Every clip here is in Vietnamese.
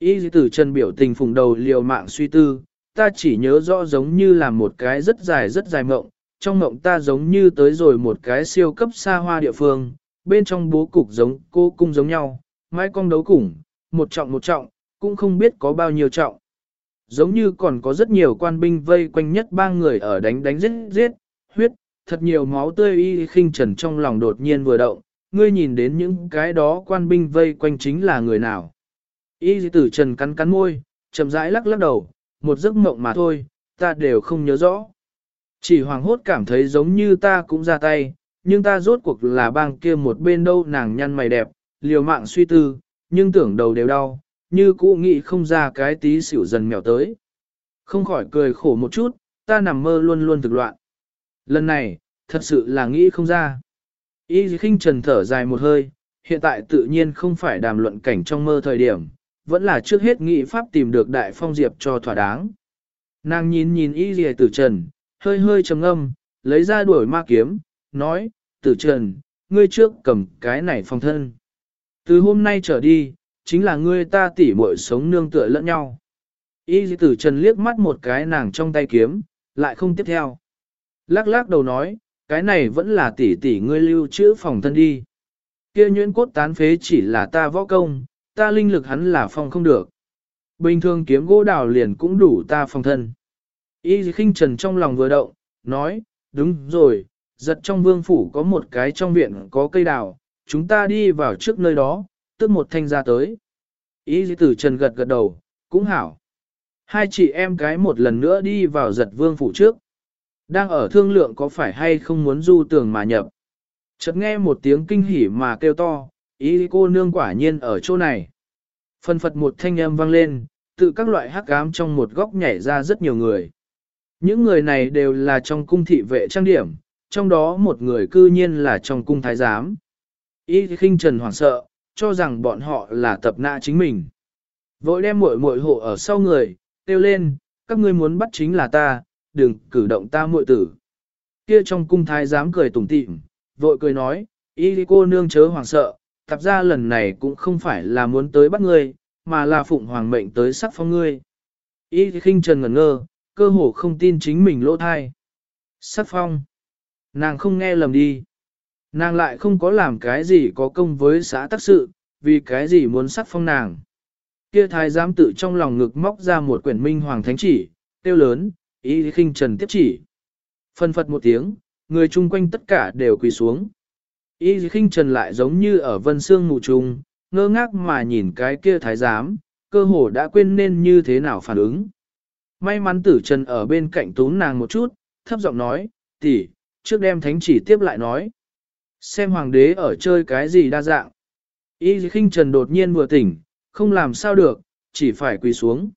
Y tử trần biểu tình phùng đầu liều mạng suy tư, ta chỉ nhớ rõ giống như là một cái rất dài rất dài mộng, trong mộng ta giống như tới rồi một cái siêu cấp xa hoa địa phương, bên trong bố cục giống cô cung giống nhau, mái cong đấu củng, một trọng một trọng, cũng không biết có bao nhiêu trọng. Giống như còn có rất nhiều quan binh vây quanh nhất ba người ở đánh đánh giết giết, huyết, thật nhiều máu tươi y khinh trần trong lòng đột nhiên vừa động, ngươi nhìn đến những cái đó quan binh vây quanh chính là người nào. Y tử trần cắn cắn môi, chậm rãi lắc lắc đầu, một giấc mộng mà thôi, ta đều không nhớ rõ. Chỉ hoàng hốt cảm thấy giống như ta cũng ra tay, nhưng ta rốt cuộc là bang kia một bên đâu nàng nhăn mày đẹp, liều mạng suy tư, nhưng tưởng đầu đều đau, như cũ nghĩ không ra cái tí xỉu dần mèo tới. Không khỏi cười khổ một chút, ta nằm mơ luôn luôn thực loạn. Lần này, thật sự là nghĩ không ra. Y khinh trần thở dài một hơi, hiện tại tự nhiên không phải đàm luận cảnh trong mơ thời điểm, vẫn là trước hết nghị pháp tìm được đại phong diệp cho thỏa đáng. Nàng nhìn nhìn y dì tử trần, hơi hơi trầm ngâm, lấy ra đuổi ma kiếm, nói, tử trần, ngươi trước cầm cái này phong thân. Từ hôm nay trở đi, chính là ngươi ta tỉ muội sống nương tựa lẫn nhau. Y dì tử trần liếc mắt một cái nàng trong tay kiếm, lại không tiếp theo. Lắc lắc đầu nói, cái này vẫn là tỷ tỷ ngươi lưu trữ phòng thân đi. Kia nhuyễn cốt tán phế chỉ là ta võ công, ta linh lực hắn là phong không được. Bình thường kiếm gỗ đào liền cũng đủ ta phòng thân. Y khinh trần trong lòng vừa động, nói, đúng rồi, giật trong vương phủ có một cái trong viện có cây đào, chúng ta đi vào trước nơi đó, tức một thanh ra tới. Y tử trần gật gật đầu, cũng hảo. Hai chị em cái một lần nữa đi vào giật vương phủ trước. Đang ở thương lượng có phải hay không muốn du tường mà nhập. Chợt nghe một tiếng kinh hỉ mà kêu to, ý cô nương quả nhiên ở chỗ này. Phân phật một thanh âm vang lên, tự các loại hắc ám trong một góc nhảy ra rất nhiều người. Những người này đều là trong cung thị vệ trang điểm, trong đó một người cư nhiên là trong cung thái giám. Y khinh trần hoảng sợ, cho rằng bọn họ là tập nạ chính mình. Vội đem muội muội hộ ở sau người, kêu lên, các ngươi muốn bắt chính là ta, đừng cử động ta muội tử. Kia trong cung thái giám cười tủm tỉm, vội cười nói, y cô nương chớ hoảng sợ, tập ra lần này cũng không phải là muốn tới bắt ngươi, mà là phụng hoàng mệnh tới sắc phong ngươi. Y khinh trần ngẩn ngơ, cơ hồ không tin chính mình lỗ thai. Sắc phong. Nàng không nghe lầm đi. Nàng lại không có làm cái gì có công với xã tác sự, vì cái gì muốn sắc phong nàng. Kia thái giám tự trong lòng ngực móc ra một quyển minh hoàng thánh chỉ, tiêu lớn, y khinh trần tiếp chỉ. Phân phật một tiếng, người chung quanh tất cả đều quỳ xuống. Y khinh trần lại giống như ở vân xương mù trùng, ngơ ngác mà nhìn cái kia thái giám, cơ hồ đã quên nên như thế nào phản ứng. May mắn tử trần ở bên cạnh tún nàng một chút, thấp giọng nói, tỷ, trước đem thánh chỉ tiếp lại nói. Xem hoàng đế ở chơi cái gì đa dạng. Y khinh trần đột nhiên vừa tỉnh, không làm sao được, chỉ phải quỳ xuống.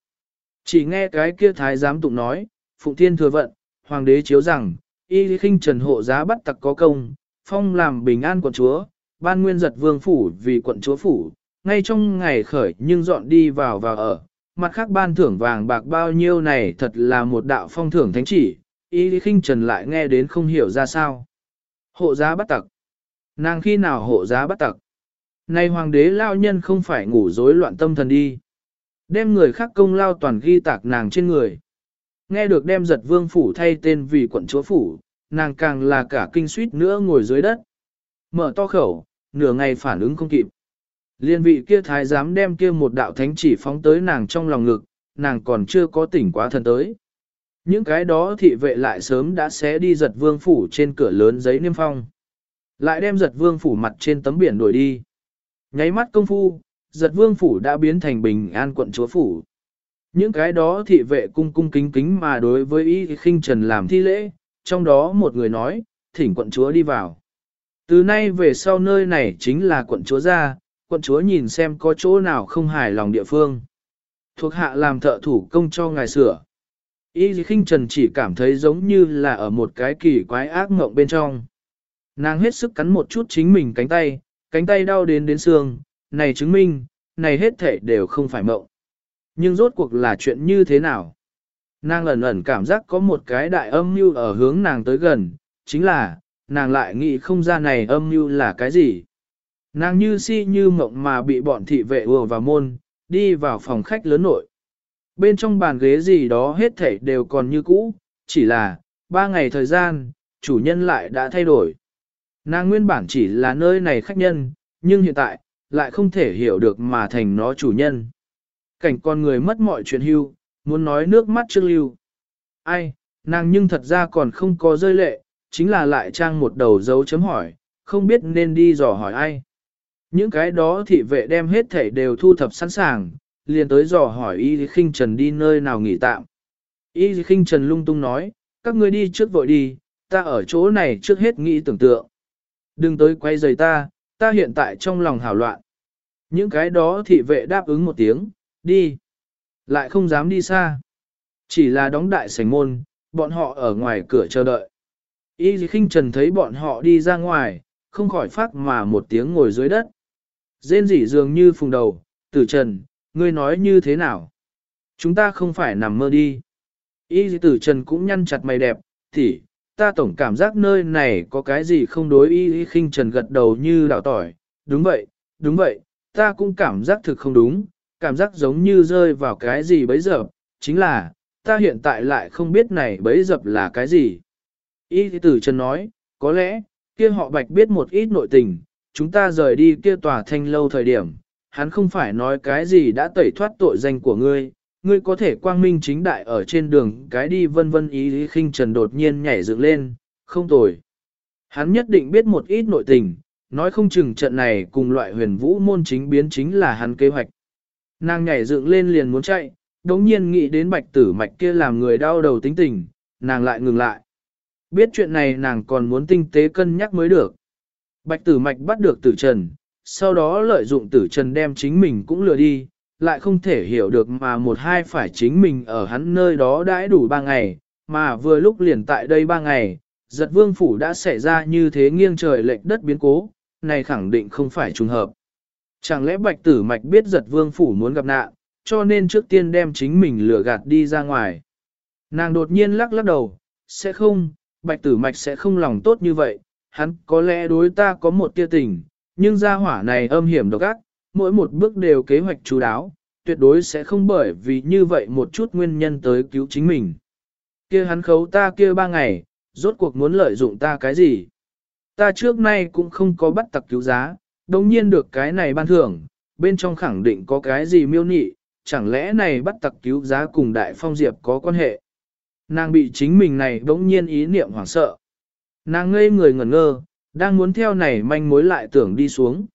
Chỉ nghe cái kia thái giám tụng nói, Phụng Thiên thừa vận, hoàng đế chiếu rằng, y khinh trần hộ giá bắt tặc có công, phong làm bình an quận chúa, ban nguyên giật vương phủ vì quận chúa phủ, ngay trong ngày khởi nhưng dọn đi vào và ở, mặt khác ban thưởng vàng bạc bao nhiêu này thật là một đạo phong thưởng thánh chỉ, y khinh trần lại nghe đến không hiểu ra sao. Hộ giá bắt tặc. Nàng khi nào hộ giá bắt tặc? Nay hoàng đế lao nhân không phải ngủ rối loạn tâm thần đi. Đem người khác công lao toàn ghi tạc nàng trên người. Nghe được đem giật vương phủ thay tên vì quận chúa phủ, nàng càng là cả kinh suýt nữa ngồi dưới đất. Mở to khẩu, nửa ngày phản ứng không kịp. Liên vị kia thái giám đem kia một đạo thánh chỉ phóng tới nàng trong lòng ngực, nàng còn chưa có tỉnh quá thần tới. Những cái đó thị vệ lại sớm đã xé đi giật vương phủ trên cửa lớn giấy niêm phong. Lại đem giật vương phủ mặt trên tấm biển đổi đi. Nháy mắt công phu, giật vương phủ đã biến thành bình an quận chúa phủ. Những cái đó thị vệ cung cung kính kính mà đối với y khinh trần làm thi lễ, trong đó một người nói, thỉnh quận chúa đi vào. Từ nay về sau nơi này chính là quận chúa ra, quận chúa nhìn xem có chỗ nào không hài lòng địa phương. Thuộc hạ làm thợ thủ công cho ngài sửa. Y khinh trần chỉ cảm thấy giống như là ở một cái kỳ quái ác mộng bên trong. Nàng hết sức cắn một chút chính mình cánh tay, cánh tay đau đến đến xương, này chứng minh, này hết thể đều không phải mộng. Nhưng rốt cuộc là chuyện như thế nào? Nàng ẩn ẩn cảm giác có một cái đại âm mưu ở hướng nàng tới gần, chính là, nàng lại nghĩ không ra này âm mưu là cái gì. Nàng như si như mộng mà bị bọn thị vệ ùa vào môn, đi vào phòng khách lớn nội. Bên trong bàn ghế gì đó hết thảy đều còn như cũ, chỉ là, ba ngày thời gian, chủ nhân lại đã thay đổi. Nàng nguyên bản chỉ là nơi này khách nhân, nhưng hiện tại, lại không thể hiểu được mà thành nó chủ nhân. Cảnh con người mất mọi chuyện hưu, muốn nói nước mắt trước lưu. Ai, nàng nhưng thật ra còn không có rơi lệ, chính là lại trang một đầu dấu chấm hỏi, không biết nên đi dò hỏi ai. Những cái đó thị vệ đem hết thảy đều thu thập sẵn sàng, liền tới dò hỏi Y kinh trần đi nơi nào nghỉ tạm. Y kinh trần lung tung nói, các ngươi đi trước vội đi, ta ở chỗ này trước hết nghĩ tưởng tượng. Đừng tới quay rời ta, ta hiện tại trong lòng hảo loạn. Những cái đó thị vệ đáp ứng một tiếng, đi. Lại không dám đi xa. Chỉ là đóng đại sảnh môn, bọn họ ở ngoài cửa chờ đợi. Y khinh trần thấy bọn họ đi ra ngoài, không khỏi phát mà một tiếng ngồi dưới đất. dên dỉ dường như phùng đầu, tử trần, ngươi nói như thế nào? Chúng ta không phải nằm mơ đi. Y tử trần cũng nhăn chặt mày đẹp, thì, ta tổng cảm giác nơi này có cái gì không đối y khinh trần gật đầu như đảo tỏi. Đúng vậy, đúng vậy, ta cũng cảm giác thực không đúng, cảm giác giống như rơi vào cái gì bấy giờ, chính là, ta hiện tại lại không biết này bấy dập là cái gì. Y tử trần nói, có lẽ, kia họ bạch biết một ít nội tình, chúng ta rời đi kia tòa thanh lâu thời điểm, hắn không phải nói cái gì đã tẩy thoát tội danh của ngươi, ngươi có thể quang minh chính đại ở trên đường cái đi vân vân ý khinh trần đột nhiên nhảy dựng lên, không tồi. Hắn nhất định biết một ít nội tình, nói không chừng trận này cùng loại huyền vũ môn chính biến chính là hắn kế hoạch. Nàng nhảy dựng lên liền muốn chạy, đống nhiên nghĩ đến bạch tử mạch kia làm người đau đầu tính tình, nàng lại ngừng lại. Biết chuyện này nàng còn muốn tinh tế cân nhắc mới được. Bạch tử mạch bắt được tử trần, sau đó lợi dụng tử trần đem chính mình cũng lừa đi, lại không thể hiểu được mà một hai phải chính mình ở hắn nơi đó đãi đủ ba ngày, mà vừa lúc liền tại đây ba ngày, giật vương phủ đã xảy ra như thế nghiêng trời lệch đất biến cố, này khẳng định không phải trùng hợp. Chẳng lẽ bạch tử mạch biết giật vương phủ muốn gặp nạn, cho nên trước tiên đem chính mình lừa gạt đi ra ngoài. Nàng đột nhiên lắc lắc đầu, sẽ không, bạch tử mạch sẽ không lòng tốt như vậy, hắn có lẽ đối ta có một tia tình, nhưng gia hỏa này âm hiểm độc ác, mỗi một bước đều kế hoạch chú đáo, tuyệt đối sẽ không bởi vì như vậy một chút nguyên nhân tới cứu chính mình. Kia hắn khấu ta kia ba ngày, rốt cuộc muốn lợi dụng ta cái gì? Ta trước nay cũng không có bắt tặc cứu giá, đồng nhiên được cái này ban thưởng, bên trong khẳng định có cái gì miêu nị, chẳng lẽ này bắt tặc cứu giá cùng đại phong diệp có quan hệ? Nàng bị chính mình này đống nhiên ý niệm hoảng sợ. Nàng ngây người ngẩn ngơ, đang muốn theo này manh mối lại tưởng đi xuống.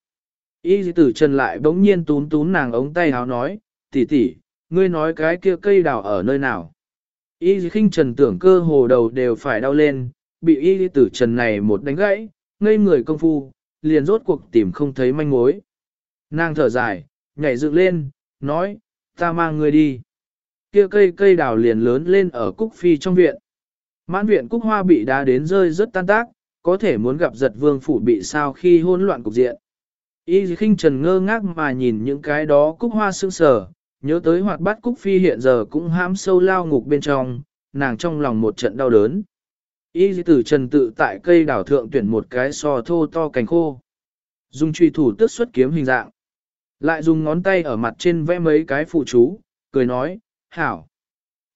Y tử trần lại bỗng nhiên tún tún nàng ống tay háo nói, tỷ tỷ, ngươi nói cái kia cây đào ở nơi nào. Y khinh trần tưởng cơ hồ đầu đều phải đau lên, bị y tử trần này một đánh gãy, ngây người công phu, liền rốt cuộc tìm không thấy manh mối. Nàng thở dài, nhảy dựng lên, nói, ta mang người đi. Kia cây cây đào liền lớn lên ở cúc phi trong viện. Mãn viện cúc hoa bị đá đến rơi rất tan tác, có thể muốn gặp giật vương phủ bị sao khi hỗn loạn cục diện. Y khinh trần ngơ ngác mà nhìn những cái đó cúc hoa sương sờ, nhớ tới hoạt bát cúc phi hiện giờ cũng hãm sâu lao ngục bên trong, nàng trong lòng một trận đau đớn. Y tử trần tự tại cây đảo thượng tuyển một cái sò thô to cành khô. Dùng truy thủ tức xuất kiếm hình dạng. Lại dùng ngón tay ở mặt trên vẽ mấy cái phụ chú, cười nói, hảo.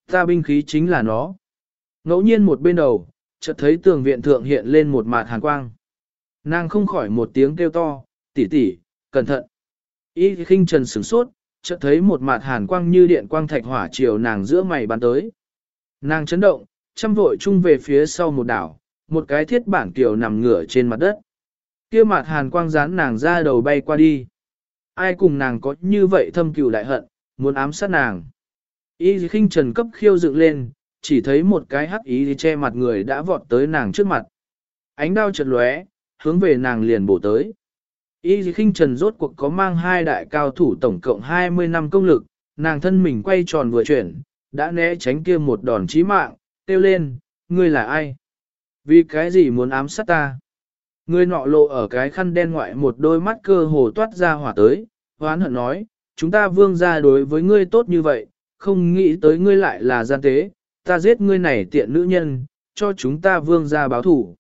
Ta binh khí chính là nó. Ngẫu nhiên một bên đầu, chợt thấy tường viện thượng hiện lên một mạt hàn quang. Nàng không khỏi một tiếng kêu to, tỷ tỷ, cẩn thận. Y khinh trần sửng sốt, chợt thấy một mạt hàn quang như điện quang thạch hỏa chiều nàng giữa mày bắn tới. Nàng chấn động, chăm vội chung về phía sau một đảo, một cái thiết bản kiểu nằm ngửa trên mặt đất. kia mặt hàn quang rán nàng ra đầu bay qua đi. Ai cùng nàng có như vậy thâm cừu đại hận, muốn ám sát nàng. Y khinh trần cấp khiêu dựng lên, chỉ thấy một cái hắc ý che mặt người đã vọt tới nàng trước mặt. Ánh đao chợt lóe, hướng về nàng liền bổ tới. Y khinh trần rốt cuộc có mang hai đại cao thủ tổng cộng 20 năm công lực, nàng thân mình quay tròn vừa chuyển, đã né tránh kia một đòn chí mạng, kêu lên, ngươi là ai? Vì cái gì muốn ám sát ta? Ngươi nọ lộ ở cái khăn đen ngoại một đôi mắt cơ hồ toát ra hỏa tới, hoán hận nói, chúng ta vương gia đối với ngươi tốt như vậy, không nghĩ tới ngươi lại là gian tế, ta giết ngươi này tiện nữ nhân, cho chúng ta vương gia báo thủ.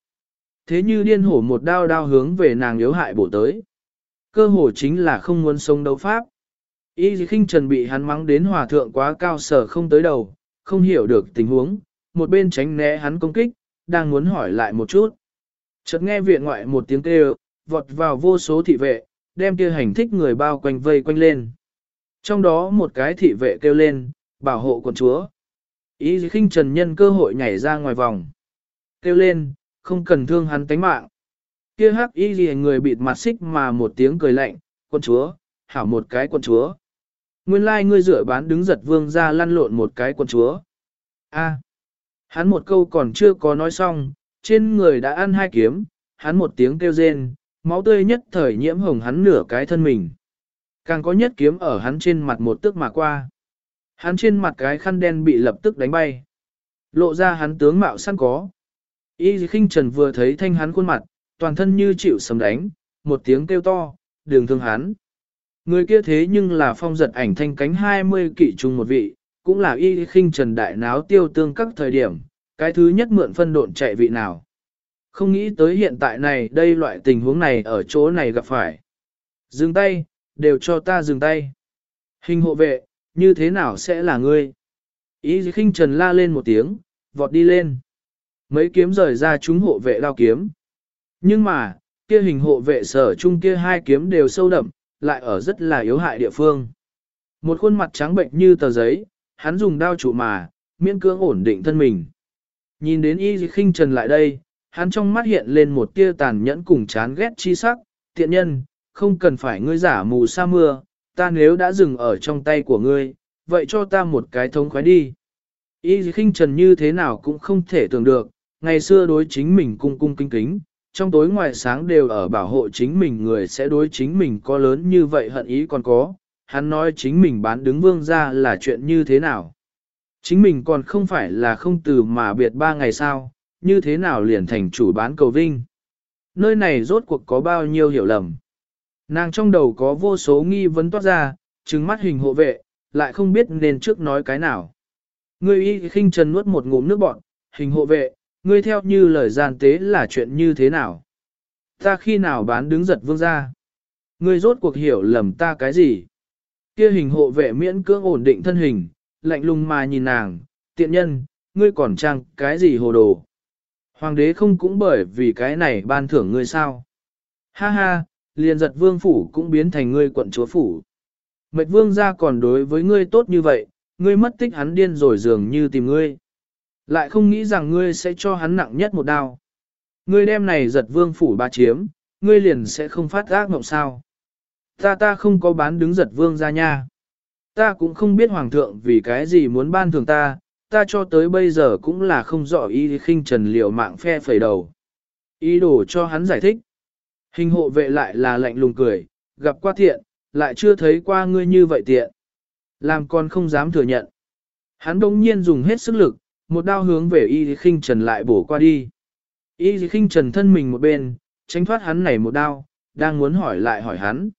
Thế như điên hổ một đao đao hướng về nàng yếu hại bổ tới. Cơ hồ chính là không muốn sống đấu pháp. Y khinh trần bị hắn mắng đến hòa thượng quá cao sở không tới đầu, không hiểu được tình huống, một bên tránh né hắn công kích, đang muốn hỏi lại một chút. Chợt nghe viện ngoại một tiếng kêu, vọt vào vô số thị vệ, đem kia hành thích người bao quanh vây quanh lên. Trong đó một cái thị vệ kêu lên, bảo hộ quần chúa. Ý khinh trần nhân cơ hội nhảy ra ngoài vòng. Kêu lên, không cần thương hắn tánh mạng. Kia hắc y gì người bịt mặt xích mà một tiếng cười lạnh, quần chúa, hảo một cái quần chúa. Nguyên lai like ngươi rửa bán đứng giật vương ra lăn lộn một cái quần chúa. A, hắn một câu còn chưa có nói xong, trên người đã ăn hai kiếm, hắn một tiếng kêu rên, máu tươi nhất thời nhiễm hồng hắn nửa cái thân mình. Càng có nhất kiếm ở hắn trên mặt một tức mà qua. Hắn trên mặt cái khăn đen bị lập tức đánh bay. Lộ ra hắn tướng mạo săn có. Y khinh trần vừa thấy thanh hắn khuôn mặt, toàn thân như chịu sấm đánh, một tiếng kêu to, đường thương hắn. Người kia thế nhưng là phong giật ảnh thanh cánh 20 kỵ trung một vị, cũng là y khinh trần đại náo tiêu tương các thời điểm, cái thứ nhất mượn phân độn chạy vị nào. Không nghĩ tới hiện tại này đây loại tình huống này ở chỗ này gặp phải. Dừng tay, đều cho ta dừng tay. Hình hộ vệ, như thế nào sẽ là ngươi? Ý khinh trần la lên một tiếng, vọt đi lên. Mấy kiếm rời ra chúng hộ vệ lao kiếm. Nhưng mà, kia hình hộ vệ sở chung kia hai kiếm đều sâu đậm, lại ở rất là yếu hại địa phương. Một khuôn mặt trắng bệnh như tờ giấy, hắn dùng đao trụ mà, miễn cưỡng ổn định thân mình. Nhìn đến y khinh trần lại đây, hắn trong mắt hiện lên một tia tàn nhẫn cùng chán ghét chi sắc, tiện nhân, không cần phải ngươi giả mù sa mưa, ta nếu đã dừng ở trong tay của ngươi, vậy cho ta một cái thống khoái đi. Y khinh trần như thế nào cũng không thể tưởng được, ngày xưa đối chính mình cung cung kinh kính, trong tối ngoài sáng đều ở bảo hộ chính mình người sẽ đối chính mình có lớn như vậy hận ý còn có, hắn nói chính mình bán đứng vương ra là chuyện như thế nào. Chính mình còn không phải là không từ mà biệt ba ngày sau, như thế nào liền thành chủ bán cầu vinh. Nơi này rốt cuộc có bao nhiêu hiểu lầm. Nàng trong đầu có vô số nghi vấn toát ra, trừng mắt hình hộ vệ, lại không biết nên trước nói cái nào. Ngươi y khinh trần nuốt một ngụm nước bọt, hình hộ vệ, ngươi theo như lời gian tế là chuyện như thế nào? Ta khi nào bán đứng giật vương ra? Ngươi rốt cuộc hiểu lầm ta cái gì? Kia hình hộ vệ miễn cưỡng ổn định thân hình, lạnh lùng mà nhìn nàng, tiện nhân, ngươi còn trang cái gì hồ đồ? Hoàng đế không cũng bởi vì cái này ban thưởng ngươi sao? Ha ha, liền giật vương phủ cũng biến thành ngươi quận chúa phủ. Mệt vương ra còn đối với ngươi tốt như vậy, ngươi mất tích hắn điên rồi dường như tìm ngươi. Lại không nghĩ rằng ngươi sẽ cho hắn nặng nhất một đao. Ngươi đem này giật vương phủ ba chiếm, ngươi liền sẽ không phát ác mộng sao. Ta ta không có bán đứng giật vương ra nha. Ta cũng không biết hoàng thượng vì cái gì muốn ban thường ta, ta cho tới bây giờ cũng là không rõ ý khinh trần liệu mạng phe phẩy đầu. Ý đồ cho hắn giải thích. Hình hộ vệ lại là lạnh lùng cười, gặp qua thiện, lại chưa thấy qua ngươi như vậy tiện. Làm con không dám thừa nhận. Hắn đống nhiên dùng hết sức lực, một đao hướng về y khinh trần lại bổ qua đi. Y khinh trần thân mình một bên, tránh thoát hắn này một đao, đang muốn hỏi lại hỏi hắn.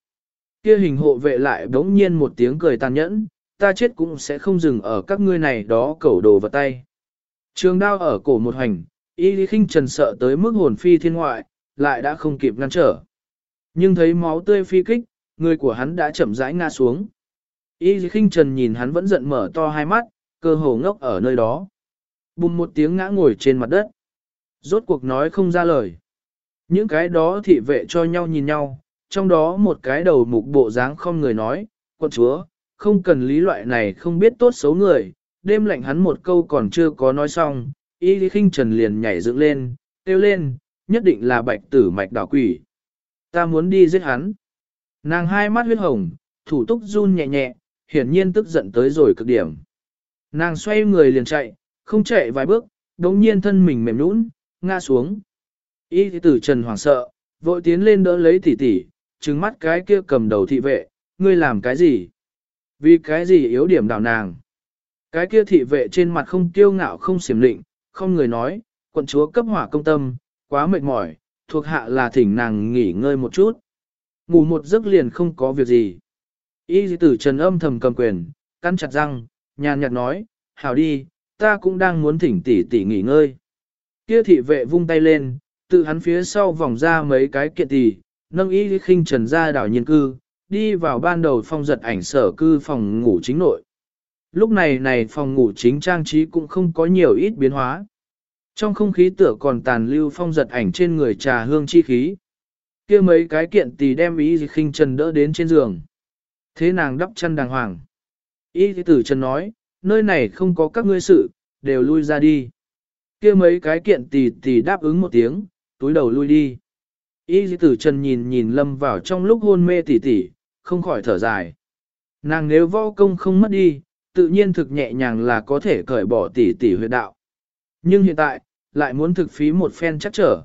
Kia hình hộ vệ lại đống nhiên một tiếng cười tàn nhẫn, ta chết cũng sẽ không dừng ở các ngươi này đó cẩu đồ vào tay. Trường đao ở cổ một hành, y lý khinh trần sợ tới mức hồn phi thiên ngoại, lại đã không kịp ngăn trở. Nhưng thấy máu tươi phi kích, người của hắn đã chậm rãi ngã xuống. Y lý khinh trần nhìn hắn vẫn giận mở to hai mắt, cơ hồ ngốc ở nơi đó. Bùm một tiếng ngã ngồi trên mặt đất. Rốt cuộc nói không ra lời. Những cái đó thị vệ cho nhau nhìn nhau, trong đó một cái đầu mục bộ dáng không người nói, quân chúa, không cần lý loại này không biết tốt xấu người, đêm lạnh hắn một câu còn chưa có nói xong, y lý khinh trần liền nhảy dựng lên, kêu lên, nhất định là bạch tử mạch đảo quỷ. Ta muốn đi giết hắn. Nàng hai mắt huyết hồng, thủ túc run nhẹ nhẹ, hiển nhiên tức giận tới rồi cực điểm. Nàng xoay người liền chạy, không chạy vài bước, đống nhiên thân mình mềm nũng, ngã xuống. Y tử trần hoảng sợ, vội tiến lên đỡ lấy tỷ tỷ, trừng mắt cái kia cầm đầu thị vệ, ngươi làm cái gì? Vì cái gì yếu điểm đảo nàng? Cái kia thị vệ trên mặt không kiêu ngạo không xiểm lịnh, không người nói, quận chúa cấp hỏa công tâm, quá mệt mỏi, thuộc hạ là thỉnh nàng nghỉ ngơi một chút. Ngủ một giấc liền không có việc gì. Y tử trần âm thầm cầm quyền, căn chặt răng, nhàn nhạt nói, hảo đi, ta cũng đang muốn thỉnh tỷ tỷ nghỉ ngơi. Kia thị vệ vung tay lên, tự hắn phía sau vòng ra mấy cái kiện tỷ, nâng y khinh trần ra đảo nhiên cư, đi vào ban đầu phong giật ảnh sở cư phòng ngủ chính nội. Lúc này này phòng ngủ chính trang trí cũng không có nhiều ít biến hóa. Trong không khí tựa còn tàn lưu phong giật ảnh trên người trà hương chi khí. kia mấy cái kiện tì đem ý khinh trần đỡ đến trên giường. Thế nàng đắp chân đàng hoàng. Y tử trần nói, nơi này không có các ngươi sự, đều lui ra đi. kia mấy cái kiện tì tì đáp ứng một tiếng, túi đầu lui đi. Y tử trần nhìn nhìn lâm vào trong lúc hôn mê tỉ tỉ, không khỏi thở dài. Nàng nếu võ công không mất đi, tự nhiên thực nhẹ nhàng là có thể cởi bỏ tỉ tỉ huyệt đạo. Nhưng hiện tại, lại muốn thực phí một phen chắc trở.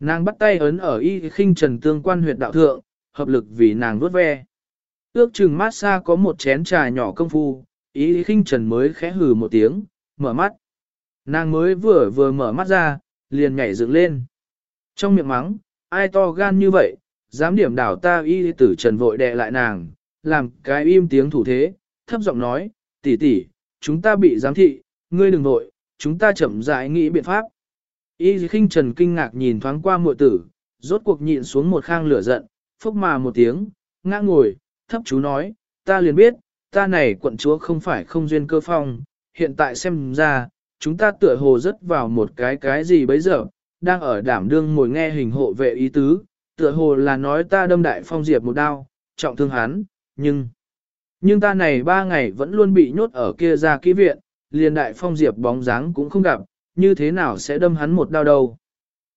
Nàng bắt tay ấn ở y khinh trần tương quan huyệt đạo thượng, hợp lực vì nàng vuốt ve. Ước chừng mát xa có một chén trà nhỏ công phu, y khinh trần mới khẽ hừ một tiếng, mở mắt. Nàng mới vừa vừa mở mắt ra, liền nhảy dựng lên. Trong miệng mắng, ai to gan như vậy, dám điểm đảo ta y tử trần vội đè lại nàng, làm cái im tiếng thủ thế, thấp giọng nói, tỷ tỷ, chúng ta bị giám thị, ngươi đừng vội, chúng ta chậm rãi nghĩ biện pháp. Y khinh trần kinh ngạc nhìn thoáng qua muội tử, rốt cuộc nhịn xuống một khang lửa giận, phúc mà một tiếng, ngã ngồi, thấp chú nói, ta liền biết, ta này quận chúa không phải không duyên cơ phong, hiện tại xem ra, chúng ta tựa hồ rất vào một cái cái gì bấy giờ, đang ở đảm đương ngồi nghe hình hộ vệ ý tứ, tựa hồ là nói ta đâm đại phong diệp một đao, trọng thương hắn, nhưng... Nhưng ta này ba ngày vẫn luôn bị nhốt ở kia ra kỹ viện, liền đại phong diệp bóng dáng cũng không gặp, như thế nào sẽ đâm hắn một đao đầu.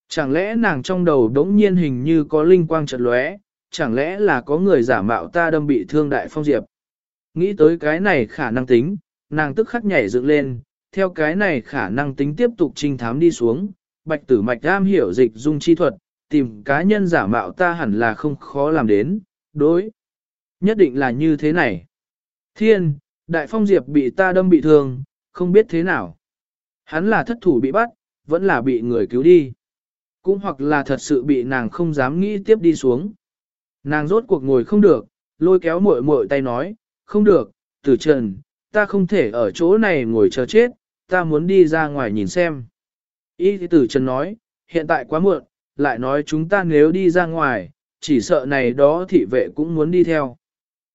Chẳng lẽ nàng trong đầu đống nhiên hình như có linh quang chợt lóe, chẳng lẽ là có người giả mạo ta đâm bị thương đại phong diệp. Nghĩ tới cái này khả năng tính, nàng tức khắc nhảy dựng lên, theo cái này khả năng tính tiếp tục trinh thám đi xuống, bạch tử mạch am hiểu dịch dung chi thuật, tìm cá nhân giả mạo ta hẳn là không khó làm đến, đối. Nhất định là như thế này. Thiên, đại phong diệp bị ta đâm bị thương, không biết thế nào. Hắn là thất thủ bị bắt, vẫn là bị người cứu đi. Cũng hoặc là thật sự bị nàng không dám nghĩ tiếp đi xuống. Nàng rốt cuộc ngồi không được, lôi kéo muội muội tay nói, không được, tử trần, ta không thể ở chỗ này ngồi chờ chết, ta muốn đi ra ngoài nhìn xem. Y tử trần nói, hiện tại quá muộn, lại nói chúng ta nếu đi ra ngoài, chỉ sợ này đó thị vệ cũng muốn đi theo.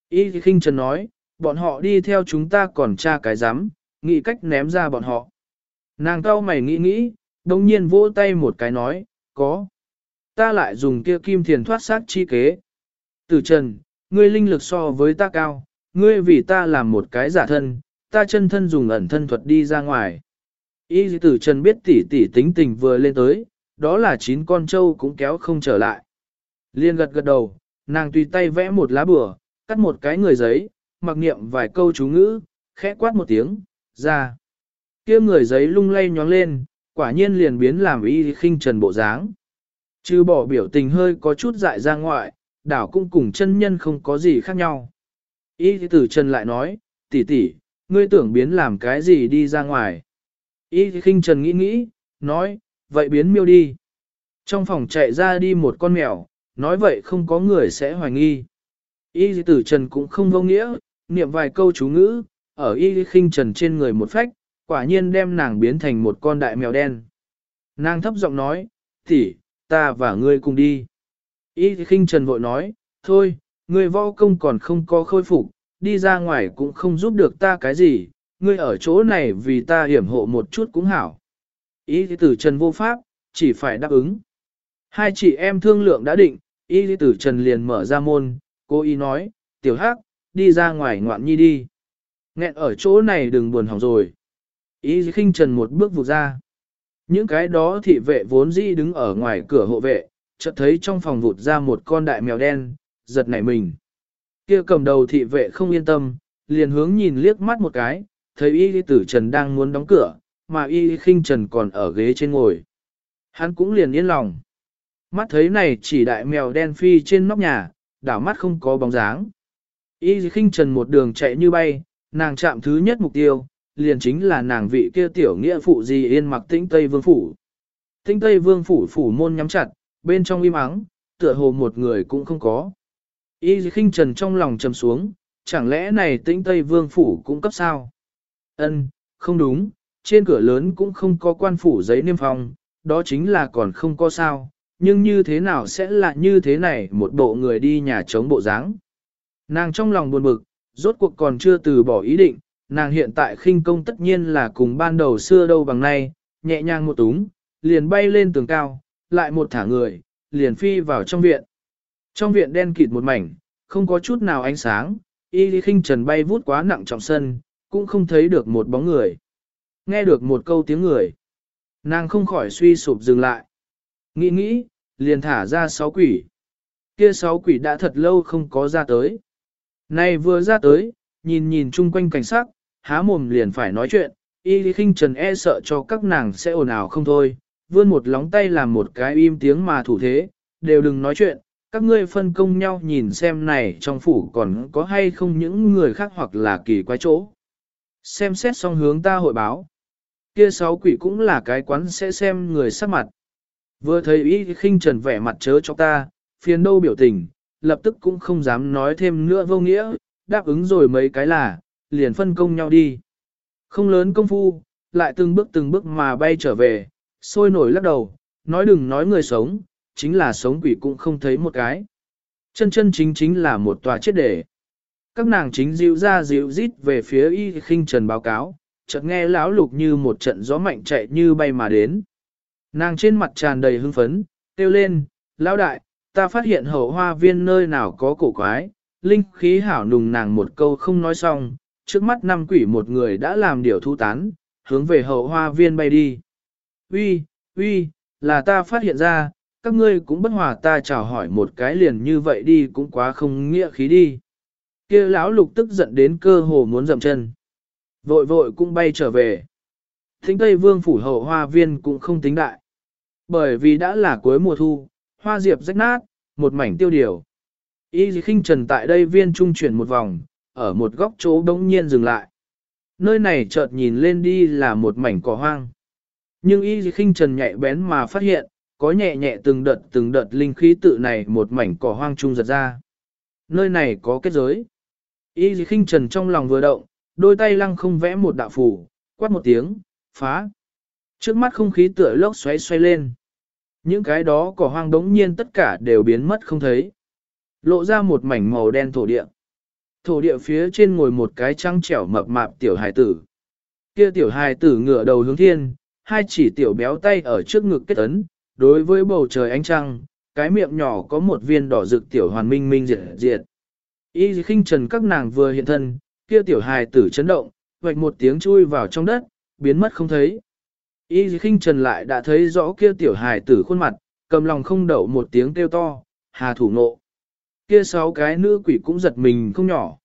Y khinh trần nói, bọn họ đi theo chúng ta còn tra cái rắm nghĩ cách ném ra bọn họ. Nàng cao mày nghĩ nghĩ, đồng nhiên vỗ tay một cái nói, có. Ta lại dùng kia kim thiền thoát sát chi kế. Tử trần, ngươi linh lực so với ta cao, ngươi vì ta làm một cái giả thân, ta chân thân dùng ẩn thân thuật đi ra ngoài. Y tử trần biết tỷ tỷ tính tình vừa lên tới, đó là chín con trâu cũng kéo không trở lại. Liên gật gật đầu, nàng tùy tay vẽ một lá bừa, cắt một cái người giấy, mặc niệm vài câu chú ngữ, khẽ quát một tiếng, ra. kia người giấy lung lay nhóng lên, quả nhiên liền biến làm y khinh trần bộ dáng. Trừ bỏ biểu tình hơi có chút dại ra ngoại, đảo cũng cùng chân nhân không có gì khác nhau. Y tử trần lại nói, tỷ tỷ, ngươi tưởng biến làm cái gì đi ra ngoài. Y khinh trần nghĩ nghĩ, nói, vậy biến miêu đi. Trong phòng chạy ra đi một con mèo, nói vậy không có người sẽ hoài nghi. Y tử trần cũng không vô nghĩa, niệm vài câu chú ngữ, ở y khinh trần trên người một phách, quả nhiên đem nàng biến thành một con đại mèo đen. Nàng thấp giọng nói, tỷ, ta và ngươi cùng đi. Y khinh trần vội nói, thôi, ngươi võ công còn không có khôi phục, đi ra ngoài cũng không giúp được ta cái gì, ngươi ở chỗ này vì ta hiểm hộ một chút cũng hảo. Y tử trần vô pháp, chỉ phải đáp ứng. Hai chị em thương lượng đã định, y tử trần liền mở ra môn, cô y nói, tiểu hắc, đi ra ngoài ngoạn nhi đi. Nghẹn ở chỗ này đừng buồn hỏng rồi. Y khinh trần một bước vụt ra. Những cái đó thị vệ vốn dĩ đứng ở ngoài cửa hộ vệ, chợt thấy trong phòng vụt ra một con đại mèo đen, giật nảy mình. Kia cầm đầu thị vệ không yên tâm, liền hướng nhìn liếc mắt một cái, thấy y tử trần đang muốn đóng cửa, mà y khinh trần còn ở ghế trên ngồi. Hắn cũng liền yên lòng. Mắt thấy này chỉ đại mèo đen phi trên nóc nhà, đảo mắt không có bóng dáng. Y khinh trần một đường chạy như bay, nàng chạm thứ nhất mục tiêu, liền chính là nàng vị kia tiểu nghĩa phụ gì yên mặc tĩnh Tây Vương Phủ. Tĩnh Tây Vương Phủ phủ môn nhắm chặt, bên trong im ắng, tựa hồ một người cũng không có. Y khinh trần trong lòng trầm xuống, chẳng lẽ này tĩnh Tây Vương Phủ cũng cấp sao? Ân, không đúng, trên cửa lớn cũng không có quan phủ giấy niêm phong, đó chính là còn không có sao, nhưng như thế nào sẽ là như thế này một bộ người đi nhà chống bộ dáng. Nàng trong lòng buồn bực, rốt cuộc còn chưa từ bỏ ý định, nàng hiện tại khinh công tất nhiên là cùng ban đầu xưa đâu bằng nay, nhẹ nhàng một túng, liền bay lên tường cao, lại một thả người, liền phi vào trong viện. Trong viện đen kịt một mảnh, không có chút nào ánh sáng, y lý khinh trần bay vút quá nặng trọng sân, cũng không thấy được một bóng người. Nghe được một câu tiếng người, nàng không khỏi suy sụp dừng lại. Nghĩ nghĩ, liền thả ra sáu quỷ. Kia sáu quỷ đã thật lâu không có ra tới. nay vừa ra tới, nhìn nhìn chung quanh cảnh sắc, há mồm liền phải nói chuyện, y lý khinh trần e sợ cho các nàng sẽ ồn ào không thôi, vươn một lóng tay làm một cái im tiếng mà thủ thế, đều đừng nói chuyện, các ngươi phân công nhau nhìn xem này trong phủ còn có hay không những người khác hoặc là kỳ quái chỗ. Xem xét xong hướng ta hội báo. Kia sáu quỷ cũng là cái quán sẽ xem người sắc mặt. Vừa thấy ý khinh trần vẻ mặt chớ cho ta, phiền đâu biểu tình, lập tức cũng không dám nói thêm nữa vô nghĩa, đáp ứng rồi mấy cái là, liền phân công nhau đi. Không lớn công phu, lại từng bước từng bước mà bay trở về, sôi nổi lắc đầu, nói đừng nói người sống, chính là sống quỷ cũng không thấy một cái. Chân chân chính chính là một tòa chết để. Các nàng chính dịu ra dịu rít về phía y khinh trần báo cáo, chợt nghe lão lục như một trận gió mạnh chạy như bay mà đến. Nàng trên mặt tràn đầy hưng phấn, kêu lên, lão đại, ta phát hiện hậu hoa viên nơi nào có cổ quái, linh khí hảo nùng nàng một câu không nói xong, trước mắt năm quỷ một người đã làm điều thu tán, hướng về hậu hoa viên bay đi. Uy, uy, là ta phát hiện ra, các ngươi cũng bất hòa ta chào hỏi một cái liền như vậy đi cũng quá không nghĩa khí đi kia lão lục tức giận đến cơ hồ muốn dậm chân. Vội vội cũng bay trở về. Thính Tây Vương phủ hậu hoa viên cũng không tính đại. Bởi vì đã là cuối mùa thu, hoa diệp rách nát, một mảnh tiêu điều. Y khinh trần tại đây viên trung chuyển một vòng, ở một góc chỗ đống nhiên dừng lại. Nơi này chợt nhìn lên đi là một mảnh cỏ hoang. Nhưng y khinh trần nhạy bén mà phát hiện, có nhẹ nhẹ từng đợt từng đợt linh khí tự này một mảnh cỏ hoang trung giật ra. Nơi này có kết giới. Y khinh trần trong lòng vừa động, đôi tay lăng không vẽ một đạo phủ, quát một tiếng, phá. Trước mắt không khí tựa lốc xoáy xoay lên. Những cái đó cỏ hoang đống nhiên tất cả đều biến mất không thấy. Lộ ra một mảnh màu đen thổ địa. Thổ địa phía trên ngồi một cái trăng trẻo mập mạp tiểu hài tử. Kia tiểu hài tử ngửa đầu hướng thiên, hai chỉ tiểu béo tay ở trước ngực kết ấn, đối với bầu trời ánh trăng, cái miệng nhỏ có một viên đỏ rực tiểu hoàn minh minh diệt diệt. Y khinh trần các nàng vừa hiện thân, kia tiểu hài tử chấn động, vạch một tiếng chui vào trong đất, biến mất không thấy. Y khinh trần lại đã thấy rõ kia tiểu hài tử khuôn mặt, cầm lòng không đậu một tiếng kêu to, hà thủ nộ. Kia sáu cái nữ quỷ cũng giật mình không nhỏ.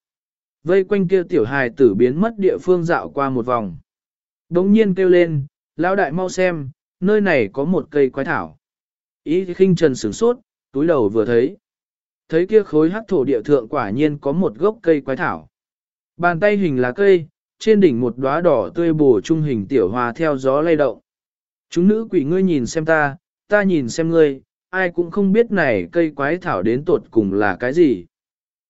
Vây quanh kia tiểu hài tử biến mất địa phương dạo qua một vòng. Đống nhiên kêu lên, lão đại mau xem, nơi này có một cây quái thảo. Y khinh trần sửng sốt, túi đầu vừa thấy. Thấy kia khối hắc thổ địa thượng quả nhiên có một gốc cây quái thảo. Bàn tay hình lá cây, trên đỉnh một đóa đỏ tươi bổ trung hình tiểu hoa theo gió lay động. Chúng nữ quỷ ngươi nhìn xem ta, ta nhìn xem ngươi, ai cũng không biết này cây quái thảo đến tột cùng là cái gì.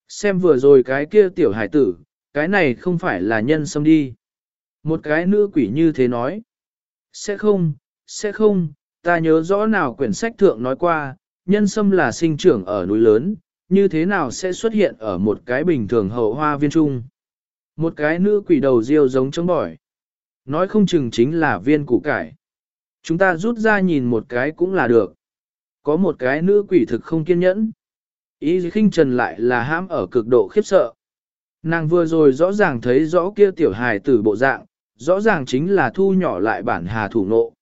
Xem vừa rồi cái kia tiểu hải tử, cái này không phải là nhân sâm đi. Một cái nữ quỷ như thế nói. Sẽ không, sẽ không, ta nhớ rõ nào quyển sách thượng nói qua, nhân sâm là sinh trưởng ở núi lớn, như thế nào sẽ xuất hiện ở một cái bình thường hậu hoa viên trung. Một cái nữ quỷ đầu riêu giống chống bỏi. Nói không chừng chính là viên củ cải. Chúng ta rút ra nhìn một cái cũng là được. Có một cái nữ quỷ thực không kiên nhẫn. Ý khinh trần lại là hãm ở cực độ khiếp sợ. Nàng vừa rồi rõ ràng thấy rõ kia tiểu hài tử bộ dạng, rõ ràng chính là thu nhỏ lại bản hà thủ nộ.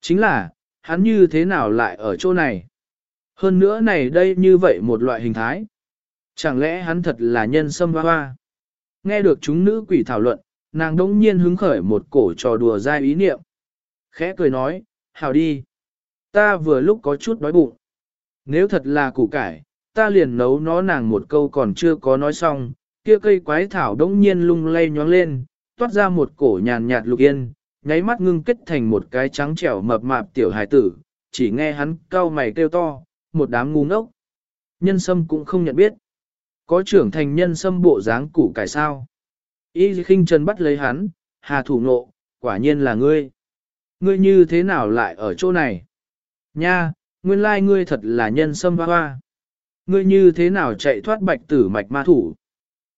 Chính là, hắn như thế nào lại ở chỗ này? Hơn nữa này đây như vậy một loại hình thái. Chẳng lẽ hắn thật là nhân sâm hoa hoa? Nghe được chúng nữ quỷ thảo luận, nàng đống nhiên hứng khởi một cổ trò đùa dai ý niệm. Khẽ cười nói, hào đi. Ta vừa lúc có chút đói bụng. Nếu thật là củ cải, ta liền nấu nó nàng một câu còn chưa có nói xong, kia cây quái thảo đống nhiên lung lay nhóng lên, toát ra một cổ nhàn nhạt lục yên, nháy mắt ngưng kết thành một cái trắng trẻo mập mạp tiểu hài tử, chỉ nghe hắn cau mày kêu to, một đám ngu ngốc. Nhân sâm cũng không nhận biết. Có trưởng thành nhân sâm bộ dáng củ cải sao. Y khinh trần bắt lấy hắn, hà thủ nộ, quả nhiên là ngươi. Ngươi như thế nào lại ở chỗ này? Nha, nguyên lai ngươi thật là nhân sâm hoa hoa. Ngươi như thế nào chạy thoát bạch tử mạch ma thủ?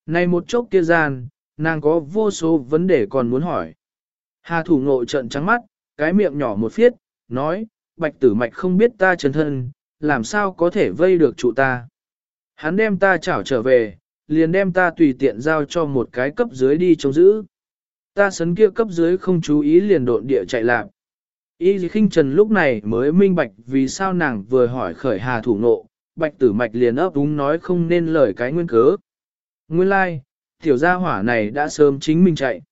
Này một chốc kia gian, nàng có vô số vấn đề còn muốn hỏi. Hà thủ ngộ trận trắng mắt, cái miệng nhỏ một phiết, nói, bạch tử mạch không biết ta chân thân, làm sao có thể vây được trụ ta. Hắn đem ta chảo trở về, liền đem ta tùy tiện giao cho một cái cấp dưới đi chống giữ. Ta sấn kia cấp dưới không chú ý liền độn địa chạy lạc. Y khinh trần lúc này mới minh bạch vì sao nàng vừa hỏi khởi hà thủ nộ, bạch tử mạch liền ấp đúng nói không nên lời cái nguyên cớ. Nguyên lai, like, tiểu gia hỏa này đã sớm chính mình chạy.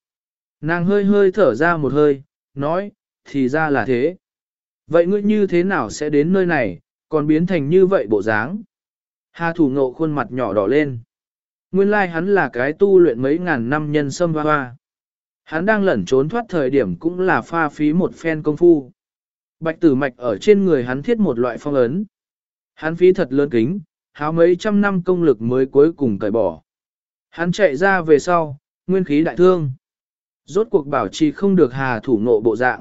Nàng hơi hơi thở ra một hơi, nói, thì ra là thế. Vậy ngươi như thế nào sẽ đến nơi này, còn biến thành như vậy bộ dáng? Hà thủ nộ khuôn mặt nhỏ đỏ lên. Nguyên lai like hắn là cái tu luyện mấy ngàn năm nhân sâm hoa hoa. Hắn đang lẩn trốn thoát thời điểm cũng là pha phí một phen công phu. Bạch tử mạch ở trên người hắn thiết một loại phong ấn. Hắn phí thật lớn kính, háo mấy trăm năm công lực mới cuối cùng cởi bỏ. Hắn chạy ra về sau, nguyên khí đại thương. Rốt cuộc bảo trì không được hà thủ nộ bộ dạng.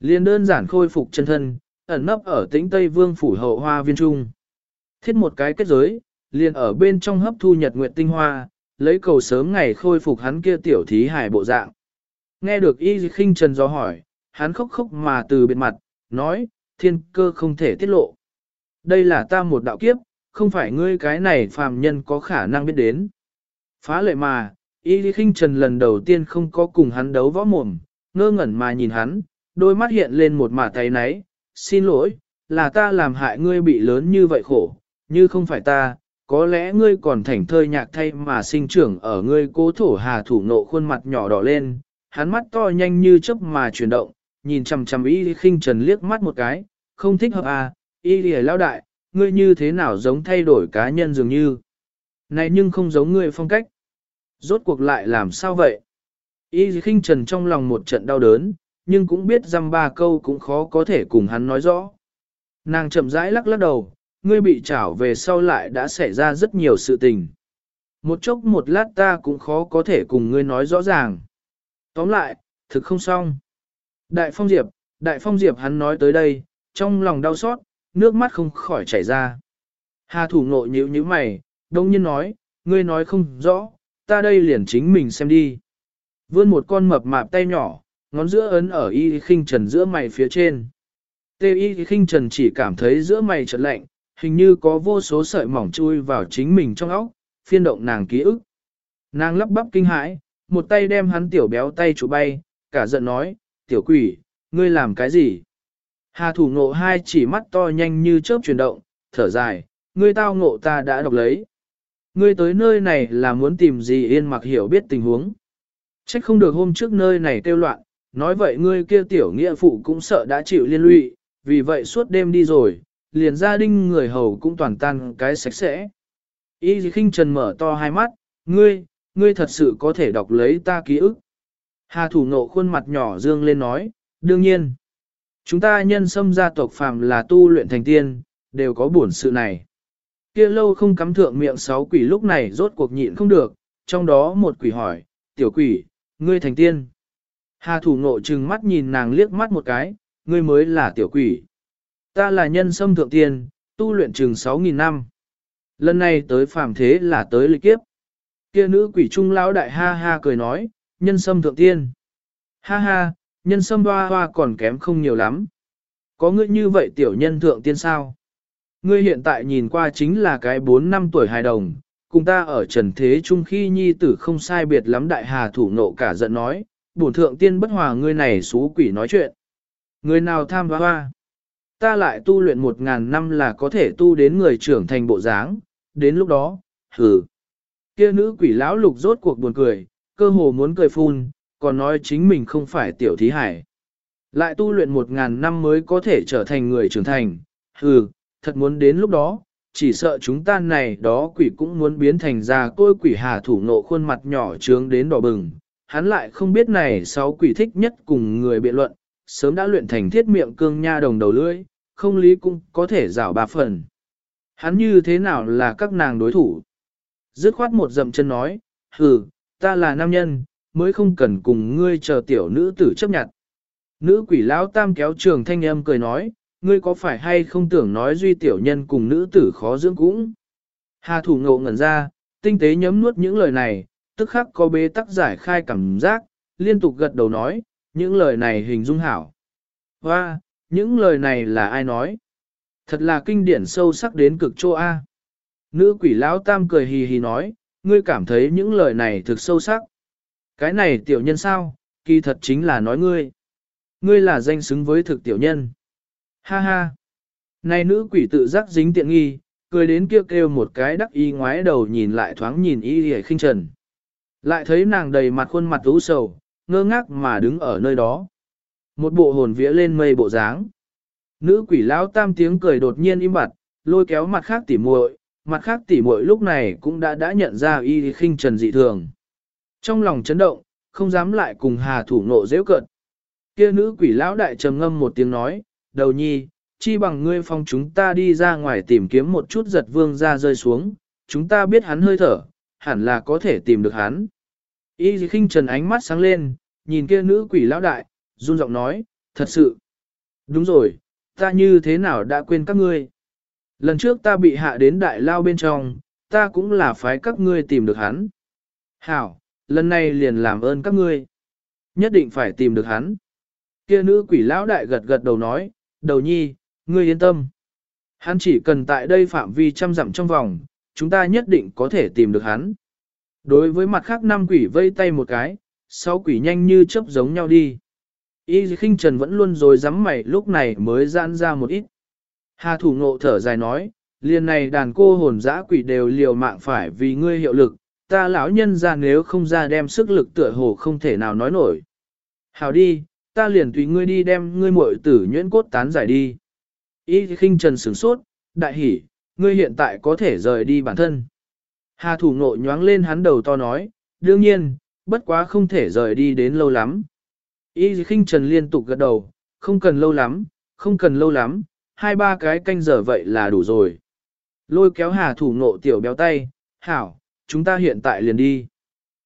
Liên đơn giản khôi phục chân thân, ẩn nấp ở tĩnh Tây Vương phủ hậu hoa viên trung. Thiết một cái kết giới, liền ở bên trong hấp thu nhật nguyệt tinh hoa, lấy cầu sớm ngày khôi phục hắn kia tiểu thí hải bộ dạng. Nghe được y khinh trần do hỏi, hắn khóc khóc mà từ biệt mặt, nói, thiên cơ không thể tiết lộ. Đây là ta một đạo kiếp, không phải ngươi cái này phàm nhân có khả năng biết đến. Phá lệ mà, y khinh trần lần đầu tiên không có cùng hắn đấu võ mồm, ngơ ngẩn mà nhìn hắn, đôi mắt hiện lên một mả tay náy, xin lỗi, là ta làm hại ngươi bị lớn như vậy khổ, như không phải ta, có lẽ ngươi còn thành thơi nhạc thay mà sinh trưởng ở ngươi cố thổ hà thủ nộ khuôn mặt nhỏ đỏ lên, hắn mắt to nhanh như chớp mà chuyển động, nhìn chằm chằm y khinh trần liếc mắt một cái, không thích hợp à, y lìa lao đại, ngươi như thế nào giống thay đổi cá nhân dường như. Này nhưng không giống ngươi phong cách. Rốt cuộc lại làm sao vậy? Y khinh trần trong lòng một trận đau đớn, nhưng cũng biết dăm ba câu cũng khó có thể cùng hắn nói rõ. Nàng chậm rãi lắc lắc đầu, ngươi bị trảo về sau lại đã xảy ra rất nhiều sự tình. Một chốc một lát ta cũng khó có thể cùng ngươi nói rõ ràng. Tóm lại, thực không xong. Đại Phong Diệp, Đại Phong Diệp hắn nói tới đây, trong lòng đau xót, nước mắt không khỏi chảy ra. Hà thủ nộ nhíu nhíu mày, đông nhiên nói, ngươi nói không rõ, ta đây liền chính mình xem đi. Vươn một con mập mạp tay nhỏ, ngón giữa ấn ở y khinh trần giữa mày phía trên. Tê y khinh trần chỉ cảm thấy giữa mày chợt lạnh, hình như có vô số sợi mỏng chui vào chính mình trong óc, phiên động nàng ký ức. Nàng lắp bắp kinh hãi, một tay đem hắn tiểu béo tay chủ bay, cả giận nói, tiểu quỷ, ngươi làm cái gì? Hà thủ ngộ hai chỉ mắt to nhanh như chớp chuyển động, thở dài, ngươi tao ngộ ta đã đọc lấy. Ngươi tới nơi này là muốn tìm gì yên mặc hiểu biết tình huống. Trách không được hôm trước nơi này kêu loạn, nói vậy ngươi kia tiểu nghĩa phụ cũng sợ đã chịu liên lụy, vì vậy suốt đêm đi rồi, liền gia đình người hầu cũng toàn tan cái sạch sẽ. Y khinh trần mở to hai mắt, ngươi, ngươi thật sự có thể đọc lấy ta ký ức. Hà thủ nộ khuôn mặt nhỏ dương lên nói, đương nhiên. Chúng ta nhân xâm gia tộc phàm là tu luyện thành tiên, đều có buồn sự này. Kia lâu không cắm thượng miệng sáu quỷ lúc này rốt cuộc nhịn không được, trong đó một quỷ hỏi, tiểu quỷ, ngươi thành tiên. Hà thủ nộ trừng mắt nhìn nàng liếc mắt một cái, ngươi mới là tiểu quỷ. Ta là nhân sâm thượng tiên, tu luyện chừng 6.000 năm. Lần này tới phàm thế là tới lịch kiếp. Kia nữ quỷ trung lão đại ha ha cười nói, nhân sâm thượng tiên. Ha ha, nhân sâm hoa hoa còn kém không nhiều lắm. Có ngươi như vậy tiểu nhân thượng tiên sao? Ngươi hiện tại nhìn qua chính là cái 4 năm tuổi hài đồng, cùng ta ở trần thế trung khi nhi tử không sai biệt lắm đại hà thủ nộ cả giận nói, bổn thượng tiên bất hòa ngươi này xú quỷ nói chuyện. Người nào tham hoa hoa? Ta lại tu luyện một ngàn năm là có thể tu đến người trưởng thành bộ dáng, đến lúc đó, hừ. Kia nữ quỷ lão lục rốt cuộc buồn cười, cơ hồ muốn cười phun, còn nói chính mình không phải tiểu thí hải. Lại tu luyện một ngàn năm mới có thể trở thành người trưởng thành, hừ, thật muốn đến lúc đó, chỉ sợ chúng ta này đó quỷ cũng muốn biến thành ra côi quỷ hà thủ nộ khuôn mặt nhỏ trướng đến đỏ bừng. Hắn lại không biết này sáu quỷ thích nhất cùng người biện luận, sớm đã luyện thành thiết miệng cương nha đồng đầu lưỡi, không lý cũng có thể rảo ba phần. Hắn như thế nào là các nàng đối thủ? Dứt khoát một dậm chân nói, hừ, ta là nam nhân, mới không cần cùng ngươi chờ tiểu nữ tử chấp nhận. Nữ quỷ lão tam kéo trường thanh âm cười nói, ngươi có phải hay không tưởng nói duy tiểu nhân cùng nữ tử khó dưỡng cũng? Hà thủ ngộ ngẩn ra, tinh tế nhấm nuốt những lời này, tức khắc có bế tắc giải khai cảm giác, liên tục gật đầu nói, những lời này hình dung hảo. Và, những lời này là ai nói? Thật là kinh điển sâu sắc đến cực chỗ A. Nữ quỷ lão tam cười hì hì nói, ngươi cảm thấy những lời này thực sâu sắc. Cái này tiểu nhân sao, kỳ thật chính là nói ngươi. Ngươi là danh xứng với thực tiểu nhân. Ha ha. Này nữ quỷ tự giác dính tiện nghi, cười đến kêu kêu một cái đắc y ngoái đầu nhìn lại thoáng nhìn y hề khinh trần. Lại thấy nàng đầy mặt khuôn mặt u sầu, ngơ ngác mà đứng ở nơi đó. Một bộ hồn vía lên mây bộ dáng. Nữ quỷ lão tam tiếng cười đột nhiên im bặt, lôi kéo mặt khác tỉ muội, mặt khác tỉ muội lúc này cũng đã đã nhận ra y khinh trần dị thường. Trong lòng chấn động, không dám lại cùng hà thủ nộ dễ cận. Kia nữ quỷ lão đại trầm ngâm một tiếng nói, đầu nhi, chi bằng ngươi phong chúng ta đi ra ngoài tìm kiếm một chút giật vương ra rơi xuống, chúng ta biết hắn hơi thở, hẳn là có thể tìm được hắn. Y khinh trần ánh mắt sáng lên, nhìn kia nữ quỷ lão đại, run giọng nói, thật sự. Đúng rồi, ta như thế nào đã quên các ngươi. Lần trước ta bị hạ đến đại lao bên trong, ta cũng là phái các ngươi tìm được hắn. Hảo, lần này liền làm ơn các ngươi. Nhất định phải tìm được hắn. Kia nữ quỷ lão đại gật gật đầu nói, đầu nhi, ngươi yên tâm. Hắn chỉ cần tại đây phạm vi trăm dặm trong vòng, chúng ta nhất định có thể tìm được hắn. Đối với mặt khác năm quỷ vây tay một cái, sáu quỷ nhanh như chớp giống nhau đi. Y khinh trần vẫn luôn rồi dám mày lúc này mới giãn ra một ít. Hà thủ ngộ thở dài nói, liền này đàn cô hồn dã quỷ đều liều mạng phải vì ngươi hiệu lực, ta lão nhân ra nếu không ra đem sức lực tựa hồ không thể nào nói nổi. Hào đi, ta liền tùy ngươi đi đem ngươi muội tử nhuyễn cốt tán giải đi. Y khinh trần sửng sốt, đại hỉ, ngươi hiện tại có thể rời đi bản thân. Hà thủ nộ nhoáng lên hắn đầu to nói, đương nhiên, bất quá không thể rời đi đến lâu lắm. Y khinh trần liên tục gật đầu, không cần lâu lắm, không cần lâu lắm, hai ba cái canh giờ vậy là đủ rồi. Lôi kéo hà thủ nộ tiểu béo tay, hảo, chúng ta hiện tại liền đi.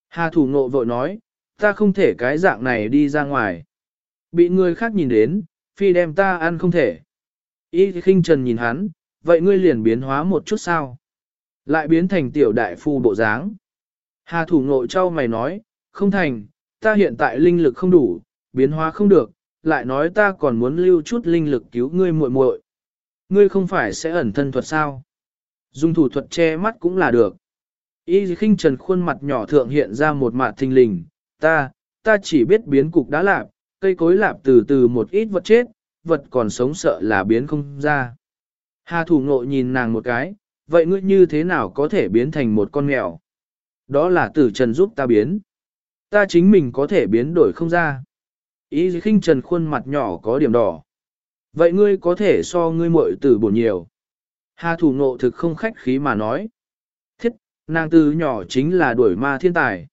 Hà thủ nộ vội nói, ta không thể cái dạng này đi ra ngoài. Bị người khác nhìn đến, phi đem ta ăn không thể. Y khinh trần nhìn hắn, vậy ngươi liền biến hóa một chút sao? Lại biến thành tiểu đại phu bộ dáng. Hà thủ ngộ trao mày nói, không thành, ta hiện tại linh lực không đủ, biến hóa không được, lại nói ta còn muốn lưu chút linh lực cứu ngươi muội muội. Ngươi không phải sẽ ẩn thân thuật sao? Dùng thủ thuật che mắt cũng là được. Y khinh trần khuôn mặt nhỏ thượng hiện ra một mạt thình lình, ta, ta chỉ biết biến cục đá lạp, cây cối lạp từ từ một ít vật chết, vật còn sống sợ là biến không ra. Hà thủ ngộ nhìn nàng một cái, vậy ngươi như thế nào có thể biến thành một con mèo? Đó là tử trần giúp ta biến. Ta chính mình có thể biến đổi không ra. Ý khinh trần khuôn mặt nhỏ có điểm đỏ. Vậy ngươi có thể so ngươi muội tử bổ nhiều. Hà thủ ngộ thực không khách khí mà nói. Thiết, nàng từ nhỏ chính là đuổi ma thiên tài.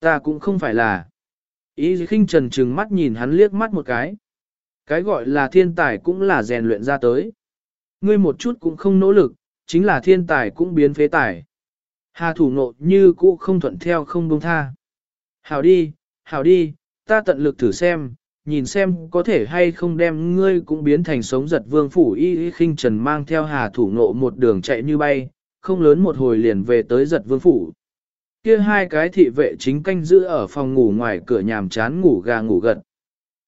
Ta cũng không phải là. Ý khinh trần trừng mắt nhìn hắn liếc mắt một cái. Cái gọi là thiên tài cũng là rèn luyện ra tới. Ngươi một chút cũng không nỗ lực, chính là thiên tài cũng biến phế tài. Hà thủ nộ như cũ không thuận theo không buông tha. Hảo đi, hảo đi, ta tận lực thử xem, nhìn xem có thể hay không đem ngươi cũng biến thành sống giật vương phủ y y khinh trần mang theo hà thủ nộ một đường chạy như bay, không lớn một hồi liền về tới giật vương phủ. Kia hai cái thị vệ chính canh giữ ở phòng ngủ ngoài cửa nhàm chán ngủ gà ngủ gật.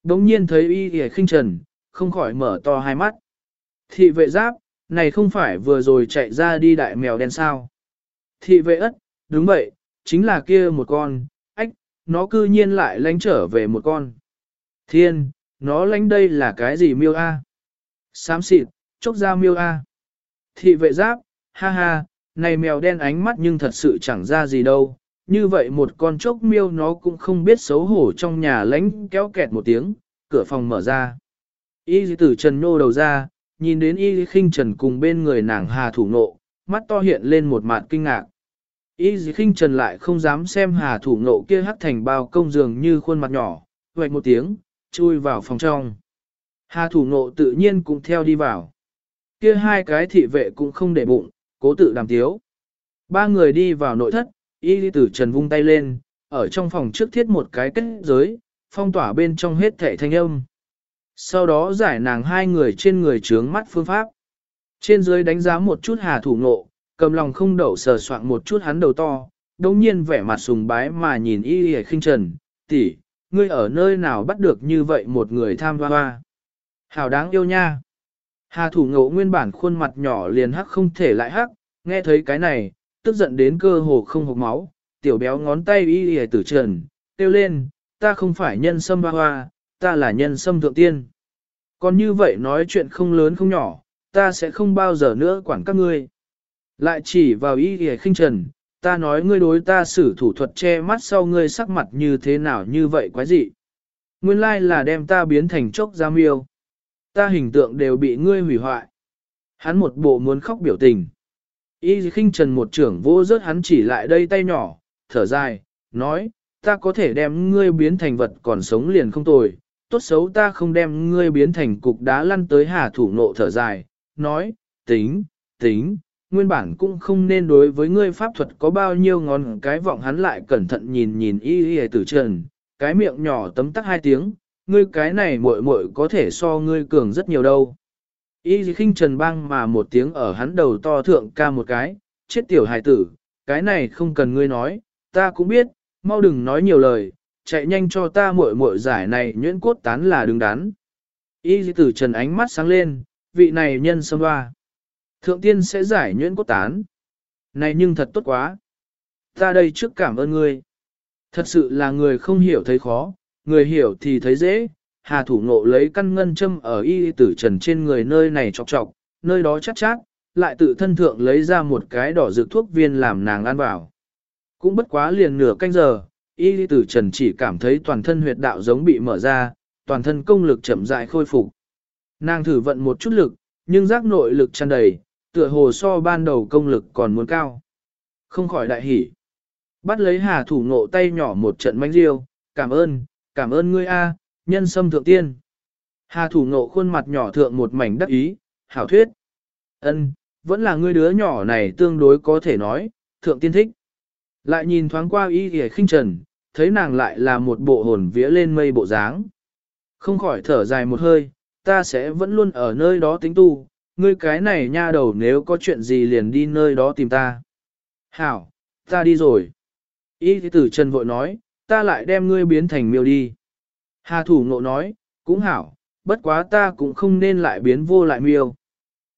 Đống nhiên thấy y y khinh trần, không khỏi mở to hai mắt. Thị vệ giáp, này không phải vừa rồi chạy ra đi đại mèo đen sao. Thị vệ ất, đúng vậy, chính là kia một con, ách, nó cư nhiên lại lánh trở về một con. Thiên, nó lánh đây là cái gì miêu a? Xám xịt, chốc ra miêu a. Thị vệ giáp, ha ha, này mèo đen ánh mắt nhưng thật sự chẳng ra gì đâu. Như vậy một con chốc miêu nó cũng không biết xấu hổ trong nhà lánh kéo kẹt một tiếng, cửa phòng mở ra. Y tử trần nô đầu ra, nhìn đến y khinh trần cùng bên người nàng hà thủ nộ, mắt to hiện lên một mặt kinh ngạc. Y khinh trần lại không dám xem hà thủ nộ kia hắt thành bao công dường như khuôn mặt nhỏ, vạch một tiếng, chui vào phòng trong. Hà thủ nộ tự nhiên cũng theo đi vào. Kia hai cái thị vệ cũng không để bụng, cố tự làm tiếu. Ba người đi vào nội thất, y tử trần vung tay lên, ở trong phòng trước thiết một cái kết giới, phong tỏa bên trong hết thệ thanh âm. Sau đó giải nàng hai người trên người trướng mắt phương pháp. Trên dưới đánh giá một chút hà thủ ngộ, cầm lòng không đậu sờ soạn một chút hắn đầu to, đồng nhiên vẻ mặt sùng bái mà nhìn y y khinh trần, tỷ, ngươi ở nơi nào bắt được như vậy một người tham hoa hoa. Hảo đáng yêu nha. Hà thủ ngộ nguyên bản khuôn mặt nhỏ liền hắc không thể lại hắc, nghe thấy cái này, tức giận đến cơ hồ không hộp máu, tiểu béo ngón tay y y tử trần, kêu lên, ta không phải nhân sâm hoa hoa, ta là nhân sâm thượng tiên. Còn như vậy nói chuyện không lớn không nhỏ, ta sẽ không bao giờ nữa quản các ngươi. Lại chỉ vào ý hề khinh trần, ta nói ngươi đối ta xử thủ thuật che mắt sau ngươi sắc mặt như thế nào như vậy quái dị. Nguyên lai là đem ta biến thành chốc giam yêu. Ta hình tượng đều bị ngươi hủy hoại. Hắn một bộ muốn khóc biểu tình. Y khinh trần một trưởng vô rớt hắn chỉ lại đây tay nhỏ, thở dài, nói, ta có thể đem ngươi biến thành vật còn sống liền không tồi, tốt xấu ta không đem ngươi biến thành cục đá lăn tới hà thủ nộ thở dài, nói, tính, tính, nguyên bản cũng không nên đối với ngươi pháp thuật có bao nhiêu ngón cái vọng hắn lại cẩn thận nhìn nhìn y y tử trần, cái miệng nhỏ tấm tắc hai tiếng, ngươi cái này muội muội có thể so ngươi cường rất nhiều đâu. Y khinh trần băng mà một tiếng ở hắn đầu to thượng ca một cái, chết tiểu hài tử, cái này không cần ngươi nói, ta cũng biết, mau đừng nói nhiều lời, chạy nhanh cho ta muội muội giải này nhuyễn cốt tán là đứng đắn. Y tử trần ánh mắt sáng lên, vị này nhân sâm hoa. Thượng tiên sẽ giải nhuyễn cốt tán. Này nhưng thật tốt quá. Ta đây trước cảm ơn ngươi. Thật sự là người không hiểu thấy khó, người hiểu thì thấy dễ. Hà thủ ngộ lấy căn ngân châm ở y tử trần trên người nơi này chọc chọc, nơi đó chắc chắc, lại tự thân thượng lấy ra một cái đỏ dược thuốc viên làm nàng ăn vào. Cũng bất quá liền nửa canh giờ, y tử trần chỉ cảm thấy toàn thân huyệt đạo giống bị mở ra, toàn thân công lực chậm rãi khôi phục. Nàng thử vận một chút lực, nhưng giác nội lực tràn đầy, tựa hồ so ban đầu công lực còn muốn cao. Không khỏi đại hỉ. Bắt lấy hà thủ ngộ tay nhỏ một trận manh riêu, cảm ơn, cảm ơn ngươi a, nhân sâm thượng tiên. Hà thủ ngộ khuôn mặt nhỏ thượng một mảnh đắc ý, hảo thuyết. ân vẫn là ngươi đứa nhỏ này tương đối có thể nói, thượng tiên thích. Lại nhìn thoáng qua y hề khinh trần, thấy nàng lại là một bộ hồn vía lên mây bộ dáng. Không khỏi thở dài một hơi, ta sẽ vẫn luôn ở nơi đó tính tu, ngươi cái này nha đầu nếu có chuyện gì liền đi nơi đó tìm ta. Hảo, ta đi rồi. Y tử Trần vội nói, ta lại đem ngươi biến thành miêu đi. Hà thủ ngộ nói, cũng hảo, bất quá ta cũng không nên lại biến vô lại miêu.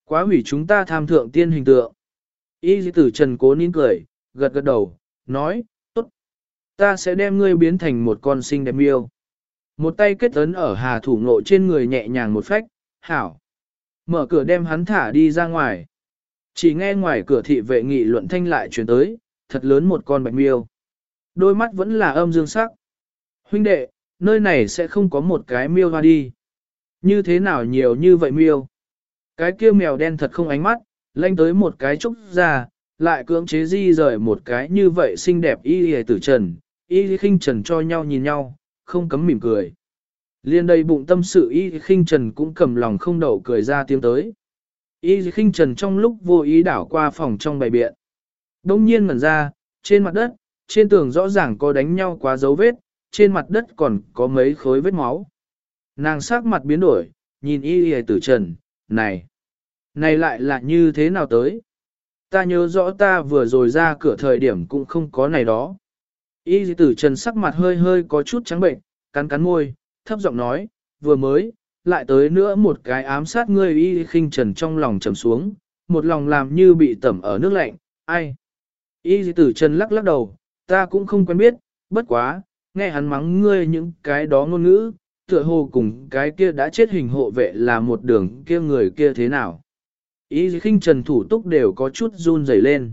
Quá hủy chúng ta tham thượng tiên hình tượng. Y tử Trần cố nín cười, gật gật đầu, nói, tốt. Ta sẽ đem ngươi biến thành một con sinh đẹp miêu. Một tay kết ấn ở hà thủ ngộ trên người nhẹ nhàng một phách, hảo. Mở cửa đem hắn thả đi ra ngoài. Chỉ nghe ngoài cửa thị vệ nghị luận thanh lại chuyển tới, thật lớn một con bạch miêu. Đôi mắt vẫn là âm dương sắc. Huynh đệ, nơi này sẽ không có một cái miêu hoa đi. Như thế nào nhiều như vậy miêu? Cái kia mèo đen thật không ánh mắt, lanh tới một cái trúc ra, lại cưỡng chế di rời một cái như vậy xinh đẹp y hề tử trần, y khinh trần cho nhau nhìn nhau, không cấm mỉm cười. Liên đây bụng tâm sự y khinh trần cũng cầm lòng không đậu cười ra tiếng tới. Y khinh trần trong lúc vô ý đảo qua phòng trong bày biện. Đông nhiên ngẩn ra, trên mặt đất, trên tường rõ ràng có đánh nhau quá dấu vết, trên mặt đất còn có mấy khối vết máu. Nàng sắc mặt biến đổi, nhìn y y tử trần, này, này lại là như thế nào tới? Ta nhớ rõ ta vừa rồi ra cửa thời điểm cũng không có này đó. Y tử trần sắc mặt hơi hơi có chút trắng bệnh, cắn cắn môi, thấp giọng nói, vừa mới, lại tới nữa một cái ám sát ngươi y khinh trần trong lòng trầm xuống, một lòng làm như bị tẩm ở nước lạnh, ai? Y tử trần lắc lắc đầu, ta cũng không quen biết, bất quá, nghe hắn mắng ngươi những cái đó ngôn ngữ, tựa hồ cùng cái kia đã chết hình hộ vệ là một đường kia người kia thế nào. Y khinh trần thủ túc đều có chút run rẩy lên.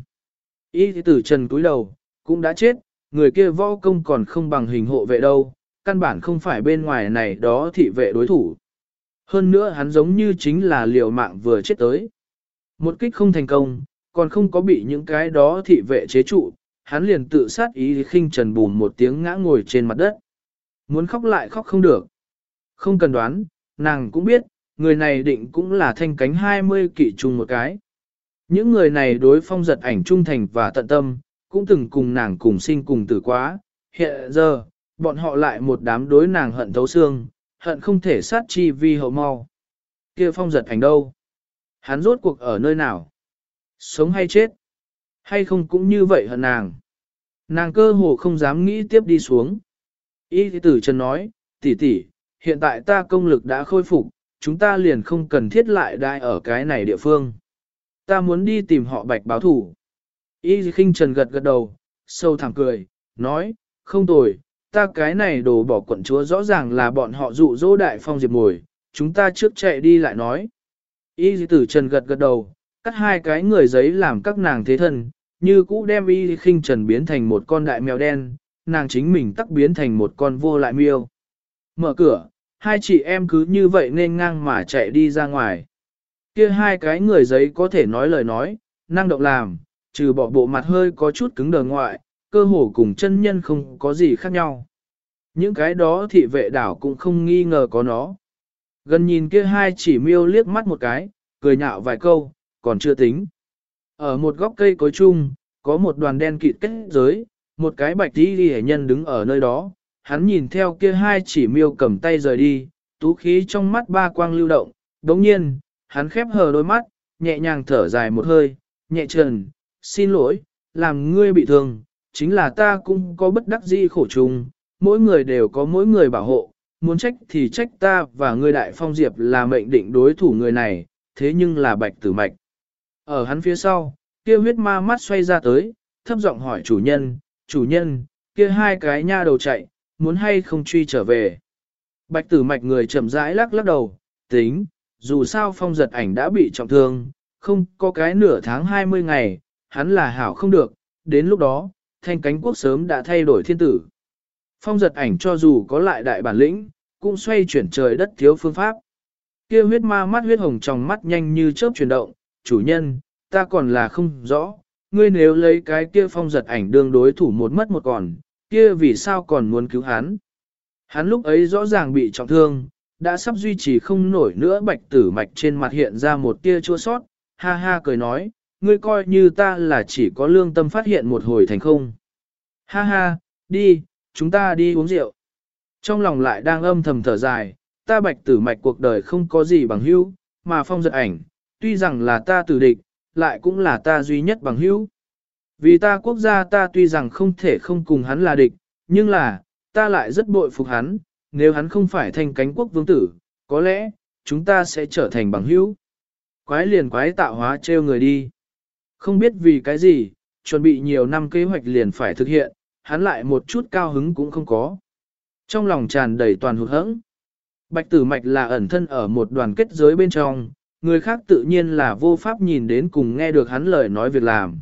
Y tử trần cúi đầu, cũng đã chết, người kia võ công còn không bằng hình hộ vệ đâu, căn bản không phải bên ngoài này đó thị vệ đối thủ. Hơn nữa hắn giống như chính là liều mạng vừa chết tới. Một kích không thành công, còn không có bị những cái đó thị vệ chế trụ, hắn liền tự sát ý khinh trần bùn một tiếng ngã ngồi trên mặt đất. Muốn khóc lại khóc không được. Không cần đoán, nàng cũng biết, người này định cũng là thanh cánh 20 kỵ chung một cái. Những người này đối phong giật ảnh trung thành và tận tâm, cũng từng cùng nàng cùng sinh cùng tử quá. Hiện giờ, bọn họ lại một đám đối nàng hận thấu xương, hận không thể sát chi vi hậu mau. kia phong giật ảnh đâu? Hắn rốt cuộc ở nơi nào? Sống hay chết? Hay không cũng như vậy hận nàng. Nàng cơ hồ không dám nghĩ tiếp đi xuống. Y tử Trần nói, tỷ tỷ, hiện tại ta công lực đã khôi phục, chúng ta liền không cần thiết lại đai ở cái này địa phương. Ta muốn đi tìm họ bạch báo thủ. Y khinh Trần gật gật đầu, sâu thẳng cười, nói, không tồi, ta cái này đồ bỏ quận chúa rõ ràng là bọn họ dụ dỗ đại phong diệp mồi, chúng ta trước chạy đi lại nói. Y tử Trần gật gật đầu, cắt hai cái người giấy làm các nàng thế thân, như cũ đem y khinh trần biến thành một con đại mèo đen, nàng chính mình tắc biến thành một con vô lại miêu. Mở cửa, hai chị em cứ như vậy nên ngang mà chạy đi ra ngoài. Kia hai cái người giấy có thể nói lời nói, năng động làm, trừ bỏ bộ mặt hơi có chút cứng đờ ngoại, cơ hồ cùng chân nhân không có gì khác nhau. Những cái đó thị vệ đảo cũng không nghi ngờ có nó. Gần nhìn kia hai chỉ miêu liếc mắt một cái, cười nhạo vài câu, còn chưa tính. Ở một góc cây cối chung, có một đoàn đen kịt kết giới, một cái bạch đi ghi nhân đứng ở nơi đó, hắn nhìn theo kia hai chỉ miêu cầm tay rời đi, tú khí trong mắt ba quang lưu động, đồng nhiên, hắn khép hờ đôi mắt, nhẹ nhàng thở dài một hơi, nhẹ trần, xin lỗi, làm ngươi bị thương, chính là ta cũng có bất đắc dĩ khổ trùng, mỗi người đều có mỗi người bảo hộ, muốn trách thì trách ta và ngươi đại phong diệp là mệnh định đối thủ người này, thế nhưng là bạch tử mạch. Ở hắn phía sau, kia huyết ma mắt xoay ra tới, thấp giọng hỏi chủ nhân, chủ nhân, kia hai cái nha đầu chạy, muốn hay không truy trở về. Bạch tử mạch người chậm rãi lắc lắc đầu, tính, dù sao phong giật ảnh đã bị trọng thương, không có cái nửa tháng 20 ngày, hắn là hảo không được, đến lúc đó, thanh cánh quốc sớm đã thay đổi thiên tử. Phong giật ảnh cho dù có lại đại bản lĩnh, cũng xoay chuyển trời đất thiếu phương pháp. Kia huyết ma mắt huyết hồng trong mắt nhanh như chớp chuyển động, chủ nhân, ta còn là không rõ, ngươi nếu lấy cái kia phong giật ảnh đương đối thủ một mất một còn, kia vì sao còn muốn cứu hắn? Hắn lúc ấy rõ ràng bị trọng thương, đã sắp duy trì không nổi nữa bạch tử mạch trên mặt hiện ra một tia chua sót, ha ha cười nói, ngươi coi như ta là chỉ có lương tâm phát hiện một hồi thành không. Ha ha, đi, chúng ta đi uống rượu. Trong lòng lại đang âm thầm thở dài, ta bạch tử mạch cuộc đời không có gì bằng hữu, mà phong giật ảnh, tuy rằng là ta tử địch, lại cũng là ta duy nhất bằng hữu. Vì ta quốc gia ta tuy rằng không thể không cùng hắn là địch, nhưng là, ta lại rất bội phục hắn, nếu hắn không phải thành cánh quốc vương tử, có lẽ, chúng ta sẽ trở thành bằng hữu. Quái liền quái tạo hóa trêu người đi. Không biết vì cái gì, chuẩn bị nhiều năm kế hoạch liền phải thực hiện, hắn lại một chút cao hứng cũng không có. Trong lòng tràn đầy toàn hụt hẫng. Bạch tử mạch là ẩn thân ở một đoàn kết giới bên trong, người khác tự nhiên là vô pháp nhìn đến cùng nghe được hắn lời nói việc làm.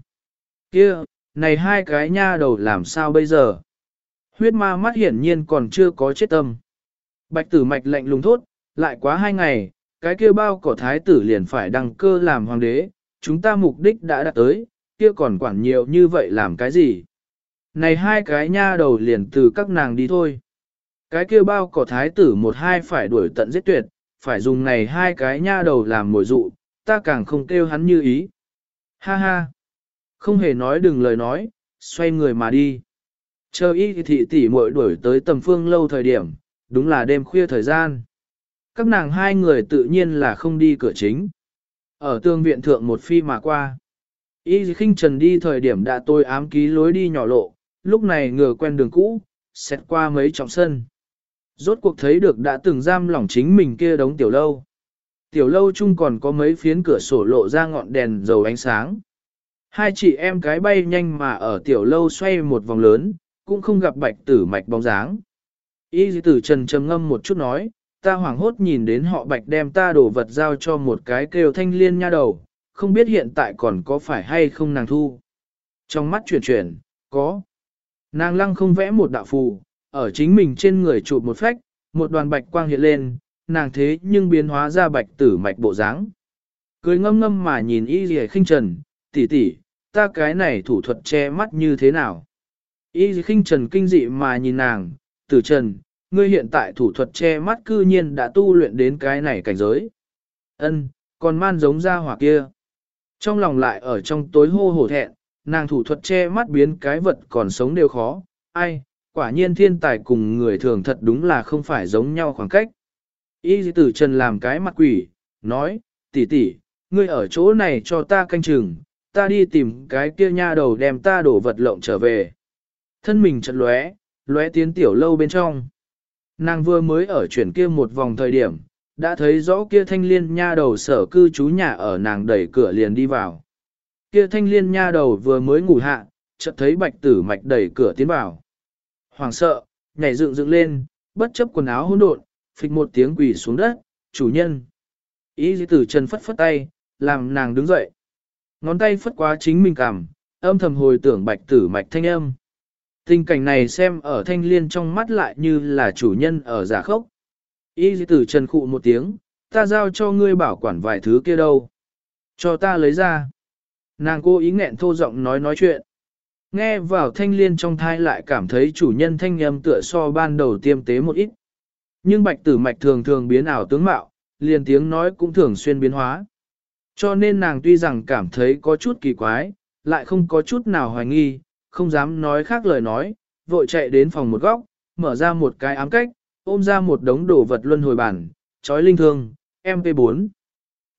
Kia, này hai cái nha đầu làm sao bây giờ? Huyết ma mắt hiển nhiên còn chưa có chết tâm. Bạch tử mạch lệnh lùng thốt, lại quá hai ngày, cái kia bao cỏ thái tử liền phải đăng cơ làm hoàng đế, chúng ta mục đích đã đạt tới, kia còn quản nhiều như vậy làm cái gì? Này hai cái nha đầu liền từ các nàng đi thôi. Cái kia bao cỏ thái tử một hai phải đuổi tận giết tuyệt, phải dùng này hai cái nha đầu làm mồi dụ, ta càng không kêu hắn như ý. Ha ha! Không hề nói đừng lời nói, xoay người mà đi. Chờ y thị tỷ muội đuổi tới tầm phương lâu thời điểm, đúng là đêm khuya thời gian. Các nàng hai người tự nhiên là không đi cửa chính. Ở tương viện thượng một phi mà qua. Y khinh trần đi thời điểm đã tôi ám ký lối đi nhỏ lộ, lúc này ngừa quen đường cũ, xét qua mấy trọng sân. Rốt cuộc thấy được đã từng giam lỏng chính mình kia đống tiểu lâu. Tiểu lâu chung còn có mấy phiến cửa sổ lộ ra ngọn đèn dầu ánh sáng. Hai chị em cái bay nhanh mà ở tiểu lâu xoay một vòng lớn, cũng không gặp bạch tử mạch bóng dáng. Y tử trần trầm ngâm một chút nói, ta hoảng hốt nhìn đến họ bạch đem ta đổ vật giao cho một cái kêu thanh liên nha đầu, không biết hiện tại còn có phải hay không nàng thu. Trong mắt chuyển chuyển, có. Nàng lăng không vẽ một đạo phù, ở chính mình trên người chụp một phách, một đoàn bạch quang hiện lên, nàng thế nhưng biến hóa ra bạch tử mạch bộ dáng. Cười ngâm ngâm mà nhìn y dì khinh trần, tỷ tỷ, ta cái này thủ thuật che mắt như thế nào? Y khinh trần kinh dị mà nhìn nàng, tử trần, ngươi hiện tại thủ thuật che mắt cư nhiên đã tu luyện đến cái này cảnh giới. Ân, còn man giống ra hỏa kia. Trong lòng lại ở trong tối hô hổ thẹn, nàng thủ thuật che mắt biến cái vật còn sống đều khó, ai, quả nhiên thiên tài cùng người thường thật đúng là không phải giống nhau khoảng cách. Y tử trần làm cái mặt quỷ, nói, tỷ tỷ, ngươi ở chỗ này cho ta canh chừng, ta đi tìm cái kia nha đầu đem ta đổ vật lộng trở về. Thân mình chật lóe, lóe tiến tiểu lâu bên trong. Nàng vừa mới ở chuyển kia một vòng thời điểm, đã thấy rõ kia thanh liên nha đầu sở cư trú nhà ở nàng đẩy cửa liền đi vào. Kia thanh liên nha đầu vừa mới ngủ hạ, chợt thấy bạch tử mạch đẩy cửa tiến vào. Hoàng sợ, nhảy dựng dựng lên, bất chấp quần áo hỗn độn, phịch một tiếng quỳ xuống đất, chủ nhân. Ý tử chân phất phất tay, làm nàng đứng dậy. Ngón tay phất quá chính mình cảm, âm thầm hồi tưởng bạch tử mạch thanh âm. Tình cảnh này xem ở thanh liên trong mắt lại như là chủ nhân ở giả khốc. Y tử trần khụ một tiếng, ta giao cho ngươi bảo quản vài thứ kia đâu. Cho ta lấy ra. Nàng cô ý nghẹn thô giọng nói nói chuyện. Nghe vào thanh liên trong thai lại cảm thấy chủ nhân thanh âm tựa so ban đầu tiêm tế một ít. Nhưng bạch tử mạch thường thường biến ảo tướng mạo, liền tiếng nói cũng thường xuyên biến hóa. Cho nên nàng tuy rằng cảm thấy có chút kỳ quái, lại không có chút nào hoài nghi, không dám nói khác lời nói, vội chạy đến phòng một góc, mở ra một cái ám cách, ôm ra một đống đồ vật luân hồi bản, chói linh thương, MP4.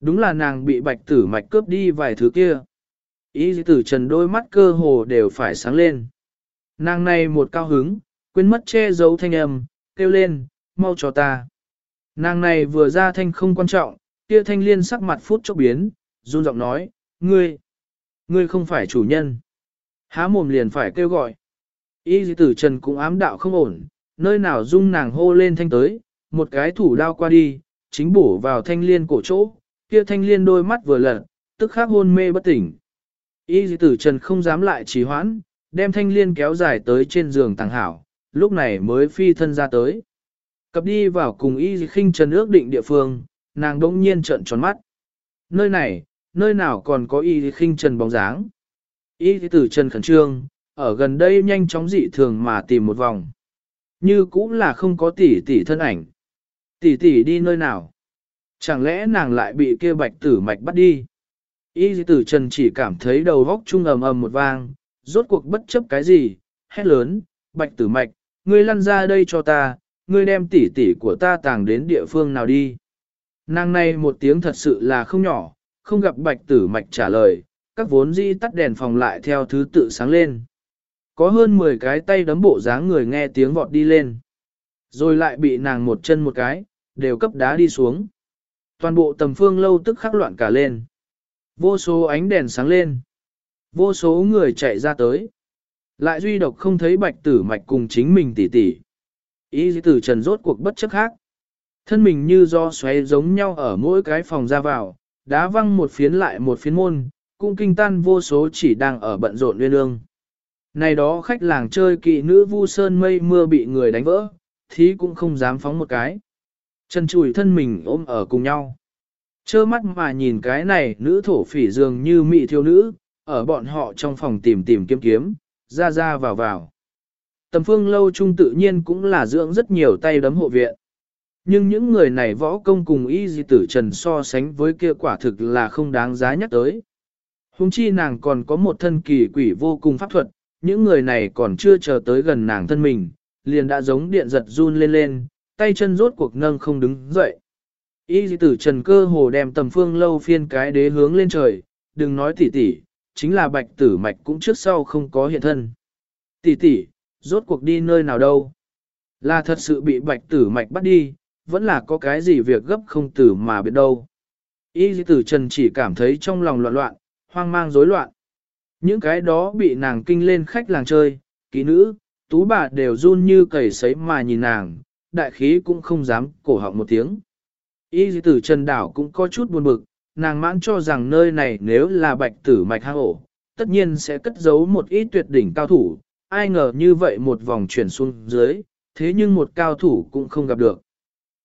Đúng là nàng bị bạch tử mạch cướp đi vài thứ kia. Ý tử trần đôi mắt cơ hồ đều phải sáng lên. Nàng này một cao hứng, quên mất che giấu thanh âm, kêu lên, mau cho ta. Nàng này vừa ra thanh không quan trọng, kia thanh liên sắc mặt phút chốc biến, run giọng nói, ngươi, ngươi không phải chủ nhân. Há mồm liền phải kêu gọi. Y tử trần cũng ám đạo không ổn, nơi nào dung nàng hô lên thanh tới, một cái thủ đao qua đi, chính bổ vào thanh liên cổ chỗ, kia thanh liên đôi mắt vừa lật, tức khắc hôn mê bất tỉnh. Y tử trần không dám lại trì hoãn, đem thanh liên kéo dài tới trên giường tàng hảo, lúc này mới phi thân ra tới. Cập đi vào cùng y khinh trần ước định địa phương, nàng đỗng nhiên trợn tròn mắt. Nơi này, nơi nào còn có y khinh trần bóng dáng. Y tử trần khẩn trương, ở gần đây nhanh chóng dị thường mà tìm một vòng. Như cũng là không có tỷ tỷ thân ảnh. Tỷ tỷ đi nơi nào? Chẳng lẽ nàng lại bị kia bạch tử mạch bắt đi? Y tử trần chỉ cảm thấy đầu vóc trung ầm ầm một vang, rốt cuộc bất chấp cái gì, hét lớn, bạch tử mạch, ngươi lăn ra đây cho ta, ngươi đem tỷ tỷ của ta tàng đến địa phương nào đi. Nàng này một tiếng thật sự là không nhỏ, không gặp bạch tử mạch trả lời, các vốn dĩ tắt đèn phòng lại theo thứ tự sáng lên. Có hơn 10 cái tay đấm bộ dáng người nghe tiếng vọt đi lên. Rồi lại bị nàng một chân một cái, đều cấp đá đi xuống. Toàn bộ tầm phương lâu tức khắc loạn cả lên. Vô số ánh đèn sáng lên. Vô số người chạy ra tới. Lại duy độc không thấy bạch tử mạch cùng chính mình tỉ tỉ. Ý tử trần rốt cuộc bất chấp khác. Thân mình như do xoáy giống nhau ở mỗi cái phòng ra vào, đá văng một phiến lại một phiến môn, cũng kinh tan vô số chỉ đang ở bận rộn nguyên ương. Này đó khách làng chơi kỵ nữ vu sơn mây mưa bị người đánh vỡ, thí cũng không dám phóng một cái. Chân chùi thân mình ôm ở cùng nhau. Chơ mắt mà nhìn cái này nữ thổ phỉ dường như mị thiêu nữ, ở bọn họ trong phòng tìm tìm kiếm kiếm, ra ra vào vào. Tầm phương lâu trung tự nhiên cũng là dưỡng rất nhiều tay đấm hộ viện. Nhưng những người này võ công cùng y di tử trần so sánh với kia quả thực là không đáng giá nhắc tới. Hùng chi nàng còn có một thân kỳ quỷ vô cùng pháp thuật, những người này còn chưa chờ tới gần nàng thân mình, liền đã giống điện giật run lên lên, tay chân rốt cuộc nâng không đứng dậy. Y di tử trần cơ hồ đem tầm phương lâu phiên cái đế hướng lên trời, đừng nói tỉ tỉ, chính là bạch tử mạch cũng trước sau không có hiện thân. Tỷ tỷ, rốt cuộc đi nơi nào đâu? Là thật sự bị bạch tử mạch bắt đi, vẫn là có cái gì việc gấp không tử mà biết đâu. Y di tử trần chỉ cảm thấy trong lòng loạn loạn, hoang mang rối loạn. Những cái đó bị nàng kinh lên khách làng chơi, kỹ nữ, tú bà đều run như cầy sấy mà nhìn nàng, đại khí cũng không dám cổ họng một tiếng. Y di tử trần đảo cũng có chút buồn bực, nàng mãn cho rằng nơi này nếu là bạch tử mạch hang ổ, tất nhiên sẽ cất giấu một ít tuyệt đỉnh cao thủ, ai ngờ như vậy một vòng chuyển xuống dưới, thế nhưng một cao thủ cũng không gặp được.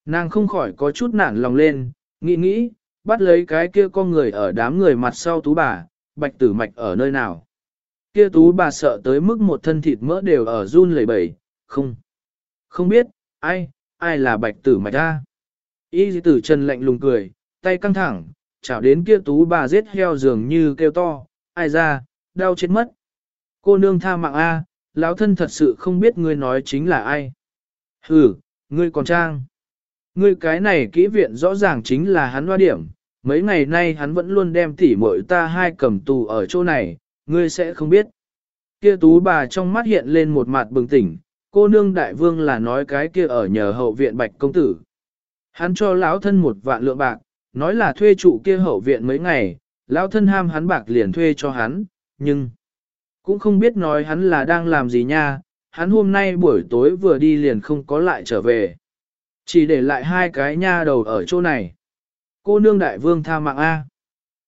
Nàng không khỏi có chút nản lòng lên, nghĩ nghĩ, bắt lấy cái kia con người ở đám người mặt sau tú bà, bạch tử mạch ở nơi nào. Kia tú bà sợ tới mức một thân thịt mỡ đều ở run lẩy bẩy, không. Không biết, ai, ai là bạch tử mạch ta. Y tử trần lạnh lùng cười, tay căng thẳng, chảo đến kia tú bà giết heo dường như kêu to, ai ra, đau chết mất. Cô nương tha mạng A, lão thân thật sự không biết ngươi nói chính là ai. Ừ, ngươi còn trang. Ngươi cái này kỹ viện rõ ràng chính là hắn hoa điểm, mấy ngày nay hắn vẫn luôn đem tỉ muội ta hai cầm tù ở chỗ này, ngươi sẽ không biết. Kia tú bà trong mắt hiện lên một mặt bừng tỉnh, cô nương đại vương là nói cái kia ở nhờ hậu viện bạch công tử. Hắn cho lão thân một vạn lượng bạc, nói là thuê trụ kia hậu viện mấy ngày, lão thân ham hắn bạc liền thuê cho hắn, nhưng cũng không biết nói hắn là đang làm gì nha, hắn hôm nay buổi tối vừa đi liền không có lại trở về. Chỉ để lại hai cái nha đầu ở chỗ này. Cô nương đại vương tha mạng A.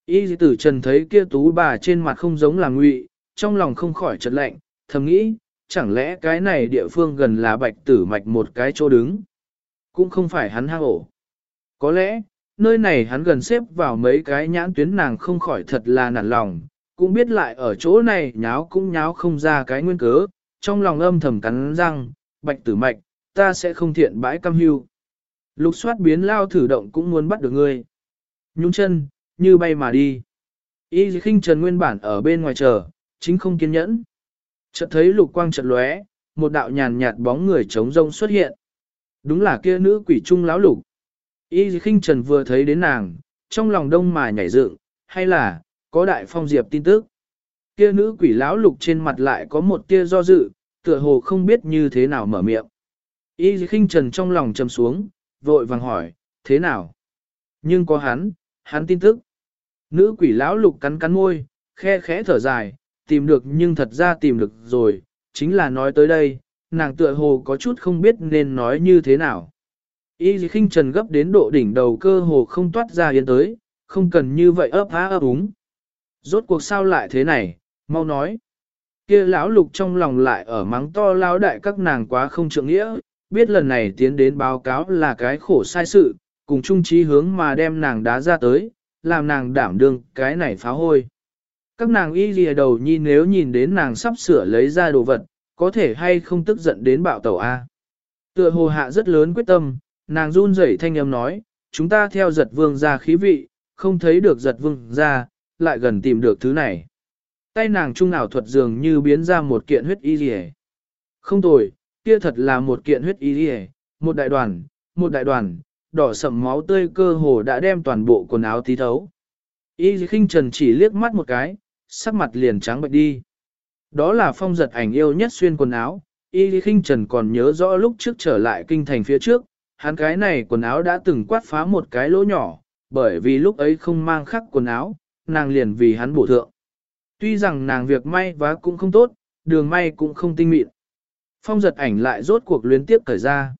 Y tử trần thấy kia tú bà trên mặt không giống là ngụy, trong lòng không khỏi chợt lạnh, thầm nghĩ, chẳng lẽ cái này địa phương gần là bạch tử mạch một cái chỗ đứng. Cũng không phải hắn hang ổ. Có lẽ, nơi này hắn gần xếp vào mấy cái nhãn tuyến nàng không khỏi thật là nản lòng, cũng biết lại ở chỗ này nháo cũng nháo không ra cái nguyên cớ, trong lòng âm thầm cắn răng, bạch tử mạch, ta sẽ không thiện bãi cam hưu. Lục soát biến lao thử động cũng muốn bắt được ngươi. Nhúng chân, như bay mà đi. Y khinh trần nguyên bản ở bên ngoài chờ, chính không kiên nhẫn. Chợt thấy lục quang chợt lóe, một đạo nhàn nhạt bóng người trống rông xuất hiện. Đúng là kia nữ quỷ trung lão lục. Y khinh trần vừa thấy đến nàng, trong lòng đông mà nhảy dựng, hay là, có đại phong diệp tin tức. Kia nữ quỷ lão lục trên mặt lại có một tia do dự, tựa hồ không biết như thế nào mở miệng. Y khinh trần trong lòng trầm xuống, vội vàng hỏi, thế nào? Nhưng có hắn, hắn tin tức. Nữ quỷ lão lục cắn cắn môi, khe khẽ thở dài, tìm được nhưng thật ra tìm được rồi, chính là nói tới đây, nàng tựa hồ có chút không biết nên nói như thế nào. Y khinh trần gấp đến độ đỉnh đầu cơ hồ không toát ra yên tới, không cần như vậy ấp há ấp úng. Rốt cuộc sao lại thế này, mau nói. Kia lão lục trong lòng lại ở mắng to lão đại các nàng quá không trượng nghĩa, biết lần này tiến đến báo cáo là cái khổ sai sự, cùng chung trí hướng mà đem nàng đá ra tới, làm nàng đảm đương cái này phá hôi. Các nàng y lìa đầu nhi nếu nhìn đến nàng sắp sửa lấy ra đồ vật, có thể hay không tức giận đến bạo tẩu A. Tựa hồ hạ rất lớn quyết tâm, nàng run rẩy thanh âm nói, chúng ta theo giật vương ra khí vị, không thấy được giật vương ra, lại gần tìm được thứ này. Tay nàng trung ảo thuật dường như biến ra một kiện huyết y lìa. Không tồi, kia thật là một kiện huyết y một đại đoàn, một đại đoàn, đỏ sậm máu tươi cơ hồ đã đem toàn bộ quần áo tí thấu. Y khinh trần chỉ liếc mắt một cái, sắc mặt liền trắng bệch đi. Đó là phong giật ảnh yêu nhất xuyên quần áo, Y khinh trần còn nhớ rõ lúc trước trở lại kinh thành phía trước, hắn cái này quần áo đã từng quát phá một cái lỗ nhỏ, bởi vì lúc ấy không mang khắc quần áo, nàng liền vì hắn bổ thượng. Tuy rằng nàng việc may vá cũng không tốt, đường may cũng không tinh mịn. Phong giật ảnh lại rốt cuộc luyến tiếp thời ra.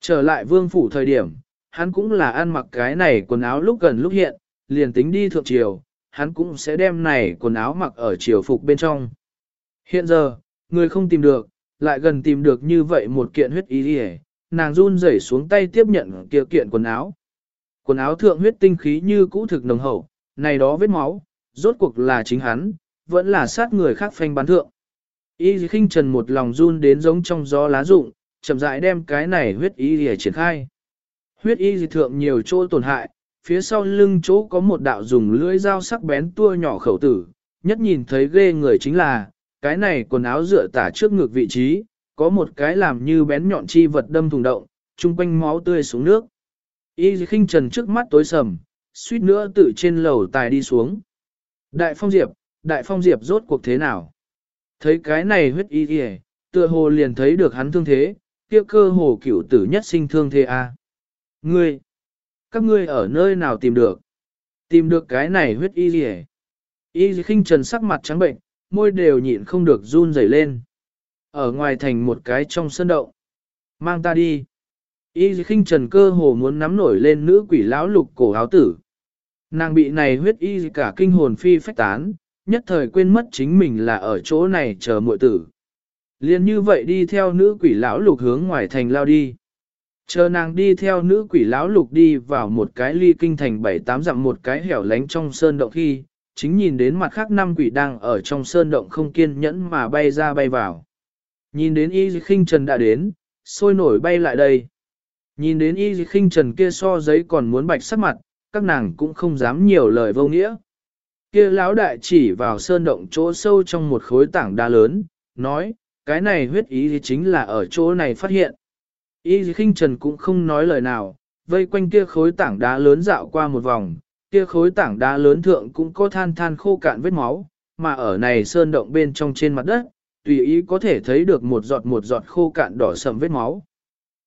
Trở lại vương phủ thời điểm, hắn cũng là ăn mặc cái này quần áo lúc gần lúc hiện, liền tính đi thượng triều, hắn cũng sẽ đem này quần áo mặc ở triều phục bên trong. Hiện giờ, người không tìm được, lại gần tìm được như vậy một kiện huyết ý đi nàng run rẩy xuống tay tiếp nhận kia kiện quần áo. Quần áo thượng huyết tinh khí như cũ thực nồng hậu, này đó vết máu, rốt cuộc là chính hắn, vẫn là sát người khác phanh bán thượng. Y khinh trần một lòng run đến giống trong gió lá rụng, chậm rãi đem cái này huyết y để triển khai. Huyết y thượng nhiều chỗ tổn hại, phía sau lưng chỗ có một đạo dùng lưỡi dao sắc bén tua nhỏ khẩu tử, nhất nhìn thấy ghê người chính là, cái này quần áo dựa tả trước ngược vị trí, có một cái làm như bén nhọn chi vật đâm thùng động, chung quanh máu tươi xuống nước. Y khinh trần trước mắt tối sầm, suýt nữa tự trên lầu tài đi xuống. Đại phong diệp, đại phong diệp rốt cuộc thế nào? Thấy cái này huyết y kìa, tựa hồ liền thấy được hắn thương thế, kia cơ hồ cửu tử nhất sinh thương thế a. À. Ngươi, các ngươi ở nơi nào tìm được? Tìm được cái này huyết y kìa. Y khinh trần sắc mặt trắng bệnh, môi đều nhịn không được run rẩy lên. Ở ngoài thành một cái trong sân động. Mang ta đi. Y khinh trần cơ hồ muốn nắm nổi lên nữ quỷ lão lục cổ áo tử. Nàng bị này huyết y cả kinh hồn phi phách tán, nhất thời quên mất chính mình là ở chỗ này chờ muội tử. Liên như vậy đi theo nữ quỷ lão lục hướng ngoài thành lao đi. Chờ nàng đi theo nữ quỷ lão lục đi vào một cái ly kinh thành bảy tám dặm một cái hẻo lánh trong sơn động khi, chính nhìn đến mặt khác năm quỷ đang ở trong sơn động không kiên nhẫn mà bay ra bay vào. Nhìn đến y khinh trần đã đến, sôi nổi bay lại đây. Nhìn đến y khinh trần kia so giấy còn muốn bạch sắc mặt, các nàng cũng không dám nhiều lời vô nghĩa. Kia lão đại chỉ vào sơn động chỗ sâu trong một khối tảng đá lớn, nói, cái này huyết ý thì chính là ở chỗ này phát hiện. Y khinh trần cũng không nói lời nào, vây quanh kia khối tảng đá lớn dạo qua một vòng, kia khối tảng đá lớn thượng cũng có than than khô cạn vết máu, mà ở này sơn động bên trong trên mặt đất, tùy ý có thể thấy được một giọt một giọt khô cạn đỏ sầm vết máu.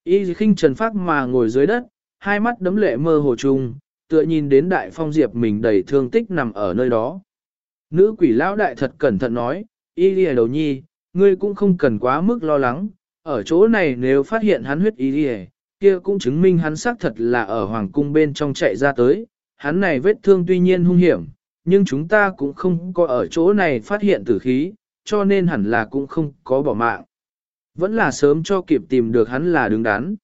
Y khinh trần phát mà ngồi dưới đất, hai mắt đấm lệ mơ hồ trùng, tựa nhìn đến đại phong diệp mình đầy thương tích nằm ở nơi đó. Nữ quỷ lão đại thật cẩn thận nói, y lìa đầu nhi, ngươi cũng không cần quá mức lo lắng, ở chỗ này nếu phát hiện hắn huyết y lìa, kia cũng chứng minh hắn xác thật là ở hoàng cung bên trong chạy ra tới, hắn này vết thương tuy nhiên hung hiểm, nhưng chúng ta cũng không có ở chỗ này phát hiện tử khí, cho nên hẳn là cũng không có bỏ mạng. Vẫn là sớm cho kịp tìm được hắn là đứng đắn.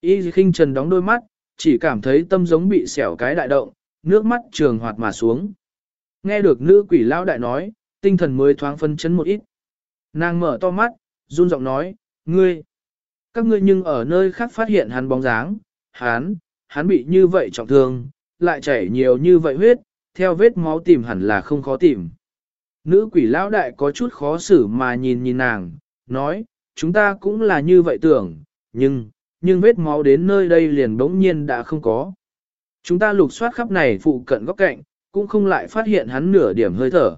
Y khinh trần đóng đôi mắt, chỉ cảm thấy tâm giống bị xẻo cái đại động, nước mắt trường hoạt mà xuống. Nghe được nữ quỷ lão đại nói, tinh thần mới thoáng phân chấn một ít. Nàng mở to mắt, run giọng nói, ngươi, các ngươi nhưng ở nơi khác phát hiện hắn bóng dáng, hắn, hắn bị như vậy trọng thương, lại chảy nhiều như vậy huyết, theo vết máu tìm hẳn là không khó tìm. Nữ quỷ lão đại có chút khó xử mà nhìn nhìn nàng, nói, chúng ta cũng là như vậy tưởng, nhưng, nhưng vết máu đến nơi đây liền bỗng nhiên đã không có. Chúng ta lục soát khắp này phụ cận góc cạnh, cũng không lại phát hiện hắn nửa điểm hơi thở.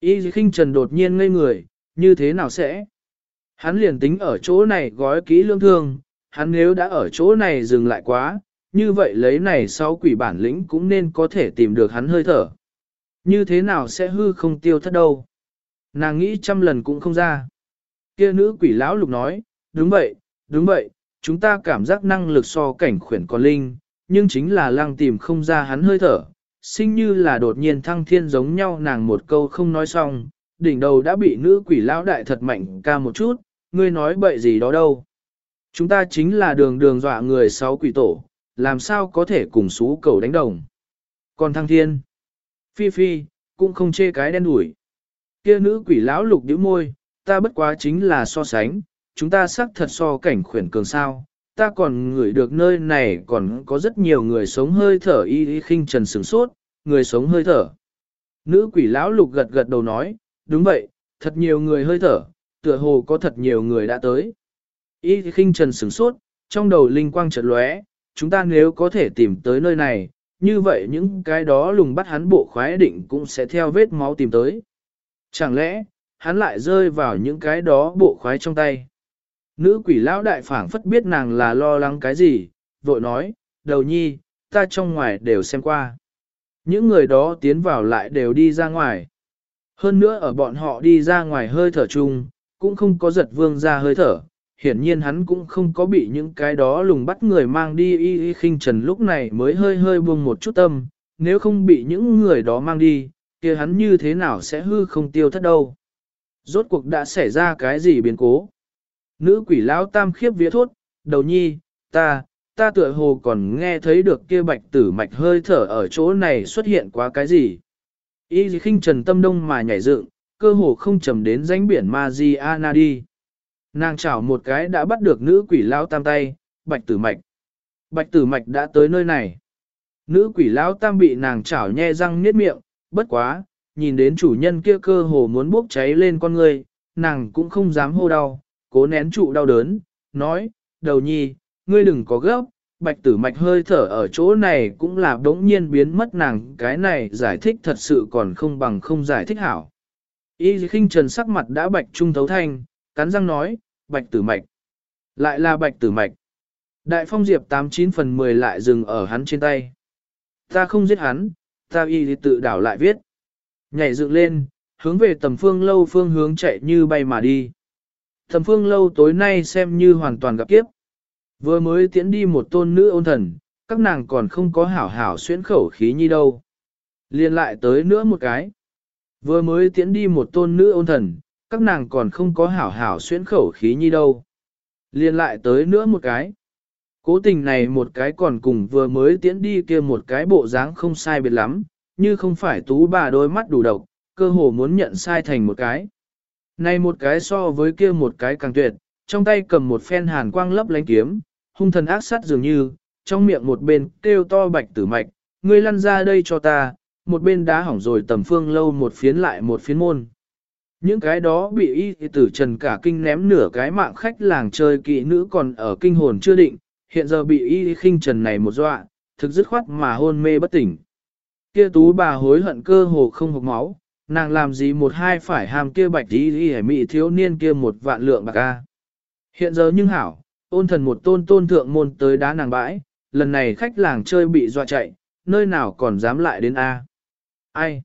Y khinh trần đột nhiên ngây người, như thế nào sẽ? Hắn liền tính ở chỗ này gói kỹ lương thương, hắn nếu đã ở chỗ này dừng lại quá, như vậy lấy này sau quỷ bản lĩnh cũng nên có thể tìm được hắn hơi thở. Như thế nào sẽ hư không tiêu thất đâu? Nàng nghĩ trăm lần cũng không ra. Kia nữ quỷ lão lục nói, đúng vậy, đúng vậy, chúng ta cảm giác năng lực so cảnh khuyển còn linh, nhưng chính là lang tìm không ra hắn hơi thở, sinh như là đột nhiên thăng thiên giống nhau nàng một câu không nói xong, đỉnh đầu đã bị nữ quỷ lão đại thật mạnh ca một chút, ngươi nói bậy gì đó đâu. Chúng ta chính là đường đường dọa người sáu quỷ tổ, làm sao có thể cùng xú cầu đánh đồng. Còn thăng thiên, phi phi, cũng không chê cái đen đuổi. Kia nữ quỷ lão lục điếu môi, ta bất quá chính là so sánh, chúng ta xác thật so cảnh khuyển cường sao, ta còn ngửi được nơi này còn có rất nhiều người sống hơi thở y y khinh trần sửng sốt, người sống hơi thở. Nữ quỷ lão lục gật gật đầu nói, đúng vậy, thật nhiều người hơi thở, tựa hồ có thật nhiều người đã tới. Y khinh trần sửng sốt, trong đầu linh quang chợt lóe, chúng ta nếu có thể tìm tới nơi này, như vậy những cái đó lùng bắt hắn bộ khoái định cũng sẽ theo vết máu tìm tới. Chẳng lẽ, hắn lại rơi vào những cái đó bộ khoái trong tay. Nữ quỷ lão đại phảng phất biết nàng là lo lắng cái gì, vội nói, đầu nhi, ta trong ngoài đều xem qua. Những người đó tiến vào lại đều đi ra ngoài. Hơn nữa ở bọn họ đi ra ngoài hơi thở chung, cũng không có giật vương ra hơi thở. Hiển nhiên hắn cũng không có bị những cái đó lùng bắt người mang đi y y khinh trần lúc này mới hơi hơi buông một chút tâm, nếu không bị những người đó mang đi, kia hắn như thế nào sẽ hư không tiêu thất đâu. Rốt cuộc đã xảy ra cái gì biến cố? Nữ quỷ lão tam khiếp vía thốt, đầu nhi, ta, ta tựa hồ còn nghe thấy được kia bạch tử mạch hơi thở ở chỗ này xuất hiện quá cái gì. Y khinh trần tâm đông mà nhảy dựng, cơ hồ không trầm đến danh biển Mariana đi. Nàng chảo một cái đã bắt được nữ quỷ lão tam tay, bạch tử mạch. Bạch tử mạch đã tới nơi này. Nữ quỷ lão tam bị nàng chảo nhe răng niết miệng, bất quá, nhìn đến chủ nhân kia cơ hồ muốn bốc cháy lên con người, nàng cũng không dám hô đau, cố nén trụ đau đớn, nói, đầu nhi, ngươi đừng có gấp, bạch tử mạch hơi thở ở chỗ này cũng là đống nhiên biến mất nàng, cái này giải thích thật sự còn không bằng không giải thích hảo. Y khinh trần sắc mặt đã bạch trung thấu thanh, cắn răng nói, bạch tử mạch. Lại là bạch tử mạch. Đại phong diệp 89 phần 10 lại dừng ở hắn trên tay. Ta không giết hắn, ta y tự đảo lại viết. Nhảy dựng lên, hướng về tầm phương lâu phương hướng chạy như bay mà đi. Thẩm phương lâu tối nay xem như hoàn toàn gặp kiếp. Vừa mới tiễn đi một tôn nữ ôn thần, các nàng còn không có hảo hảo xuyên khẩu khí như đâu. Liên lại tới nữa một cái. Vừa mới tiễn đi một tôn nữ ôn thần, các nàng còn không có hảo hảo xuyên khẩu khí như đâu. Liên lại tới nữa một cái. Cố tình này một cái còn cùng vừa mới tiễn đi kia một cái bộ dáng không sai biệt lắm, như không phải tú bà đôi mắt đủ độc, cơ hồ muốn nhận sai thành một cái. Này một cái so với kia một cái càng tuyệt, trong tay cầm một phen hàn quang lấp lánh kiếm, hung thần ác sát dường như, trong miệng một bên kêu to bạch tử mạch, ngươi lăn ra đây cho ta, một bên đá hỏng rồi tầm phương lâu một phiến lại một phiến môn. Những cái đó bị y tử trần cả kinh ném nửa cái mạng khách làng chơi kỵ nữ còn ở kinh hồn chưa định, hiện giờ bị y khinh trần này một dọa, thực dứt khoát mà hôn mê bất tỉnh. Kia tú bà hối hận cơ hồ không hộc máu, nàng làm gì một hai phải ham kia bạch tí y hải mị thiếu niên kia một vạn lượng bạc a. Hiện giờ nhưng hảo, ôn thần một tôn tôn thượng môn tới đá nàng bãi, lần này khách làng chơi bị dọa chạy, nơi nào còn dám lại đến A. Ai?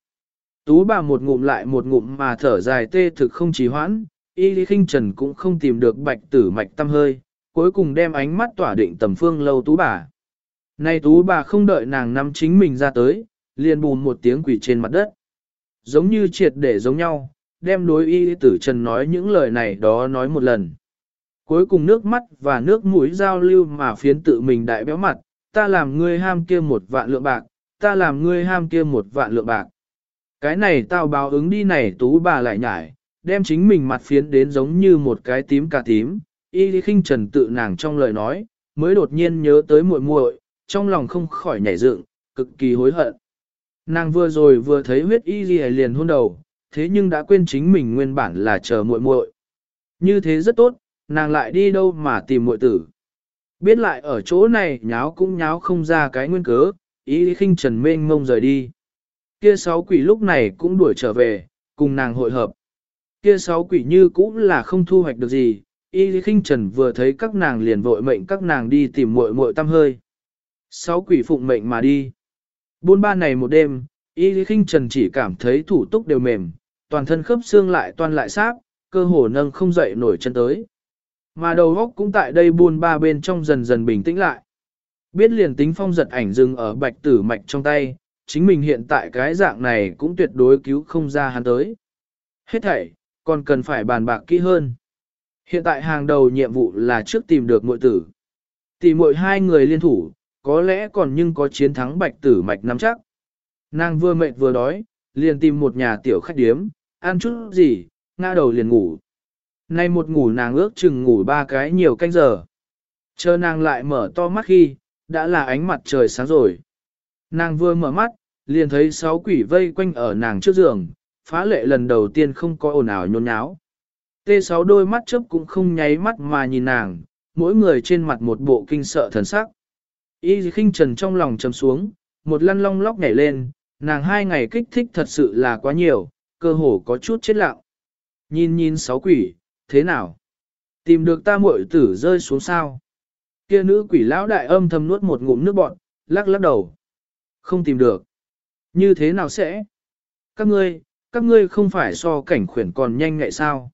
Tú bà một ngụm lại một ngụm mà thở dài tê thực không trì hoãn, y lý khinh trần cũng không tìm được bạch tử mạch tâm hơi, cuối cùng đem ánh mắt tỏa định tầm phương lâu tú bà. Nay tú bà không đợi nàng nắm chính mình ra tới, liền bùn một tiếng quỷ trên mặt đất. Giống như triệt để giống nhau, đem đối y tử trần nói những lời này đó nói một lần. Cuối cùng nước mắt và nước mũi giao lưu mà phiến tự mình đại béo mặt, ta làm ngươi ham kia một vạn lượng bạc, ta làm ngươi ham kia một vạn lượng bạc. Cái này tao báo ứng đi này tú bà lại nhải, đem chính mình mặt phiến đến giống như một cái tím cà tím, y khinh trần tự nàng trong lời nói, mới đột nhiên nhớ tới muội muội, trong lòng không khỏi nhảy dựng, cực kỳ hối hận. Nàng vừa rồi vừa thấy huyết y liền hôn đầu, thế nhưng đã quên chính mình nguyên bản là chờ muội muội. Như thế rất tốt, nàng lại đi đâu mà tìm muội tử. Biết lại ở chỗ này nháo cũng nháo không ra cái nguyên cớ, ý khinh trần mênh mông rời đi. Kia sáu quỷ lúc này cũng đuổi trở về, cùng nàng hội hợp. Kia sáu quỷ như cũng là không thu hoạch được gì, y khinh trần vừa thấy các nàng liền vội mệnh các nàng đi tìm muội muội tâm hơi. Sáu quỷ phụng mệnh mà đi. Buôn ba này một đêm, y khinh trần chỉ cảm thấy thủ túc đều mềm, toàn thân khớp xương lại toàn lại sáp, cơ hồ nâng không dậy nổi chân tới. Mà đầu góc cũng tại đây buôn ba bên trong dần dần bình tĩnh lại. Biết liền tính phong giật ảnh dừng ở bạch tử mạch trong tay, chính mình hiện tại cái dạng này cũng tuyệt đối cứu không ra hắn tới. Hết thảy, còn cần phải bàn bạc kỹ hơn. Hiện tại hàng đầu nhiệm vụ là trước tìm được muội tử. Tìm muội hai người liên thủ, có lẽ còn nhưng có chiến thắng bạch tử mạch nắm chắc. Nàng vừa mệt vừa đói, liền tìm một nhà tiểu khách điếm, ăn chút gì, ngã đầu liền ngủ. Nay một ngủ nàng ước chừng ngủ ba cái nhiều canh giờ. Chờ nàng lại mở to mắt khi, đã là ánh mặt trời sáng rồi. Nàng vừa mở mắt, liền thấy sáu quỷ vây quanh ở nàng trước giường, phá lệ lần đầu tiên không có ồn ào nhôn nháo. Tê sáu đôi mắt chớp cũng không nháy mắt mà nhìn nàng, mỗi người trên mặt một bộ kinh sợ thần sắc. Y khinh trần trong lòng trầm xuống, một lăn long lóc nhảy lên, nàng hai ngày kích thích thật sự là quá nhiều, cơ hồ có chút chết lặng. Nhìn nhìn sáu quỷ, thế nào? Tìm được ta muội tử rơi xuống sao? Kia nữ quỷ lão đại âm thầm nuốt một ngụm nước bọt, lắc lắc đầu. Không tìm được. Như thế nào sẽ? Các ngươi, các ngươi không phải so cảnh khuyển còn nhanh ngại sao?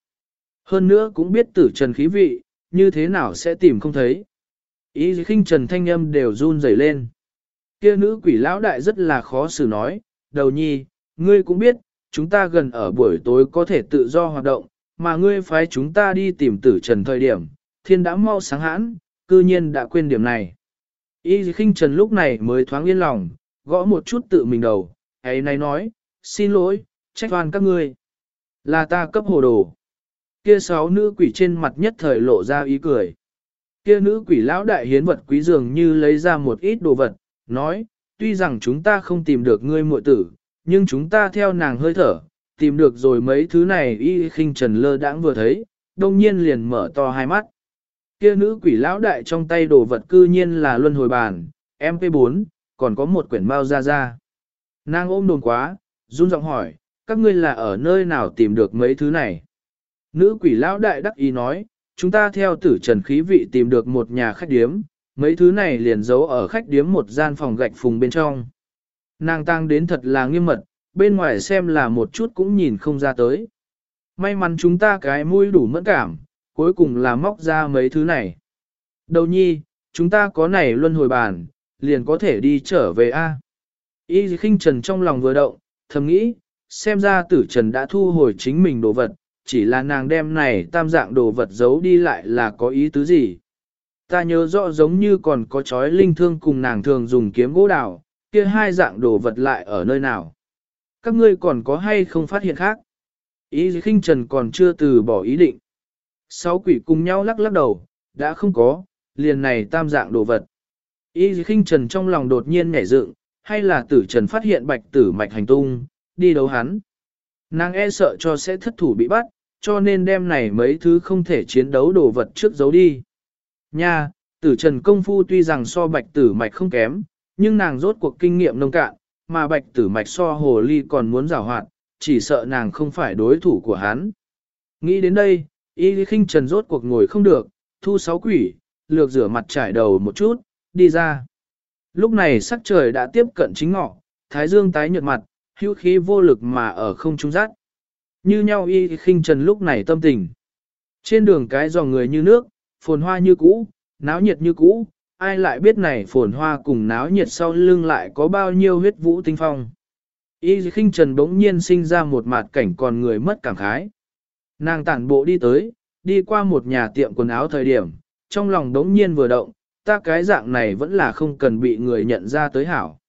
Hơn nữa cũng biết tử trần khí vị, như thế nào sẽ tìm không thấy? Ý khinh trần thanh âm đều run rẩy lên. Kia nữ quỷ lão đại rất là khó xử nói, đầu nhi, ngươi cũng biết, chúng ta gần ở buổi tối có thể tự do hoạt động, mà ngươi phái chúng ta đi tìm tử trần thời điểm, thiên đã mau sáng hãn, cư nhiên đã quên điểm này. Y khinh trần lúc này mới thoáng yên lòng, gõ một chút tự mình đầu, ấy này nói, xin lỗi, trách oan các ngươi. Là ta cấp hồ đồ. Kia sáu nữ quỷ trên mặt nhất thời lộ ra ý cười. Kia nữ quỷ lão đại hiến vật quý dường như lấy ra một ít đồ vật, nói, tuy rằng chúng ta không tìm được ngươi muội tử, nhưng chúng ta theo nàng hơi thở, tìm được rồi mấy thứ này y khinh trần lơ đãng vừa thấy, đông nhiên liền mở to hai mắt. Kia nữ quỷ lão đại trong tay đồ vật cư nhiên là luân hồi bàn, MP4, còn có một quyển bao ra ra. Nàng ôm đồn quá, run giọng hỏi, các ngươi là ở nơi nào tìm được mấy thứ này? Nữ quỷ lão đại đắc ý nói, chúng ta theo tử trần khí vị tìm được một nhà khách điếm, mấy thứ này liền giấu ở khách điếm một gian phòng gạch phùng bên trong. Nàng tăng đến thật là nghiêm mật, bên ngoài xem là một chút cũng nhìn không ra tới. May mắn chúng ta cái mũi đủ mẫn cảm, cuối cùng là móc ra mấy thứ này. Đầu nhi, chúng ta có này luân hồi bàn, liền có thể đi trở về A. Y khinh trần trong lòng vừa động, thầm nghĩ, xem ra tử trần đã thu hồi chính mình đồ vật, chỉ là nàng đem này tam dạng đồ vật giấu đi lại là có ý tứ gì. Ta nhớ rõ giống như còn có chói linh thương cùng nàng thường dùng kiếm gỗ đào, kia hai dạng đồ vật lại ở nơi nào. Các ngươi còn có hay không phát hiện khác? Ý khinh trần còn chưa từ bỏ ý định. Sáu quỷ cùng nhau lắc lắc đầu, đã không có, liền này tam dạng đồ vật. ý khinh trần trong lòng đột nhiên nhảy dựng, hay là tử trần phát hiện bạch tử mạch hành tung, đi đấu hắn. Nàng e sợ cho sẽ thất thủ bị bắt, cho nên đem này mấy thứ không thể chiến đấu đồ vật trước giấu đi. Nha, tử trần công phu tuy rằng so bạch tử mạch không kém, nhưng nàng rốt cuộc kinh nghiệm nông cạn, mà bạch tử mạch so hồ ly còn muốn rào hoạt, chỉ sợ nàng không phải đối thủ của hắn. Nghĩ đến đây, y khinh trần rốt cuộc ngồi không được, thu sáu quỷ, lược rửa mặt trải đầu một chút, đi ra. Lúc này sắc trời đã tiếp cận chính ngọ, thái dương tái nhợt mặt, hữu khí vô lực mà ở không trung rát. Như nhau y khinh trần lúc này tâm tình. Trên đường cái dòng người như nước, phồn hoa như cũ, náo nhiệt như cũ, ai lại biết này phồn hoa cùng náo nhiệt sau lưng lại có bao nhiêu huyết vũ tinh phong. Y khinh trần bỗng nhiên sinh ra một mặt cảnh còn người mất cảm khái. Nàng tản bộ đi tới, đi qua một nhà tiệm quần áo thời điểm, trong lòng đống nhiên vừa động, ta cái dạng này vẫn là không cần bị người nhận ra tới hảo.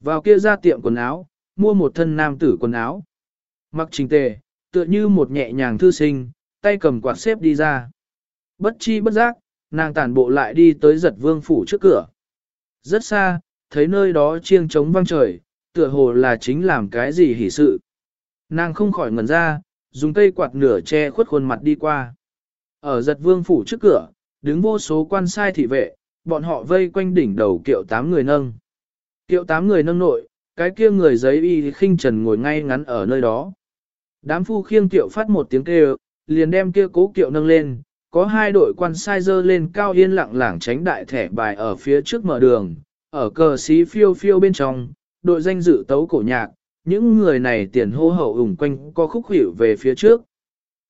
Vào kia ra tiệm quần áo, mua một thân nam tử quần áo. Mặc trình tề, tựa như một nhẹ nhàng thư sinh, tay cầm quạt xếp đi ra. Bất chi bất giác, nàng tản bộ lại đi tới giật vương phủ trước cửa. Rất xa, thấy nơi đó chiêng trống vang trời, tựa hồ là chính làm cái gì hỉ sự. Nàng không khỏi ngẩn ra, dùng cây quạt nửa che khuất khuôn mặt đi qua. Ở giật vương phủ trước cửa, đứng vô số quan sai thị vệ, bọn họ vây quanh đỉnh đầu kiệu tám người nâng. Kiệu tám người nâng nội, cái kia người giấy y khinh trần ngồi ngay ngắn ở nơi đó. Đám phu khiêng kiệu phát một tiếng kêu, liền đem kia cố kiệu nâng lên, có hai đội quan sai dơ lên cao yên lặng lảng tránh đại thẻ bài ở phía trước mở đường, ở cờ xí phiêu phiêu bên trong, đội danh dự tấu cổ nhạc, những người này tiền hô hậu ủng quanh có khúc hiểu về phía trước.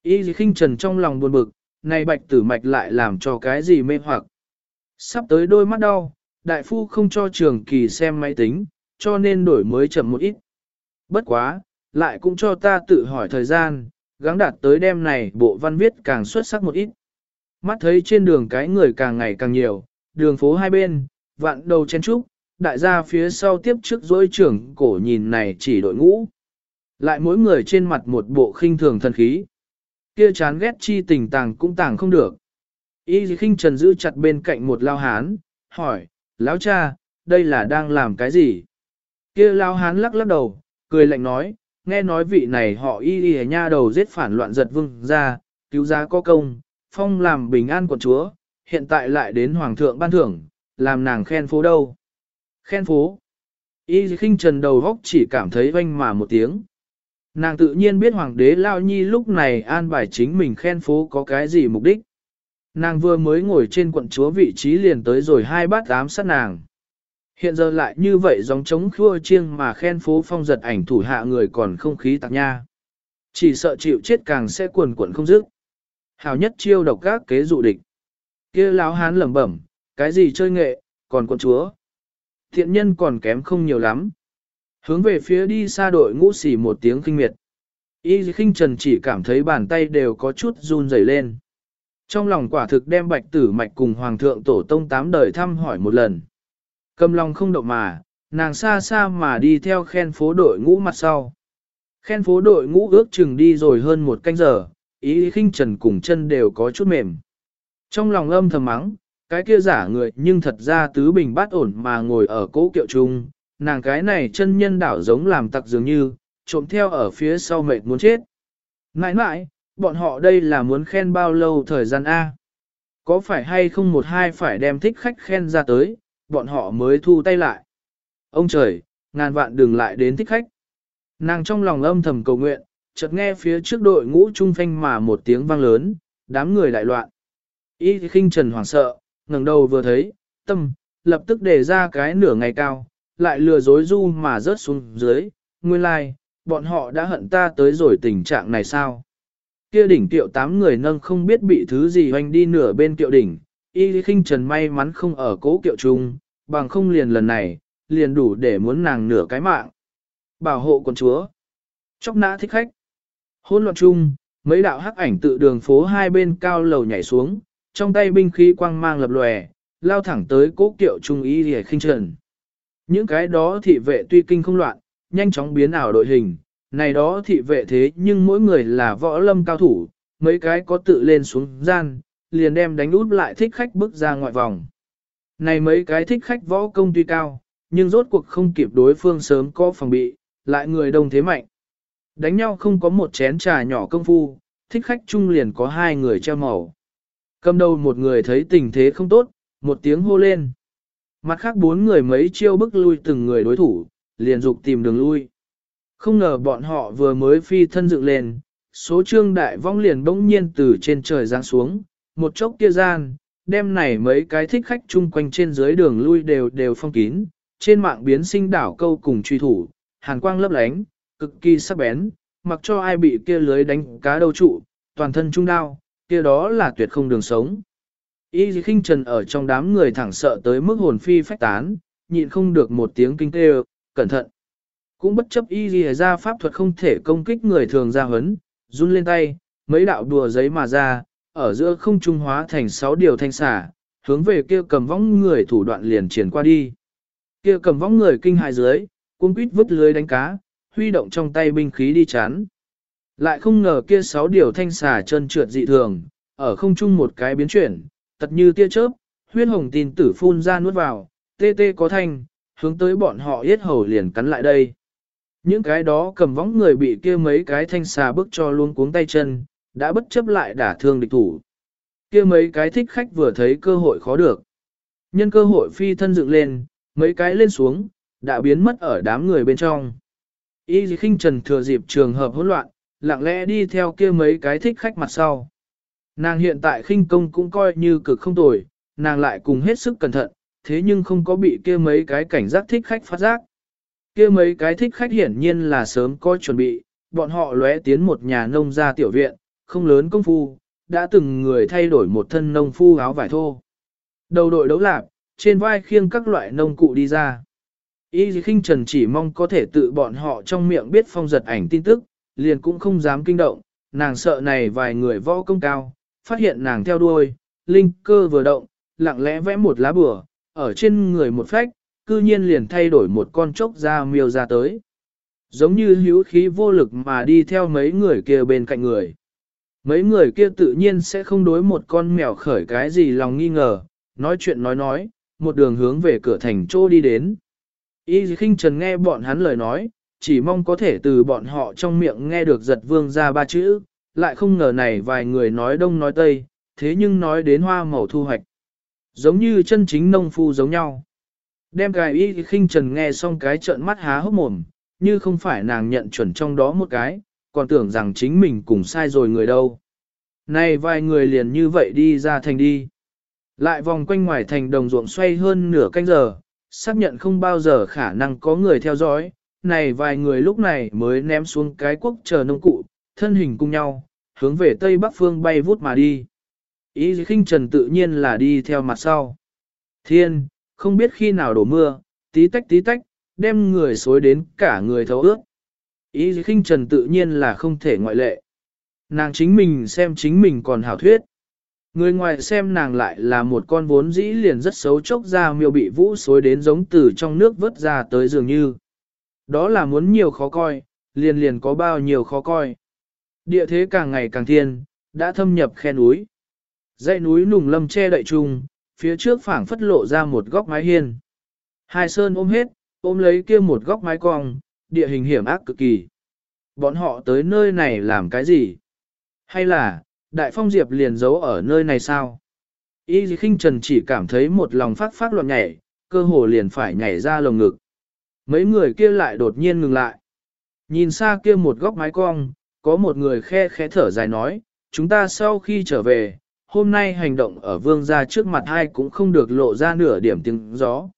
Y khinh trần trong lòng buồn bực, này bạch tử mạch lại làm cho cái gì mê hoặc. Sắp tới đôi mắt đau, đại phu không cho trường kỳ xem máy tính, cho nên đổi mới chậm một ít. Bất quá, lại cũng cho ta tự hỏi thời gian, gắng đạt tới đêm này bộ văn viết càng xuất sắc một ít. Mắt thấy trên đường cái người càng ngày càng nhiều, đường phố hai bên, vạn đầu chen trúc, đại gia phía sau tiếp trước dối trưởng cổ nhìn này chỉ đội ngũ. Lại mỗi người trên mặt một bộ khinh thường thần khí. Kia chán ghét chi tình tàng cũng tàng không được. Y khinh trần giữ chặt bên cạnh một lao hán, hỏi, lão cha, đây là đang làm cái gì? Kia lao hán lắc lắc đầu, cười lạnh nói, nghe nói vị này họ y y nha đầu giết phản loạn giật vương ra, cứu giá có công, phong làm bình an quận chúa, hiện tại lại đến hoàng thượng ban thưởng, làm nàng khen phố đâu. Khen phố. Y khinh trần đầu góc chỉ cảm thấy oanh mà một tiếng. Nàng tự nhiên biết hoàng đế Lao Nhi lúc này an bài chính mình khen phố có cái gì mục đích. Nàng vừa mới ngồi trên quận chúa vị trí liền tới rồi hai bát ám sát nàng. Hiện giờ lại như vậy giống chống khua chiêng mà khen phố phong giật ảnh thủ hạ người còn không khí tạc nha. Chỉ sợ chịu chết càng sẽ cuồn cuộn không dứt. Hào nhất chiêu độc các kế dụ địch. kia láo hán lẩm bẩm, cái gì chơi nghệ, còn con chúa. Thiện nhân còn kém không nhiều lắm. Hướng về phía đi xa đội ngũ xỉ một tiếng kinh miệt. Y khinh trần chỉ cảm thấy bàn tay đều có chút run rẩy lên. Trong lòng quả thực đem bạch tử mạch cùng hoàng thượng tổ tông tám đời thăm hỏi một lần. Cầm lòng không động mà, nàng xa xa mà đi theo khen phố đội ngũ mặt sau. Khen phố đội ngũ ước chừng đi rồi hơn một canh giờ, ý khinh trần cùng chân đều có chút mềm. Trong lòng âm thầm mắng, cái kia giả người nhưng thật ra tứ bình bát ổn mà ngồi ở cố kiệu trung, nàng cái này chân nhân đảo giống làm tặc dường như, trộm theo ở phía sau mệt muốn chết. Nãi nãi, bọn họ đây là muốn khen bao lâu thời gian A. Có phải hay không một hai phải đem thích khách khen ra tới, bọn họ mới thu tay lại. Ông trời, ngàn vạn đừng lại đến thích khách. Nàng trong lòng âm thầm cầu nguyện, chợt nghe phía trước đội ngũ trung phanh mà một tiếng vang lớn, đám người lại loạn. Y khinh trần hoảng sợ, ngẩng đầu vừa thấy, tâm, lập tức để ra cái nửa ngày cao, lại lừa dối du mà rớt xuống dưới, nguyên lai, like, bọn họ đã hận ta tới rồi tình trạng này sao? Kia đỉnh tiệu tám người nâng không biết bị thứ gì hoành đi nửa bên tiệu đỉnh, y khinh trần may mắn không ở cố kiệu trung, bằng không liền lần này, liền đủ để muốn nàng nửa cái mạng. Bảo hộ quần chúa. Chóc nã thích khách. Hôn loạn chung, mấy đạo hắc ảnh tự đường phố hai bên cao lầu nhảy xuống, trong tay binh khí quang mang lập lòe, lao thẳng tới cố kiệu trung y để khinh trần. Những cái đó thị vệ tuy kinh không loạn, nhanh chóng biến ảo đội hình, này đó thị vệ thế nhưng mỗi người là võ lâm cao thủ, mấy cái có tự lên xuống gian, liền đem đánh út lại thích khách bước ra ngoại vòng. Này mấy cái thích khách võ công tuy cao, nhưng rốt cuộc không kịp đối phương sớm có phòng bị, lại người đông thế mạnh. Đánh nhau không có một chén trà nhỏ công phu, thích khách chung liền có hai người treo màu. Cầm đầu một người thấy tình thế không tốt, một tiếng hô lên. Mặt khác bốn người mấy chiêu bức lui từng người đối thủ, liền dục tìm đường lui. Không ngờ bọn họ vừa mới phi thân dựng lên, số trương đại vong liền bỗng nhiên từ trên trời giáng xuống, một chốc kia gian, đem này mấy cái thích khách chung quanh trên dưới đường lui đều đều phong kín, trên mạng biến sinh đảo câu cùng truy thủ, hàn quang lấp lánh, cực kỳ sắc bén, mặc cho ai bị kia lưới đánh cá đầu trụ, toàn thân trung đao, kia đó là tuyệt không đường sống. Y khinh trần ở trong đám người thẳng sợ tới mức hồn phi phách tán, nhịn không được một tiếng kinh tê cẩn thận. Cũng bất chấp y ra pháp thuật không thể công kích người thường ra hấn, run lên tay, mấy đạo đùa giấy mà ra, ở giữa không trung hóa thành sáu điều thanh xả, hướng về kia cầm võng người thủ đoạn liền triển qua đi. Kia cầm võng người kinh hại dưới, cuống quýt vứt lưới đánh cá, huy động trong tay binh khí đi chán. Lại không ngờ kia sáu điều thanh xà chân trượt dị thường, ở không trung một cái biến chuyển, tật như tia chớp, huyết hồng tin tử phun ra nuốt vào, tê tê có thanh, hướng tới bọn họ yết hầu liền cắn lại đây. Những cái đó cầm võng người bị kia mấy cái thanh xà bước cho luôn cuống tay chân, đã bất chấp lại đả thương địch thủ. Kia mấy cái thích khách vừa thấy cơ hội khó được. Nhân cơ hội phi thân dựng lên, mấy cái lên xuống, đã biến mất ở đám người bên trong. Y khinh trần thừa dịp trường hợp hỗn loạn, lặng lẽ đi theo kia mấy cái thích khách mặt sau. Nàng hiện tại khinh công cũng coi như cực không tồi, nàng lại cùng hết sức cẩn thận, thế nhưng không có bị kia mấy cái cảnh giác thích khách phát giác. Kia mấy cái thích khách hiển nhiên là sớm có chuẩn bị, bọn họ lóe tiến một nhà nông gia tiểu viện, không lớn công phu, đã từng người thay đổi một thân nông phu áo vải thô. Đầu đội đấu lạp, trên vai khiêng các loại nông cụ đi ra. Y khinh trần chỉ mong có thể tự bọn họ trong miệng biết phong giật ảnh tin tức, liền cũng không dám kinh động, nàng sợ này vài người võ công cao, phát hiện nàng theo đuôi, linh cơ vừa động, lặng lẽ vẽ một lá bừa, ở trên người một phách, cư nhiên liền thay đổi một con chốc ra miêu ra tới. Giống như hữu khí vô lực mà đi theo mấy người kia bên cạnh người. Mấy người kia tự nhiên sẽ không đối một con mèo khởi cái gì lòng nghi ngờ, nói chuyện nói nói, một đường hướng về cửa thành trô đi đến. Y khinh trần nghe bọn hắn lời nói, chỉ mong có thể từ bọn họ trong miệng nghe được giật vương ra ba chữ, lại không ngờ này vài người nói đông nói tây, thế nhưng nói đến hoa màu thu hoạch. Giống như chân chính nông phu giống nhau. Đem gài y khinh trần nghe xong cái trợn mắt há hốc mồm, như không phải nàng nhận chuẩn trong đó một cái, còn tưởng rằng chính mình cùng sai rồi người đâu. Này vài người liền như vậy đi ra thành đi. Lại vòng quanh ngoài thành đồng ruộng xoay hơn nửa canh giờ, xác nhận không bao giờ khả năng có người theo dõi. Này vài người lúc này mới ném xuống cái quốc chờ nông cụ, thân hình cùng nhau, hướng về tây bắc phương bay vút mà đi. Ý khinh trần tự nhiên là đi theo mặt sau. Thiên, không biết khi nào đổ mưa, tí tách tí tách, đem người xối đến cả người thấu ướt. Ý khinh trần tự nhiên là không thể ngoại lệ. Nàng chính mình xem chính mình còn hảo thuyết. Người ngoài xem nàng lại là một con vốn dĩ liền rất xấu chốc ra miêu bị vũ xối đến giống từ trong nước vớt ra tới dường như. Đó là muốn nhiều khó coi, liền liền có bao nhiêu khó coi. Địa thế càng ngày càng thiên, đã thâm nhập khe núi. Dãy núi nùng lâm che đậy trùng, phía trước phảng phất lộ ra một góc mái hiên. Hai sơn ôm hết, ôm lấy kia một góc mái cong, địa hình hiểm ác cực kỳ. Bọn họ tới nơi này làm cái gì? Hay là, Đại Phong Diệp liền giấu ở nơi này sao? Y khinh trần chỉ cảm thấy một lòng phát phát loạn nhảy, cơ hồ liền phải nhảy ra lồng ngực. Mấy người kia lại đột nhiên ngừng lại. Nhìn xa kia một góc mái cong, có một người khe khẽ thở dài nói, chúng ta sau khi trở về, hôm nay hành động ở vương gia trước mặt hai cũng không được lộ ra nửa điểm tiếng gió.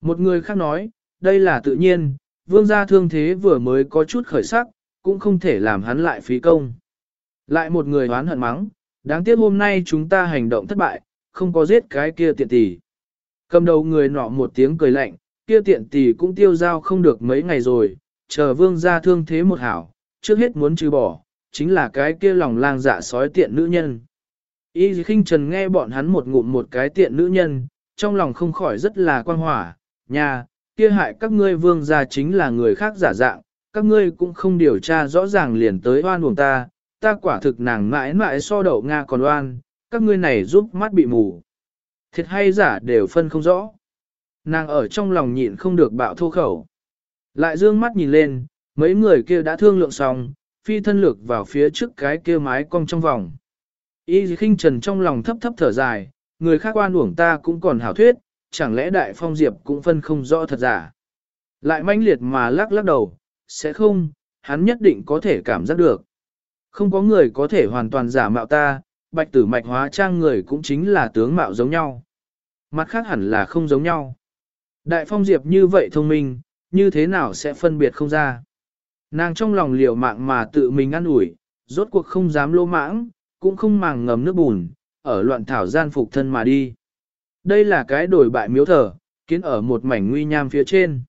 Một người khác nói, đây là tự nhiên, vương gia thương thế vừa mới có chút khởi sắc, cũng không thể làm hắn lại phí công. Lại một người hoán hận mắng, đáng tiếc hôm nay chúng ta hành động thất bại, không có giết cái kia tiện tỷ. Cầm đầu người nọ một tiếng cười lạnh, kia tiện tỷ cũng tiêu giao không được mấy ngày rồi, chờ vương gia thương thế một hảo, trước hết muốn trừ bỏ, chính là cái kia lòng lang dạ sói tiện nữ nhân. Y khinh trần nghe bọn hắn một ngụm một cái tiện nữ nhân, trong lòng không khỏi rất là quan hỏa, nhà, kia hại các ngươi vương gia chính là người khác giả dạng, các ngươi cũng không điều tra rõ ràng liền tới oan uổng ta, ta quả thực nàng mãi mãi so đậu Nga còn oan, các ngươi này giúp mắt bị mù. Thiệt hay giả đều phân không rõ. Nàng ở trong lòng nhịn không được bạo thô khẩu. Lại dương mắt nhìn lên, mấy người kia đã thương lượng xong, phi thân lược vào phía trước cái kia mái cong trong vòng. Y khinh trần trong lòng thấp thấp thở dài, người khác oan uổng ta cũng còn hảo thuyết, chẳng lẽ đại phong diệp cũng phân không rõ thật giả. Lại manh liệt mà lắc lắc đầu, sẽ không, hắn nhất định có thể cảm giác được. Không có người có thể hoàn toàn giả mạo ta, bạch tử mạch hóa trang người cũng chính là tướng mạo giống nhau. Mặt khác hẳn là không giống nhau. Đại phong diệp như vậy thông minh, như thế nào sẽ phân biệt không ra. Nàng trong lòng liều mạng mà tự mình ăn ủi, rốt cuộc không dám lô mãng, cũng không màng ngầm nước bùn, ở loạn thảo gian phục thân mà đi. Đây là cái đổi bại miếu thờ, kiến ở một mảnh nguy nham phía trên.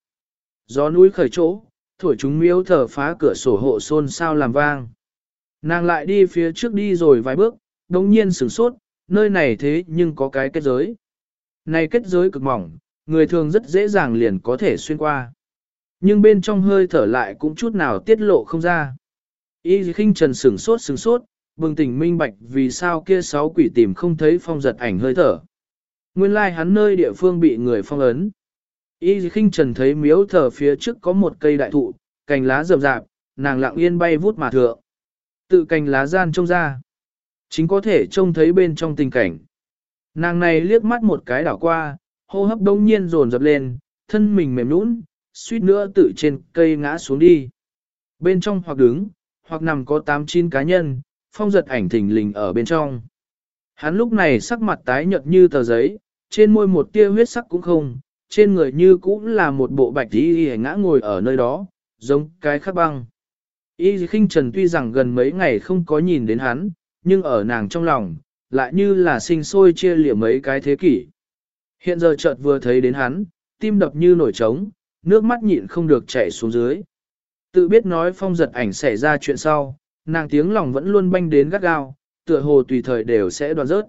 Gió núi khởi chỗ, thổi chúng miếu thờ phá cửa sổ hộ xôn sao làm vang. Nàng lại đi phía trước đi rồi vài bước, đồng nhiên sửng sốt, nơi này thế nhưng có cái kết giới. Này kết giới cực mỏng, người thường rất dễ dàng liền có thể xuyên qua. Nhưng bên trong hơi thở lại cũng chút nào tiết lộ không ra. Y khinh trần sửng sốt sửng sốt, bừng tỉnh minh bạch vì sao kia sáu quỷ tìm không thấy phong giật ảnh hơi thở. Nguyên lai like hắn nơi địa phương bị người phong ấn. Y khinh trần thấy miếu thờ phía trước có một cây đại thụ, cành lá rậm rạp, nàng lặng yên bay vút mà thượng. Tự cành lá gian trông ra. Chính có thể trông thấy bên trong tình cảnh. Nàng này liếc mắt một cái đảo qua, hô hấp đông nhiên dồn dập lên, thân mình mềm nũng, suýt nữa tự trên cây ngã xuống đi. Bên trong hoặc đứng, hoặc nằm có 8-9 cá nhân, phong giật ảnh thình lình ở bên trong. Hắn lúc này sắc mặt tái nhợt như tờ giấy, trên môi một tia huyết sắc cũng không, trên người như cũng là một bộ bạch y y ngã ngồi ở nơi đó, giống cái khắc băng. Y khinh trần tuy rằng gần mấy ngày không có nhìn đến hắn, nhưng ở nàng trong lòng, lại như là sinh sôi chia lịa mấy cái thế kỷ. Hiện giờ chợt vừa thấy đến hắn, tim đập như nổi trống, nước mắt nhịn không được chảy xuống dưới. Tự biết nói phong giật ảnh xảy ra chuyện sau, nàng tiếng lòng vẫn luôn banh đến gắt gao, tựa hồ tùy thời đều sẽ đoạn rớt.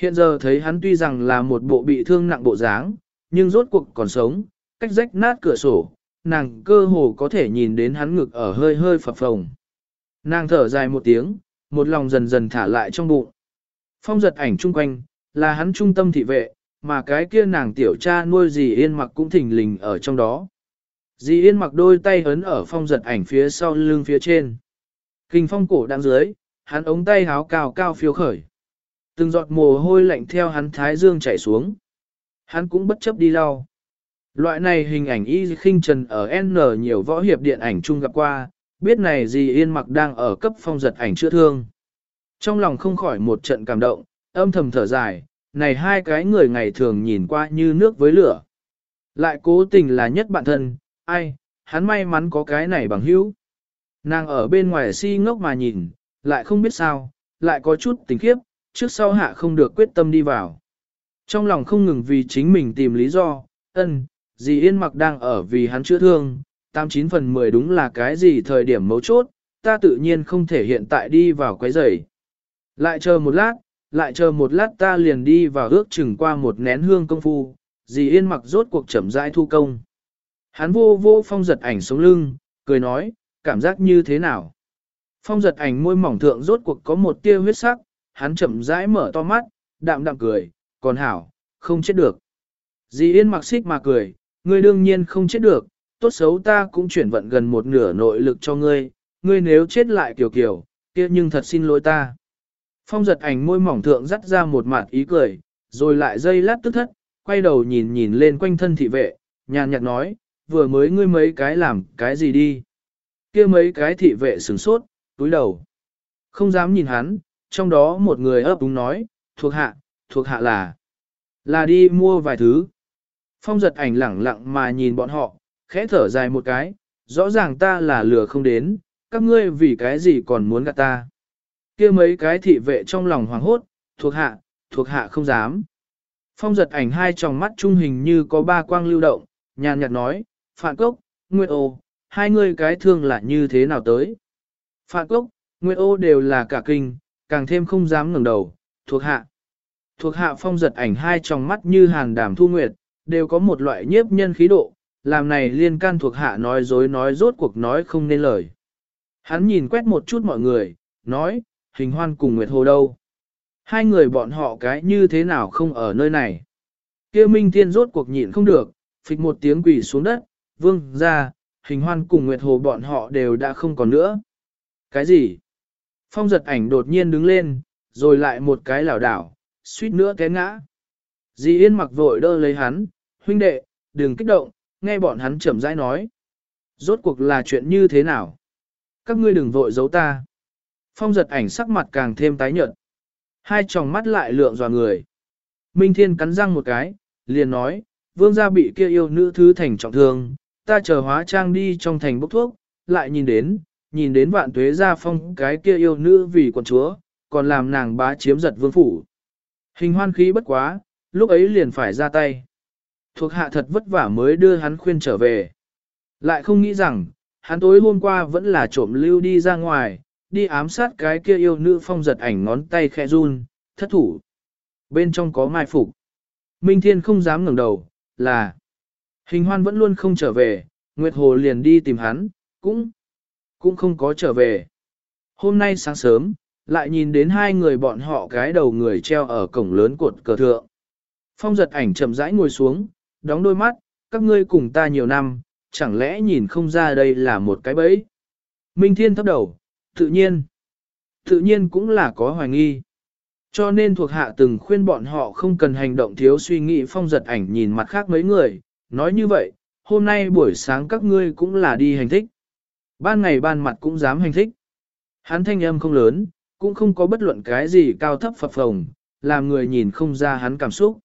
Hiện giờ thấy hắn tuy rằng là một bộ bị thương nặng bộ dáng, nhưng rốt cuộc còn sống, cách rách nát cửa sổ, nàng cơ hồ có thể nhìn đến hắn ngực ở hơi hơi phập phồng. Nàng thở dài một tiếng, một lòng dần dần thả lại trong bụng. Phong giật ảnh chung quanh, là hắn trung tâm thị vệ, mà cái kia nàng tiểu cha nuôi dì yên mặc cũng thỉnh lình ở trong đó. Dì yên mặc đôi tay ấn ở phong giật ảnh phía sau lưng phía trên. Kinh phong cổ đang dưới, hắn ống tay háo cao cao phiêu khởi. Từng giọt mồ hôi lạnh theo hắn thái dương chảy xuống. Hắn cũng bất chấp đi lau. Loại này hình ảnh y khinh trần ở N nhiều võ hiệp điện ảnh chung gặp qua, biết này gì yên mặc đang ở cấp phong giật ảnh chữa thương. Trong lòng không khỏi một trận cảm động, âm thầm thở dài, này hai cái người ngày thường nhìn qua như nước với lửa. Lại cố tình là nhất bạn thân, ai, hắn may mắn có cái này bằng hữu. Nàng ở bên ngoài si ngốc mà nhìn, lại không biết sao, lại có chút tình khiếp, trước sau hạ không được quyết tâm đi vào. Trong lòng không ngừng vì chính mình tìm lý do, ân, dì yên mặc đang ở vì hắn chữa thương, 89 phần 10 đúng là cái gì thời điểm mấu chốt, ta tự nhiên không thể hiện tại đi vào quấy rầy. Lại chờ một lát, lại chờ một lát ta liền đi vào ước chừng qua một nén hương công phu, dì yên mặc rốt cuộc chậm rãi thu công. Hắn vô vô phong giật ảnh sống lưng, cười nói, cảm giác như thế nào? Phong giật ảnh môi mỏng thượng rốt cuộc có một tia huyết sắc, hắn chậm rãi mở to mắt, đạm đạm cười, còn hảo, không chết được. Dì yên mặc xích mà cười, ngươi đương nhiên không chết được, tốt xấu ta cũng chuyển vận gần một nửa nội lực cho ngươi, ngươi nếu chết lại kiểu kiểu, kia nhưng thật xin lỗi ta. Phong giật ảnh môi mỏng thượng dắt ra một mặt ý cười, rồi lại dây lát tức thất, quay đầu nhìn nhìn lên quanh thân thị vệ, nhàn nhạt nói, vừa mới ngươi mấy cái làm cái gì đi. kia mấy cái thị vệ sửng sốt, túi đầu. Không dám nhìn hắn, trong đó một người ấp úng nói, thuộc hạ, thuộc hạ là, là đi mua vài thứ. Phong giật ảnh lẳng lặng mà nhìn bọn họ, khẽ thở dài một cái, rõ ràng ta là lừa không đến, các ngươi vì cái gì còn muốn gạt ta kia mấy cái thị vệ trong lòng hoảng hốt, thuộc hạ, thuộc hạ không dám. Phong giật ảnh hai tròng mắt trung hình như có ba quang lưu động, nhàn nhạt nói, Phạn Cốc, Nguyệt Ô, hai người cái thương là như thế nào tới. Phạn Cốc, Nguyệt Ô đều là cả kinh, càng thêm không dám ngẩng đầu, thuộc hạ. Thuộc hạ phong giật ảnh hai tròng mắt như hàn đàm thu nguyệt, đều có một loại nhiếp nhân khí độ, làm này liên can thuộc hạ nói dối nói rốt cuộc nói không nên lời. Hắn nhìn quét một chút mọi người, nói, hình hoan cùng Nguyệt Hồ đâu. Hai người bọn họ cái như thế nào không ở nơi này. kia Minh Thiên rốt cuộc nhịn không được, phịch một tiếng quỷ xuống đất, vương ra, hình hoan cùng Nguyệt Hồ bọn họ đều đã không còn nữa. Cái gì? Phong giật ảnh đột nhiên đứng lên, rồi lại một cái lảo đảo, suýt nữa té ngã. Di Yên mặc vội đỡ lấy hắn, huynh đệ, đừng kích động, nghe bọn hắn chậm rãi nói. Rốt cuộc là chuyện như thế nào? Các ngươi đừng vội giấu ta. Phong giật ảnh sắc mặt càng thêm tái nhợt. Hai tròng mắt lại lượng dò người. Minh Thiên cắn răng một cái, liền nói, vương gia bị kia yêu nữ thứ thành trọng thương, ta chờ hóa trang đi trong thành bốc thuốc, lại nhìn đến, nhìn đến vạn tuế gia phong cái kia yêu nữ vì quận chúa, còn làm nàng bá chiếm giật vương phủ. Hình hoan khí bất quá, lúc ấy liền phải ra tay. Thuộc hạ thật vất vả mới đưa hắn khuyên trở về. Lại không nghĩ rằng, hắn tối hôm qua vẫn là trộm lưu đi ra ngoài, đi ám sát cái kia yêu nữ phong giật ảnh ngón tay khẽ run, thất thủ. Bên trong có mai phục. Minh Thiên không dám ngẩng đầu, là hình hoan vẫn luôn không trở về, Nguyệt Hồ liền đi tìm hắn, cũng cũng không có trở về. Hôm nay sáng sớm, lại nhìn đến hai người bọn họ cái đầu người treo ở cổng lớn cột cờ thượng. Phong giật ảnh chậm rãi ngồi xuống, đóng đôi mắt, các ngươi cùng ta nhiều năm, chẳng lẽ nhìn không ra đây là một cái bẫy. Minh Thiên thấp đầu, tự nhiên, tự nhiên cũng là có hoài nghi. Cho nên thuộc hạ từng khuyên bọn họ không cần hành động thiếu suy nghĩ phong giật ảnh nhìn mặt khác mấy người, nói như vậy, hôm nay buổi sáng các ngươi cũng là đi hành thích. Ban ngày ban mặt cũng dám hành thích. Hắn thanh âm không lớn, cũng không có bất luận cái gì cao thấp phập phồng, làm người nhìn không ra hắn cảm xúc.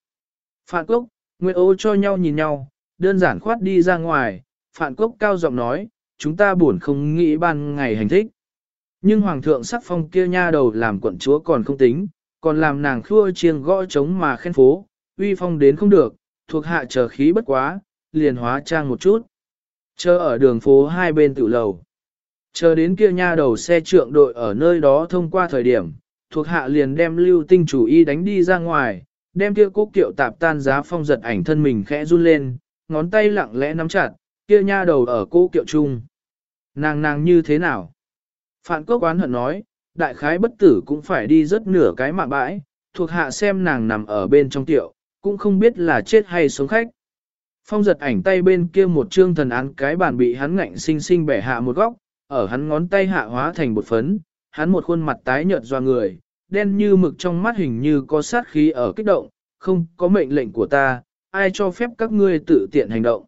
Phạn Cốc, Nguyệt Ô cho nhau nhìn nhau, đơn giản khoát đi ra ngoài, Phạn Cốc cao giọng nói, chúng ta buồn không nghĩ ban ngày hành thích. Nhưng Hoàng thượng sắc phong kia nha đầu làm quận chúa còn không tính, còn làm nàng khua chiêng gõ trống mà khen phố, uy phong đến không được, thuộc hạ chờ khí bất quá, liền hóa trang một chút. Chờ ở đường phố hai bên tự lầu. Chờ đến kia nha đầu xe trượng đội ở nơi đó thông qua thời điểm, thuộc hạ liền đem lưu tinh chủ y đánh đi ra ngoài, đem kia cúc kiệu tạp tan giá phong giật ảnh thân mình khẽ run lên, ngón tay lặng lẽ nắm chặt, kia nha đầu ở cố kiệu chung. Nàng nàng như thế nào? Phạn cốc oán hận nói, đại khái bất tử cũng phải đi rất nửa cái mạng bãi, thuộc hạ xem nàng nằm ở bên trong tiệu, cũng không biết là chết hay sống khách. Phong giật ảnh tay bên kia một trương thần án cái bàn bị hắn ngạnh sinh sinh bẻ hạ một góc, ở hắn ngón tay hạ hóa thành bột phấn, hắn một khuôn mặt tái nhợt doa người, đen như mực trong mắt hình như có sát khí ở kích động, không có mệnh lệnh của ta, ai cho phép các ngươi tự tiện hành động.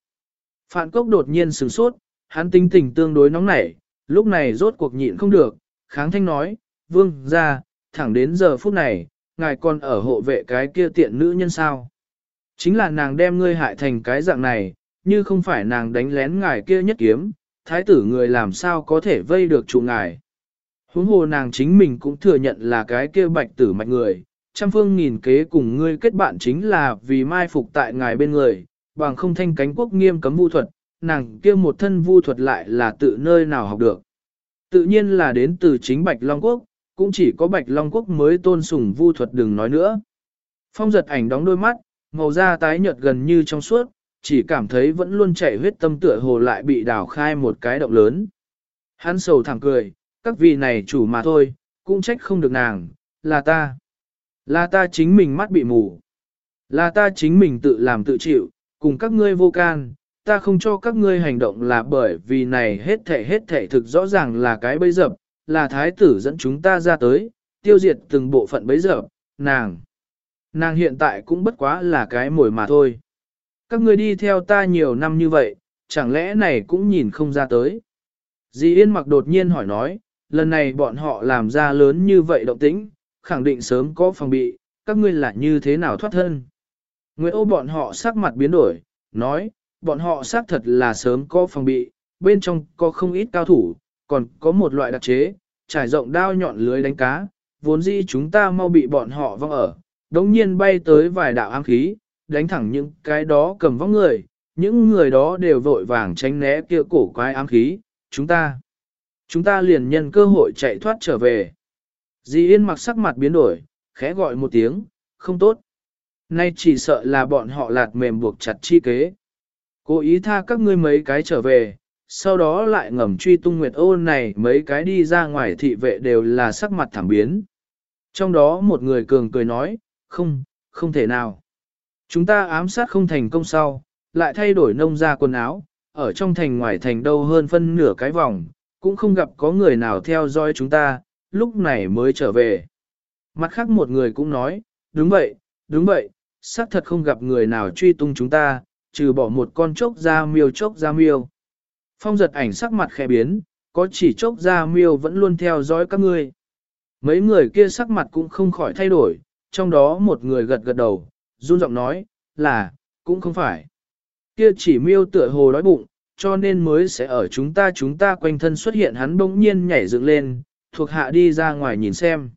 Phạn cốc đột nhiên sửng sốt, hắn tinh tình tương đối nóng nảy, lúc này rốt cuộc nhịn không được, kháng thanh nói, vương ra, thẳng đến giờ phút này, ngài còn ở hộ vệ cái kia tiện nữ nhân sao. Chính là nàng đem ngươi hại thành cái dạng này, như không phải nàng đánh lén ngài kia nhất kiếm, thái tử người làm sao có thể vây được chủ ngài. Huống hồ nàng chính mình cũng thừa nhận là cái kia bạch tử mạch người, trăm phương nghìn kế cùng ngươi kết bạn chính là vì mai phục tại ngài bên người, bằng không thanh cánh quốc nghiêm cấm vu thuật, nàng kia một thân vu thuật lại là tự nơi nào học được. Tự nhiên là đến từ chính Bạch Long Quốc, cũng chỉ có Bạch Long Quốc mới tôn sùng vu thuật đừng nói nữa. Phong giật ảnh đóng đôi mắt, màu da tái nhợt gần như trong suốt, chỉ cảm thấy vẫn luôn chảy huyết tâm tựa hồ lại bị đào khai một cái động lớn. Hắn sầu thẳng cười, các vị này chủ mà thôi, cũng trách không được nàng, là ta. Là ta chính mình mắt bị mù. Là ta chính mình tự làm tự chịu, cùng các ngươi vô can, ta không cho các ngươi hành động là bởi vì này hết thể hết thể thực rõ ràng là cái bấy dập, là thái tử dẫn chúng ta ra tới, tiêu diệt từng bộ phận bấy dập, nàng. Nàng hiện tại cũng bất quá là cái mồi mà thôi. Các ngươi đi theo ta nhiều năm như vậy, chẳng lẽ này cũng nhìn không ra tới. Dì Yên mặc đột nhiên hỏi nói, lần này bọn họ làm ra lớn như vậy động tĩnh, khẳng định sớm có phòng bị, các ngươi là như thế nào thoát thân. Nguyễn ô bọn họ sắc mặt biến đổi, nói, bọn họ xác thật là sớm có phòng bị, bên trong có không ít cao thủ, còn có một loại đặc chế, trải rộng đao nhọn lưới đánh cá, vốn dĩ chúng ta mau bị bọn họ vong ở, đống nhiên bay tới vài đạo ám khí, đánh thẳng những cái đó cầm vóc người, những người đó đều vội vàng tránh né kia cổ quái ám khí, chúng ta, chúng ta liền nhân cơ hội chạy thoát trở về. Di Yên mặc sắc mặt biến đổi, khẽ gọi một tiếng, không tốt. Nay chỉ sợ là bọn họ lạt mềm buộc chặt chi kế. Cố ý tha các ngươi mấy cái trở về, sau đó lại ngầm truy tung nguyệt ô này mấy cái đi ra ngoài thị vệ đều là sắc mặt thảm biến. Trong đó một người cường cười nói, không, không thể nào. Chúng ta ám sát không thành công sau, lại thay đổi nông ra quần áo, ở trong thành ngoài thành đâu hơn phân nửa cái vòng, cũng không gặp có người nào theo dõi chúng ta, lúc này mới trở về. Mặt khác một người cũng nói, đúng vậy, đúng vậy, xác thật không gặp người nào truy tung chúng ta, trừ bỏ một con chốc ra miêu chốc ra miêu. Phong giật ảnh sắc mặt khẽ biến, có chỉ chốc ra miêu vẫn luôn theo dõi các ngươi. Mấy người kia sắc mặt cũng không khỏi thay đổi, trong đó một người gật gật đầu, run giọng nói, là, cũng không phải. Kia chỉ miêu tựa hồ đói bụng, cho nên mới sẽ ở chúng ta chúng ta quanh thân xuất hiện hắn bỗng nhiên nhảy dựng lên, thuộc hạ đi ra ngoài nhìn xem.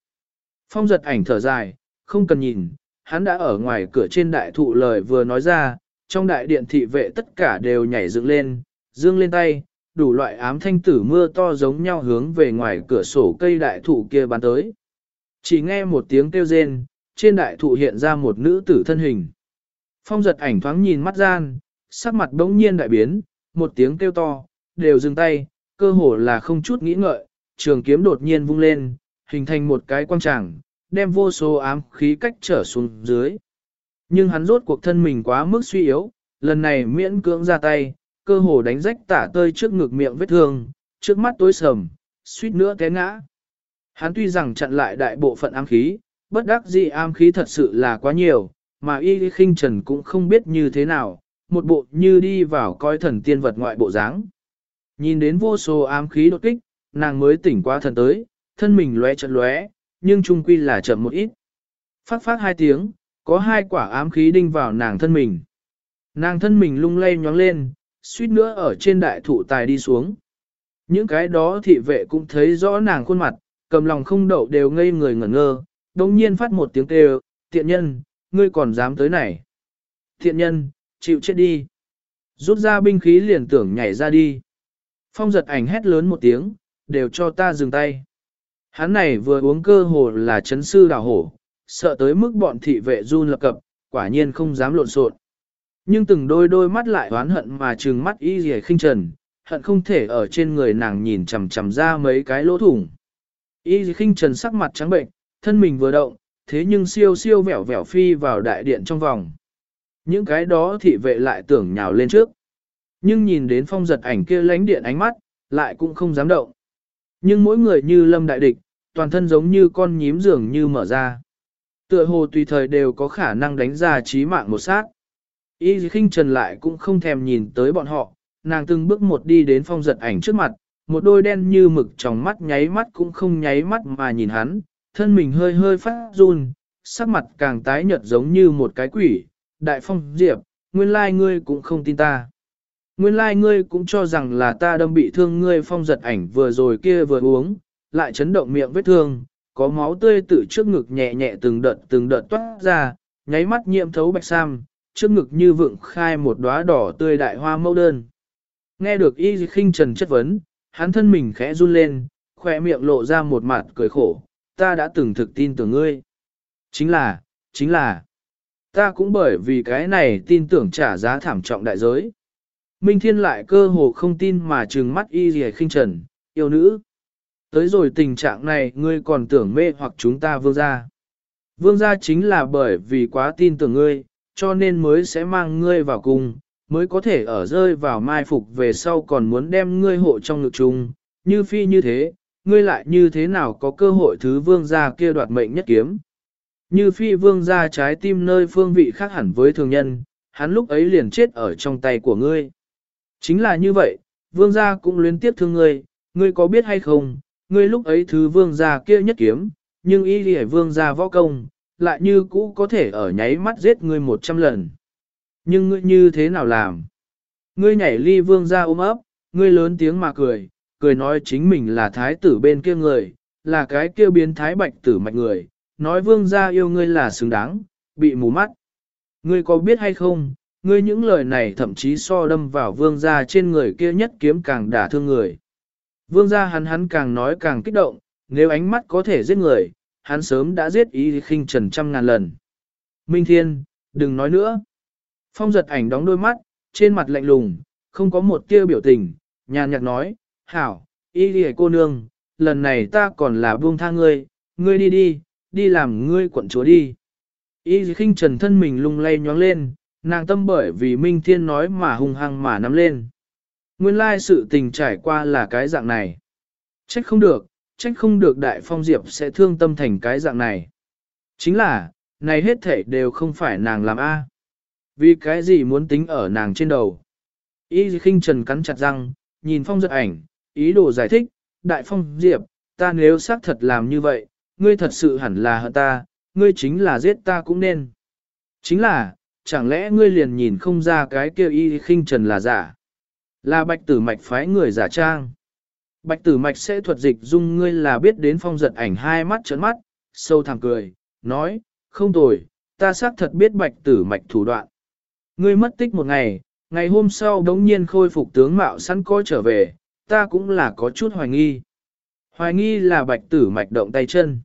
Phong giật ảnh thở dài, không cần nhìn, hắn đã ở ngoài cửa trên đại thụ lời vừa nói ra, trong đại điện thị vệ tất cả đều nhảy dựng lên, dương lên tay, đủ loại ám thanh tử mưa to giống nhau hướng về ngoài cửa sổ cây đại thụ kia bắn tới. Chỉ nghe một tiếng kêu rên, trên đại thụ hiện ra một nữ tử thân hình. Phong giật ảnh thoáng nhìn mắt gian, sắc mặt bỗng nhiên đại biến, một tiếng kêu to, đều dừng tay, cơ hồ là không chút nghĩ ngợi, trường kiếm đột nhiên vung lên, hình thành một cái quang tràng, đem vô số ám khí cách trở xuống dưới. Nhưng hắn rốt cuộc thân mình quá mức suy yếu, lần này miễn cưỡng ra tay, cơ hồ đánh rách tả tơi trước ngực miệng vết thương, trước mắt tối sầm, suýt nữa té ngã. Hắn tuy rằng chặn lại đại bộ phận ám khí, bất đắc dĩ ám khí thật sự là quá nhiều, mà y khinh trần cũng không biết như thế nào, một bộ như đi vào coi thần tiên vật ngoại bộ dáng. Nhìn đến vô số ám khí đột kích, nàng mới tỉnh qua thần tới, thân mình lóe chật lóe, nhưng trung quy là chậm một ít. Phát phát hai tiếng, có hai quả ám khí đinh vào nàng thân mình. Nàng thân mình lung lay nhóng lên, suýt nữa ở trên đại thụ tài đi xuống. Những cái đó thị vệ cũng thấy rõ nàng khuôn mặt, cầm lòng không đậu đều ngây người ngẩn ngơ, đồng nhiên phát một tiếng kêu, tiện nhân, ngươi còn dám tới này. Tiện nhân, chịu chết đi. Rút ra binh khí liền tưởng nhảy ra đi. Phong giật ảnh hét lớn một tiếng, đều cho ta dừng tay. Hắn này vừa uống cơ hồ là chấn sư đào hổ, sợ tới mức bọn thị vệ run lập cập, quả nhiên không dám lộn xộn. Nhưng từng đôi đôi mắt lại oán hận mà trừng mắt y rìa khinh trần, hận không thể ở trên người nàng nhìn chằm chằm ra mấy cái lỗ thủng. Y khinh trần sắc mặt trắng bệnh, thân mình vừa động, thế nhưng siêu siêu vẻo vẻo phi vào đại điện trong vòng. Những cái đó thị vệ lại tưởng nhào lên trước. Nhưng nhìn đến phong giật ảnh kia lánh điện ánh mắt, lại cũng không dám động. Nhưng mỗi người như lâm đại địch, toàn thân giống như con nhím dường như mở ra. Tựa hồ tùy thời đều có khả năng đánh ra trí mạng một sát. Y khinh trần lại cũng không thèm nhìn tới bọn họ, nàng từng bước một đi đến phong giật ảnh trước mặt, một đôi đen như mực trong mắt nháy mắt cũng không nháy mắt mà nhìn hắn, thân mình hơi hơi phát run, sắc mặt càng tái nhợt giống như một cái quỷ, đại phong diệp, nguyên lai ngươi cũng không tin ta. Nguyên lai ngươi cũng cho rằng là ta đâm bị thương ngươi phong giật ảnh vừa rồi kia vừa uống, lại chấn động miệng vết thương, có máu tươi tự trước ngực nhẹ nhẹ từng đợt từng đợt toát ra, nháy mắt nhiễm thấu bạch sam, trước ngực như vượng khai một đóa đỏ tươi đại hoa mẫu đơn. Nghe được y khinh trần chất vấn, hắn thân mình khẽ run lên, khỏe miệng lộ ra một mặt cười khổ, ta đã từng thực tin tưởng ngươi. Chính là, chính là, ta cũng bởi vì cái này tin tưởng trả giá thảm trọng đại giới. Minh Thiên lại cơ hồ không tin mà trừng mắt y gì khinh trần, yêu nữ. Tới rồi tình trạng này ngươi còn tưởng mê hoặc chúng ta vương gia. Vương gia chính là bởi vì quá tin tưởng ngươi, cho nên mới sẽ mang ngươi vào cùng, mới có thể ở rơi vào mai phục về sau còn muốn đem ngươi hộ trong ngực chung, như phi như thế, ngươi lại như thế nào có cơ hội thứ vương gia kia đoạt mệnh nhất kiếm. Như phi vương gia trái tim nơi phương vị khác hẳn với thường nhân, hắn lúc ấy liền chết ở trong tay của ngươi. Chính là như vậy, vương gia cũng luyến tiếp thương ngươi, ngươi có biết hay không, ngươi lúc ấy thứ vương gia kia nhất kiếm, nhưng y lì vương gia võ công, lại như cũ có thể ở nháy mắt giết ngươi một trăm lần. Nhưng ngươi như thế nào làm? Ngươi nhảy ly vương gia ôm ấp, ngươi lớn tiếng mà cười, cười nói chính mình là thái tử bên kia người, là cái kia biến thái bạch tử mạch người, nói vương gia yêu ngươi là xứng đáng, bị mù mắt. Ngươi có biết hay không, ngươi những lời này thậm chí so đâm vào vương gia trên người kia nhất kiếm càng đả thương người. Vương gia hắn hắn càng nói càng kích động, nếu ánh mắt có thể giết người, hắn sớm đã giết ý khinh trần trăm ngàn lần. Minh Thiên, đừng nói nữa. Phong giật ảnh đóng đôi mắt, trên mặt lạnh lùng, không có một tia biểu tình, nhàn nhạt nói, hảo, y đi cô nương, lần này ta còn là buông tha ngươi, ngươi đi đi, đi làm ngươi quận chúa đi. Y khinh trần thân mình lung lay nhoáng lên, nàng tâm bởi vì Minh Thiên nói mà hung hăng mà nắm lên. Nguyên lai sự tình trải qua là cái dạng này. Trách không được, trách không được Đại Phong Diệp sẽ thương tâm thành cái dạng này. Chính là, này hết thể đều không phải nàng làm A. À. Vì cái gì muốn tính ở nàng trên đầu? Y khinh trần cắn chặt răng, nhìn phong giật ảnh, ý đồ giải thích, đại phong diệp, ta nếu xác thật làm như vậy, ngươi thật sự hẳn là hận ta, ngươi chính là giết ta cũng nên. Chính là, chẳng lẽ ngươi liền nhìn không ra cái kia y khinh trần là giả? Là bạch tử mạch phái người giả trang. Bạch tử mạch sẽ thuật dịch dung ngươi là biết đến phong giật ảnh hai mắt trấn mắt, sâu thẳm cười, nói, không tồi, ta xác thật biết bạch tử mạch thủ đoạn. Ngươi mất tích một ngày, ngày hôm sau đống nhiên khôi phục tướng mạo sẵn coi trở về, ta cũng là có chút hoài nghi. Hoài nghi là bạch tử mạch động tay chân.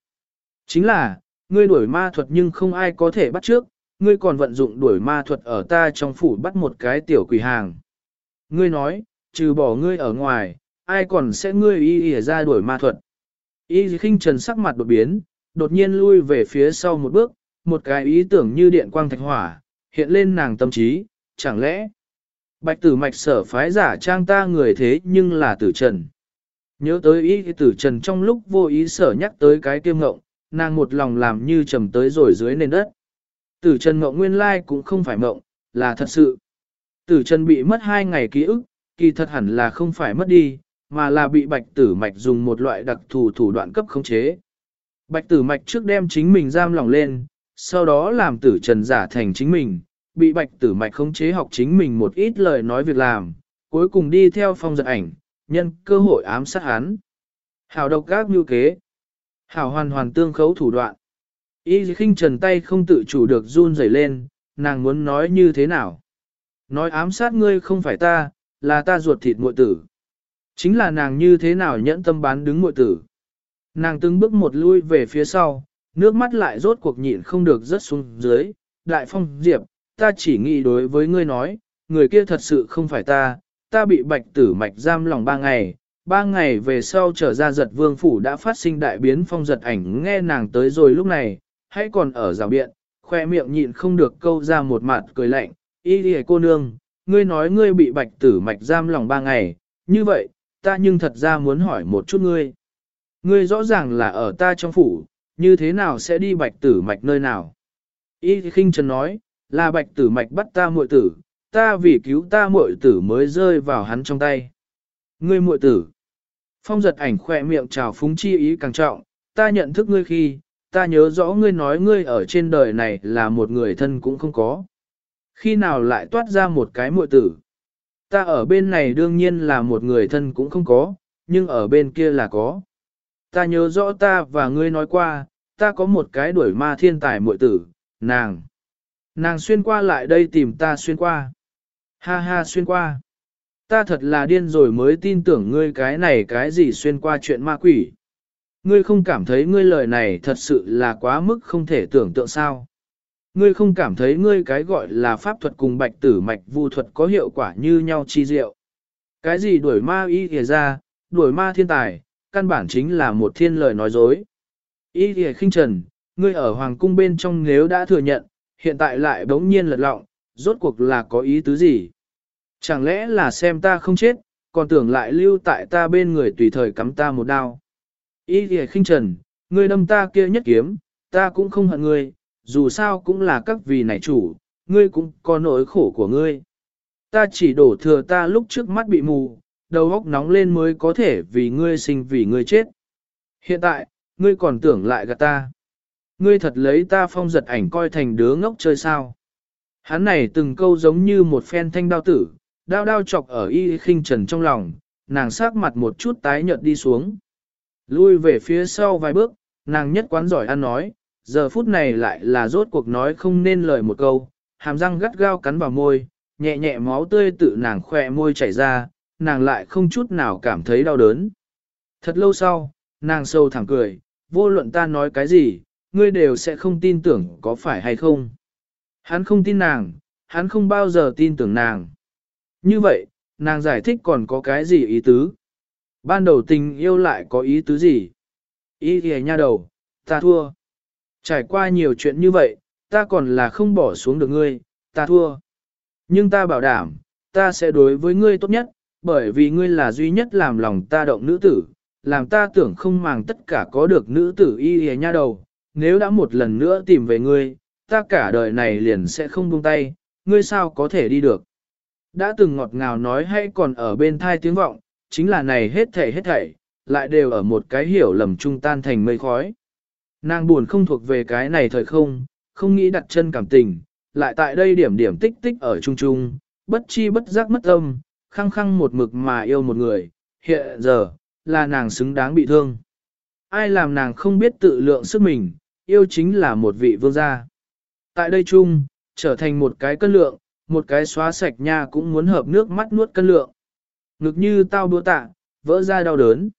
Chính là, ngươi đuổi ma thuật nhưng không ai có thể bắt trước, ngươi còn vận dụng đuổi ma thuật ở ta trong phủ bắt một cái tiểu quỷ hàng. Ngươi nói, trừ bỏ ngươi ở ngoài, ai còn sẽ ngươi y ỉa ra đuổi ma thuật. Y khinh trần sắc mặt đột biến, đột nhiên lui về phía sau một bước, một cái ý tưởng như điện quang thạch hỏa, hiện lên nàng tâm trí, chẳng lẽ bạch tử mạch sở phái giả trang ta người thế nhưng là tử trần. Nhớ tới ý tử trần trong lúc vô ý sở nhắc tới cái kiêm ngộng, nàng một lòng làm như trầm tới rồi dưới nền đất. Tử trần ngộng nguyên lai cũng không phải ngộng, là thật sự. Tử trần bị mất hai ngày ký ức, kỳ thật hẳn là không phải mất đi, mà là bị bạch tử mạch dùng một loại đặc thù thủ đoạn cấp khống chế. Bạch tử mạch trước đem chính mình giam lỏng lên, sau đó làm tử trần giả thành chính mình, bị bạch tử mạch khống chế học chính mình một ít lời nói việc làm, cuối cùng đi theo phong giật ảnh, nhân cơ hội ám sát hắn. Hảo độc các như kế. Hảo hoàn hoàn tương khấu thủ đoạn. Y khinh trần tay không tự chủ được run rẩy lên, nàng muốn nói như thế nào. Nói ám sát ngươi không phải ta, là ta ruột thịt muội tử. Chính là nàng như thế nào nhẫn tâm bán đứng muội tử. Nàng từng bước một lui về phía sau, nước mắt lại rốt cuộc nhịn không được rớt xuống dưới. Đại phong diệp, ta chỉ nghĩ đối với ngươi nói, người kia thật sự không phải ta, ta bị bạch tử mạch giam lòng ba ngày. Ba ngày về sau trở ra giật vương phủ đã phát sinh đại biến phong giật ảnh nghe nàng tới rồi lúc này, hãy còn ở rào biện, khoe miệng nhịn không được câu ra một mặt cười lạnh, y đi cô nương, ngươi nói ngươi bị bạch tử mạch giam lòng ba ngày, như vậy, ta nhưng thật ra muốn hỏi một chút ngươi. Ngươi rõ ràng là ở ta trong phủ, như thế nào sẽ đi bạch tử mạch nơi nào? Y khinh trần nói, là bạch tử mạch bắt ta muội tử, ta vì cứu ta muội tử mới rơi vào hắn trong tay. Ngươi muội tử. Phong giật ảnh khỏe miệng trào phúng chi ý càng trọng, ta nhận thức ngươi khi, ta nhớ rõ ngươi nói ngươi ở trên đời này là một người thân cũng không có. Khi nào lại toát ra một cái muội tử? Ta ở bên này đương nhiên là một người thân cũng không có, nhưng ở bên kia là có. Ta nhớ rõ ta và ngươi nói qua, ta có một cái đuổi ma thiên tài muội tử, nàng. Nàng xuyên qua lại đây tìm ta xuyên qua. Ha ha xuyên qua. Ta thật là điên rồi mới tin tưởng ngươi cái này cái gì xuyên qua chuyện ma quỷ. Ngươi không cảm thấy ngươi lời này thật sự là quá mức không thể tưởng tượng sao. Ngươi không cảm thấy ngươi cái gọi là pháp thuật cùng bạch tử mạch vu thuật có hiệu quả như nhau chi diệu. Cái gì đuổi ma y kìa ra, đuổi ma thiên tài, căn bản chính là một thiên lời nói dối. Y kìa khinh trần, ngươi ở hoàng cung bên trong nếu đã thừa nhận, hiện tại lại bỗng nhiên lật lọng, rốt cuộc là có ý tứ gì? Chẳng lẽ là xem ta không chết, còn tưởng lại lưu tại ta bên người tùy thời cắm ta một đao. Ý thì khinh trần, ngươi đâm ta kia nhất kiếm, ta cũng không hận ngươi, dù sao cũng là các vị này chủ, ngươi cũng có nỗi khổ của ngươi. Ta chỉ đổ thừa ta lúc trước mắt bị mù, đầu óc nóng lên mới có thể vì ngươi sinh vì ngươi chết. Hiện tại, ngươi còn tưởng lại gạt ta. Ngươi thật lấy ta phong giật ảnh coi thành đứa ngốc chơi sao. Hắn này từng câu giống như một phen thanh đao tử, đao đao chọc ở y khinh trần trong lòng, nàng sát mặt một chút tái nhợt đi xuống. Lui về phía sau vài bước, nàng nhất quán giỏi ăn nói, giờ phút này lại là rốt cuộc nói không nên lời một câu, hàm răng gắt gao cắn vào môi, nhẹ nhẹ máu tươi tự nàng khỏe môi chảy ra, nàng lại không chút nào cảm thấy đau đớn. Thật lâu sau, nàng sâu thẳng cười, vô luận ta nói cái gì, ngươi đều sẽ không tin tưởng có phải hay không. Hắn không tin nàng, hắn không bao giờ tin tưởng nàng. Như vậy, nàng giải thích còn có cái gì ý tứ? Ban đầu tình yêu lại có ý tứ gì? Ý thì nha đầu, ta thua. Trải qua nhiều chuyện như vậy, ta còn là không bỏ xuống được ngươi, ta thua. Nhưng ta bảo đảm, ta sẽ đối với ngươi tốt nhất, bởi vì ngươi là duy nhất làm lòng ta động nữ tử, làm ta tưởng không màng tất cả có được nữ tử y hề nha đầu. Nếu đã một lần nữa tìm về ngươi, ta cả đời này liền sẽ không buông tay, ngươi sao có thể đi được. Đã từng ngọt ngào nói hay còn ở bên thai tiếng vọng, chính là này hết thảy hết thảy, lại đều ở một cái hiểu lầm trung tan thành mây khói. Nàng buồn không thuộc về cái này thời không, không nghĩ đặt chân cảm tình, lại tại đây điểm điểm tích tích ở trung trung, bất chi bất giác mất âm, khăng khăng một mực mà yêu một người, hiện giờ, là nàng xứng đáng bị thương. Ai làm nàng không biết tự lượng sức mình, yêu chính là một vị vương gia. Tại đây chung, trở thành một cái cân lượng, một cái xóa sạch nha cũng muốn hợp nước mắt nuốt cân lượng. Ngực như tao đua tạ, vỡ ra đau đớn.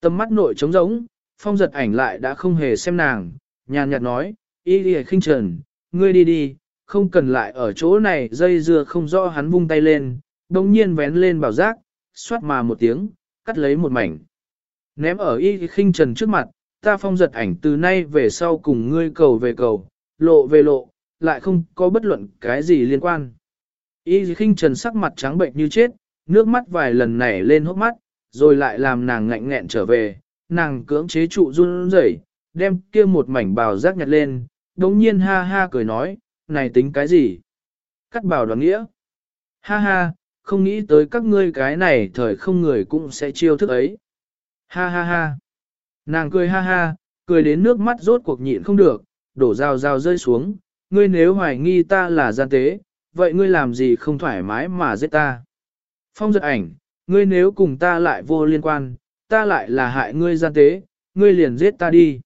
Tâm mắt nội trống rỗng, phong giật ảnh lại đã không hề xem nàng, nhàn nhạt nói, y đi khinh trần, ngươi đi đi, không cần lại ở chỗ này dây dưa không rõ hắn vung tay lên, đồng nhiên vén lên bảo giác, xoát mà một tiếng, cắt lấy một mảnh. Ném ở y khinh trần trước mặt, ta phong giật ảnh từ nay về sau cùng ngươi cầu về cầu, lộ về lộ, lại không có bất luận cái gì liên quan. Y khinh trần sắc mặt trắng bệnh như chết, nước mắt vài lần nảy lên hốc mắt, rồi lại làm nàng ngạnh nghẹn trở về, nàng cưỡng chế trụ run rẩy, đem kia một mảnh bào rác nhặt lên, đống nhiên ha ha cười nói, này tính cái gì? Cắt bào đoàn nghĩa. Ha ha, không nghĩ tới các ngươi cái này thời không người cũng sẽ chiêu thức ấy. Ha ha ha. Nàng cười ha ha, cười đến nước mắt rốt cuộc nhịn không được, đổ rào rào rơi xuống, ngươi nếu hoài nghi ta là gian tế, vậy ngươi làm gì không thoải mái mà giết ta? Phong giật ảnh, ngươi nếu cùng ta lại vô liên quan, ta lại là hại ngươi gian tế, ngươi liền giết ta đi.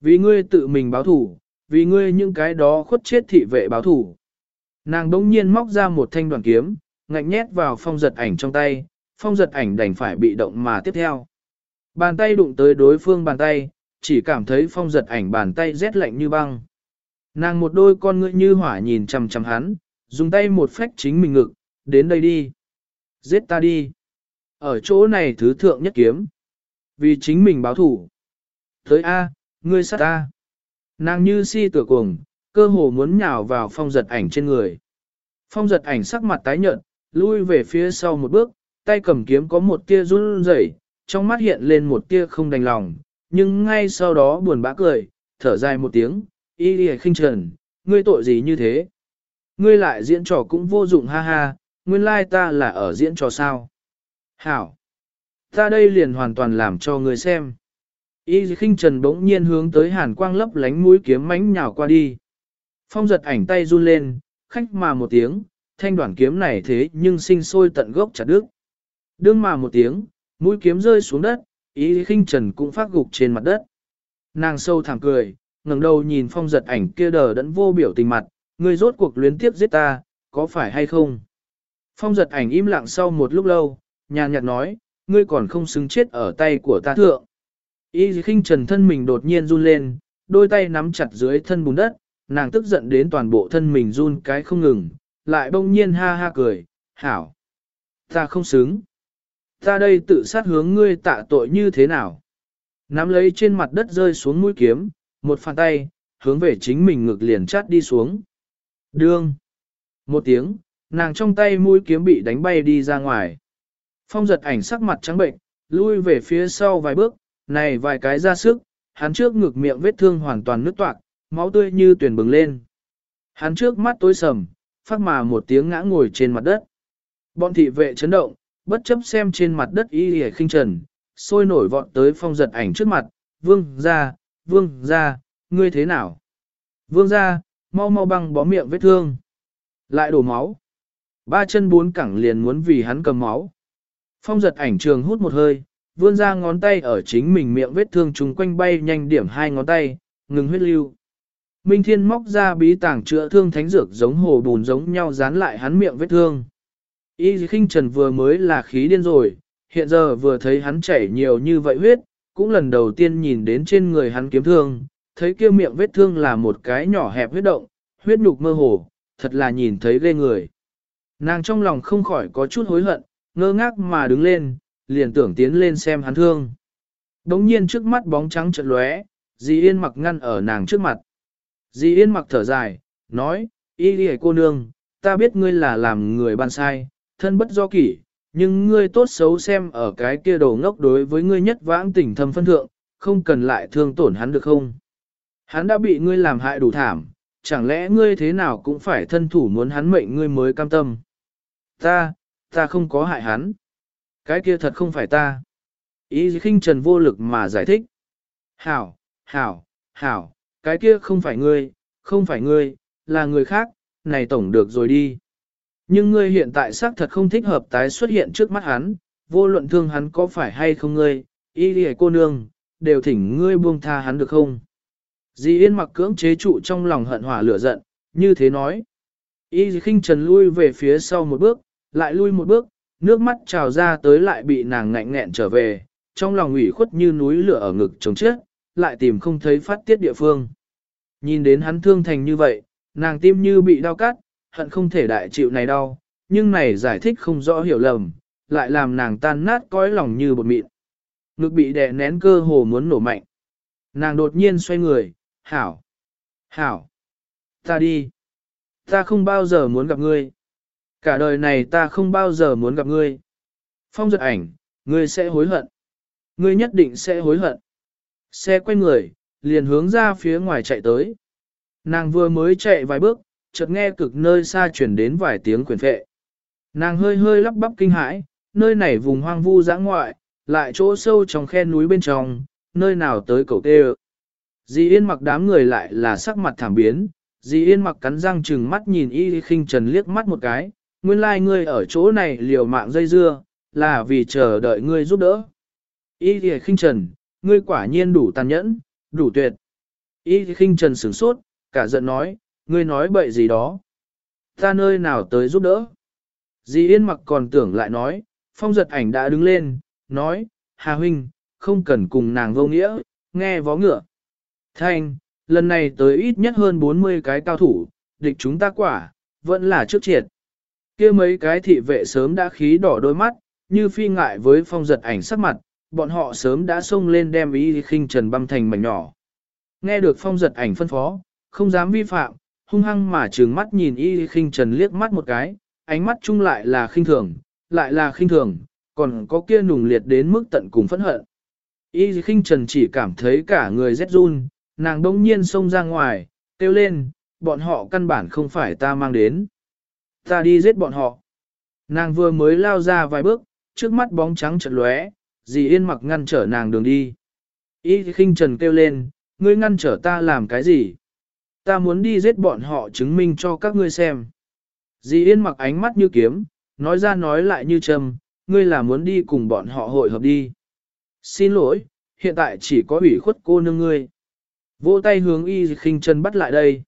Vì ngươi tự mình báo thủ, vì ngươi những cái đó khuất chết thị vệ báo thủ. Nàng đống nhiên móc ra một thanh đoàn kiếm, ngạnh nhét vào phong giật ảnh trong tay, phong giật ảnh đành phải bị động mà tiếp theo. Bàn tay đụng tới đối phương bàn tay, chỉ cảm thấy phong giật ảnh bàn tay rét lạnh như băng. Nàng một đôi con ngươi như hỏa nhìn chằm chằm hắn, dùng tay một phách chính mình ngực, đến đây đi. Giết ta đi. Ở chỗ này thứ thượng nhất kiếm. Vì chính mình báo thủ. Tới A, ngươi sát ta. Nàng như si tử cuồng, cơ hồ muốn nhào vào phong giật ảnh trên người. Phong giật ảnh sắc mặt tái nhợt, lui về phía sau một bước, tay cầm kiếm có một tia run rẩy, trong mắt hiện lên một tia không đành lòng, nhưng ngay sau đó buồn bã cười, thở dài một tiếng, y đi khinh trần, ngươi tội gì như thế? Ngươi lại diễn trò cũng vô dụng ha ha, nguyên lai ta là ở diễn trò sao? Hảo! Ta đây liền hoàn toàn làm cho ngươi xem. Y khinh trần bỗng nhiên hướng tới hàn quang lấp lánh mũi kiếm mánh nhào qua đi. Phong giật ảnh tay run lên, khách mà một tiếng, thanh đoạn kiếm này thế nhưng sinh sôi tận gốc chặt đứt. Đương mà một tiếng, mũi kiếm rơi xuống đất, ý khinh trần cũng phát gục trên mặt đất. Nàng sâu thảm cười, ngẩng đầu nhìn phong giật ảnh kia đờ đẫn vô biểu tình mặt, người rốt cuộc luyến tiếp giết ta, có phải hay không? Phong giật ảnh im lặng sau một lúc lâu, nhàn nhạt nói, ngươi còn không xứng chết ở tay của ta thượng. Y khinh trần thân mình đột nhiên run lên, đôi tay nắm chặt dưới thân bùn đất, nàng tức giận đến toàn bộ thân mình run cái không ngừng, lại bỗng nhiên ha ha cười, hảo. Ta không xứng. Ta đây tự sát hướng ngươi tạ tội như thế nào? Nắm lấy trên mặt đất rơi xuống mũi kiếm, một phản tay, hướng về chính mình ngực liền chát đi xuống. Đương. Một tiếng, nàng trong tay mũi kiếm bị đánh bay đi ra ngoài. Phong giật ảnh sắc mặt trắng bệnh, lui về phía sau vài bước, này vài cái ra sức, hắn trước ngực miệng vết thương hoàn toàn nứt toạc, máu tươi như tuyển bừng lên. Hắn trước mắt tối sầm, phát mà một tiếng ngã ngồi trên mặt đất. Bọn thị vệ chấn động, bất chấp xem trên mặt đất y hề khinh trần, sôi nổi vọt tới phong giật ảnh trước mặt, vương ra, vương ra, ngươi thế nào? Vương ra, mau mau băng bó miệng vết thương. Lại đổ máu. Ba chân bốn cẳng liền muốn vì hắn cầm máu. Phong giật ảnh trường hút một hơi, vươn ra ngón tay ở chính mình miệng vết thương chung quanh bay nhanh điểm hai ngón tay, ngừng huyết lưu. Minh Thiên móc ra bí tảng chữa thương thánh dược giống hồ bùn giống nhau dán lại hắn miệng vết thương. Y khinh trần vừa mới là khí điên rồi, hiện giờ vừa thấy hắn chảy nhiều như vậy huyết, cũng lần đầu tiên nhìn đến trên người hắn kiếm thương, thấy kia miệng vết thương là một cái nhỏ hẹp huyết động, huyết nhục mơ hồ, thật là nhìn thấy ghê người. Nàng trong lòng không khỏi có chút hối hận, ngơ ngác mà đứng lên, liền tưởng tiến lên xem hắn thương. Đống nhiên trước mắt bóng trắng chợt lóe, dì yên mặc ngăn ở nàng trước mặt. Dì yên mặc thở dài, nói, y đi cô nương, ta biết ngươi là làm người ban sai, thân bất do kỷ, nhưng ngươi tốt xấu xem ở cái kia đồ ngốc đối với ngươi nhất vãng tình thâm phân thượng, không cần lại thương tổn hắn được không? Hắn đã bị ngươi làm hại đủ thảm, chẳng lẽ ngươi thế nào cũng phải thân thủ muốn hắn mệnh ngươi mới cam tâm. Ta, ta không có hại hắn. Cái kia thật không phải ta. Ý khinh trần vô lực mà giải thích. Hảo, hảo, hảo, cái kia không phải ngươi, không phải ngươi, là người khác, này tổng được rồi đi. Nhưng ngươi hiện tại xác thật không thích hợp tái xuất hiện trước mắt hắn, vô luận thương hắn có phải hay không ngươi, y lì cô nương, đều thỉnh ngươi buông tha hắn được không? Dì Yên mặc cưỡng chế trụ trong lòng hận hỏa lửa giận, như thế nói. Y khinh trần lui về phía sau một bước, lại lui một bước, nước mắt trào ra tới lại bị nàng ngạnh nghẹn trở về, trong lòng ủy khuất như núi lửa ở ngực chống chết, lại tìm không thấy phát tiết địa phương. Nhìn đến hắn thương thành như vậy, nàng tim như bị đau cắt, hận không thể đại chịu này đau, nhưng này giải thích không rõ hiểu lầm, lại làm nàng tan nát cõi lòng như bột mịn. Ngực bị đè nén cơ hồ muốn nổ mạnh. Nàng đột nhiên xoay người, hảo, hảo, ta đi. Ta không bao giờ muốn gặp ngươi. Cả đời này ta không bao giờ muốn gặp ngươi. Phong giật ảnh, ngươi sẽ hối hận. Ngươi nhất định sẽ hối hận. Xe quay người, liền hướng ra phía ngoài chạy tới. Nàng vừa mới chạy vài bước, chợt nghe cực nơi xa chuyển đến vài tiếng quyền phệ. Nàng hơi hơi lắp bắp kinh hãi, nơi này vùng hoang vu dã ngoại, lại chỗ sâu trong khe núi bên trong, nơi nào tới cầu tê Dì Yên mặc đám người lại là sắc mặt thảm biến, dì Yên mặc cắn răng chừng mắt nhìn y khinh trần liếc mắt một cái, nguyên lai like ngươi ở chỗ này liều mạng dây dưa, là vì chờ đợi ngươi giúp đỡ. Y khinh trần, ngươi quả nhiên đủ tàn nhẫn, đủ tuyệt. Y khinh trần sửng sốt, cả giận nói, ngươi nói bậy gì đó. Ta nơi nào tới giúp đỡ. Dì Yên mặc còn tưởng lại nói, phong giật ảnh đã đứng lên, nói, Hà Huynh, không cần cùng nàng vô nghĩa, nghe vó ngựa. Thanh, lần này tới ít nhất hơn 40 cái cao thủ, địch chúng ta quả, vẫn là trước triệt. kia mấy cái thị vệ sớm đã khí đỏ đôi mắt, như phi ngại với phong giật ảnh sắc mặt, bọn họ sớm đã xông lên đem ý khinh trần băm thành mảnh nhỏ. Nghe được phong giật ảnh phân phó, không dám vi phạm, hung hăng mà trừng mắt nhìn y khinh trần liếc mắt một cái, ánh mắt chung lại là khinh thường, lại là khinh thường, còn có kia nùng liệt đến mức tận cùng phẫn hận. Y khinh trần chỉ cảm thấy cả người rét run, nàng đông nhiên xông ra ngoài, kêu lên, bọn họ căn bản không phải ta mang đến. Ta đi giết bọn họ. Nàng vừa mới lao ra vài bước, trước mắt bóng trắng chợt lóe, dì yên mặc ngăn trở nàng đường đi. Y khinh trần kêu lên, ngươi ngăn trở ta làm cái gì? Ta muốn đi giết bọn họ chứng minh cho các ngươi xem. Dì yên mặc ánh mắt như kiếm, nói ra nói lại như trầm, ngươi là muốn đi cùng bọn họ hội hợp đi. Xin lỗi, hiện tại chỉ có ủy khuất cô nương ngươi. Vỗ tay hướng y khinh chân bắt lại đây.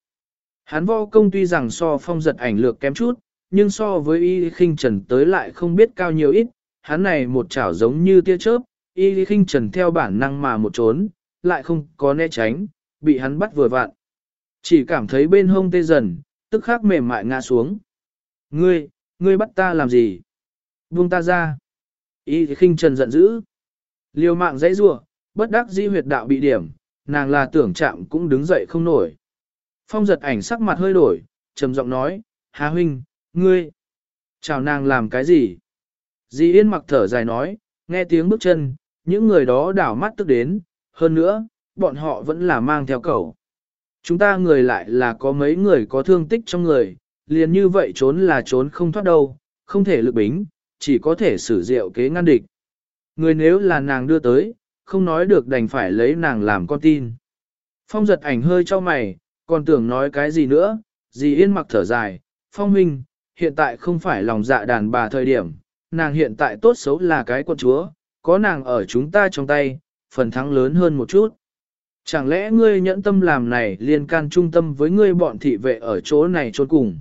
Hắn vo công tuy rằng so phong giật ảnh lược kém chút, nhưng so với y khinh trần tới lại không biết cao nhiều ít, hắn này một chảo giống như tia chớp, y khinh trần theo bản năng mà một trốn, lại không có né tránh, bị hắn bắt vừa vặn. Chỉ cảm thấy bên hông tê dần, tức khắc mềm mại ngã xuống. Ngươi, ngươi bắt ta làm gì? Buông ta ra. Y khinh trần giận dữ. Liều mạng dãy rủa, bất đắc dĩ huyệt đạo bị điểm, nàng là tưởng chạm cũng đứng dậy không nổi. Phong giật ảnh sắc mặt hơi đổi, trầm giọng nói, Hà huynh, ngươi, chào nàng làm cái gì? Di Yên mặc thở dài nói, nghe tiếng bước chân, những người đó đảo mắt tức đến, hơn nữa, bọn họ vẫn là mang theo cậu. Chúng ta người lại là có mấy người có thương tích trong người, liền như vậy trốn là trốn không thoát đâu, không thể lực bính, chỉ có thể sử diệu kế ngăn địch. Người nếu là nàng đưa tới, không nói được đành phải lấy nàng làm con tin. Phong giật ảnh hơi cho mày, còn tưởng nói cái gì nữa, dì yên mặc thở dài, phong huynh, hiện tại không phải lòng dạ đàn bà thời điểm, nàng hiện tại tốt xấu là cái quân chúa, có nàng ở chúng ta trong tay, phần thắng lớn hơn một chút. Chẳng lẽ ngươi nhẫn tâm làm này liên can trung tâm với ngươi bọn thị vệ ở chỗ này trốn cùng?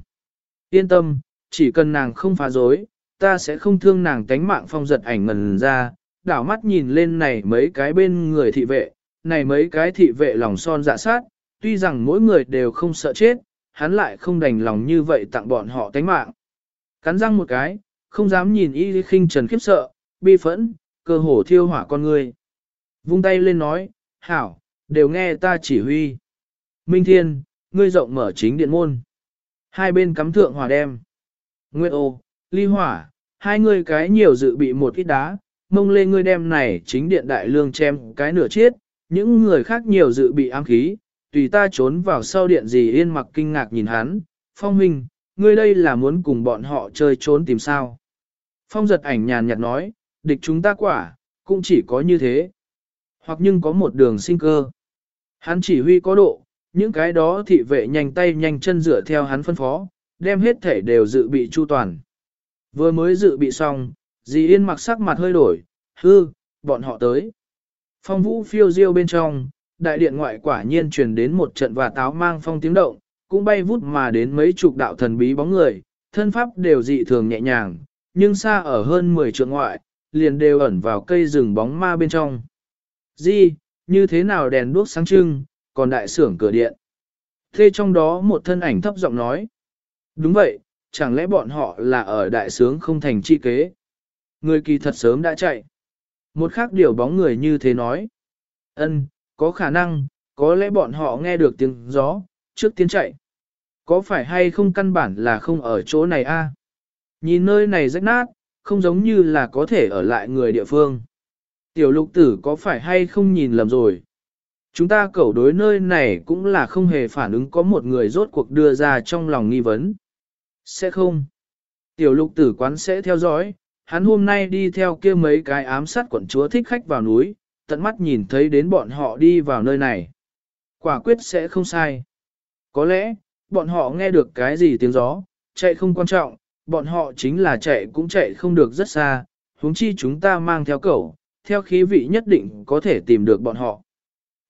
Yên tâm, chỉ cần nàng không phá dối, ta sẽ không thương nàng tánh mạng phong giật ảnh ngần ra, đảo mắt nhìn lên này mấy cái bên người thị vệ, này mấy cái thị vệ lòng son dạ sát, tuy rằng mỗi người đều không sợ chết, hắn lại không đành lòng như vậy tặng bọn họ tánh mạng. Cắn răng một cái, không dám nhìn y khinh trần khiếp sợ, bi phẫn, cơ hồ thiêu hỏa con người. Vung tay lên nói, hảo, đều nghe ta chỉ huy. Minh Thiên, ngươi rộng mở chính điện môn. Hai bên cắm thượng hỏa đem. Nguyệt ô, ly hỏa, hai người cái nhiều dự bị một ít đá, mông lê ngươi đem này chính điện đại lương chém cái nửa chết, những người khác nhiều dự bị ám khí, tùy ta trốn vào sau điện gì yên mặc kinh ngạc nhìn hắn, phong huynh, ngươi đây là muốn cùng bọn họ chơi trốn tìm sao. Phong giật ảnh nhàn nhạt nói, địch chúng ta quả, cũng chỉ có như thế. Hoặc nhưng có một đường sinh cơ. Hắn chỉ huy có độ, những cái đó thị vệ nhanh tay nhanh chân dựa theo hắn phân phó, đem hết thể đều dự bị chu toàn. Vừa mới dự bị xong, dì yên mặc sắc mặt hơi đổi, hư, bọn họ tới. Phong vũ phiêu diêu bên trong, đại điện ngoại quả nhiên truyền đến một trận và táo mang phong tiếng động, cũng bay vút mà đến mấy chục đạo thần bí bóng người, thân pháp đều dị thường nhẹ nhàng, nhưng xa ở hơn 10 trượng ngoại, liền đều ẩn vào cây rừng bóng ma bên trong. Di, như thế nào đèn đuốc sáng trưng, còn đại sưởng cửa điện. Thế trong đó một thân ảnh thấp giọng nói. Đúng vậy, chẳng lẽ bọn họ là ở đại sướng không thành chi kế. Người kỳ thật sớm đã chạy. Một khác điều bóng người như thế nói. ân có khả năng, có lẽ bọn họ nghe được tiếng gió, trước tiên chạy. Có phải hay không căn bản là không ở chỗ này a? Nhìn nơi này rách nát, không giống như là có thể ở lại người địa phương. Tiểu lục tử có phải hay không nhìn lầm rồi? Chúng ta cẩu đối nơi này cũng là không hề phản ứng có một người rốt cuộc đưa ra trong lòng nghi vấn. Sẽ không. Tiểu lục tử quán sẽ theo dõi, hắn hôm nay đi theo kia mấy cái ám sát quận chúa thích khách vào núi, tận mắt nhìn thấy đến bọn họ đi vào nơi này. Quả quyết sẽ không sai. Có lẽ, bọn họ nghe được cái gì tiếng gió, chạy không quan trọng, bọn họ chính là chạy cũng chạy không được rất xa, huống chi chúng ta mang theo cẩu, theo khí vị nhất định có thể tìm được bọn họ.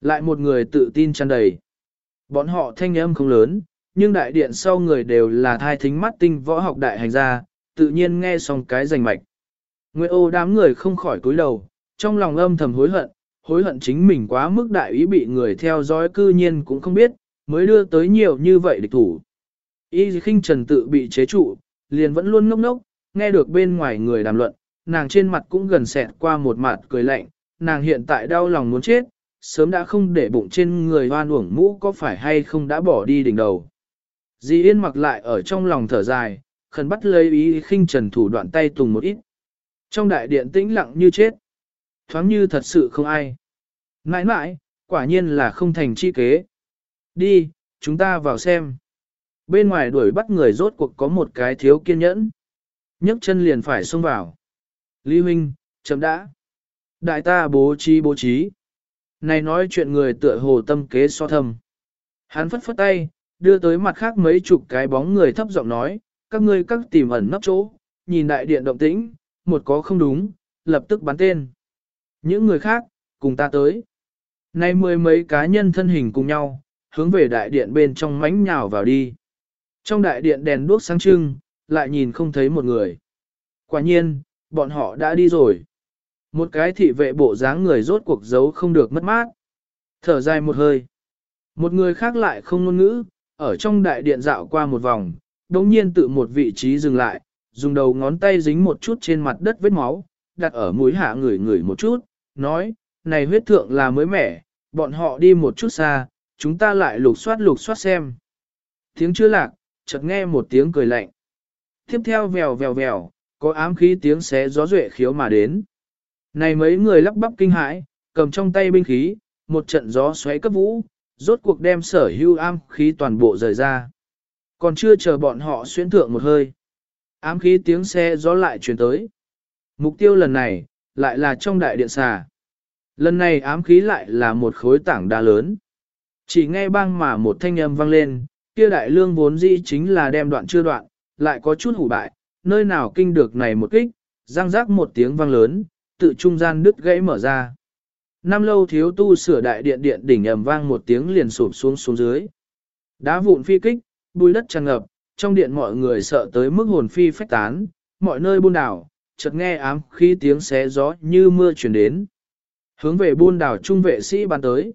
Lại một người tự tin tràn đầy. Bọn họ thanh âm không lớn, nhưng đại điện sau người đều là thai thính mắt tinh võ học đại hành gia, tự nhiên nghe xong cái rành mạch. Nguyệt ô đám người không khỏi cúi đầu, trong lòng âm thầm hối hận, hối hận chính mình quá mức đại ý bị người theo dõi cư nhiên cũng không biết, mới đưa tới nhiều như vậy địch thủ. Y khinh trần tự bị chế trụ, liền vẫn luôn ngốc ngốc, nghe được bên ngoài người đàm luận, nàng trên mặt cũng gần xẹt qua một mặt cười lạnh, nàng hiện tại đau lòng muốn chết, sớm đã không để bụng trên người hoan uổng mũ có phải hay không đã bỏ đi đỉnh đầu. Di Yên mặc lại ở trong lòng thở dài, khẩn bắt lấy ý khinh trần thủ đoạn tay tùng một ít. Trong đại điện tĩnh lặng như chết. Thoáng như thật sự không ai. Nãi nãi, quả nhiên là không thành chi kế. Đi, chúng ta vào xem. Bên ngoài đuổi bắt người rốt cuộc có một cái thiếu kiên nhẫn. nhấc chân liền phải xông vào. Lý huynh, chậm đã. Đại ta bố trí bố trí. Này nói chuyện người tựa hồ tâm kế so thầm. Hắn phất phất tay, đưa tới mặt khác mấy chục cái bóng người thấp giọng nói, các ngươi các tìm ẩn nấp chỗ, nhìn đại điện động tĩnh, một có không đúng, lập tức bắn tên. Những người khác, cùng ta tới. Nay mười mấy cá nhân thân hình cùng nhau, hướng về đại điện bên trong mánh nhào vào đi. Trong đại điện đèn đuốc sáng trưng, lại nhìn không thấy một người. Quả nhiên, bọn họ đã đi rồi. Một cái thị vệ bộ dáng người rốt cuộc giấu không được mất mát. Thở dài một hơi. Một người khác lại không ngôn ngữ, ở trong đại điện dạo qua một vòng, đồng nhiên tự một vị trí dừng lại, dùng đầu ngón tay dính một chút trên mặt đất vết máu, đặt ở mũi hạ người người một chút, nói, này huyết thượng là mới mẻ, bọn họ đi một chút xa, chúng ta lại lục soát lục soát xem. Tiếng chưa lạc, chợt nghe một tiếng cười lạnh. Tiếp theo vèo vèo vèo, có ám khí tiếng xé gió duệ khiếu mà đến. Này mấy người lắp bắp kinh hãi, cầm trong tay binh khí, một trận gió xoáy cấp vũ, rốt cuộc đem sở hưu ám khí toàn bộ rời ra. Còn chưa chờ bọn họ xuyên thượng một hơi. Ám khí tiếng xe gió lại truyền tới. Mục tiêu lần này, lại là trong đại điện xà. Lần này ám khí lại là một khối tảng đá lớn. Chỉ nghe băng mà một thanh âm vang lên, kia đại lương vốn dĩ chính là đem đoạn chưa đoạn, lại có chút hủ bại, nơi nào kinh được này một kích, răng rác một tiếng vang lớn, tự trung gian đứt gãy mở ra. Năm lâu thiếu tu sửa đại điện điện đỉnh ầm vang một tiếng liền sụp xuống xuống dưới. Đá vụn phi kích, bùi đất tràn ngập, trong điện mọi người sợ tới mức hồn phi phách tán, mọi nơi buôn đảo, chợt nghe ám khi tiếng xé gió như mưa chuyển đến. Hướng về buôn đảo trung vệ sĩ ban tới.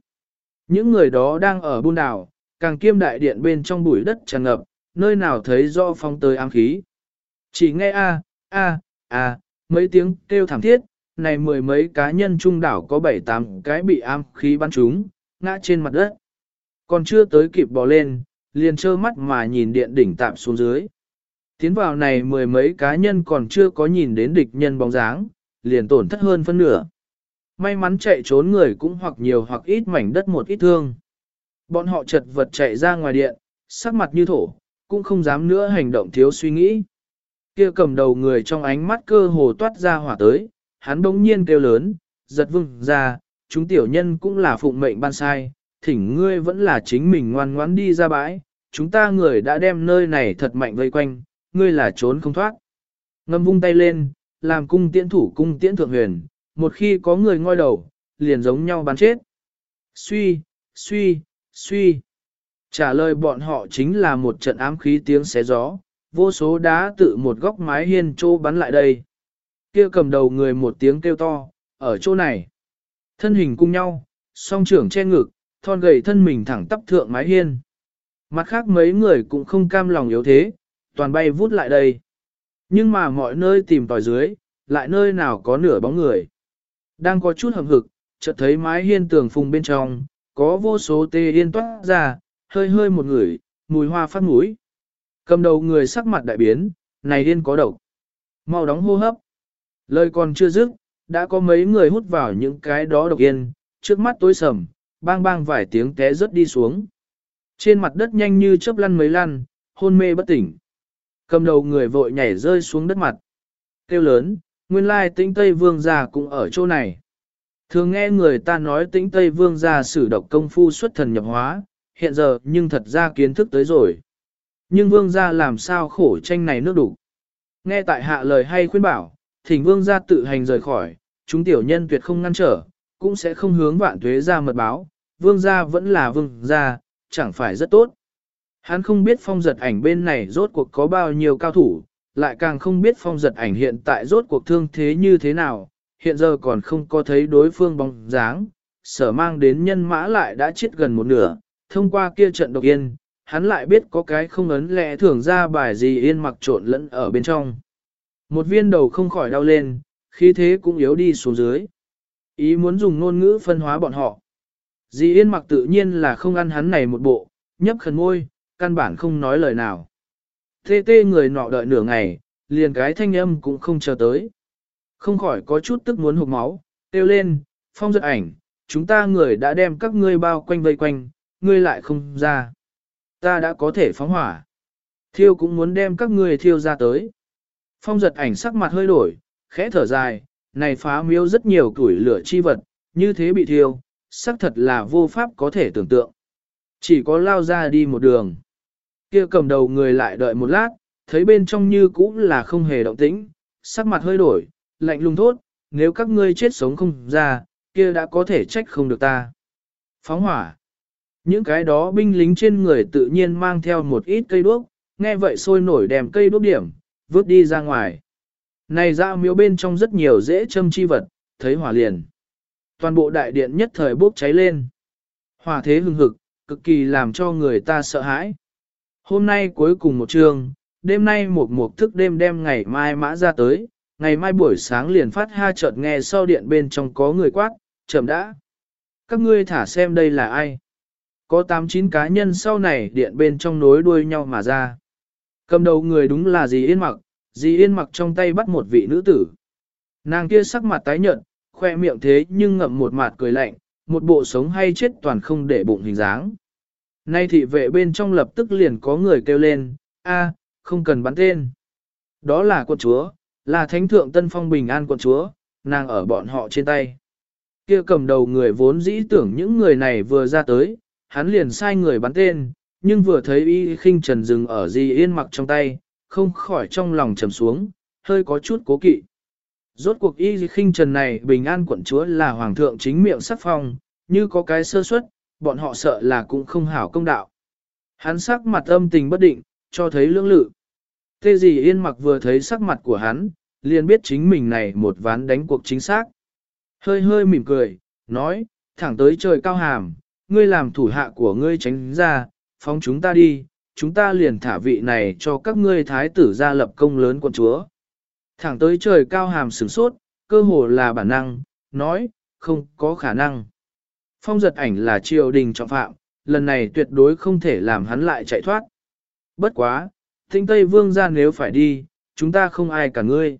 Những người đó đang ở buôn đảo, càng kiêm đại điện bên trong bụi đất tràn ngập, nơi nào thấy do phong tới ám khí. Chỉ nghe a a a mấy tiếng kêu thảm thiết, này mười mấy cá nhân trung đảo có bảy tám cái bị am khí bắn trúng, ngã trên mặt đất. Còn chưa tới kịp bò lên, liền trơ mắt mà nhìn điện đỉnh tạm xuống dưới. Tiến vào này mười mấy cá nhân còn chưa có nhìn đến địch nhân bóng dáng, liền tổn thất hơn phân nửa. May mắn chạy trốn người cũng hoặc nhiều hoặc ít mảnh đất một ít thương. Bọn họ chật vật chạy ra ngoài điện, sắc mặt như thổ, cũng không dám nữa hành động thiếu suy nghĩ. Kia cầm đầu người trong ánh mắt cơ hồ toát ra hỏa tới, hắn bỗng nhiên kêu lớn, giật vương ra, chúng tiểu nhân cũng là phụng mệnh ban sai, thỉnh ngươi vẫn là chính mình ngoan ngoãn đi ra bãi, chúng ta người đã đem nơi này thật mạnh vây quanh, ngươi là trốn không thoát. Ngâm vung tay lên, làm cung tiễn thủ cung tiễn thượng huyền, một khi có người ngoi đầu, liền giống nhau bắn chết. Suy, suy, suy. Trả lời bọn họ chính là một trận ám khí tiếng xé gió, vô số đá tự một góc mái hiên trô bắn lại đây. Kia cầm đầu người một tiếng kêu to, ở chỗ này. Thân hình cùng nhau, song trưởng che ngực, thon gầy thân mình thẳng tắp thượng mái hiên. Mặt khác mấy người cũng không cam lòng yếu thế, toàn bay vút lại đây. Nhưng mà mọi nơi tìm tòi dưới, lại nơi nào có nửa bóng người. Đang có chút hầm hực, chợt thấy mái hiên tường phùng bên trong, có vô số tê yên toát ra, hơi hơi một người, mùi hoa phát mũi. Cầm đầu người sắc mặt đại biến, này điên có độc. Mau đóng hô hấp. Lời còn chưa dứt, đã có mấy người hút vào những cái đó độc yên, trước mắt tối sầm, bang bang vài tiếng té rớt đi xuống. Trên mặt đất nhanh như chớp lăn mấy lăn, hôn mê bất tỉnh. Cầm đầu người vội nhảy rơi xuống đất mặt. Kêu lớn, nguyên lai tĩnh Tây Vương gia cũng ở chỗ này. Thường nghe người ta nói tĩnh Tây Vương gia sử độc công phu xuất thần nhập hóa, hiện giờ nhưng thật ra kiến thức tới rồi. Nhưng Vương gia làm sao khổ tranh này nước đủ. Nghe tại hạ lời hay khuyên bảo, thỉnh Vương gia tự hành rời khỏi, chúng tiểu nhân tuyệt không ngăn trở, cũng sẽ không hướng vạn tuế ra mật báo, Vương gia vẫn là Vương gia, chẳng phải rất tốt. Hắn không biết phong giật ảnh bên này rốt cuộc có bao nhiêu cao thủ, lại càng không biết phong giật ảnh hiện tại rốt cuộc thương thế như thế nào, hiện giờ còn không có thấy đối phương bóng dáng, sở mang đến nhân mã lại đã chết gần một nửa, thông qua kia trận độc yên, hắn lại biết có cái không ấn lẽ thường ra bài gì yên mặc trộn lẫn ở bên trong. Một viên đầu không khỏi đau lên, khí thế cũng yếu đi xuống dưới. Ý muốn dùng ngôn ngữ phân hóa bọn họ. Dì yên mặc tự nhiên là không ăn hắn này một bộ, nhấp khẩn môi, căn bản không nói lời nào. Tê tê người nọ đợi nửa ngày, liền cái thanh âm cũng không chờ tới. Không khỏi có chút tức muốn hụt máu, kêu lên, phong giật ảnh, chúng ta người đã đem các ngươi bao quanh vây quanh, ngươi lại không ra. Ta đã có thể phóng hỏa. Thiêu cũng muốn đem các ngươi thiêu ra tới. Phong giật ảnh sắc mặt hơi đổi, khẽ thở dài, này phá miêu rất nhiều tuổi lửa chi vật, như thế bị thiêu, sắc thật là vô pháp có thể tưởng tượng. Chỉ có lao ra đi một đường. Kia cầm đầu người lại đợi một lát, thấy bên trong như cũng là không hề động tĩnh, sắc mặt hơi đổi, lạnh lùng thốt, nếu các ngươi chết sống không ra, kia đã có thể trách không được ta. Phóng hỏa. Những cái đó binh lính trên người tự nhiên mang theo một ít cây đuốc, nghe vậy sôi nổi đem cây đuốc điểm, vứt đi ra ngoài. Này ra miếu bên trong rất nhiều dễ châm chi vật, thấy hỏa liền. Toàn bộ đại điện nhất thời bốc cháy lên. Hỏa thế hừng hực, cực kỳ làm cho người ta sợ hãi. Hôm nay cuối cùng một trường, đêm nay một mục thức đêm đem ngày mai mã ra tới, ngày mai buổi sáng liền phát ha chợt nghe sau điện bên trong có người quát, chậm đã. Các ngươi thả xem đây là ai. Có 8-9 cá nhân sau này điện bên trong nối đuôi nhau mà ra. Cầm đầu người đúng là dì yên mặc, dì yên mặc trong tay bắt một vị nữ tử. Nàng kia sắc mặt tái nhợt, khoe miệng thế nhưng ngậm một mặt cười lạnh, một bộ sống hay chết toàn không để bụng hình dáng. Nay thị vệ bên trong lập tức liền có người kêu lên, a, không cần bắn tên. Đó là quận chúa, là thánh thượng tân phong bình an quận chúa, nàng ở bọn họ trên tay. Kia cầm đầu người vốn dĩ tưởng những người này vừa ra tới, hắn liền sai người bắn tên, nhưng vừa thấy y khinh trần dừng ở di yên mặc trong tay, không khỏi trong lòng trầm xuống, hơi có chút cố kỵ. Rốt cuộc y khinh trần này bình an quận chúa là hoàng thượng chính miệng sắc phong, như có cái sơ suất, bọn họ sợ là cũng không hảo công đạo. Hắn sắc mặt âm tình bất định, cho thấy lưỡng lự. Thế gì yên mặc vừa thấy sắc mặt của hắn, liền biết chính mình này một ván đánh cuộc chính xác. Hơi hơi mỉm cười, nói, thẳng tới trời cao hàm, ngươi làm thủ hạ của ngươi tránh ra, phóng chúng ta đi, chúng ta liền thả vị này cho các ngươi thái tử ra lập công lớn quân chúa. Thẳng tới trời cao hàm sửng sốt, cơ hồ là bản năng, nói, không có khả năng. Phong giật ảnh là triều đình trọng phạm, lần này tuyệt đối không thể làm hắn lại chạy thoát. Bất quá, thinh Tây Vương ra nếu phải đi, chúng ta không ai cả ngươi.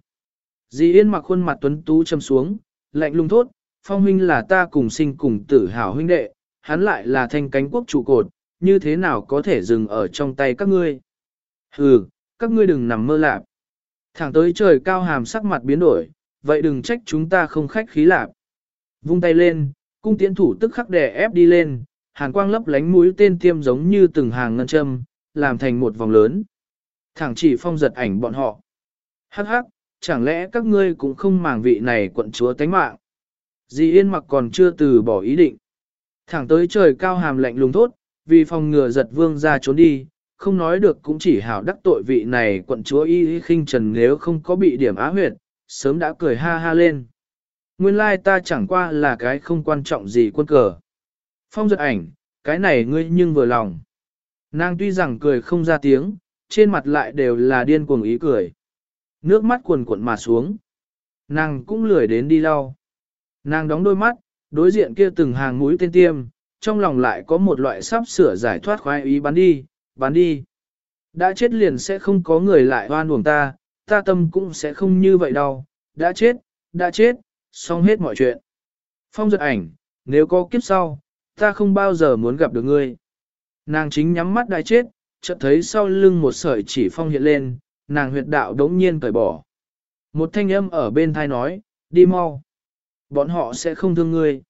Dì Yên mặc khuôn mặt tuấn tú châm xuống, lạnh lùng thốt, phong huynh là ta cùng sinh cùng tử hảo huynh đệ, hắn lại là thanh cánh quốc trụ cột, như thế nào có thể dừng ở trong tay các ngươi. Hừ, các ngươi đừng nằm mơ lạp. Thẳng tới trời cao hàm sắc mặt biến đổi, vậy đừng trách chúng ta không khách khí lạp. Vung tay lên, cung tiễn thủ tức khắc đè ép đi lên, hàn quang lấp lánh mũi tên tiêm giống như từng hàng ngân châm, làm thành một vòng lớn. Thẳng chỉ phong giật ảnh bọn họ. Hắc hắc, chẳng lẽ các ngươi cũng không màng vị này quận chúa tánh mạng. Dì yên mặc còn chưa từ bỏ ý định. Thẳng tới trời cao hàm lạnh lùng thốt, vì phòng ngừa giật vương ra trốn đi, không nói được cũng chỉ hảo đắc tội vị này quận chúa y khinh trần nếu không có bị điểm á huyệt, sớm đã cười ha ha lên. Nguyên lai ta chẳng qua là cái không quan trọng gì quân cờ. Phong giật ảnh, cái này ngươi nhưng vừa lòng. Nàng tuy rằng cười không ra tiếng, trên mặt lại đều là điên cuồng ý cười. Nước mắt cuồn cuộn mà xuống. Nàng cũng lười đến đi lau. Nàng đóng đôi mắt, đối diện kia từng hàng mũi tên tiêm, trong lòng lại có một loại sắp sửa giải thoát khoái ý bắn đi, bắn đi. Đã chết liền sẽ không có người lại hoan uổng ta, ta tâm cũng sẽ không như vậy đâu. Đã chết, đã chết, xong hết mọi chuyện. Phong giật ảnh, nếu có kiếp sau, ta không bao giờ muốn gặp được ngươi. Nàng chính nhắm mắt đã chết, chợt thấy sau lưng một sợi chỉ phong hiện lên, nàng huyệt đạo đống nhiên cởi bỏ. Một thanh âm ở bên thai nói, đi mau. Bọn họ sẽ không thương ngươi.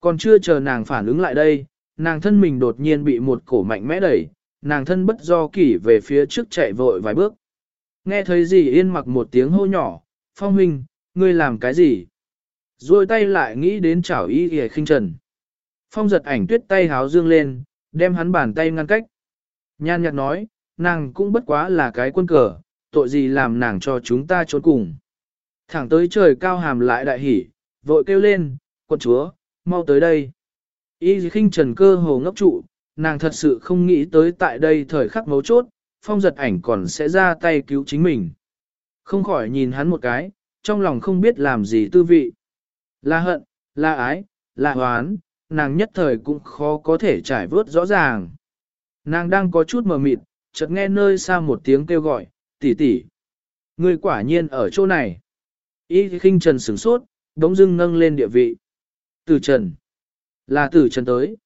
Còn chưa chờ nàng phản ứng lại đây, nàng thân mình đột nhiên bị một cổ mạnh mẽ đẩy, nàng thân bất do kỷ về phía trước chạy vội vài bước. Nghe thấy gì yên mặc một tiếng hô nhỏ, phong huynh, ngươi làm cái gì? Rồi tay lại nghĩ đến chảo y ghề khinh trần. Phong giật ảnh tuyết tay háo dương lên, đem hắn bàn tay ngăn cách. Nhan nhạt nói, nàng cũng bất quá là cái quân cờ, tội gì làm nàng cho chúng ta trốn cùng. Thẳng tới trời cao hàm lại đại hỉ, vội kêu lên, quân chúa, mau tới đây. Y khinh trần cơ hồ ngốc trụ, nàng thật sự không nghĩ tới tại đây thời khắc mấu chốt, phong giật ảnh còn sẽ ra tay cứu chính mình. Không khỏi nhìn hắn một cái, trong lòng không biết làm gì tư vị. Là hận, là ái, là hoán, nàng nhất thời cũng khó có thể trải vớt rõ ràng. Nàng đang có chút mờ mịt, chợt nghe nơi xa một tiếng kêu gọi, tỷ tỷ. Người quả nhiên ở chỗ này. Y khinh trần sửng sốt, đống dưng nâng lên địa vị. Tử trần. Là tử trần tới.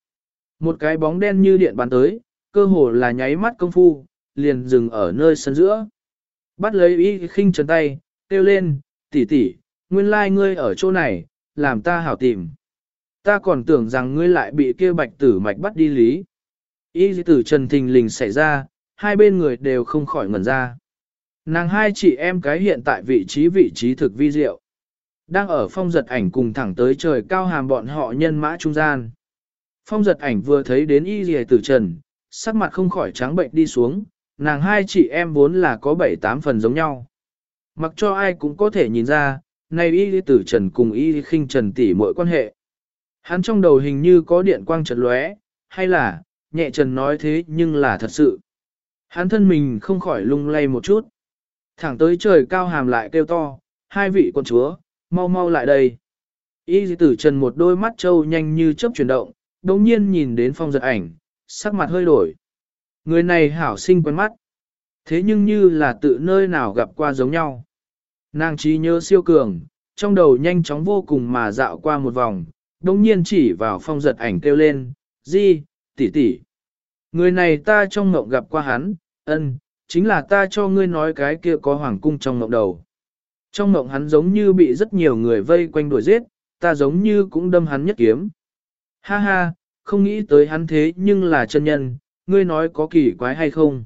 Một cái bóng đen như điện bắn tới, cơ hồ là nháy mắt công phu, liền dừng ở nơi sân giữa. Bắt lấy y khinh trần tay, kêu lên, tỷ tỷ, nguyên lai like ngươi ở chỗ này, làm ta hảo tìm. Ta còn tưởng rằng ngươi lại bị kia bạch tử mạch bắt đi lý. Y tử trần thình lình xảy ra, hai bên người đều không khỏi ngẩn ra. Nàng hai chị em cái hiện tại vị trí vị trí thực vi diệu. Đang ở phong giật ảnh cùng thẳng tới trời cao hàm bọn họ nhân mã trung gian. Phong giật ảnh vừa thấy đến y dì tử trần, sắc mặt không khỏi trắng bệnh đi xuống, nàng hai chị em vốn là có bảy tám phần giống nhau. Mặc cho ai cũng có thể nhìn ra, nay y tử trần cùng y khinh trần tỷ mọi quan hệ. Hắn trong đầu hình như có điện quang trật lóe, hay là, nhẹ trần nói thế nhưng là thật sự. Hắn thân mình không khỏi lung lay một chút. Thẳng tới trời cao hàm lại kêu to, hai vị con chúa, mau mau lại đây. Y tử trần một đôi mắt trâu nhanh như chớp chuyển động, đồng nhiên nhìn đến phong giật ảnh, sắc mặt hơi đổi. Người này hảo sinh quen mắt. Thế nhưng như là tự nơi nào gặp qua giống nhau. Nàng trí nhớ siêu cường, trong đầu nhanh chóng vô cùng mà dạo qua một vòng, đồng nhiên chỉ vào phong giật ảnh kêu lên, di, tỷ tỷ. Người này ta trong ngộng gặp qua hắn, ân, chính là ta cho ngươi nói cái kia có hoàng cung trong ngộng đầu. Trong ngộng hắn giống như bị rất nhiều người vây quanh đuổi giết, ta giống như cũng đâm hắn nhất kiếm. Ha ha, không nghĩ tới hắn thế nhưng là chân nhân, ngươi nói có kỳ quái hay không.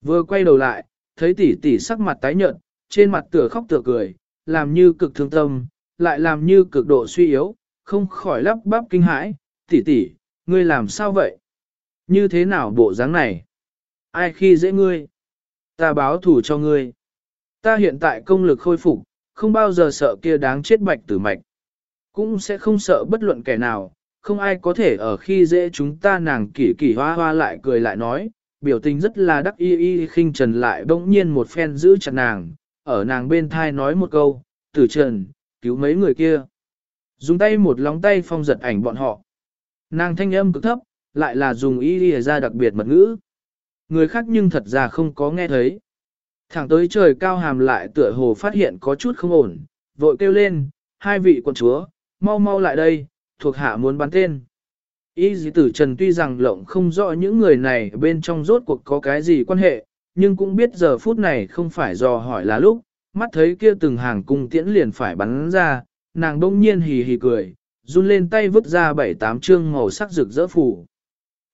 Vừa quay đầu lại, thấy tỷ tỷ sắc mặt tái nhợt, trên mặt tựa khóc tựa cười, làm như cực thương tâm, lại làm như cực độ suy yếu, không khỏi lắp bắp kinh hãi, tỷ tỷ, ngươi làm sao vậy? Như thế nào bộ dáng này? Ai khi dễ ngươi? Ta báo thủ cho ngươi. Ta hiện tại công lực khôi phục, không bao giờ sợ kia đáng chết bạch tử mạch. Cũng sẽ không sợ bất luận kẻ nào, không ai có thể ở khi dễ chúng ta nàng kỳ kỳ hoa hoa lại cười lại nói, biểu tình rất là đắc y y khinh trần lại bỗng nhiên một phen giữ chặt nàng, ở nàng bên thai nói một câu, tử trần, cứu mấy người kia. Dùng tay một lóng tay phong giật ảnh bọn họ. Nàng thanh âm cực thấp, lại là dùng y y ra đặc biệt mật ngữ. Người khác nhưng thật ra không có nghe thấy. Thẳng tới trời cao hàm lại tựa hồ phát hiện có chút không ổn, vội kêu lên, hai vị quân chúa, mau mau lại đây, thuộc hạ muốn bắn tên. Y dĩ tử trần tuy rằng lộng không rõ những người này bên trong rốt cuộc có cái gì quan hệ, nhưng cũng biết giờ phút này không phải dò hỏi là lúc, mắt thấy kia từng hàng cung tiễn liền phải bắn ra, nàng đông nhiên hì hì cười, run lên tay vứt ra bảy tám chương màu sắc rực rỡ phủ.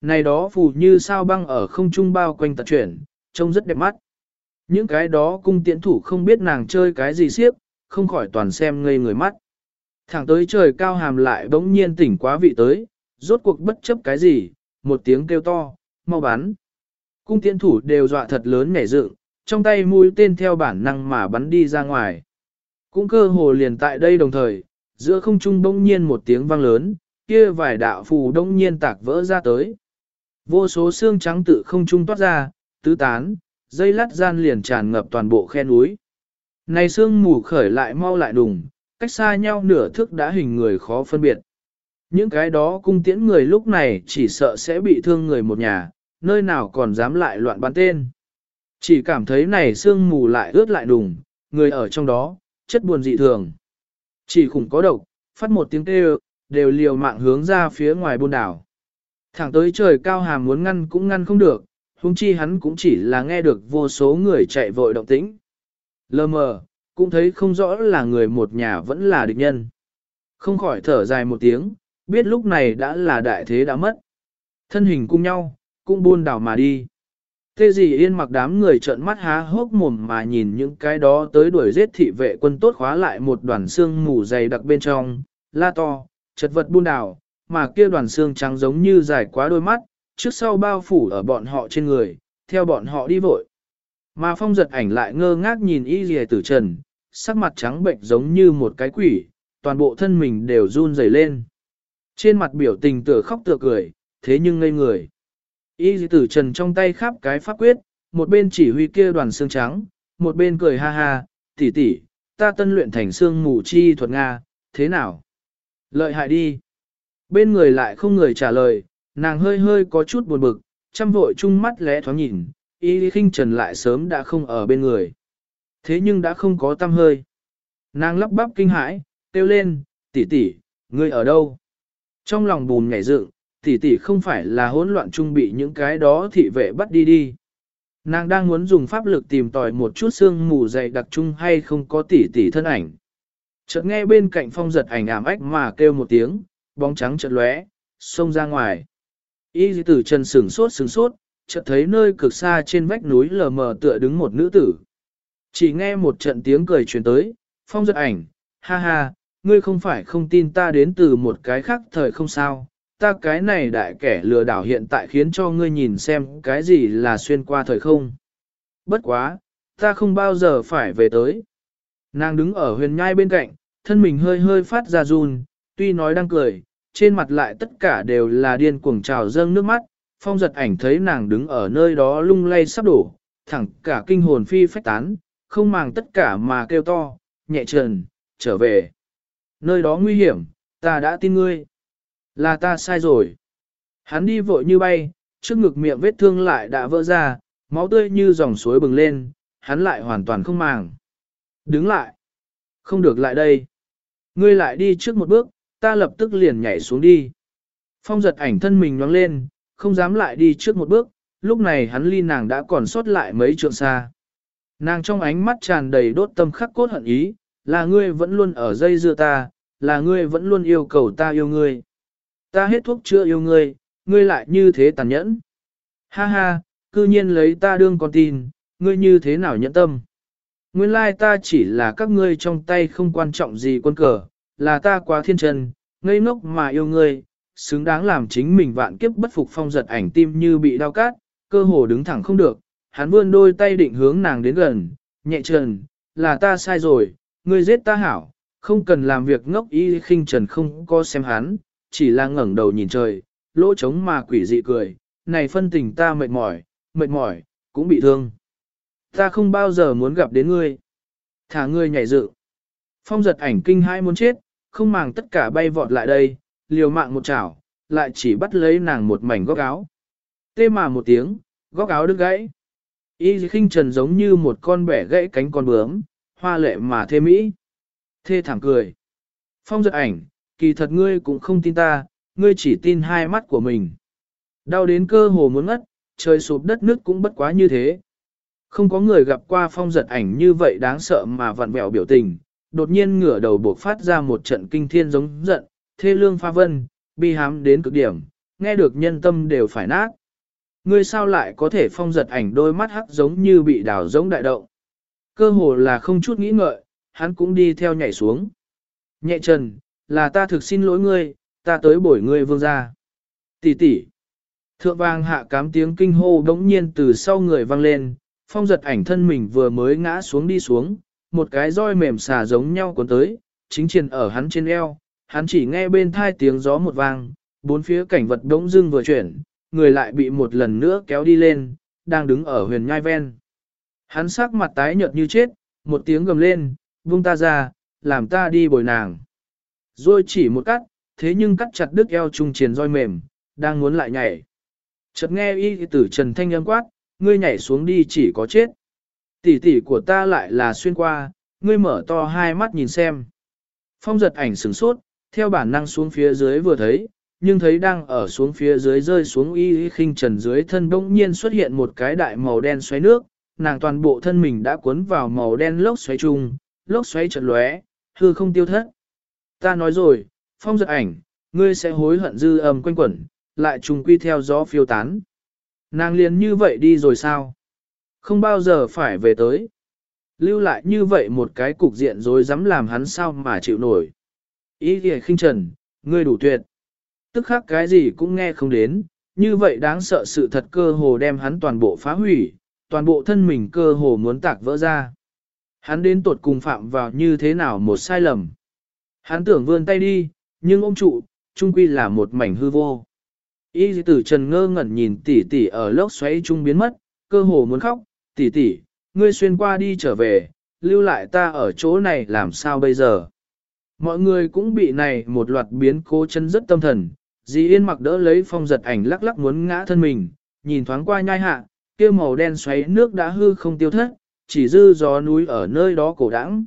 Này đó phủ như sao băng ở không trung bao quanh tật chuyển, trông rất đẹp mắt. Những cái đó cung tiễn thủ không biết nàng chơi cái gì siếp, không khỏi toàn xem ngây người mắt. Thẳng tới trời cao hàm lại bỗng nhiên tỉnh quá vị tới, rốt cuộc bất chấp cái gì, một tiếng kêu to, mau bắn. Cung tiễn thủ đều dọa thật lớn nhảy dựng, trong tay mũi tên theo bản năng mà bắn đi ra ngoài. Cũng cơ hồ liền tại đây đồng thời, giữa không trung bỗng nhiên một tiếng vang lớn, kia vài đạo phù đông nhiên tạc vỡ ra tới. Vô số xương trắng tự không trung toát ra, tứ tán, dây lát gian liền tràn ngập toàn bộ khe núi. Này xương mù khởi lại mau lại đùng, cách xa nhau nửa thước đã hình người khó phân biệt. Những cái đó cung tiễn người lúc này chỉ sợ sẽ bị thương người một nhà, nơi nào còn dám lại loạn bắn tên. Chỉ cảm thấy này xương mù lại ướt lại đùng, người ở trong đó, chất buồn dị thường. Chỉ khủng có độc, phát một tiếng kêu, đều liều mạng hướng ra phía ngoài buôn đảo. Thẳng tới trời cao hàm muốn ngăn cũng ngăn không được, huống chi hắn cũng chỉ là nghe được vô số người chạy vội động tĩnh. Lơ mờ, cũng thấy không rõ là người một nhà vẫn là địch nhân. Không khỏi thở dài một tiếng, biết lúc này đã là đại thế đã mất. Thân hình cùng nhau, cũng buôn đảo mà đi. Tê gì yên mặc đám người trợn mắt há hốc mồm mà nhìn những cái đó tới đuổi giết thị vệ quân tốt khóa lại một đoàn xương mù dày đặc bên trong, la to, chật vật buôn đảo, mà kia đoàn xương trắng giống như dài quá đôi mắt, trước sau bao phủ ở bọn họ trên người, theo bọn họ đi vội. Mà phong giật ảnh lại ngơ ngác nhìn y dì tử trần, sắc mặt trắng bệnh giống như một cái quỷ, toàn bộ thân mình đều run rẩy lên. Trên mặt biểu tình tựa khóc tựa cười, thế nhưng ngây người. Y dì tử trần trong tay khắp cái pháp quyết, một bên chỉ huy kia đoàn xương trắng, một bên cười ha ha, tỷ tỷ, ta tân luyện thành xương mù chi thuật Nga, thế nào? Lợi hại đi. Bên người lại không người trả lời, nàng hơi hơi có chút buồn bực, chăm vội chung mắt lẽ thoáng nhìn, y khinh trần lại sớm đã không ở bên người. Thế nhưng đã không có tâm hơi. Nàng lắp bắp kinh hãi, kêu lên, tỷ tỷ, ngươi ở đâu? Trong lòng bùn nhảy dựng, tỷ tỷ không phải là hỗn loạn trung bị những cái đó thị vệ bắt đi đi. Nàng đang muốn dùng pháp lực tìm tòi một chút xương mù dày đặc trung hay không có tỷ tỷ thân ảnh. Chợt nghe bên cạnh phong giật ảnh ảm ách mà kêu một tiếng, bóng trắng chợt lóe, xông ra ngoài. Y tử trần sửng sốt sửng sốt, chợt thấy nơi cực xa trên vách núi lờ mờ tựa đứng một nữ tử. Chỉ nghe một trận tiếng cười truyền tới, phong giật ảnh, ha ha, ngươi không phải không tin ta đến từ một cái khác thời không sao, ta cái này đại kẻ lừa đảo hiện tại khiến cho ngươi nhìn xem cái gì là xuyên qua thời không. Bất quá, ta không bao giờ phải về tới. Nàng đứng ở huyền nhai bên cạnh, thân mình hơi hơi phát ra run, tuy nói đang cười, trên mặt lại tất cả đều là điên cuồng trào dâng nước mắt, phong giật ảnh thấy nàng đứng ở nơi đó lung lay sắp đổ, thẳng cả kinh hồn phi phách tán, không màng tất cả mà kêu to, nhẹ trần, trở về. Nơi đó nguy hiểm, ta đã tin ngươi. Là ta sai rồi. Hắn đi vội như bay, trước ngực miệng vết thương lại đã vỡ ra, máu tươi như dòng suối bừng lên, hắn lại hoàn toàn không màng. Đứng lại. Không được lại đây. Ngươi lại đi trước một bước, ta lập tức liền nhảy xuống đi. Phong giật ảnh thân mình nhoáng lên, không dám lại đi trước một bước, lúc này hắn ly nàng đã còn sót lại mấy trượng xa. Nàng trong ánh mắt tràn đầy đốt tâm khắc cốt hận ý, là ngươi vẫn luôn ở dây dưa ta, là ngươi vẫn luôn yêu cầu ta yêu ngươi. Ta hết thuốc chữa yêu ngươi, ngươi lại như thế tàn nhẫn. Ha ha, cư nhiên lấy ta đương con tin, ngươi như thế nào nhẫn tâm. Nguyên lai ta chỉ là các ngươi trong tay không quan trọng gì quân cờ, là ta quá thiên trần, ngây ngốc mà yêu ngươi, xứng đáng làm chính mình vạn kiếp bất phục phong giật ảnh tim như bị đau cát, cơ hồ đứng thẳng không được, hắn vươn đôi tay định hướng nàng đến gần, nhẹ trần, là ta sai rồi, ngươi giết ta hảo, không cần làm việc ngốc y khinh trần không có xem hắn, chỉ là ngẩng đầu nhìn trời, lỗ trống mà quỷ dị cười, này phân tình ta mệt mỏi, mệt mỏi, cũng bị thương. Ta không bao giờ muốn gặp đến ngươi. Thả ngươi nhảy dự. Phong giật ảnh kinh hai muốn chết, không màng tất cả bay vọt lại đây, liều mạng một chảo, lại chỉ bắt lấy nàng một mảnh góc áo. Tê mà một tiếng, góc áo đứt gãy. Y khinh trần giống như một con bẻ gãy cánh con bướm, hoa lệ mà thê mỹ. Thê thẳng cười. Phong giật ảnh, kỳ thật ngươi cũng không tin ta, ngươi chỉ tin hai mắt của mình. Đau đến cơ hồ muốn ngất, trời sụp đất nước cũng bất quá như thế. Không có người gặp qua phong giật ảnh như vậy đáng sợ mà vặn vẹo biểu tình, đột nhiên ngửa đầu buộc phát ra một trận kinh thiên giống giận, thê lương pha vân, bi hám đến cực điểm, nghe được nhân tâm đều phải nát. Ngươi sao lại có thể phong giật ảnh đôi mắt hắc giống như bị đào giống đại động. Cơ hồ là không chút nghĩ ngợi, hắn cũng đi theo nhảy xuống. Nhẹ trần, là ta thực xin lỗi ngươi, ta tới bổi ngươi vương ra. Tỷ tỷ. Thượng vang hạ cám tiếng kinh hô đống nhiên từ sau người vang lên, phong giật ảnh thân mình vừa mới ngã xuống đi xuống, một cái roi mềm xà giống nhau cuốn tới, chính triền ở hắn trên eo, hắn chỉ nghe bên thai tiếng gió một vang, bốn phía cảnh vật đống dưng vừa chuyển, người lại bị một lần nữa kéo đi lên, đang đứng ở huyền nhai ven. Hắn sắc mặt tái nhợt như chết, một tiếng gầm lên, buông ta ra, làm ta đi bồi nàng. Rồi chỉ một cắt, thế nhưng cắt chặt đứt eo trung triền roi mềm, đang muốn lại nhảy. Chợt nghe y tử Trần Thanh âm quát, ngươi nhảy xuống đi chỉ có chết. Tỷ tỷ của ta lại là xuyên qua, ngươi mở to hai mắt nhìn xem. Phong giật ảnh sửng sốt, theo bản năng xuống phía dưới vừa thấy, nhưng thấy đang ở xuống phía dưới rơi xuống y khinh trần dưới thân bỗng nhiên xuất hiện một cái đại màu đen xoáy nước, nàng toàn bộ thân mình đã cuốn vào màu đen lốc xoáy chung, lốc xoáy chợt lóe, hư không tiêu thất. Ta nói rồi, phong giật ảnh, ngươi sẽ hối hận dư âm quanh quẩn, lại trùng quy theo gió phiêu tán. Nàng liền như vậy đi rồi sao? Không bao giờ phải về tới. Lưu lại như vậy một cái cục diện rồi dám làm hắn sao mà chịu nổi. Ý kìa khinh trần, ngươi đủ tuyệt. Tức khác cái gì cũng nghe không đến, như vậy đáng sợ sự thật cơ hồ đem hắn toàn bộ phá hủy, toàn bộ thân mình cơ hồ muốn tạc vỡ ra. Hắn đến tột cùng phạm vào như thế nào một sai lầm. Hắn tưởng vươn tay đi, nhưng ông trụ, trung quy là một mảnh hư vô. Y tử trần ngơ ngẩn nhìn tỷ tỷ ở lốc xoáy trung biến mất, cơ hồ muốn khóc, tỷ tỷ, ngươi xuyên qua đi trở về, lưu lại ta ở chỗ này làm sao bây giờ. Mọi người cũng bị này một loạt biến cố chân rất tâm thần, dì yên mặc đỡ lấy phong giật ảnh lắc lắc muốn ngã thân mình, nhìn thoáng qua nhai hạ, kia màu đen xoáy nước đã hư không tiêu thất, chỉ dư gió núi ở nơi đó cổ đãng.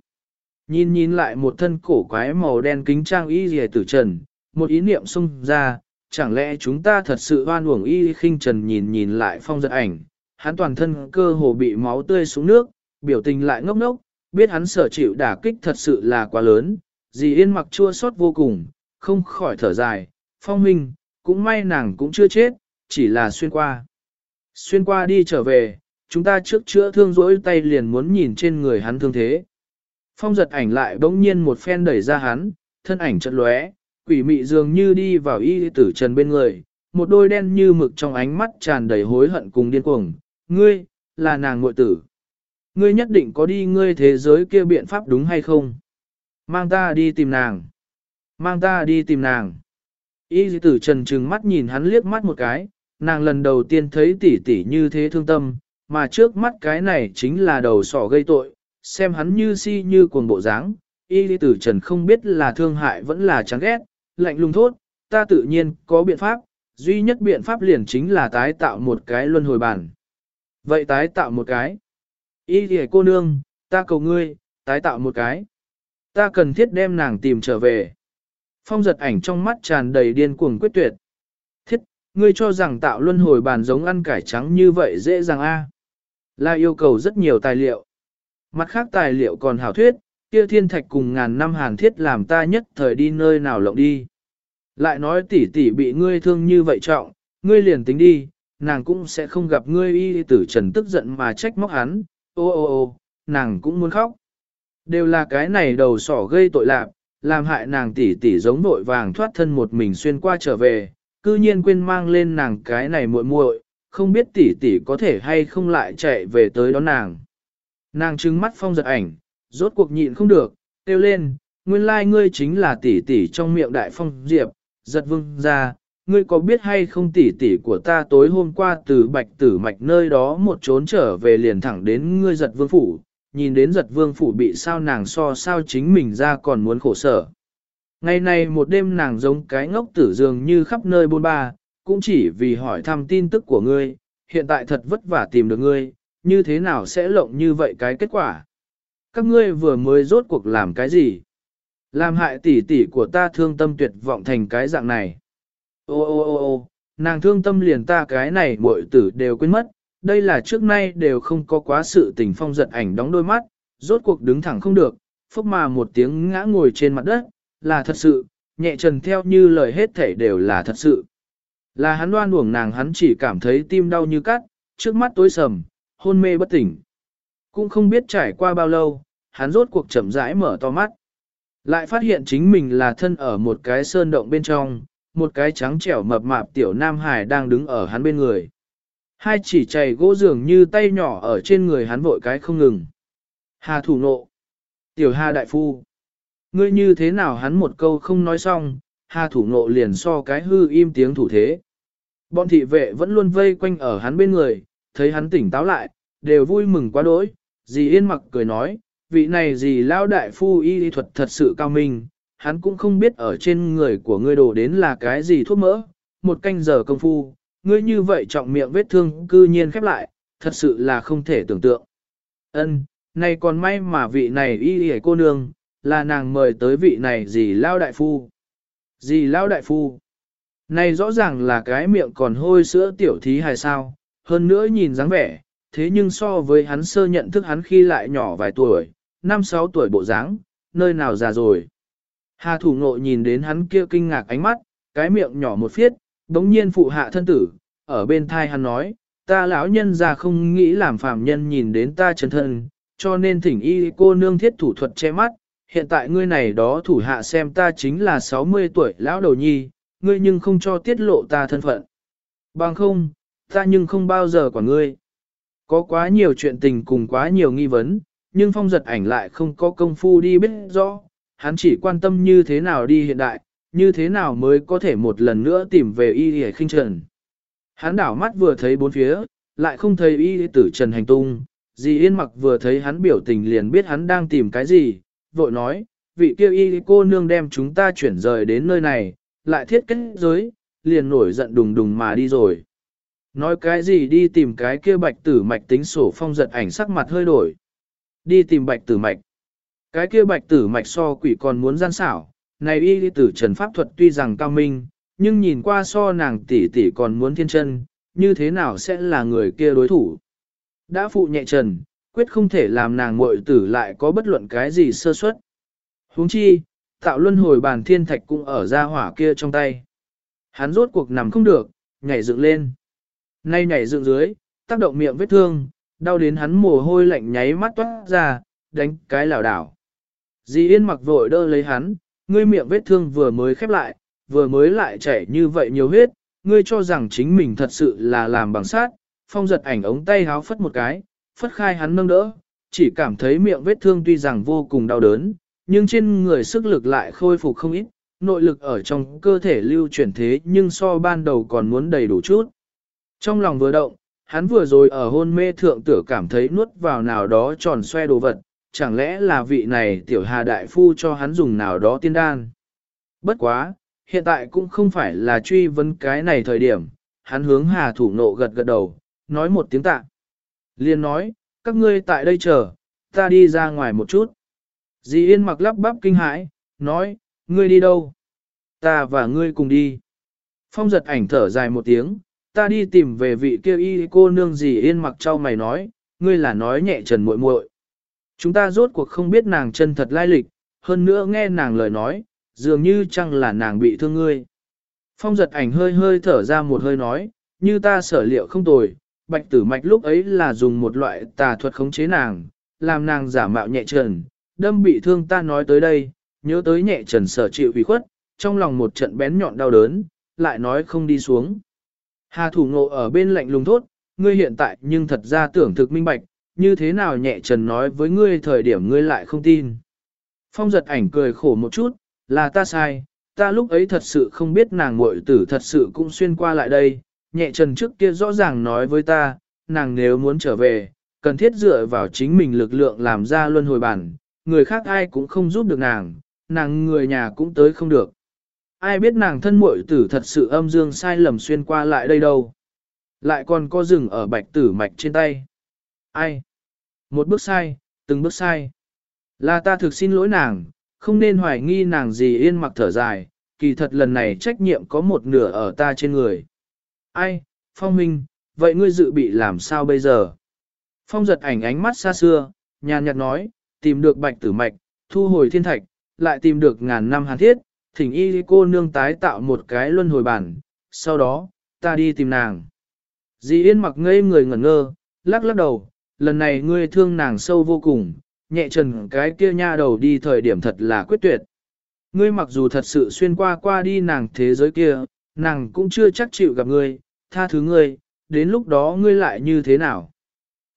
Nhìn nhìn lại một thân cổ quái màu đen kính trang y rìa tử trần, một ý niệm xung ra, chẳng lẽ chúng ta thật sự hoan uổng y khinh trần nhìn nhìn lại phong giật ảnh, hắn toàn thân cơ hồ bị máu tươi xuống nước, biểu tình lại ngốc ngốc, biết hắn sở chịu đả kích thật sự là quá lớn, dì yên mặc chua xót vô cùng, không khỏi thở dài, phong huynh, cũng may nàng cũng chưa chết, chỉ là xuyên qua. Xuyên qua đi trở về, chúng ta trước chữa thương rỗi tay liền muốn nhìn trên người hắn thương thế. Phong giật ảnh lại bỗng nhiên một phen đẩy ra hắn, thân ảnh chật lóe, quỷ mị dường như đi vào y tử trần bên người, một đôi đen như mực trong ánh mắt tràn đầy hối hận cùng điên cuồng. Ngươi, là nàng muội tử. Ngươi nhất định có đi ngươi thế giới kia biện pháp đúng hay không? Mang ta đi tìm nàng. Mang ta đi tìm nàng. Y tử trần trừng mắt nhìn hắn liếc mắt một cái, nàng lần đầu tiên thấy tỷ tỷ như thế thương tâm, mà trước mắt cái này chính là đầu sỏ gây tội, xem hắn như si như cuồng bộ dáng. Y tử trần không biết là thương hại vẫn là chán ghét, lạnh lùng thốt, ta tự nhiên có biện pháp, duy nhất biện pháp liền chính là tái tạo một cái luân hồi bản. Vậy tái tạo một cái. Y thì cô nương, ta cầu ngươi, tái tạo một cái. Ta cần thiết đem nàng tìm trở về. Phong giật ảnh trong mắt tràn đầy điên cuồng quyết tuyệt. Thiết, ngươi cho rằng tạo luân hồi bàn giống ăn cải trắng như vậy dễ dàng a? Là yêu cầu rất nhiều tài liệu. Mặt khác tài liệu còn hảo thuyết, kia thiên thạch cùng ngàn năm hàn thiết làm ta nhất thời đi nơi nào lộng đi. Lại nói tỷ tỷ bị ngươi thương như vậy trọng, ngươi liền tính đi, nàng cũng sẽ không gặp ngươi y tử trần tức giận mà trách móc hắn, ô ô ô, nàng cũng muốn khóc. Đều là cái này đầu sỏ gây tội lạc, làm hại nàng tỷ tỷ giống nội vàng thoát thân một mình xuyên qua trở về, cư nhiên quên mang lên nàng cái này muội muội, không biết tỷ tỷ có thể hay không lại chạy về tới đó nàng. Nàng trừng mắt phong giật ảnh, rốt cuộc nhịn không được, kêu lên, nguyên lai ngươi chính là tỷ tỷ trong miệng đại phong diệp, giật vương ra, ngươi có biết hay không tỷ tỷ của ta tối hôm qua từ bạch tử mạch nơi đó một trốn trở về liền thẳng đến ngươi giật vương phủ, nhìn đến giật vương phủ bị sao nàng so sao chính mình ra còn muốn khổ sở. Ngày này một đêm nàng giống cái ngốc tử dường như khắp nơi bôn ba, cũng chỉ vì hỏi thăm tin tức của ngươi, hiện tại thật vất vả tìm được ngươi, như thế nào sẽ lộng như vậy cái kết quả. Các ngươi vừa mới rốt cuộc làm cái gì? Làm hại tỷ tỷ của ta thương tâm tuyệt vọng thành cái dạng này. Ô ô ô ô, nàng thương tâm liền ta cái này muội tử đều quên mất, đây là trước nay đều không có quá sự tình phong giật ảnh đóng đôi mắt, rốt cuộc đứng thẳng không được, phốc mà một tiếng ngã ngồi trên mặt đất, là thật sự, nhẹ trần theo như lời hết thể đều là thật sự. Là hắn đoan uổng nàng hắn chỉ cảm thấy tim đau như cắt, trước mắt tối sầm, hôn mê bất tỉnh. Cũng không biết trải qua bao lâu, hắn rốt cuộc chậm rãi mở to mắt. Lại phát hiện chính mình là thân ở một cái sơn động bên trong, một cái trắng trẻo mập mạp tiểu nam hải đang đứng ở hắn bên người. Hai chỉ chày gỗ dường như tay nhỏ ở trên người hắn vội cái không ngừng. Hà thủ nộ. Tiểu Hà đại phu. Ngươi như thế nào hắn một câu không nói xong, Hà thủ nộ liền so cái hư im tiếng thủ thế. Bọn thị vệ vẫn luôn vây quanh ở hắn bên người, thấy hắn tỉnh táo lại, đều vui mừng quá đỗi. Dì yên mặc cười nói, vị này dì lao đại phu y thuật thật sự cao minh, hắn cũng không biết ở trên người của ngươi đổ đến là cái gì thuốc mỡ, một canh giờ công phu, ngươi như vậy trọng miệng vết thương cư nhiên khép lại, thật sự là không thể tưởng tượng. Ân, này còn may mà vị này y y cô nương, là nàng mời tới vị này gì lao đại phu. gì lao đại phu. Này rõ ràng là cái miệng còn hôi sữa tiểu thí hay sao, hơn nữa nhìn dáng vẻ, thế nhưng so với hắn sơ nhận thức hắn khi lại nhỏ vài tuổi, năm sáu tuổi bộ dáng, nơi nào già rồi. Hà thủ ngộ nhìn đến hắn kia kinh ngạc ánh mắt, cái miệng nhỏ một phiết, đống nhiên phụ hạ thân tử, ở bên thai hắn nói, ta lão nhân già không nghĩ làm phàm nhân nhìn đến ta chân thân, cho nên thỉnh y cô nương thiết thủ thuật che mắt, hiện tại ngươi này đó thủ hạ xem ta chính là 60 tuổi lão đầu nhi, ngươi nhưng không cho tiết lộ ta thân phận. Bằng không, ta nhưng không bao giờ quản ngươi. Có quá nhiều chuyện tình cùng quá nhiều nghi vấn, nhưng phong giật ảnh lại không có công phu đi biết rõ, hắn chỉ quan tâm như thế nào đi hiện đại, như thế nào mới có thể một lần nữa tìm về y hề khinh trần. Hắn đảo mắt vừa thấy bốn phía, lại không thấy y tử trần hành tung, dì yên mặc vừa thấy hắn biểu tình liền biết hắn đang tìm cái gì, vội nói, vị kia y cô nương đem chúng ta chuyển rời đến nơi này, lại thiết kết giới, liền nổi giận đùng đùng mà đi rồi. Nói cái gì đi tìm cái kia bạch tử mạch tính sổ phong giật ảnh sắc mặt hơi đổi. Đi tìm bạch tử mạch. Cái kia bạch tử mạch so quỷ còn muốn gian xảo, này y tử trần pháp thuật tuy rằng cao minh, nhưng nhìn qua so nàng tỷ tỷ còn muốn thiên chân, như thế nào sẽ là người kia đối thủ. Đã phụ nhẹ trần, quyết không thể làm nàng muội tử lại có bất luận cái gì sơ suất. huống chi, tạo luân hồi bàn thiên thạch cũng ở ra hỏa kia trong tay. Hắn rốt cuộc nằm không được, nhảy dựng lên. Nay nhảy dựng dưới, tác động miệng vết thương, đau đến hắn mồ hôi lạnh nháy mắt toát ra, đánh cái lảo đảo. Dì Yên mặc vội đỡ lấy hắn, ngươi miệng vết thương vừa mới khép lại, vừa mới lại chảy như vậy nhiều huyết, ngươi cho rằng chính mình thật sự là làm bằng sát, phong giật ảnh ống tay háo phất một cái, phất khai hắn nâng đỡ, chỉ cảm thấy miệng vết thương tuy rằng vô cùng đau đớn, nhưng trên người sức lực lại khôi phục không ít, nội lực ở trong cơ thể lưu chuyển thế nhưng so ban đầu còn muốn đầy đủ chút. Trong lòng vừa động, hắn vừa rồi ở hôn mê thượng tử cảm thấy nuốt vào nào đó tròn xoe đồ vật, chẳng lẽ là vị này tiểu hà đại phu cho hắn dùng nào đó tiên đan. Bất quá, hiện tại cũng không phải là truy vấn cái này thời điểm, hắn hướng hà thủ nộ gật gật đầu, nói một tiếng tạ. Liên nói, các ngươi tại đây chờ, ta đi ra ngoài một chút. Dì Yên mặc lắp bắp kinh hãi, nói, ngươi đi đâu? Ta và ngươi cùng đi. Phong giật ảnh thở dài một tiếng, ta đi tìm về vị kia y cô nương dì Yên mặc trao mày nói, ngươi là nói nhẹ trần muội muội. Chúng ta rốt cuộc không biết nàng chân thật lai lịch, hơn nữa nghe nàng lời nói, dường như chẳng là nàng bị thương ngươi. Phong giật ảnh hơi hơi thở ra một hơi nói, như ta sở liệu không tồi, bạch tử mạch lúc ấy là dùng một loại tà thuật khống chế nàng, làm nàng giả mạo nhẹ trần, đâm bị thương ta nói tới đây, nhớ tới nhẹ trần sở chịu ủy khuất, trong lòng một trận bén nhọn đau đớn, lại nói không đi xuống. Hà thủ ngộ ở bên lạnh lùng thốt, ngươi hiện tại nhưng thật ra tưởng thực minh bạch, như thế nào nhẹ trần nói với ngươi thời điểm ngươi lại không tin. Phong giật ảnh cười khổ một chút, là ta sai, ta lúc ấy thật sự không biết nàng muội tử thật sự cũng xuyên qua lại đây, nhẹ trần trước kia rõ ràng nói với ta, nàng nếu muốn trở về, cần thiết dựa vào chính mình lực lượng làm ra luân hồi bản, người khác ai cũng không giúp được nàng, nàng người nhà cũng tới không được. Ai biết nàng thân muội tử thật sự âm dương sai lầm xuyên qua lại đây đâu. Lại còn có rừng ở bạch tử mạch trên tay. Ai? Một bước sai, từng bước sai. Là ta thực xin lỗi nàng, không nên hoài nghi nàng gì yên mặc thở dài, kỳ thật lần này trách nhiệm có một nửa ở ta trên người. Ai, Phong Minh, vậy ngươi dự bị làm sao bây giờ? Phong giật ảnh ánh mắt xa xưa, nhàn nhạt nói, tìm được bạch tử mạch, thu hồi thiên thạch, lại tìm được ngàn năm hàn thiết, thỉnh y cô nương tái tạo một cái luân hồi bản, sau đó, ta đi tìm nàng. Dì Yên mặc ngây người ngẩn ngơ, lắc lắc đầu, lần này ngươi thương nàng sâu vô cùng, nhẹ trần cái kia nha đầu đi thời điểm thật là quyết tuyệt. Ngươi mặc dù thật sự xuyên qua qua đi nàng thế giới kia, nàng cũng chưa chắc chịu gặp ngươi, tha thứ ngươi, đến lúc đó ngươi lại như thế nào.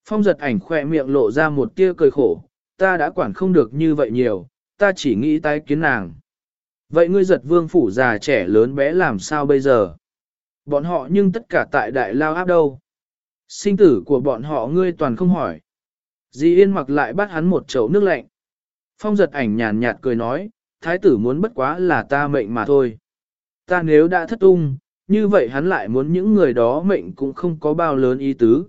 Phong giật ảnh khỏe miệng lộ ra một tia cười khổ, ta đã quản không được như vậy nhiều, ta chỉ nghĩ tái kiến nàng. Vậy ngươi giật vương phủ già trẻ lớn bé làm sao bây giờ? Bọn họ nhưng tất cả tại đại lao áp đâu? Sinh tử của bọn họ ngươi toàn không hỏi. Di Yên mặc lại bắt hắn một chậu nước lạnh. Phong giật ảnh nhàn nhạt cười nói, thái tử muốn bất quá là ta mệnh mà thôi. Ta nếu đã thất tung, như vậy hắn lại muốn những người đó mệnh cũng không có bao lớn ý tứ.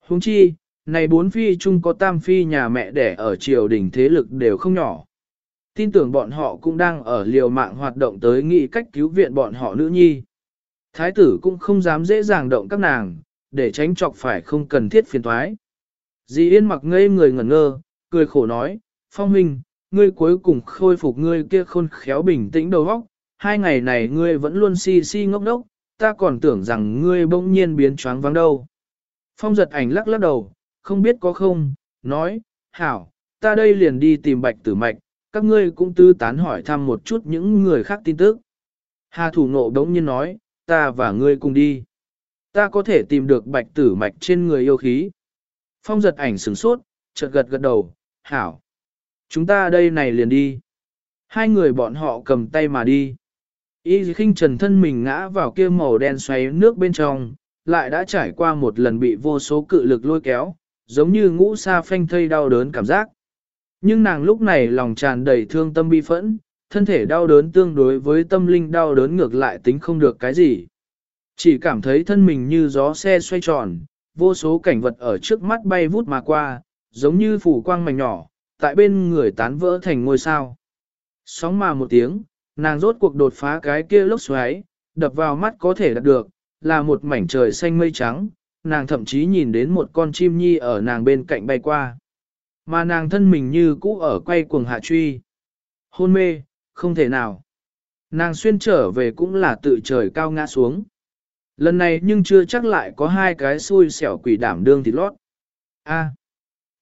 Huống chi, này bốn phi chung có tam phi nhà mẹ đẻ ở triều đình thế lực đều không nhỏ. Tin tưởng bọn họ cũng đang ở liều mạng hoạt động tới nghị cách cứu viện bọn họ nữ nhi. Thái tử cũng không dám dễ dàng động các nàng, để tránh chọc phải không cần thiết phiền thoái. Dì Yên mặc ngây người ngẩn ngơ, cười khổ nói, Phong Huynh, ngươi cuối cùng khôi phục ngươi kia khôn khéo bình tĩnh đầu óc, hai ngày này ngươi vẫn luôn si si ngốc đốc, ta còn tưởng rằng ngươi bỗng nhiên biến choáng vắng đâu. Phong giật ảnh lắc lắc đầu, không biết có không, nói, hảo, ta đây liền đi tìm bạch tử mạch, các ngươi cũng tư tán hỏi thăm một chút những người khác tin tức. Hà thủ nộ đống nhiên nói, ta và ngươi cùng đi. Ta có thể tìm được bạch tử mạch trên người yêu khí. Phong giật ảnh sửng sốt, chợt gật gật đầu, hảo. Chúng ta đây này liền đi. Hai người bọn họ cầm tay mà đi. Y khinh trần thân mình ngã vào kia màu đen xoáy nước bên trong, lại đã trải qua một lần bị vô số cự lực lôi kéo, giống như ngũ sa phanh thây đau đớn cảm giác. Nhưng nàng lúc này lòng tràn đầy thương tâm bi phẫn, thân thể đau đớn tương đối với tâm linh đau đớn ngược lại tính không được cái gì. Chỉ cảm thấy thân mình như gió xe xoay tròn, vô số cảnh vật ở trước mắt bay vút mà qua, giống như phủ quang mảnh nhỏ, tại bên người tán vỡ thành ngôi sao. Sóng mà một tiếng, nàng rốt cuộc đột phá cái kia lốc xoáy, đập vào mắt có thể đạt được, là một mảnh trời xanh mây trắng, nàng thậm chí nhìn đến một con chim nhi ở nàng bên cạnh bay qua. Mà nàng thân mình như cũ ở quay cuồng hạ truy. Hôn mê, không thể nào. Nàng xuyên trở về cũng là tự trời cao ngã xuống. Lần này nhưng chưa chắc lại có hai cái xui xẻo quỷ đảm đương thịt lót. A,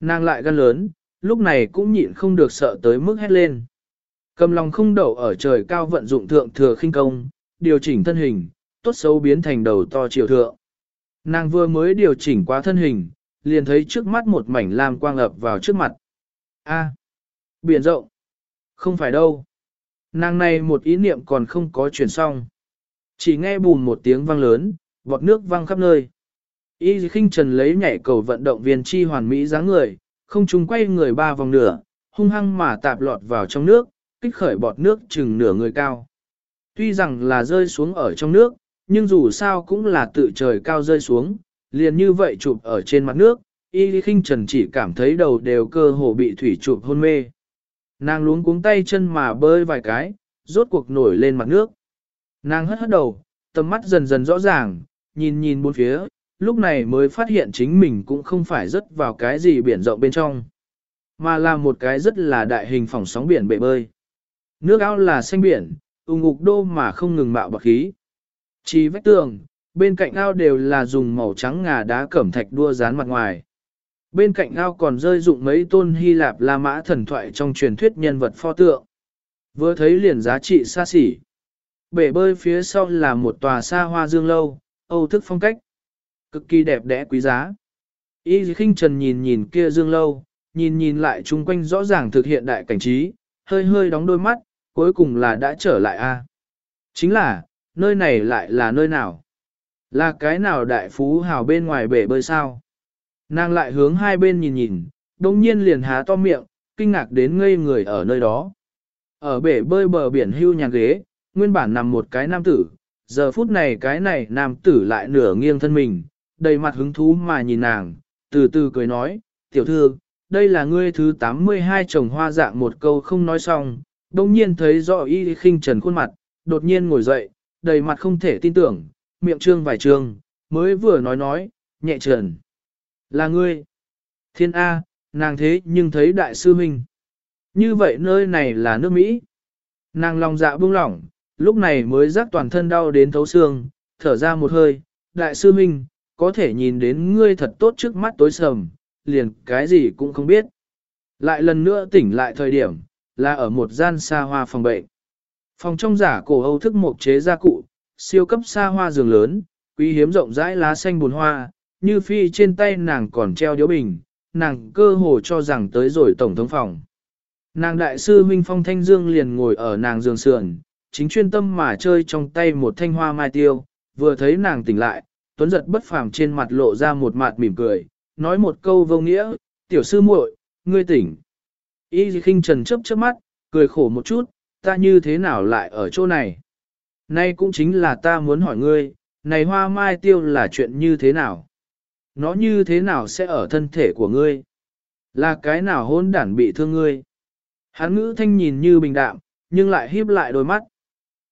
nàng lại gan lớn, lúc này cũng nhịn không được sợ tới mức hét lên. Cầm lòng không đậu ở trời cao vận dụng thượng thừa khinh công, điều chỉnh thân hình, tốt xấu biến thành đầu to chiều thượng. Nàng vừa mới điều chỉnh qua thân hình, liền thấy trước mắt một mảnh lam quang ập vào trước mặt. A, biển rộng. Không phải đâu. Nàng này một ý niệm còn không có chuyển xong. Chỉ nghe bùn một tiếng vang lớn, bọt nước văng khắp nơi. Y khinh trần lấy nhảy cầu vận động viên chi hoàn mỹ dáng người, không trùng quay người ba vòng nửa, hung hăng mà tạp lọt vào trong nước, kích khởi bọt nước chừng nửa người cao. Tuy rằng là rơi xuống ở trong nước, nhưng dù sao cũng là tự trời cao rơi xuống, liền như vậy chụp ở trên mặt nước, y khinh trần chỉ cảm thấy đầu đều cơ hồ bị thủy chụp hôn mê. Nàng luống cuống tay chân mà bơi vài cái, rốt cuộc nổi lên mặt nước. Nàng hất hất đầu, tầm mắt dần dần rõ ràng, nhìn nhìn bốn phía, lúc này mới phát hiện chính mình cũng không phải rớt vào cái gì biển rộng bên trong, mà là một cái rất là đại hình phòng sóng biển bể bơi. Nước ao là xanh biển, ung ngục đô mà không ngừng mạo bạc khí. Chỉ vách tường, bên cạnh ao đều là dùng màu trắng ngà đá cẩm thạch đua dán mặt ngoài. Bên cạnh ao còn rơi dụng mấy tôn Hy Lạp La Mã thần thoại trong truyền thuyết nhân vật pho tượng. Vừa thấy liền giá trị xa xỉ. Bể bơi phía sau là một tòa xa hoa dương lâu, âu thức phong cách. Cực kỳ đẹp đẽ quý giá. Y khinh trần nhìn nhìn kia dương lâu, nhìn nhìn lại chung quanh rõ ràng thực hiện đại cảnh trí, hơi hơi đóng đôi mắt, cuối cùng là đã trở lại a. Chính là, nơi này lại là nơi nào? Là cái nào đại phú hào bên ngoài bể bơi sao? Nàng lại hướng hai bên nhìn nhìn, đồng nhiên liền há to miệng, kinh ngạc đến ngây người ở nơi đó. Ở bể bơi bờ biển hưu nhà ghế, nguyên bản nằm một cái nam tử, giờ phút này cái này nam tử lại nửa nghiêng thân mình, đầy mặt hứng thú mà nhìn nàng, từ từ cười nói, tiểu thư, đây là ngươi thứ 82 trồng hoa dạng một câu không nói xong, đồng nhiên thấy rõ y khinh trần khuôn mặt, đột nhiên ngồi dậy, đầy mặt không thể tin tưởng, miệng trương vài trương, mới vừa nói nói, nhẹ trần. Là ngươi. Thiên A, nàng thế nhưng thấy đại sư huynh. Như vậy nơi này là nước Mỹ. Nàng lòng dạ buông lỏng, lúc này mới giác toàn thân đau đến thấu xương, thở ra một hơi, đại sư huynh, có thể nhìn đến ngươi thật tốt trước mắt tối sầm, liền cái gì cũng không biết. Lại lần nữa tỉnh lại thời điểm, là ở một gian xa hoa phòng bệnh. Phòng trong giả cổ Âu thức một chế gia cụ, siêu cấp xa hoa giường lớn, quý hiếm rộng rãi lá xanh buồn hoa, như phi trên tay nàng còn treo điếu bình, nàng cơ hồ cho rằng tới rồi tổng thống phòng. Nàng đại sư huynh phong thanh dương liền ngồi ở nàng giường sườn, chính chuyên tâm mà chơi trong tay một thanh hoa mai tiêu, vừa thấy nàng tỉnh lại, tuấn giật bất phàm trên mặt lộ ra một mặt mỉm cười, nói một câu vô nghĩa, tiểu sư muội, ngươi tỉnh. Y khinh trần chấp chớp mắt, cười khổ một chút, ta như thế nào lại ở chỗ này? Nay cũng chính là ta muốn hỏi ngươi, này hoa mai tiêu là chuyện như thế nào? Nó như thế nào sẽ ở thân thể của ngươi? Là cái nào hôn đản bị thương ngươi? Hắn ngữ thanh nhìn như bình đạm, nhưng lại híp lại đôi mắt.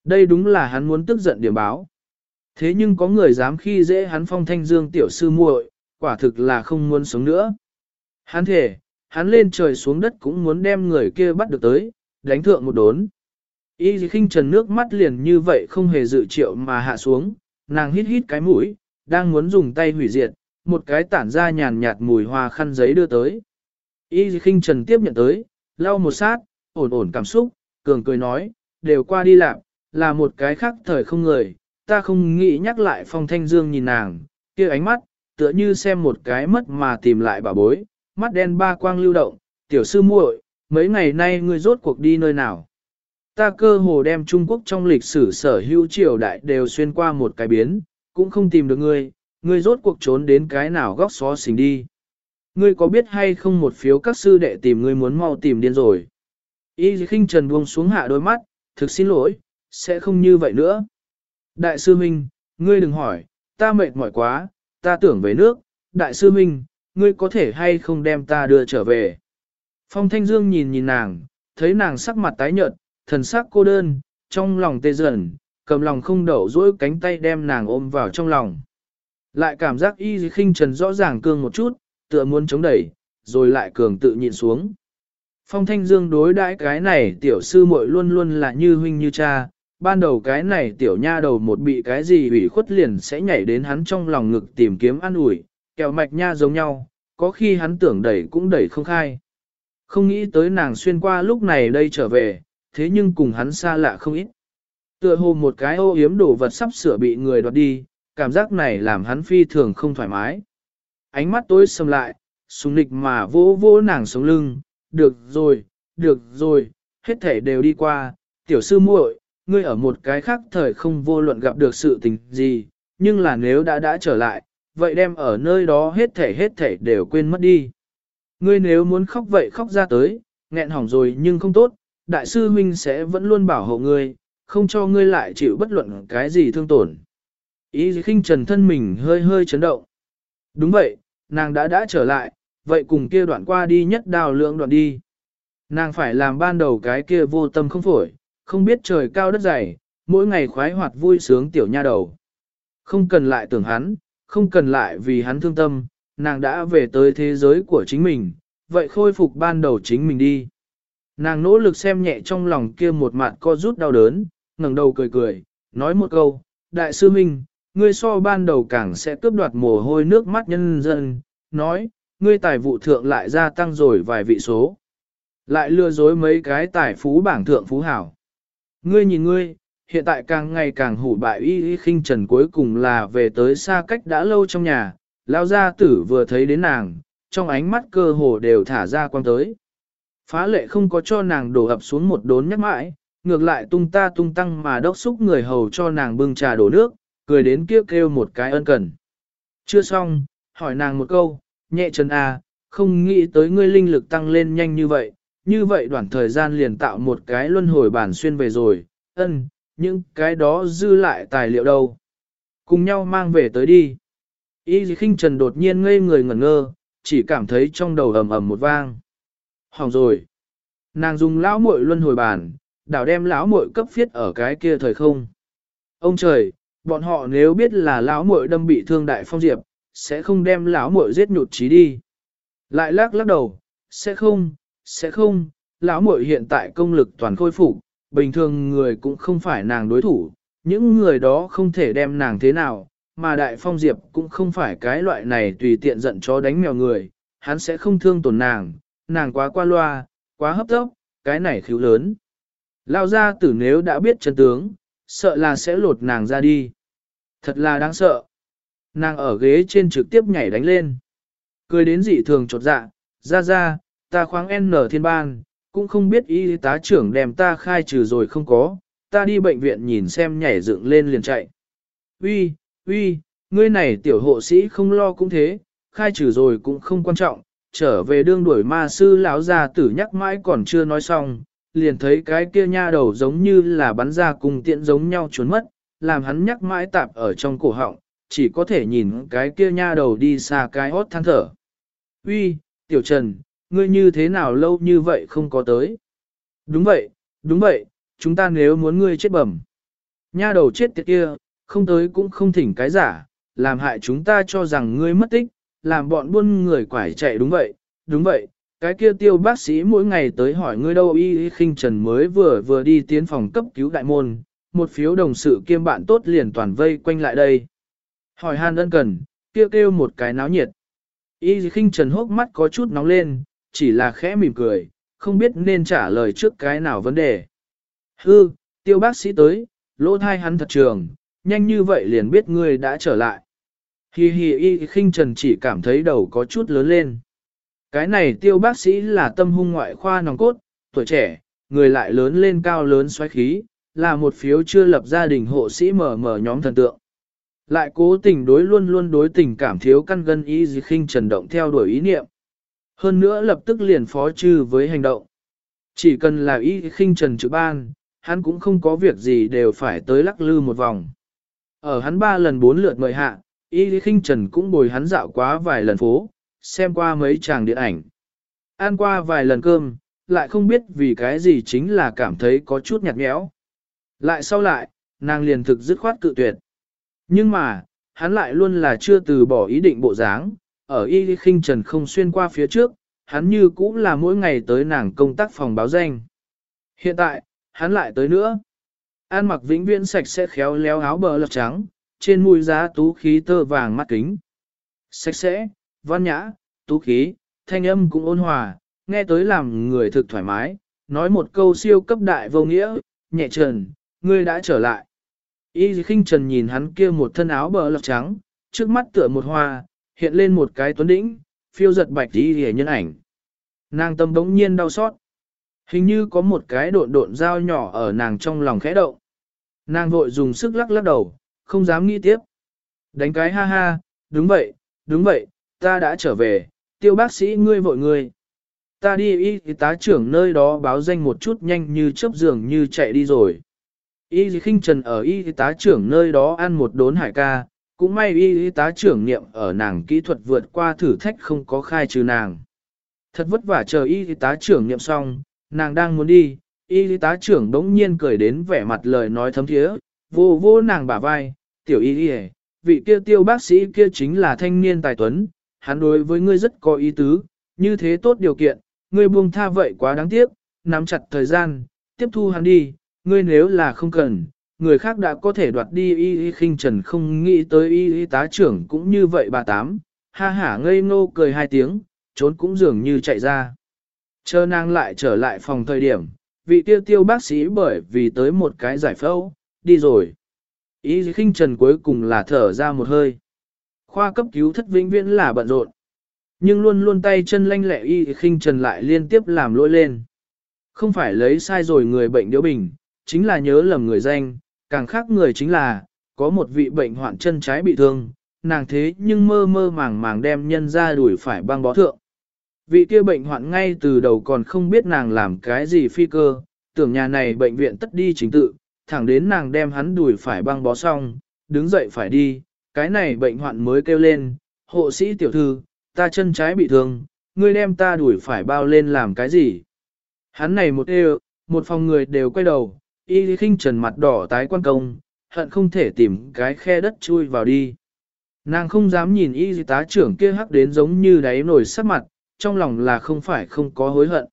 Đây đúng là hắn muốn tức giận điểm báo. Thế nhưng có người dám khi dễ hắn phong thanh dương tiểu sư muội, quả thực là không muốn sống nữa. Hắn thể, hắn lên trời xuống đất cũng muốn đem người kia bắt được tới, đánh thượng một đốn. Y khinh trần nước mắt liền như vậy không hề dự triệu mà hạ xuống, nàng hít hít cái mũi, đang muốn dùng tay hủy diệt, một cái tản ra nhàn nhạt mùi hoa khăn giấy đưa tới. Y khinh trần tiếp nhận tới, lau một sát, ổn ổn cảm xúc, cường cười nói, đều qua đi làm, là một cái khác thời không người, ta không nghĩ nhắc lại phong thanh dương nhìn nàng, kia ánh mắt, tựa như xem một cái mất mà tìm lại bà bối, mắt đen ba quang lưu động, tiểu sư muội, mấy ngày nay ngươi rốt cuộc đi nơi nào. Ta cơ hồ đem Trung Quốc trong lịch sử sở hữu triều đại đều xuyên qua một cái biến, cũng không tìm được ngươi, ngươi rốt cuộc trốn đến cái nào góc xó xình đi. Ngươi có biết hay không một phiếu các sư đệ tìm ngươi muốn mau tìm điên rồi. Y khinh trần buông xuống hạ đôi mắt, thực xin lỗi, sẽ không như vậy nữa. Đại sư Minh, ngươi đừng hỏi, ta mệt mỏi quá, ta tưởng về nước, đại sư Minh, ngươi có thể hay không đem ta đưa trở về. Phong Thanh Dương nhìn nhìn nàng, thấy nàng sắc mặt tái nhợt, thần sắc cô đơn, trong lòng tê dần, cầm lòng không đậu dỗi cánh tay đem nàng ôm vào trong lòng. Lại cảm giác y khinh trần rõ ràng cương một chút, tựa muốn chống đẩy, rồi lại cường tự nhịn xuống. Phong Thanh Dương đối đãi cái này tiểu sư muội luôn luôn là như huynh như cha, ban đầu cái này tiểu nha đầu một bị cái gì ủy khuất liền sẽ nhảy đến hắn trong lòng ngực tìm kiếm an ủi, kẹo mạch nha giống nhau, có khi hắn tưởng đẩy cũng đẩy không khai. Không nghĩ tới nàng xuyên qua lúc này đây trở về, thế nhưng cùng hắn xa lạ không ít. Tựa hồ một cái ô yếm đồ vật sắp sửa bị người đoạt đi, cảm giác này làm hắn phi thường không thoải mái. Ánh mắt tối sầm lại, súng nịch mà vỗ vỗ nàng sống lưng, được rồi, được rồi, hết thể đều đi qua, tiểu sư muội, ngươi ở một cái khác thời không vô luận gặp được sự tình gì, nhưng là nếu đã đã trở lại, vậy đem ở nơi đó hết thể hết thể đều quên mất đi. Ngươi nếu muốn khóc vậy khóc ra tới, nghẹn hỏng rồi nhưng không tốt, đại sư huynh sẽ vẫn luôn bảo hộ ngươi, không cho ngươi lại chịu bất luận cái gì thương tổn. Ý khinh trần thân mình hơi hơi chấn động. Đúng vậy, nàng đã đã trở lại, vậy cùng kia đoạn qua đi nhất đào lượng đoạn đi. Nàng phải làm ban đầu cái kia vô tâm không phổi, không biết trời cao đất dày, mỗi ngày khoái hoạt vui sướng tiểu nha đầu. Không cần lại tưởng hắn, không cần lại vì hắn thương tâm, nàng đã về tới thế giới của chính mình, vậy khôi phục ban đầu chính mình đi. Nàng nỗ lực xem nhẹ trong lòng kia một mặt co rút đau đớn, ngẩng đầu cười cười, nói một câu, đại sư Minh, ngươi so ban đầu càng sẽ cướp đoạt mồ hôi nước mắt nhân dân, nói, ngươi tài vụ thượng lại gia tăng rồi vài vị số. Lại lừa dối mấy cái tài phú bảng thượng phú hảo. Ngươi nhìn ngươi, hiện tại càng ngày càng hủ bại y y khinh trần cuối cùng là về tới xa cách đã lâu trong nhà, lao gia tử vừa thấy đến nàng, trong ánh mắt cơ hồ đều thả ra quang tới. Phá lệ không có cho nàng đổ ập xuống một đốn nhắc mãi, ngược lại tung ta tung tăng mà đốc xúc người hầu cho nàng bưng trà đổ nước, cười đến kêu kêu một cái ân cần. Chưa xong, hỏi nàng một câu, nhẹ chân à, không nghĩ tới ngươi linh lực tăng lên nhanh như vậy, như vậy đoạn thời gian liền tạo một cái luân hồi bản xuyên về rồi, ân, những cái đó dư lại tài liệu đâu. Cùng nhau mang về tới đi. Y khinh trần đột nhiên ngây người ngẩn ngơ, chỉ cảm thấy trong đầu ầm ầm một vang. Hỏng rồi. Nàng dùng lão muội luân hồi bản, đảo đem lão muội cấp phiết ở cái kia thời không. Ông trời, bọn họ nếu biết là lão muội đâm bị thương đại phong diệp, sẽ không đem lão muội giết nhụt chí đi. Lại lắc lắc đầu, sẽ không, sẽ không, lão muội hiện tại công lực toàn khôi phục, bình thường người cũng không phải nàng đối thủ, những người đó không thể đem nàng thế nào, mà đại phong diệp cũng không phải cái loại này tùy tiện giận chó đánh mèo người, hắn sẽ không thương tổn nàng, nàng quá qua loa, quá hấp tốc, cái này khiếu lớn. Lao ra tử nếu đã biết chân tướng, sợ là sẽ lột nàng ra đi. Thật là đáng sợ. Nàng ở ghế trên trực tiếp nhảy đánh lên. Cười đến dị thường trột dạ, ra ra, ta khoáng N thiên ban, cũng không biết y tá trưởng đem ta khai trừ rồi không có, ta đi bệnh viện nhìn xem nhảy dựng lên liền chạy. Uy, uy, ngươi này tiểu hộ sĩ không lo cũng thế, khai trừ rồi cũng không quan trọng, trở về đương đuổi ma sư lão già tử nhắc mãi còn chưa nói xong, liền thấy cái kia nha đầu giống như là bắn ra cùng tiện giống nhau trốn mất, làm hắn nhắc mãi tạp ở trong cổ họng, chỉ có thể nhìn cái kia nha đầu đi xa cái hót than thở. Uy, tiểu trần, ngươi như thế nào lâu như vậy không có tới? Đúng vậy, đúng vậy, chúng ta nếu muốn ngươi chết bẩm. Nha đầu chết tiệt kia, không tới cũng không thỉnh cái giả, làm hại chúng ta cho rằng ngươi mất tích, làm bọn buôn người quải chạy đúng vậy, đúng vậy, cái kia tiêu bác sĩ mỗi ngày tới hỏi ngươi đâu y y khinh trần mới vừa vừa đi tiến phòng cấp cứu đại môn, một phiếu đồng sự kiêm bạn tốt liền toàn vây quanh lại đây. Hỏi han ân cần, kêu kêu một cái náo nhiệt. Y khinh trần hốc mắt có chút nóng lên, chỉ là khẽ mỉm cười, không biết nên trả lời trước cái nào vấn đề. Hư, tiêu bác sĩ tới, lỗ thai hắn thật trường, nhanh như vậy liền biết ngươi đã trở lại. Hi hi y khinh trần chỉ cảm thấy đầu có chút lớn lên. Cái này tiêu bác sĩ là tâm hung ngoại khoa nòng cốt, tuổi trẻ, người lại lớn lên cao lớn xoáy khí, là một phiếu chưa lập gia đình hộ sĩ mở mở nhóm thần tượng. Lại cố tình đối luôn luôn đối tình cảm thiếu căn gân y gì khinh trần động theo đuổi ý niệm. Hơn nữa lập tức liền phó trừ với hành động. Chỉ cần là y khinh trần chữ ban, hắn cũng không có việc gì đều phải tới lắc lư một vòng. Ở hắn ba lần bốn lượt mời hạ, y khinh trần cũng bồi hắn dạo quá vài lần phố, xem qua mấy tràng điện ảnh. Ăn qua vài lần cơm, lại không biết vì cái gì chính là cảm thấy có chút nhạt nhẽo. Lại sau lại, nàng liền thực dứt khoát cự tuyệt. Nhưng mà, hắn lại luôn là chưa từ bỏ ý định bộ dáng, ở y khinh trần không xuyên qua phía trước, hắn như cũng là mỗi ngày tới nàng công tác phòng báo danh. Hiện tại, hắn lại tới nữa. An mặc vĩnh viễn sạch sẽ khéo léo áo bờ lật trắng, trên mũi giá tú khí tơ vàng mắt kính. Sạch sẽ, văn nhã, tú khí, thanh âm cũng ôn hòa, nghe tới làm người thực thoải mái, nói một câu siêu cấp đại vô nghĩa, nhẹ trần, ngươi đã trở lại. Y khinh trần nhìn hắn kia một thân áo bờ lật trắng, trước mắt tựa một hoa, hiện lên một cái tuấn đĩnh, phiêu giật bạch đi hề nhân ảnh. Nàng tâm bỗng nhiên đau xót. Hình như có một cái độn độn dao nhỏ ở nàng trong lòng khẽ động. Nàng vội dùng sức lắc lắc đầu, không dám nghĩ tiếp. Đánh cái ha ha, đúng vậy, đúng vậy, ta đã trở về, tiêu bác sĩ ngươi vội ngươi. Ta đi y tá trưởng nơi đó báo danh một chút nhanh như chớp giường như chạy đi rồi. Y khinh trần ở y tá trưởng nơi đó ăn một đốn hải ca, cũng may y tá trưởng niệm ở nàng kỹ thuật vượt qua thử thách không có khai trừ nàng. Thật vất vả chờ y tá trưởng niệm xong, nàng đang muốn đi, y tá trưởng đống nhiên cười đến vẻ mặt lời nói thấm thiế, vô vô nàng bả vai, tiểu y y vị kia tiêu bác sĩ kia chính là thanh niên tài tuấn, hắn đối với ngươi rất có ý tứ, như thế tốt điều kiện, ngươi buông tha vậy quá đáng tiếc, nắm chặt thời gian, tiếp thu hắn đi, ngươi nếu là không cần, người khác đã có thể đoạt đi y y khinh trần không nghĩ tới y y tá trưởng cũng như vậy bà tám, ha hả ngây ngô cười hai tiếng, trốn cũng dường như chạy ra. Chờ nàng lại trở lại phòng thời điểm, vị tiêu tiêu bác sĩ bởi vì tới một cái giải phẫu, đi rồi. Y khinh trần cuối cùng là thở ra một hơi. Khoa cấp cứu thất vĩnh viễn là bận rộn. Nhưng luôn luôn tay chân lanh lẹ y khinh trần lại liên tiếp làm lỗi lên. Không phải lấy sai rồi người bệnh điếu bình, chính là nhớ lầm người danh, càng khác người chính là, có một vị bệnh hoạn chân trái bị thương, nàng thế nhưng mơ mơ màng màng đem nhân ra đuổi phải băng bó thượng. Vị kia bệnh hoạn ngay từ đầu còn không biết nàng làm cái gì phi cơ, tưởng nhà này bệnh viện tất đi chính tự, thẳng đến nàng đem hắn đuổi phải băng bó xong, đứng dậy phải đi, cái này bệnh hoạn mới kêu lên, hộ sĩ tiểu thư, ta chân trái bị thương, ngươi đem ta đuổi phải bao lên làm cái gì. Hắn này một đều, một phòng người đều quay đầu, y khinh trần mặt đỏ tái quan công, hận không thể tìm cái khe đất chui vào đi. Nàng không dám nhìn y tá trưởng kia hắc đến giống như đáy nổi sắc mặt, trong lòng là không phải không có hối hận.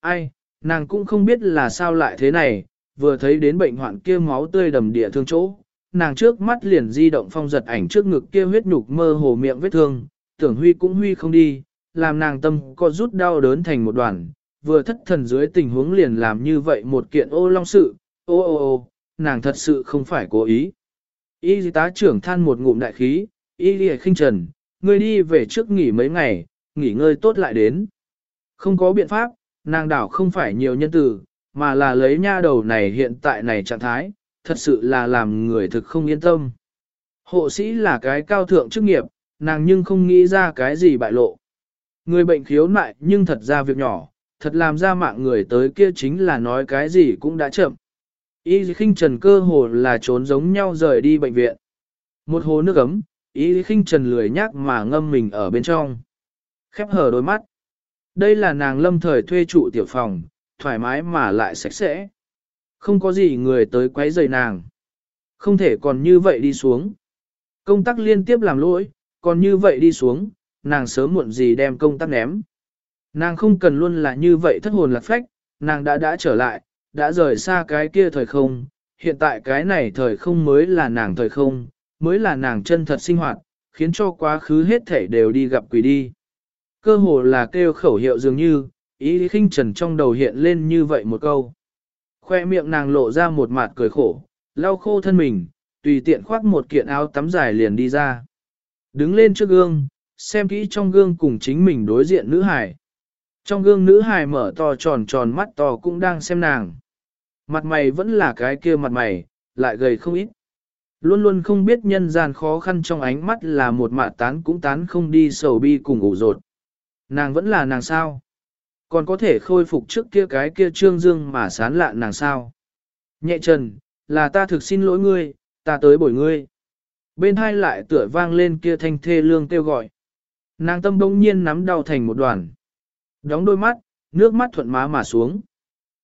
Ai, nàng cũng không biết là sao lại thế này, vừa thấy đến bệnh hoạn kia máu tươi đầm địa thương chỗ, nàng trước mắt liền di động phong giật ảnh trước ngực kia huyết nhục mơ hồ miệng vết thương, tưởng huy cũng huy không đi, làm nàng tâm có rút đau đớn thành một đoàn, vừa thất thần dưới tình huống liền làm như vậy một kiện ô long sự, ô ô ô, nàng thật sự không phải cố ý. Y tá trưởng than một ngụm đại khí, y lìa khinh trần, ngươi đi về trước nghỉ mấy ngày, nghỉ ngơi tốt lại đến. Không có biện pháp, nàng đảo không phải nhiều nhân tử, mà là lấy nha đầu này hiện tại này trạng thái, thật sự là làm người thực không yên tâm. Hộ sĩ là cái cao thượng chức nghiệp, nàng nhưng không nghĩ ra cái gì bại lộ. Người bệnh khiếu nại nhưng thật ra việc nhỏ, thật làm ra mạng người tới kia chính là nói cái gì cũng đã chậm. Y khinh trần cơ hồ là trốn giống nhau rời đi bệnh viện. Một hồ nước ấm, y khinh trần lười nhác mà ngâm mình ở bên trong. Khép hở đôi mắt. Đây là nàng lâm thời thuê trụ tiểu phòng, thoải mái mà lại sạch sẽ. Không có gì người tới quấy rầy nàng. Không thể còn như vậy đi xuống. Công tác liên tiếp làm lỗi, còn như vậy đi xuống, nàng sớm muộn gì đem công tác ném. Nàng không cần luôn là như vậy thất hồn lạc phách, nàng đã đã trở lại, đã rời xa cái kia thời không, hiện tại cái này thời không mới là nàng thời không, mới là nàng chân thật sinh hoạt, khiến cho quá khứ hết thể đều đi gặp quỷ đi. Cơ hồ là kêu khẩu hiệu dường như, ý khinh trần trong đầu hiện lên như vậy một câu. Khoe miệng nàng lộ ra một mặt cười khổ, lau khô thân mình, tùy tiện khoác một kiện áo tắm dài liền đi ra. Đứng lên trước gương, xem kỹ trong gương cùng chính mình đối diện nữ hải. Trong gương nữ hài mở to tròn tròn mắt to cũng đang xem nàng. Mặt mày vẫn là cái kia mặt mày, lại gầy không ít. Luôn luôn không biết nhân gian khó khăn trong ánh mắt là một mạ tán cũng tán không đi sầu bi cùng ủ rột. Nàng vẫn là nàng sao? Còn có thể khôi phục trước kia cái kia trương dương mà sán lạ nàng sao? Nhẹ trần, là ta thực xin lỗi ngươi, ta tới bồi ngươi. Bên hai lại tựa vang lên kia thanh thê lương kêu gọi. Nàng tâm bỗng nhiên nắm đau thành một đoàn. Đóng đôi mắt, nước mắt thuận má mà xuống.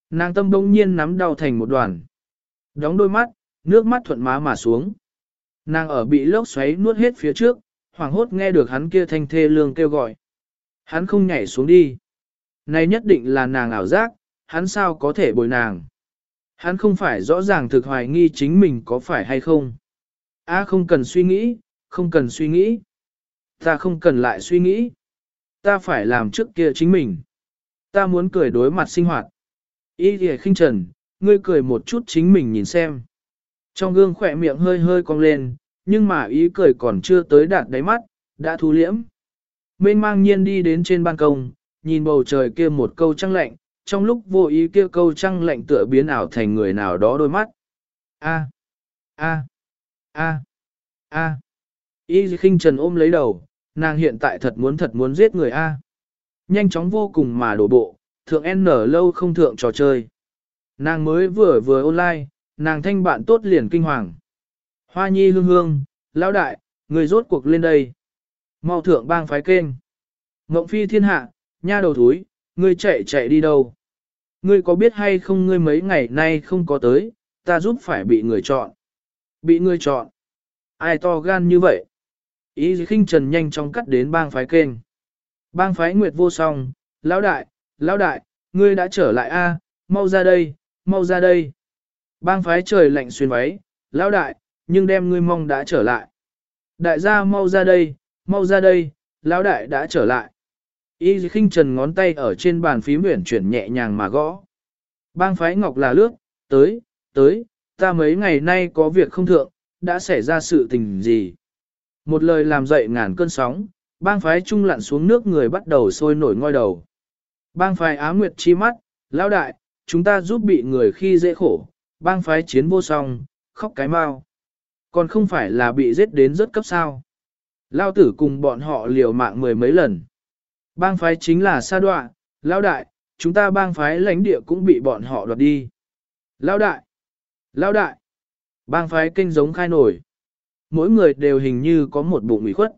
Nàng tâm đông nhiên nắm đau thành một đoàn. Đóng đôi mắt, nước mắt thuận má mà xuống. Nàng ở bị lốc xoáy nuốt hết phía trước, hoảng hốt nghe được hắn kia thanh thê lương kêu gọi. Hắn không nhảy xuống đi. Này nhất định là nàng ảo giác, hắn sao có thể bồi nàng. Hắn không phải rõ ràng thực hoài nghi chính mình có phải hay không. A không cần suy nghĩ, không cần suy nghĩ. Ta không cần lại suy nghĩ. Ta phải làm trước kia chính mình. Ta muốn cười đối mặt sinh hoạt. Ý thì khinh trần, ngươi cười một chút chính mình nhìn xem. Trong gương khỏe miệng hơi hơi cong lên, nhưng mà ý cười còn chưa tới đạt đáy mắt, đã thu liễm. Mênh mang nhiên đi đến trên ban công, nhìn bầu trời kia một câu trăng lạnh, trong lúc vô ý kia câu trăng lạnh tựa biến ảo thành người nào đó đôi mắt. A, a, a, a. Y khinh trần ôm lấy đầu, nàng hiện tại thật muốn thật muốn giết người A. Nhanh chóng vô cùng mà đổ bộ, thượng N lâu không thượng trò chơi. Nàng mới vừa vừa online, nàng thanh bạn tốt liền kinh hoàng. Hoa nhi hương hương, lão đại, người rốt cuộc lên đây. Mau thượng bang phái kênh. Ngộng phi thiên hạ, nha đầu thúi, ngươi chạy chạy đi đâu? Ngươi có biết hay không ngươi mấy ngày nay không có tới, ta giúp phải bị người chọn. Bị người chọn. Ai to gan như vậy? Ý khinh trần nhanh chóng cắt đến bang phái kênh. Bang phái nguyệt vô song, lão đại, lão đại, ngươi đã trở lại a, mau ra đây, mau ra đây. Bang phái trời lạnh xuyên váy, lão đại, nhưng đem ngươi mong đã trở lại. Đại gia mau ra đây, mau ra đây, lão đại đã trở lại. Y khinh trần ngón tay ở trên bàn phím huyển chuyển nhẹ nhàng mà gõ. Bang phái ngọc là lướt, tới, tới, ta mấy ngày nay có việc không thượng, đã xảy ra sự tình gì. Một lời làm dậy ngàn cơn sóng, bang phái trung lặn xuống nước người bắt đầu sôi nổi ngoi đầu. Bang phái á nguyệt chi mắt, lão đại, chúng ta giúp bị người khi dễ khổ, bang phái chiến vô song, khóc cái mau. Còn không phải là bị giết đến rất cấp sao. Lao tử cùng bọn họ liều mạng mười mấy lần. Bang phái chính là sa đoạ, lão đại, chúng ta bang phái lãnh địa cũng bị bọn họ đoạt đi. Lão đại, lão đại, bang phái kinh giống khai nổi. Mỗi người đều hình như có một bụng ủy khuất.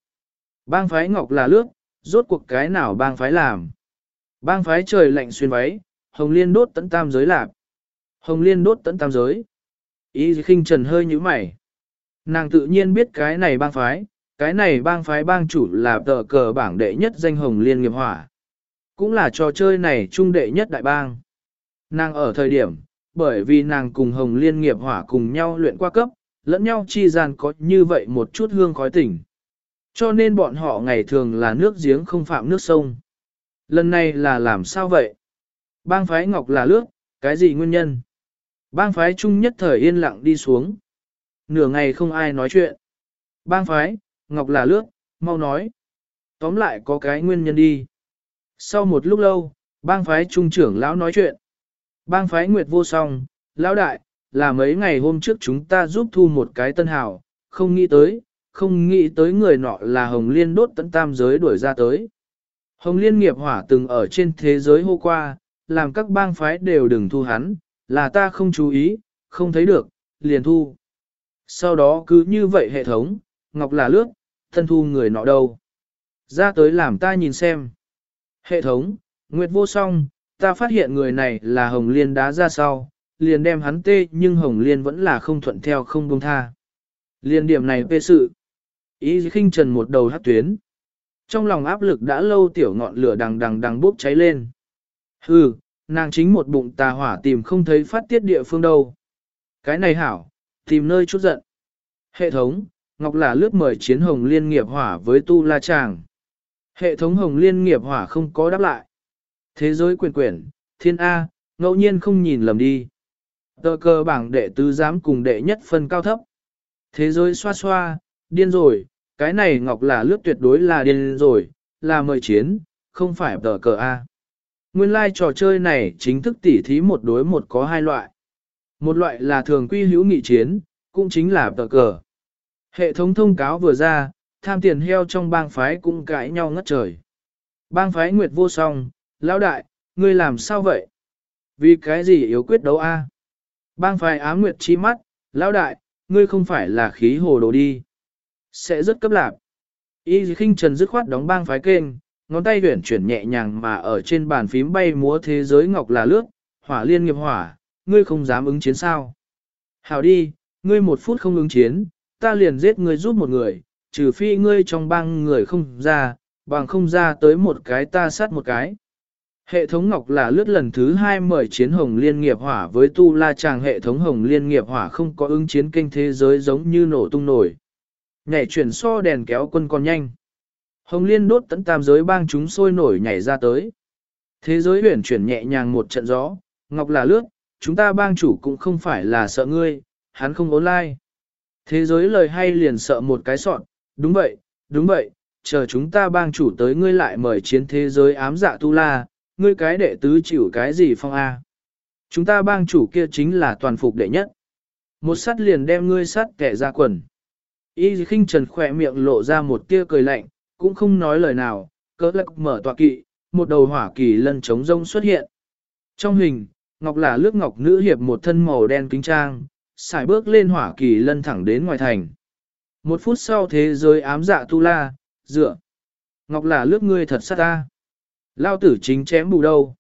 Bang phái ngọc là lướt, rốt cuộc cái nào bang phái làm. Bang phái trời lạnh xuyên váy, hồng liên đốt tận tam giới lạp. Hồng Liên đốt tận tam giới. Ý khinh trần hơi như mày. Nàng tự nhiên biết cái này bang phái, cái này bang phái bang chủ là tờ cờ bảng đệ nhất danh Hồng Liên nghiệp hỏa. Cũng là trò chơi này trung đệ nhất đại bang. Nàng ở thời điểm, bởi vì nàng cùng Hồng Liên nghiệp hỏa cùng nhau luyện qua cấp, lẫn nhau chi gian có như vậy một chút hương khói tỉnh. Cho nên bọn họ ngày thường là nước giếng không phạm nước sông. Lần này là làm sao vậy? Bang phái Ngọc là lướt, cái gì nguyên nhân? Bang phái chung nhất thời yên lặng đi xuống. Nửa ngày không ai nói chuyện. Bang phái, Ngọc là lướt, mau nói. Tóm lại có cái nguyên nhân đi. Sau một lúc lâu, bang phái trung trưởng lão nói chuyện. Bang phái Nguyệt vô song, lão đại, là mấy ngày hôm trước chúng ta giúp thu một cái tân hào, không nghĩ tới, không nghĩ tới người nọ là Hồng Liên đốt tận tam giới đuổi ra tới. Hồng Liên nghiệp hỏa từng ở trên thế giới hô qua, làm các bang phái đều đừng thu hắn, là ta không chú ý, không thấy được, liền thu. Sau đó cứ như vậy hệ thống, Ngọc là lướt, thân thu người nọ đâu. Ra tới làm ta nhìn xem. Hệ thống, Nguyệt vô song, ta phát hiện người này là Hồng Liên đá ra sau, liền đem hắn tê nhưng Hồng Liên vẫn là không thuận theo không buông tha. Liên điểm này về sự. Ý khinh trần một đầu hát tuyến. Trong lòng áp lực đã lâu tiểu ngọn lửa đằng đằng đằng bốc cháy lên. Hừ, nàng chính một bụng tà hỏa tìm không thấy phát tiết địa phương đâu. Cái này hảo, tìm nơi chút giận. Hệ thống, Ngọc là lướt mời chiến hồng liên nghiệp hỏa với tu la tràng. Hệ thống hồng liên nghiệp hỏa không có đáp lại. Thế giới quyền quyển, thiên A, ngẫu nhiên không nhìn lầm đi. Tờ cơ bảng đệ tứ giám cùng đệ nhất phân cao thấp. Thế giới xoa xoa, điên rồi, cái này ngọc là lướt tuyệt đối là điên rồi, là mời chiến, không phải tờ cờ A. Nguyên lai like trò chơi này chính thức tỉ thí một đối một có hai loại. Một loại là thường quy hữu nghị chiến, cũng chính là tờ cờ. Hệ thống thông cáo vừa ra, tham tiền heo trong bang phái cũng cãi nhau ngất trời. Bang phái Nguyệt vô song, lão đại, ngươi làm sao vậy? Vì cái gì yếu quyết đấu a? Bang phái ám Nguyệt chi mắt, lão đại, ngươi không phải là khí hồ đồ đi. Sẽ rất cấp lạc. Y khinh trần dứt khoát đóng bang phái kênh, ngón tay huyển chuyển nhẹ nhàng mà ở trên bàn phím bay múa thế giới ngọc là lướt, hỏa liên nghiệp hỏa, ngươi không dám ứng chiến sao. Hảo đi, ngươi một phút không ứng chiến, ta liền giết ngươi giúp một người, trừ phi ngươi trong bang người không ra, bằng không ra tới một cái ta sát một cái. Hệ thống ngọc là lướt lần thứ hai mời chiến hồng liên nghiệp hỏa với tu la chàng hệ thống hồng liên nghiệp hỏa không có ứng chiến kênh thế giới giống như nổ tung nổi. Nhảy chuyển so đèn kéo quân còn nhanh. Hồng liên đốt tận tam giới bang chúng sôi nổi nhảy ra tới. Thế giới huyển chuyển nhẹ nhàng một trận gió, ngọc là lướt, chúng ta bang chủ cũng không phải là sợ ngươi, hắn không ốn lai. Thế giới lời hay liền sợ một cái sọn, đúng vậy, đúng vậy, chờ chúng ta bang chủ tới ngươi lại mời chiến thế giới ám dạ tu la, ngươi cái đệ tứ chịu cái gì phong A. Chúng ta bang chủ kia chính là toàn phục đệ nhất. Một sát liền đem ngươi sát kẻ ra quần. Y khinh trần khỏe miệng lộ ra một tia cười lạnh, cũng không nói lời nào, cỡ lạc mở tọa kỵ, một đầu hỏa kỳ lân trống rông xuất hiện. Trong hình, Ngọc là lướt ngọc nữ hiệp một thân màu đen kính trang, xài bước lên hỏa kỳ lân thẳng đến ngoài thành. Một phút sau thế giới ám dạ tu la, dựa. Ngọc là lướt ngươi thật sát ta. Lao tử chính chém bù đâu.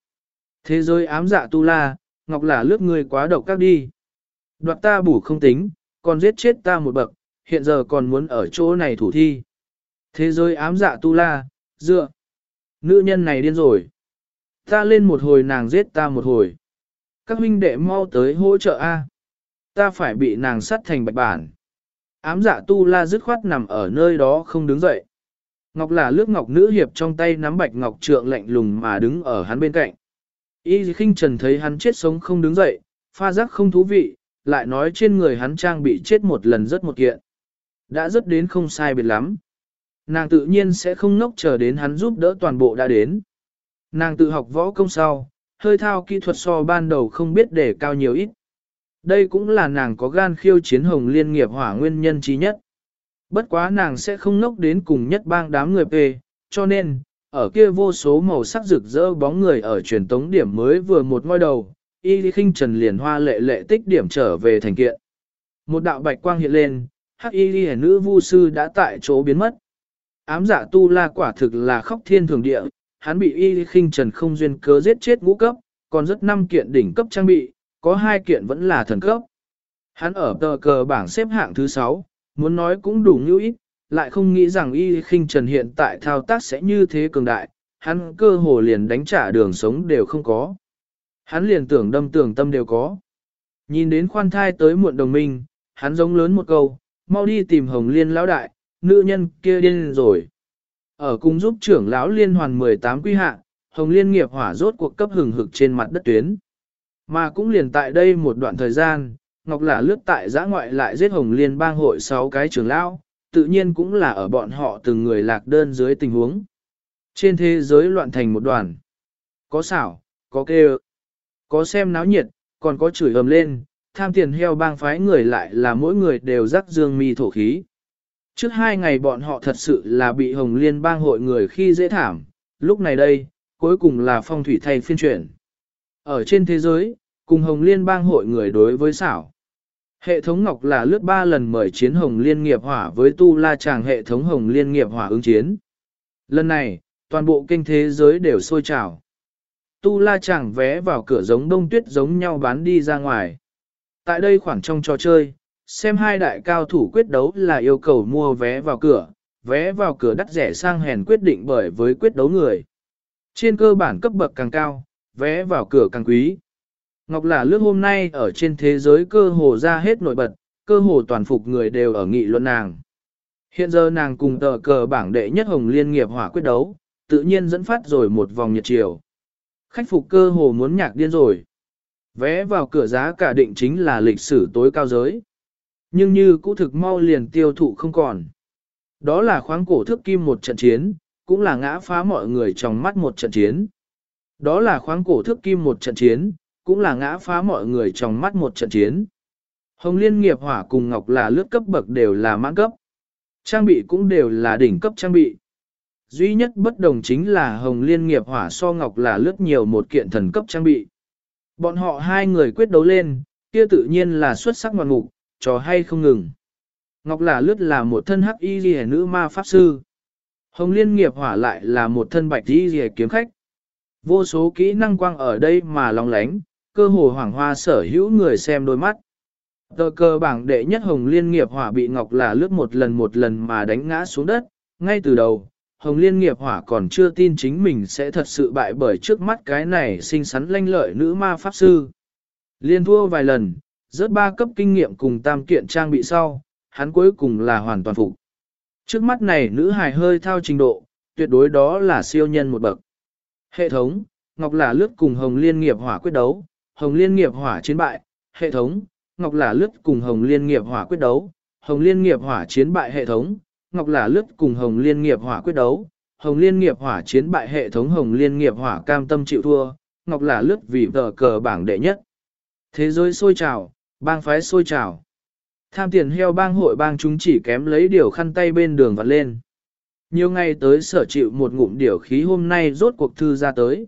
Thế giới ám dạ tu la, Ngọc là lướt người quá độc các đi. Đoạt ta bù không tính, còn giết chết ta một bậc, hiện giờ còn muốn ở chỗ này thủ thi. Thế giới ám dạ tu la, dựa. Nữ nhân này điên rồi. Ta lên một hồi nàng giết ta một hồi. Các huynh đệ mau tới hỗ trợ A. Ta phải bị nàng sắt thành bạch bản. Ám dạ tu la dứt khoát nằm ở nơi đó không đứng dậy. Ngọc là lướt ngọc nữ hiệp trong tay nắm bạch ngọc trượng lạnh lùng mà đứng ở hắn bên cạnh. Y khinh trần thấy hắn chết sống không đứng dậy, pha giác không thú vị, lại nói trên người hắn trang bị chết một lần rất một kiện. Đã rất đến không sai biệt lắm. Nàng tự nhiên sẽ không ngốc chờ đến hắn giúp đỡ toàn bộ đã đến. Nàng tự học võ công sau, hơi thao kỹ thuật so ban đầu không biết để cao nhiều ít. Đây cũng là nàng có gan khiêu chiến hồng liên nghiệp hỏa nguyên nhân trí nhất. Bất quá nàng sẽ không ngốc đến cùng nhất bang đám người về, cho nên, ở kia vô số màu sắc rực rỡ bóng người ở truyền tống điểm mới vừa một ngôi đầu, y khinh trần liền hoa lệ lệ tích điểm trở về thành kiện. Một đạo bạch quang hiện lên, hắc y ghi nữ vu sư đã tại chỗ biến mất. Ám giả tu la quả thực là khóc thiên thường địa, hắn bị y khinh trần không duyên cớ giết chết ngũ cấp, còn rất năm kiện đỉnh cấp trang bị, có hai kiện vẫn là thần cấp. Hắn ở tờ cờ bảng xếp hạng thứ 6, muốn nói cũng đủ như ít, lại không nghĩ rằng y khinh trần hiện tại thao tác sẽ như thế cường đại, hắn cơ hồ liền đánh trả đường sống đều không có. Hắn liền tưởng đâm tưởng tâm đều có. Nhìn đến khoan thai tới muộn đồng minh, hắn giống lớn một câu, mau đi tìm hồng liên lão đại, nữ nhân kia điên rồi. Ở cung giúp trưởng lão liên hoàn 18 quy hạ, hồng liên nghiệp hỏa rốt cuộc cấp hừng hực trên mặt đất tuyến. Mà cũng liền tại đây một đoạn thời gian, Ngọc là lướt tại giã ngoại lại giết hồng liên bang hội 6 cái trưởng lão, tự nhiên cũng là ở bọn họ từng người lạc đơn dưới tình huống. Trên thế giới loạn thành một đoàn. Có xảo, có kêu, có xem náo nhiệt, còn có chửi ầm lên, tham tiền heo bang phái người lại là mỗi người đều rắc dương mi thổ khí. Trước hai ngày bọn họ thật sự là bị Hồng Liên bang hội người khi dễ thảm, lúc này đây, cuối cùng là phong thủy thay phiên chuyển. Ở trên thế giới, cùng Hồng Liên bang hội người đối với xảo. Hệ thống Ngọc là lướt ba lần mời chiến Hồng Liên nghiệp hỏa với Tu La Tràng hệ thống Hồng Liên nghiệp hỏa ứng chiến. Lần này, toàn bộ kinh thế giới đều sôi trào. Tu La Tràng vé vào cửa giống đông tuyết giống nhau bán đi ra ngoài. Tại đây khoảng trong trò chơi, xem hai đại cao thủ quyết đấu là yêu cầu mua vé vào cửa, vé vào cửa đắt rẻ sang hèn quyết định bởi với quyết đấu người. Trên cơ bản cấp bậc càng cao, vé vào cửa càng quý. Ngọc là lướt hôm nay ở trên thế giới cơ hồ ra hết nổi bật, cơ hồ toàn phục người đều ở nghị luận nàng. Hiện giờ nàng cùng tờ cờ bảng đệ nhất hồng liên nghiệp hỏa quyết đấu, tự nhiên dẫn phát rồi một vòng nhiệt chiều. Khách phục cơ hồ muốn nhạc điên rồi. Vé vào cửa giá cả định chính là lịch sử tối cao giới. Nhưng như cũ thực mau liền tiêu thụ không còn. Đó là khoáng cổ thước kim một trận chiến, cũng là ngã phá mọi người trong mắt một trận chiến. Đó là khoáng cổ thước kim một trận chiến, cũng là ngã phá mọi người trong mắt một trận chiến. Hồng Liên nghiệp hỏa cùng Ngọc là lướt cấp bậc đều là mãn cấp. Trang bị cũng đều là đỉnh cấp trang bị. Duy nhất bất đồng chính là Hồng Liên nghiệp hỏa so Ngọc là lướt nhiều một kiện thần cấp trang bị. Bọn họ hai người quyết đấu lên, kia tự nhiên là xuất sắc ngoạn mục, trò hay không ngừng. Ngọc là lướt là một thân hắc y ghi nữ ma pháp sư. Hồng liên nghiệp hỏa lại là một thân bạch y ghi kiếm khách. Vô số kỹ năng quang ở đây mà long lánh, cơ hồ hoàng hoa sở hữu người xem đôi mắt. Tờ cơ bảng đệ nhất hồng liên nghiệp hỏa bị Ngọc là lướt một lần một lần mà đánh ngã xuống đất, ngay từ đầu, Hồng Liên nghiệp hỏa còn chưa tin chính mình sẽ thật sự bại bởi trước mắt cái này xinh xắn lanh lợi nữ ma pháp sư. Liên thua vài lần, rớt ba cấp kinh nghiệm cùng tam kiện trang bị sau, hắn cuối cùng là hoàn toàn phục. Trước mắt này nữ hài hơi thao trình độ, tuyệt đối đó là siêu nhân một bậc. Hệ thống, Ngọc là lướt cùng Hồng Liên nghiệp hỏa quyết đấu, Hồng Liên nghiệp hỏa chiến bại. Hệ thống, Ngọc Lả lướt cùng Hồng Liên nghiệp hỏa quyết đấu, Hồng Liên nghiệp hỏa chiến bại hệ thống, Ngọc Lả lướt cùng Hồng Liên nghiệp hỏa quyết đấu, Hồng Liên nghiệp hỏa chiến bại hệ thống Hồng Liên nghiệp hỏa cam tâm chịu thua, Ngọc Lả lướt vì tờ cờ bảng đệ nhất. Thế giới sôi trào, bang phái sôi trào. Tham tiền heo bang hội bang chúng chỉ kém lấy điều khăn tay bên đường vặt lên. Nhiều ngày tới sở chịu một ngụm điểu khí hôm nay rốt cuộc thư ra tới.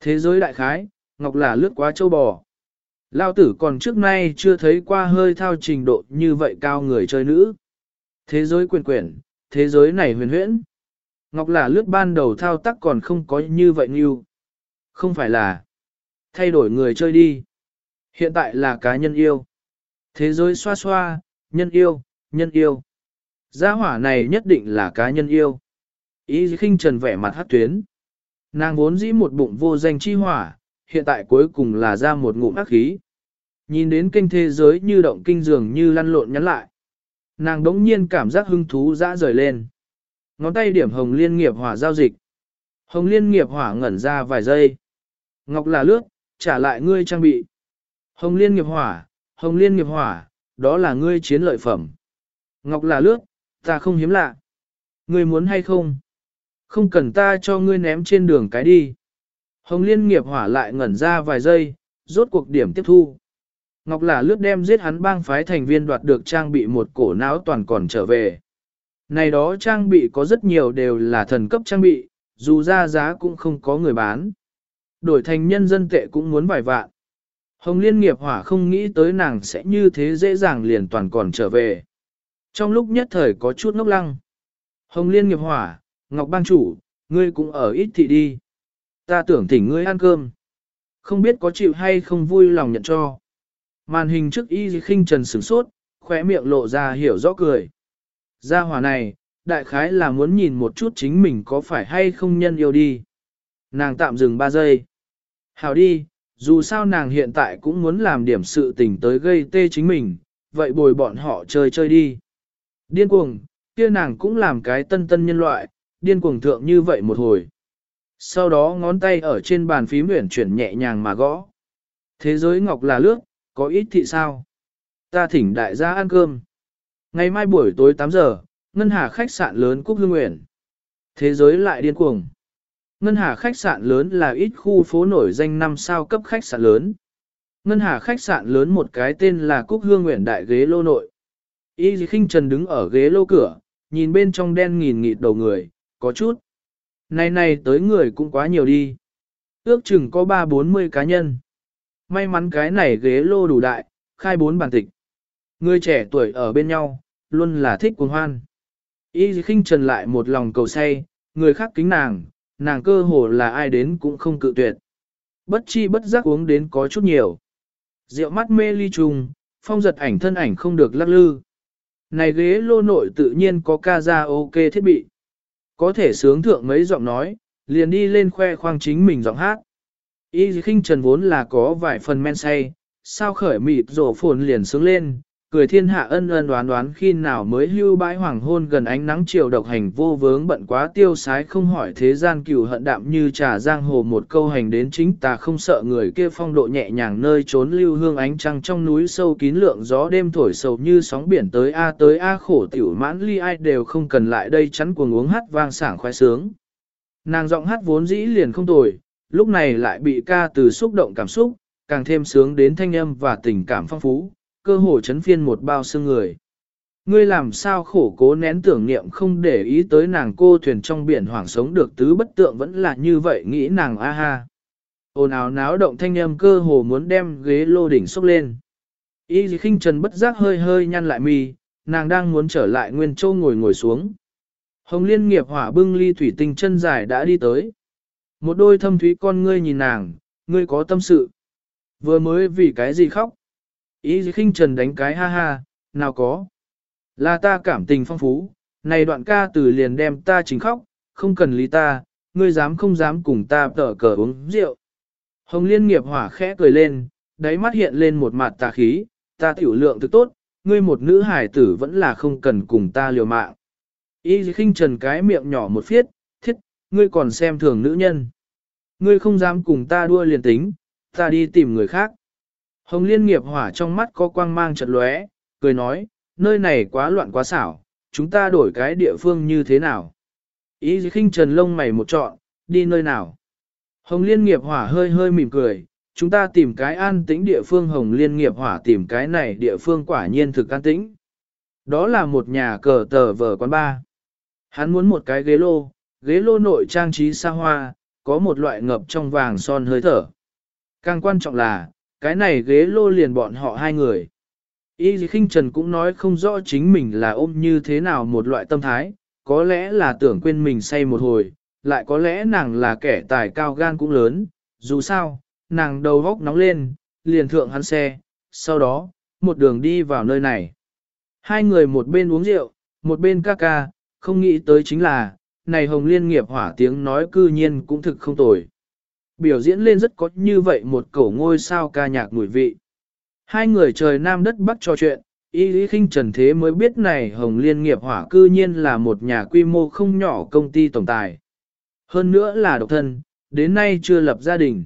Thế giới đại khái, Ngọc là lướt quá châu bò. Lao tử còn trước nay chưa thấy qua hơi thao trình độ như vậy cao người chơi nữ. Thế giới quyền quyển, thế giới này huyền huyễn. Ngọc là lướt ban đầu thao tác còn không có như vậy như. Không phải là thay đổi người chơi đi. Hiện tại là cá nhân yêu. Thế giới xoa xoa, nhân yêu, nhân yêu. Gia hỏa này nhất định là cá nhân yêu. Ý khinh trần vẻ mặt hát tuyến. Nàng vốn dĩ một bụng vô danh chi hỏa, hiện tại cuối cùng là ra một ngụm ác khí. Nhìn đến kinh thế giới như động kinh dường như lăn lộn nhắn lại. Nàng đống nhiên cảm giác hưng thú dã rời lên. Ngón tay điểm hồng liên nghiệp hỏa giao dịch. Hồng liên nghiệp hỏa ngẩn ra vài giây. Ngọc là lướt, trả lại ngươi trang bị. Hồng liên nghiệp hỏa, hồng liên nghiệp hỏa, đó là ngươi chiến lợi phẩm. Ngọc là lướt, ta không hiếm lạ. Ngươi muốn hay không? Không cần ta cho ngươi ném trên đường cái đi. Hồng liên nghiệp hỏa lại ngẩn ra vài giây, rốt cuộc điểm tiếp thu. Ngọc là lướt đem giết hắn bang phái thành viên đoạt được trang bị một cổ não toàn còn trở về. Này đó trang bị có rất nhiều đều là thần cấp trang bị, dù ra giá cũng không có người bán. Đổi thành nhân dân tệ cũng muốn vài vạn. Hồng Liên nghiệp hỏa không nghĩ tới nàng sẽ như thế dễ dàng liền toàn còn trở về. Trong lúc nhất thời có chút ngốc lăng. Hồng Liên nghiệp hỏa, Ngọc Bang chủ, ngươi cũng ở ít thị đi. Ta tưởng thỉnh ngươi ăn cơm. Không biết có chịu hay không vui lòng nhận cho. Màn hình trước y khinh trần sửng sốt, khóe miệng lộ ra hiểu rõ cười. Gia hỏa này, đại khái là muốn nhìn một chút chính mình có phải hay không nhân yêu đi. Nàng tạm dừng 3 giây. Hảo đi, dù sao nàng hiện tại cũng muốn làm điểm sự tình tới gây tê chính mình, vậy bồi bọn họ chơi chơi đi. Điên cuồng, kia nàng cũng làm cái tân tân nhân loại, điên cuồng thượng như vậy một hồi. Sau đó ngón tay ở trên bàn phím huyển chuyển nhẹ nhàng mà gõ. Thế giới ngọc là lướt, có ít thị sao? Ta thỉnh đại gia ăn cơm. Ngày mai buổi tối 8 giờ, ngân hà khách sạn lớn Cúc Hương Nguyện. Thế giới lại điên cuồng. Ngân hà khách sạn lớn là ít khu phố nổi danh năm sao cấp khách sạn lớn. Ngân hà khách sạn lớn một cái tên là Cúc Hương Nguyện Đại Ghế Lô Nội. Y khinh trần đứng ở ghế lô cửa, nhìn bên trong đen nghìn nghịt đầu người, có chút nay này tới người cũng quá nhiều đi. Ước chừng có ba bốn mươi cá nhân. May mắn cái này ghế lô đủ đại, khai bốn bàn tịch. Người trẻ tuổi ở bên nhau, luôn là thích cuồng hoan. Y khinh trần lại một lòng cầu say, người khác kính nàng, nàng cơ hồ là ai đến cũng không cự tuyệt. Bất chi bất giác uống đến có chút nhiều. Rượu mắt mê ly trùng, phong giật ảnh thân ảnh không được lắc lư. Này ghế lô nội tự nhiên có ca ra ok thiết bị. Có thể sướng thượng mấy giọng nói, liền đi lên khoe khoang chính mình giọng hát. Y khinh trần vốn là có vài phần men say, sao khởi mịt rổ phồn liền sướng lên, cười thiên hạ ân ân đoán đoán khi nào mới hưu bãi hoàng hôn gần ánh nắng chiều độc hành vô vướng bận quá tiêu sái không hỏi thế gian cửu hận đạm như trà giang hồ một câu hành đến chính ta không sợ người kia phong độ nhẹ nhàng nơi trốn lưu hương ánh trăng trong núi sâu kín lượng gió đêm thổi sầu như sóng biển tới a tới a khổ tiểu mãn ly ai đều không cần lại đây chắn cuồng uống hát vang sảng khoái sướng. Nàng giọng hát vốn dĩ liền không tồi, lúc này lại bị ca từ xúc động cảm xúc, càng thêm sướng đến thanh âm và tình cảm phong phú, cơ hồ chấn phiên một bao xương người. Ngươi làm sao khổ cố nén tưởng niệm không để ý tới nàng cô thuyền trong biển hoảng sống được tứ bất tượng vẫn là như vậy nghĩ nàng a ha. Ồn ào náo động thanh âm cơ hồ muốn đem ghế lô đỉnh xúc lên. Y khinh trần bất giác hơi hơi nhăn lại mi, nàng đang muốn trở lại nguyên châu ngồi ngồi xuống. Hồng liên nghiệp hỏa bưng ly thủy tinh chân dài đã đi tới. Một đôi thâm thúy con ngươi nhìn nàng, ngươi có tâm sự. Vừa mới vì cái gì khóc? Ý khinh trần đánh cái ha ha, nào có. Là ta cảm tình phong phú, này đoạn ca từ liền đem ta chính khóc, không cần lý ta, ngươi dám không dám cùng ta tở cờ uống rượu. Hồng liên nghiệp hỏa khẽ cười lên, đáy mắt hiện lên một mặt tà khí, ta tiểu lượng thực tốt, ngươi một nữ hải tử vẫn là không cần cùng ta liều mạng. Y khinh trần cái miệng nhỏ một phiết, thiết, ngươi còn xem thường nữ nhân. Ngươi không dám cùng ta đua liền tính, ta đi tìm người khác. Hồng liên nghiệp hỏa trong mắt có quang mang chật lóe, cười nói, nơi này quá loạn quá xảo, chúng ta đổi cái địa phương như thế nào? Ý khinh trần lông mày một trọn, đi nơi nào? Hồng liên nghiệp hỏa hơi hơi mỉm cười, chúng ta tìm cái an tĩnh địa phương hồng liên nghiệp hỏa tìm cái này địa phương quả nhiên thực an tĩnh. Đó là một nhà cờ tờ vở quán ba. Hắn muốn một cái ghế lô, ghế lô nội trang trí xa hoa, có một loại ngập trong vàng son hơi thở. Càng quan trọng là, cái này ghế lô liền bọn họ hai người. Y khinh trần cũng nói không rõ chính mình là ôm như thế nào một loại tâm thái, có lẽ là tưởng quên mình say một hồi, lại có lẽ nàng là kẻ tài cao gan cũng lớn, dù sao, nàng đầu góc nóng lên, liền thượng hắn xe, sau đó, một đường đi vào nơi này. Hai người một bên uống rượu, một bên ca ca, không nghĩ tới chính là, này hồng liên nghiệp hỏa tiếng nói cư nhiên cũng thực không tồi biểu diễn lên rất có như vậy một cổ ngôi sao ca nhạc mùi vị. Hai người trời nam đất bắc trò chuyện, y lý khinh trần thế mới biết này Hồng Liên nghiệp hỏa cư nhiên là một nhà quy mô không nhỏ công ty tổng tài. Hơn nữa là độc thân, đến nay chưa lập gia đình.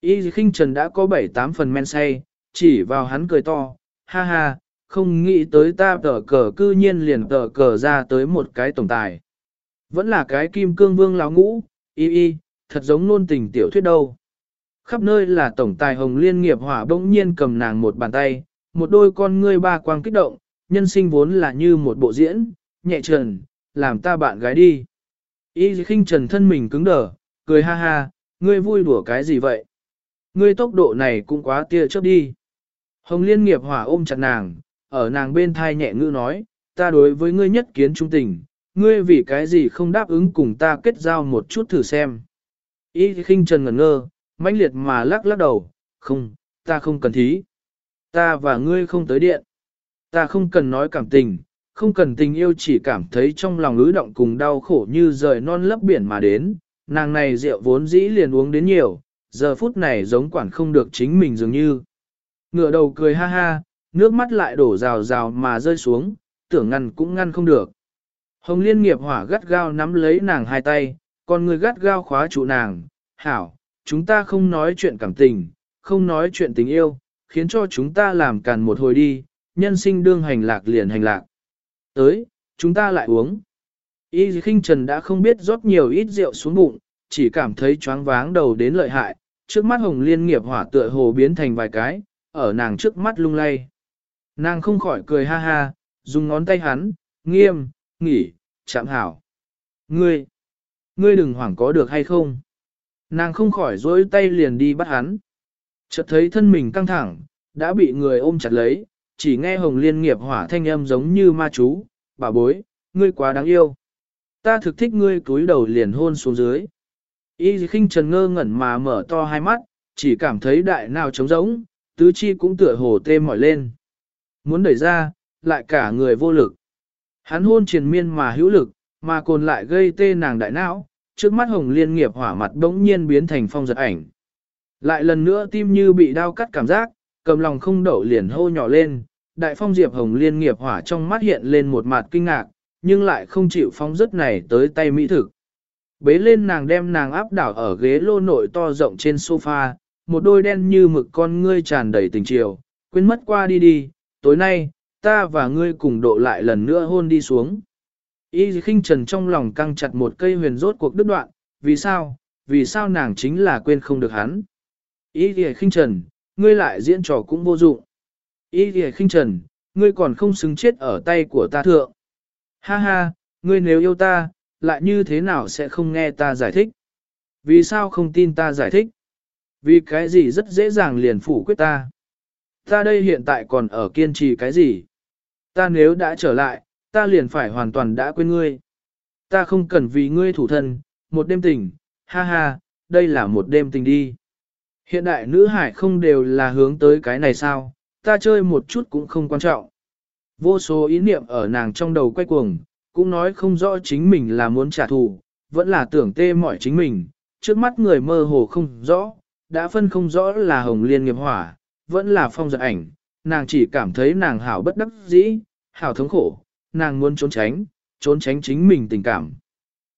Y lý khinh trần đã có 7-8 phần men say, chỉ vào hắn cười to, ha ha, không nghĩ tới ta tờ cờ cư nhiên liền tờ cờ ra tới một cái tổng tài. Vẫn là cái kim cương vương lão ngũ, y y, thật giống nôn tình tiểu thuyết đâu. Khắp nơi là tổng tài hồng liên nghiệp hỏa bỗng nhiên cầm nàng một bàn tay, một đôi con ngươi ba quang kích động, nhân sinh vốn là như một bộ diễn, nhẹ trần, làm ta bạn gái đi. Y khinh trần thân mình cứng đờ, cười ha ha, ngươi vui đùa cái gì vậy? Ngươi tốc độ này cũng quá tia chớp đi. Hồng liên nghiệp hỏa ôm chặt nàng, ở nàng bên thai nhẹ ngữ nói, ta đối với ngươi nhất kiến trung tình, ngươi vì cái gì không đáp ứng cùng ta kết giao một chút thử xem. Y khinh trần ngẩn ngơ, mãnh liệt mà lắc lắc đầu, không, ta không cần thí. Ta và ngươi không tới điện. Ta không cần nói cảm tình, không cần tình yêu chỉ cảm thấy trong lòng ứ động cùng đau khổ như rời non lấp biển mà đến. Nàng này rượu vốn dĩ liền uống đến nhiều, giờ phút này giống quản không được chính mình dường như. Ngựa đầu cười ha ha, nước mắt lại đổ rào rào mà rơi xuống, tưởng ngăn cũng ngăn không được. Hồng liên nghiệp hỏa gắt gao nắm lấy nàng hai tay, còn người gắt gao khóa trụ nàng, hảo, chúng ta không nói chuyện cảm tình, không nói chuyện tình yêu, khiến cho chúng ta làm càn một hồi đi, nhân sinh đương hành lạc liền hành lạc. Tới, chúng ta lại uống. Y khinh trần đã không biết rót nhiều ít rượu xuống bụng, chỉ cảm thấy choáng váng đầu đến lợi hại, trước mắt hồng liên nghiệp hỏa tựa hồ biến thành vài cái, ở nàng trước mắt lung lay. Nàng không khỏi cười ha ha, dùng ngón tay hắn, nghiêm, nghỉ, chạm hảo. Ngươi, ngươi đừng hoảng có được hay không? Nàng không khỏi dối tay liền đi bắt hắn. Chợt thấy thân mình căng thẳng, đã bị người ôm chặt lấy, chỉ nghe hồng liên nghiệp hỏa thanh âm giống như ma chú, bà bối, ngươi quá đáng yêu. Ta thực thích ngươi cúi đầu liền hôn xuống dưới. Y khinh trần ngơ ngẩn mà mở to hai mắt, chỉ cảm thấy đại nào trống rỗng, tứ chi cũng tựa hồ tê mỏi lên. Muốn đẩy ra, lại cả người vô lực. Hắn hôn triền miên mà hữu lực, mà còn lại gây tê nàng đại não, trước mắt hồng liên nghiệp hỏa mặt bỗng nhiên biến thành phong giật ảnh. Lại lần nữa tim như bị đau cắt cảm giác, cầm lòng không đậu liền hô nhỏ lên, đại phong diệp hồng liên nghiệp hỏa trong mắt hiện lên một mặt kinh ngạc, nhưng lại không chịu phong rất này tới tay mỹ thực. Bế lên nàng đem nàng áp đảo ở ghế lô nội to rộng trên sofa, một đôi đen như mực con ngươi tràn đầy tình chiều, quên mất qua đi đi, tối nay, ta và ngươi cùng độ lại lần nữa hôn đi xuống. Y khinh trần trong lòng căng chặt một cây huyền rốt cuộc đứt đoạn, vì sao, vì sao nàng chính là quên không được hắn. Y khinh trần, ngươi lại diễn trò cũng vô dụng. Y khinh trần, ngươi còn không xứng chết ở tay của ta thượng. Ha ha, ngươi nếu yêu ta, lại như thế nào sẽ không nghe ta giải thích? Vì sao không tin ta giải thích? Vì cái gì rất dễ dàng liền phủ quyết ta. Ta đây hiện tại còn ở kiên trì cái gì? Ta nếu đã trở lại, ta liền phải hoàn toàn đã quên ngươi. Ta không cần vì ngươi thủ thân, một đêm tình, ha ha, đây là một đêm tình đi. Hiện đại nữ hải không đều là hướng tới cái này sao, ta chơi một chút cũng không quan trọng. Vô số ý niệm ở nàng trong đầu quay cuồng, cũng nói không rõ chính mình là muốn trả thù, vẫn là tưởng tê mỏi chính mình, trước mắt người mơ hồ không rõ, đã phân không rõ là hồng liên nghiệp hỏa, vẫn là phong giật ảnh, nàng chỉ cảm thấy nàng hảo bất đắc dĩ, hảo thống khổ, nàng muốn trốn tránh, trốn tránh chính mình tình cảm.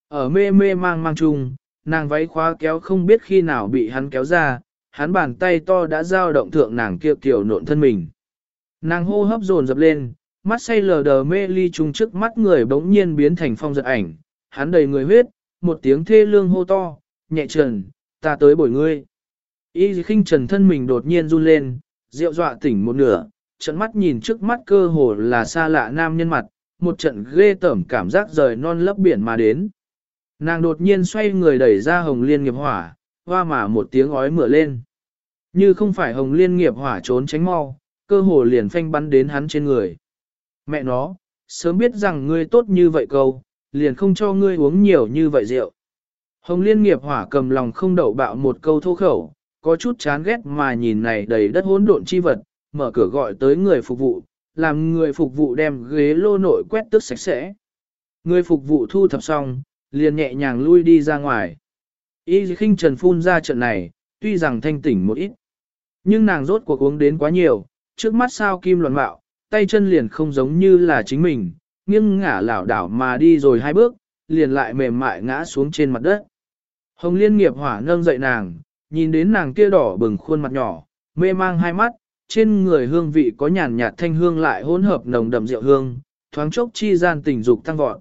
Ở mê mê mang mang chung, nàng váy khóa kéo không biết khi nào bị hắn kéo ra, hắn bàn tay to đã giao động thượng nàng kia kiểu nộn thân mình. Nàng hô hấp dồn dập lên, mắt say lờ đờ mê ly chung trước mắt người bỗng nhiên biến thành phong giật ảnh, hắn đầy người huyết, một tiếng thê lương hô to, nhẹ trần, ta tới bồi ngươi. Y khinh trần thân mình đột nhiên run lên, rượu dọa tỉnh một nửa, trận mắt nhìn trước mắt cơ hồ là xa lạ nam nhân mặt, một trận ghê tởm cảm giác rời non lấp biển mà đến. Nàng đột nhiên xoay người đẩy ra hồng liên nghiệp hỏa, hoa mà một tiếng ói mửa lên. Như không phải hồng liên nghiệp hỏa trốn tránh mau, cơ hồ liền phanh bắn đến hắn trên người. Mẹ nó, sớm biết rằng ngươi tốt như vậy câu, liền không cho ngươi uống nhiều như vậy rượu. Hồng liên nghiệp hỏa cầm lòng không đậu bạo một câu thô khẩu, có chút chán ghét mà nhìn này đầy đất hỗn độn chi vật, mở cửa gọi tới người phục vụ, làm người phục vụ đem ghế lô nội quét tước sạch sẽ. Người phục vụ thu thập xong, liền nhẹ nhàng lui đi ra ngoài. Y khinh trần phun ra trận này, tuy rằng thanh tỉnh một ít. Nhưng nàng rốt cuộc uống đến quá nhiều, trước mắt sao kim loạn mạo, tay chân liền không giống như là chính mình, nghiêng ngả lảo đảo mà đi rồi hai bước, liền lại mềm mại ngã xuống trên mặt đất. Hồng liên nghiệp hỏa nâng dậy nàng, nhìn đến nàng kia đỏ bừng khuôn mặt nhỏ, mê mang hai mắt, trên người hương vị có nhàn nhạt thanh hương lại hỗn hợp nồng đậm rượu hương, thoáng chốc chi gian tình dục tăng vọt.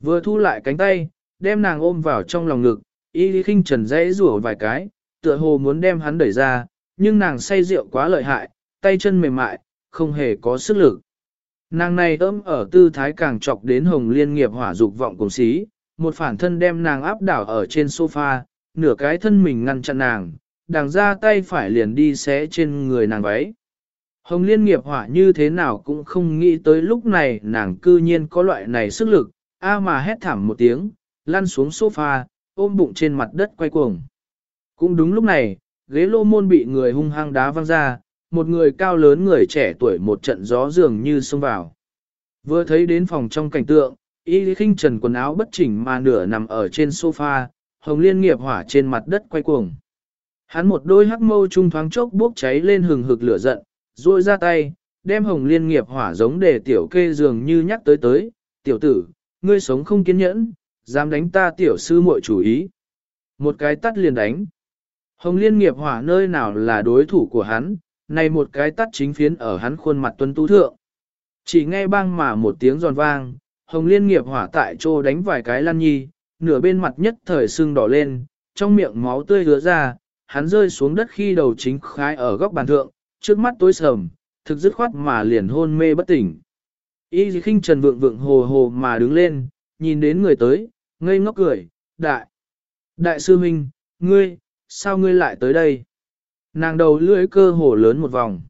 Vừa thu lại cánh tay, đem nàng ôm vào trong lòng ngực, y lý khinh trần dãy rủa vài cái, tựa hồ muốn đem hắn đẩy ra, nhưng nàng say rượu quá lợi hại, tay chân mềm mại, không hề có sức lực. Nàng này ấm ở tư thái càng chọc đến hồng liên nghiệp hỏa dục vọng cùng xí, một phản thân đem nàng áp đảo ở trên sofa, nửa cái thân mình ngăn chặn nàng, đàng ra tay phải liền đi xé trên người nàng váy. Hồng liên nghiệp hỏa như thế nào cũng không nghĩ tới lúc này nàng cư nhiên có loại này sức lực, a mà hét thảm một tiếng, lăn xuống sofa, ôm bụng trên mặt đất quay cuồng. Cũng đúng lúc này, ghế lô môn bị người hung hăng đá văng ra, một người cao lớn người trẻ tuổi một trận gió dường như xông vào. Vừa thấy đến phòng trong cảnh tượng, y khinh trần quần áo bất chỉnh mà nửa nằm ở trên sofa, hồng liên nghiệp hỏa trên mặt đất quay cuồng. Hắn một đôi hắc mâu trung thoáng chốc bốc cháy lên hừng hực lửa giận, ruôi ra tay, đem hồng liên nghiệp hỏa giống để tiểu kê dường như nhắc tới tới, tiểu tử, ngươi sống không kiên nhẫn, dám đánh ta tiểu sư muội chủ ý. Một cái tắt liền đánh. Hồng liên nghiệp hỏa nơi nào là đối thủ của hắn, này một cái tắt chính phiến ở hắn khuôn mặt tuân tú thượng. Chỉ nghe bang mà một tiếng giòn vang, hồng liên nghiệp hỏa tại chỗ đánh vài cái lăn nhi, nửa bên mặt nhất thời sưng đỏ lên, trong miệng máu tươi hứa ra, hắn rơi xuống đất khi đầu chính khai ở góc bàn thượng, trước mắt tối sầm, thực dứt khoát mà liền hôn mê bất tỉnh. Y khinh trần vượng vượng hồ hồ mà đứng lên, nhìn đến người tới, ngây ngốc cười, đại. Đại sư huynh, ngươi, sao ngươi lại tới đây? Nàng đầu lưỡi cơ hồ lớn một vòng.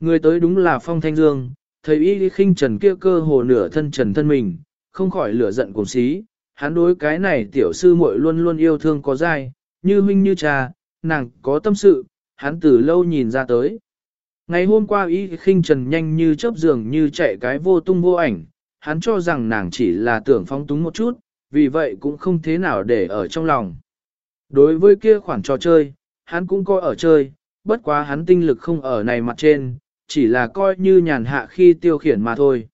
Người tới đúng là Phong Thanh Dương, thấy y khinh trần kia cơ hồ nửa thân trần thân mình, không khỏi lửa giận cùng xí. Hắn đối cái này tiểu sư muội luôn luôn yêu thương có dai, như huynh như cha, nàng có tâm sự, hắn từ lâu nhìn ra tới. Ngày hôm qua y khinh trần nhanh như chớp giường như chạy cái vô tung vô ảnh, hắn cho rằng nàng chỉ là tưởng phong túng một chút, vì vậy cũng không thế nào để ở trong lòng. Đối với kia khoản trò chơi, hắn cũng coi ở chơi, bất quá hắn tinh lực không ở này mặt trên, chỉ là coi như nhàn hạ khi tiêu khiển mà thôi.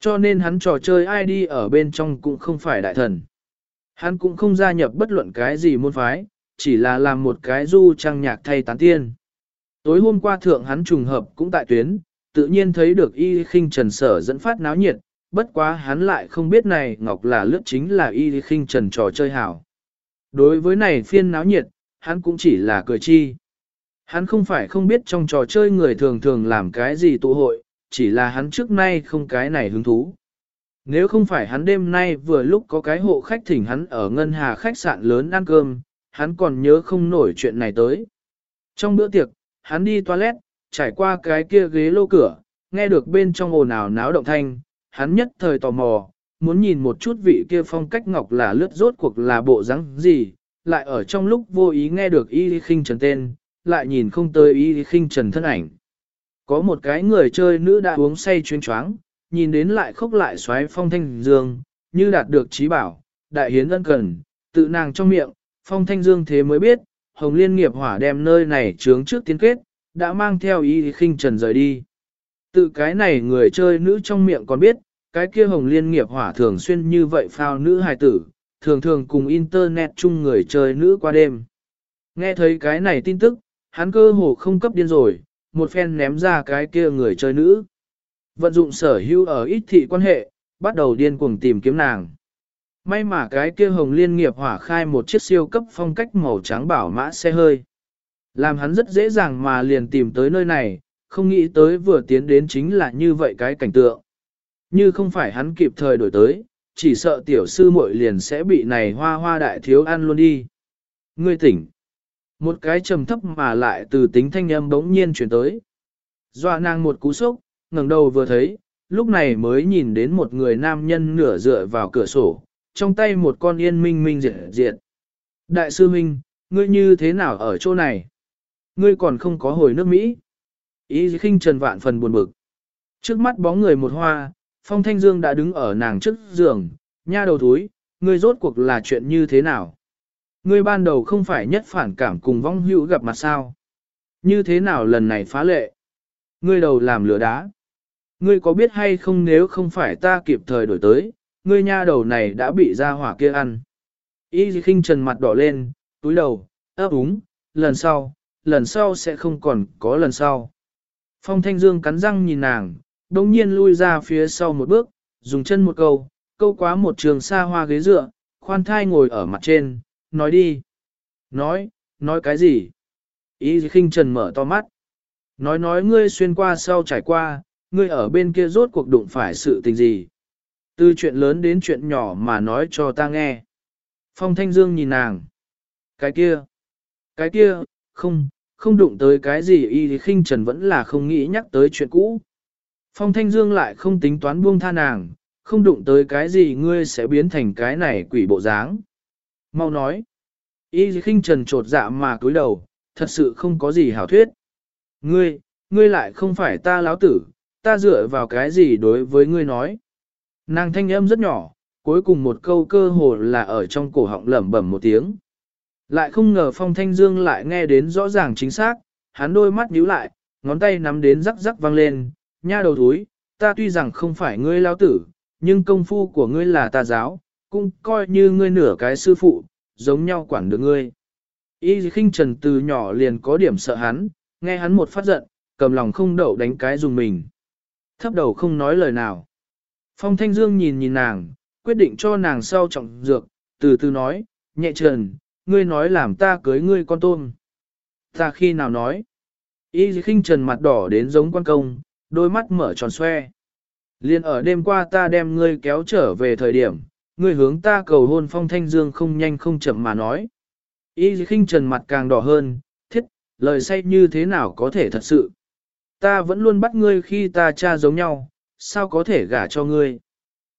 Cho nên hắn trò chơi ai đi ở bên trong cũng không phải đại thần. Hắn cũng không gia nhập bất luận cái gì môn phái, chỉ là làm một cái du trang nhạc thay tán tiên. Tối hôm qua thượng hắn trùng hợp cũng tại tuyến, tự nhiên thấy được y khinh trần sở dẫn phát náo nhiệt, bất quá hắn lại không biết này ngọc là lướt chính là y khinh trần trò chơi hảo. Đối với này phiên náo nhiệt, hắn cũng chỉ là cười chi. Hắn không phải không biết trong trò chơi người thường thường làm cái gì tụ hội, chỉ là hắn trước nay không cái này hứng thú. Nếu không phải hắn đêm nay vừa lúc có cái hộ khách thỉnh hắn ở ngân hà khách sạn lớn ăn cơm, hắn còn nhớ không nổi chuyện này tới. Trong bữa tiệc, hắn đi toilet, trải qua cái kia ghế lô cửa, nghe được bên trong ồn ào náo động thanh, hắn nhất thời tò mò, muốn nhìn một chút vị kia phong cách ngọc là lướt rốt cuộc là bộ dáng gì, lại ở trong lúc vô ý nghe được y khinh trần tên, lại nhìn không tới y khinh trần thân ảnh. Có một cái người chơi nữ đã uống say chuyên choáng, nhìn đến lại khóc lại xoáy phong thanh dương, như đạt được trí bảo, đại hiến ân cần, tự nàng trong miệng, phong thanh dương thế mới biết, hồng liên nghiệp hỏa đem nơi này trướng trước tiến kết, đã mang theo ý khinh trần rời đi. Tự cái này người chơi nữ trong miệng còn biết, cái kia hồng liên nghiệp hỏa thường xuyên như vậy phao nữ hài tử, thường thường cùng internet chung người chơi nữ qua đêm. Nghe thấy cái này tin tức, hắn cơ hồ không cấp điên rồi, một phen ném ra cái kia người chơi nữ. Vận dụng sở hữu ở ít thị quan hệ, bắt đầu điên cuồng tìm kiếm nàng. May mà cái kia hồng liên nghiệp hỏa khai một chiếc siêu cấp phong cách màu trắng bảo mã xe hơi. Làm hắn rất dễ dàng mà liền tìm tới nơi này, không nghĩ tới vừa tiến đến chính là như vậy cái cảnh tượng. Như không phải hắn kịp thời đổi tới, chỉ sợ tiểu sư muội liền sẽ bị này hoa hoa đại thiếu ăn luôn đi. Ngươi tỉnh. Một cái trầm thấp mà lại từ tính thanh âm bỗng nhiên chuyển tới. Doa nàng một cú sốc, ngẩng đầu vừa thấy, lúc này mới nhìn đến một người nam nhân nửa dựa vào cửa sổ, trong tay một con yên minh minh diệt diệt. Đại sư Minh, ngươi như thế nào ở chỗ này? Ngươi còn không có hồi nước Mỹ. Ý khinh trần vạn phần buồn bực. Trước mắt bóng người một hoa, Phong Thanh Dương đã đứng ở nàng trước giường, nha đầu túi, ngươi rốt cuộc là chuyện như thế nào? Ngươi ban đầu không phải nhất phản cảm cùng vong hữu gặp mặt sao? Như thế nào lần này phá lệ? Ngươi đầu làm lửa đá. Ngươi có biết hay không nếu không phải ta kịp thời đổi tới, ngươi nha đầu này đã bị ra hỏa kia ăn. Y khinh trần mặt đỏ lên, túi đầu, ấp úng, lần sau, lần sau sẽ không còn có lần sau. Phong Thanh Dương cắn răng nhìn nàng, đồng nhiên lui ra phía sau một bước, dùng chân một câu, câu quá một trường xa hoa ghế dựa, khoan thai ngồi ở mặt trên, nói đi. Nói, nói cái gì? Ý khinh trần mở to mắt. Nói nói ngươi xuyên qua sau trải qua, ngươi ở bên kia rốt cuộc đụng phải sự tình gì? Từ chuyện lớn đến chuyện nhỏ mà nói cho ta nghe. Phong Thanh Dương nhìn nàng. Cái kia, cái kia, không, không đụng tới cái gì y thì khinh trần vẫn là không nghĩ nhắc tới chuyện cũ. Phong Thanh Dương lại không tính toán buông tha nàng, không đụng tới cái gì ngươi sẽ biến thành cái này quỷ bộ dáng. Mau nói. Y khinh trần trột dạ mà cúi đầu, thật sự không có gì hảo thuyết. Ngươi, ngươi lại không phải ta láo tử, ta dựa vào cái gì đối với ngươi nói. Nàng thanh âm rất nhỏ, cuối cùng một câu cơ hồ là ở trong cổ họng lẩm bẩm một tiếng. Lại không ngờ phong thanh dương lại nghe đến rõ ràng chính xác, hắn đôi mắt nhíu lại, ngón tay nắm đến rắc rắc vang lên, nha đầu thúi, ta tuy rằng không phải ngươi lao tử, nhưng công phu của ngươi là ta giáo, cũng coi như ngươi nửa cái sư phụ, giống nhau quản được ngươi. Y khinh trần từ nhỏ liền có điểm sợ hắn, nghe hắn một phát giận, cầm lòng không đậu đánh cái dùng mình. Thấp đầu không nói lời nào. Phong Thanh Dương nhìn nhìn nàng, quyết định cho nàng sau trọng dược, từ từ nói, nhẹ trần, ngươi nói làm ta cưới ngươi con tôm. Ta khi nào nói? Y khinh trần mặt đỏ đến giống quan công, đôi mắt mở tròn xoe. Liên ở đêm qua ta đem ngươi kéo trở về thời điểm, ngươi hướng ta cầu hôn phong thanh dương không nhanh không chậm mà nói. Y khinh trần mặt càng đỏ hơn, thiết, lời say như thế nào có thể thật sự. Ta vẫn luôn bắt ngươi khi ta cha giống nhau, sao có thể gả cho ngươi.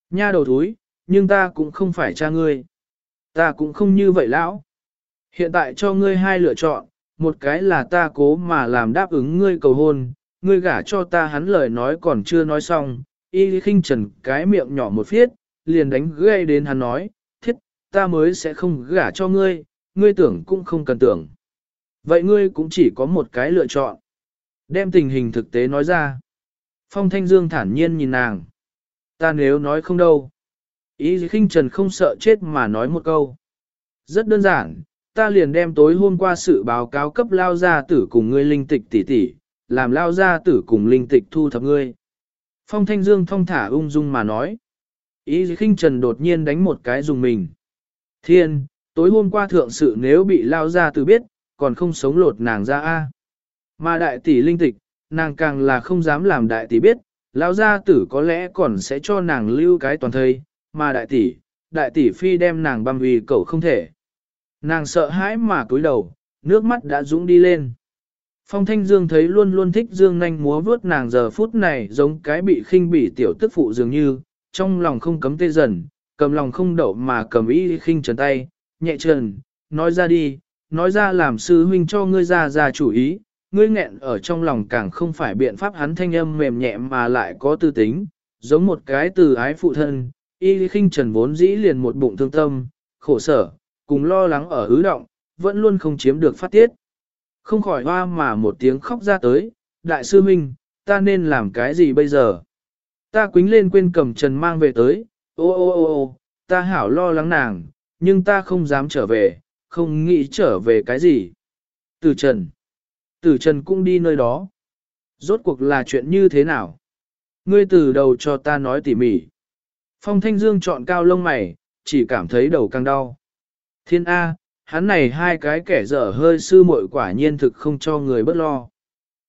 Nha đầu thúi, nhưng ta cũng không phải cha ngươi. Ta cũng không như vậy lão. Hiện tại cho ngươi hai lựa chọn, một cái là ta cố mà làm đáp ứng ngươi cầu hôn, ngươi gả cho ta hắn lời nói còn chưa nói xong, y khinh trần cái miệng nhỏ một phiết, liền đánh gây đến hắn nói, thiết, ta mới sẽ không gả cho ngươi, ngươi tưởng cũng không cần tưởng. Vậy ngươi cũng chỉ có một cái lựa chọn. Đem tình hình thực tế nói ra. Phong Thanh Dương thản nhiên nhìn nàng. Ta nếu nói không đâu. Ý khinh trần không sợ chết mà nói một câu. Rất đơn giản, ta liền đem tối hôm qua sự báo cáo cấp lao gia tử cùng ngươi linh tịch tỷ tỷ, làm lao gia tử cùng linh tịch thu thập ngươi. Phong Thanh Dương thong thả ung dung mà nói. Ý khinh trần đột nhiên đánh một cái dùng mình. Thiên, tối hôm qua thượng sự nếu bị lao gia tử biết, còn không sống lột nàng ra a. Mà đại tỷ linh tịch, nàng càng là không dám làm đại tỷ biết, lão gia tử có lẽ còn sẽ cho nàng lưu cái toàn thây, mà đại tỷ, đại tỷ phi đem nàng băm vì cậu không thể. Nàng sợ hãi mà cúi đầu, nước mắt đã dũng đi lên. Phong Thanh Dương thấy luôn luôn thích Dương nhanh múa vướt nàng giờ phút này giống cái bị khinh bỉ tiểu tức phụ dường như, trong lòng không cấm tê dần, cầm lòng không đậu mà cầm ý khinh trần tay, nhẹ trần, nói ra đi, nói ra làm sư huynh cho ngươi ra ra chủ ý, ngươi nghẹn ở trong lòng càng không phải biện pháp hắn thanh âm mềm nhẹ mà lại có tư tính, giống một cái từ ái phụ thân, y khinh trần vốn dĩ liền một bụng thương tâm, khổ sở, cùng lo lắng ở hứ động, vẫn luôn không chiếm được phát tiết. Không khỏi hoa mà một tiếng khóc ra tới, đại sư minh, ta nên làm cái gì bây giờ? Ta quính lên quên cầm trần mang về tới, ô ô ô ô, ta hảo lo lắng nàng, nhưng ta không dám trở về, không nghĩ trở về cái gì. Từ trần, tử trần cũng đi nơi đó. Rốt cuộc là chuyện như thế nào? Ngươi từ đầu cho ta nói tỉ mỉ. Phong Thanh Dương chọn cao lông mày, chỉ cảm thấy đầu càng đau. Thiên A, hắn này hai cái kẻ dở hơi sư muội quả nhiên thực không cho người bất lo.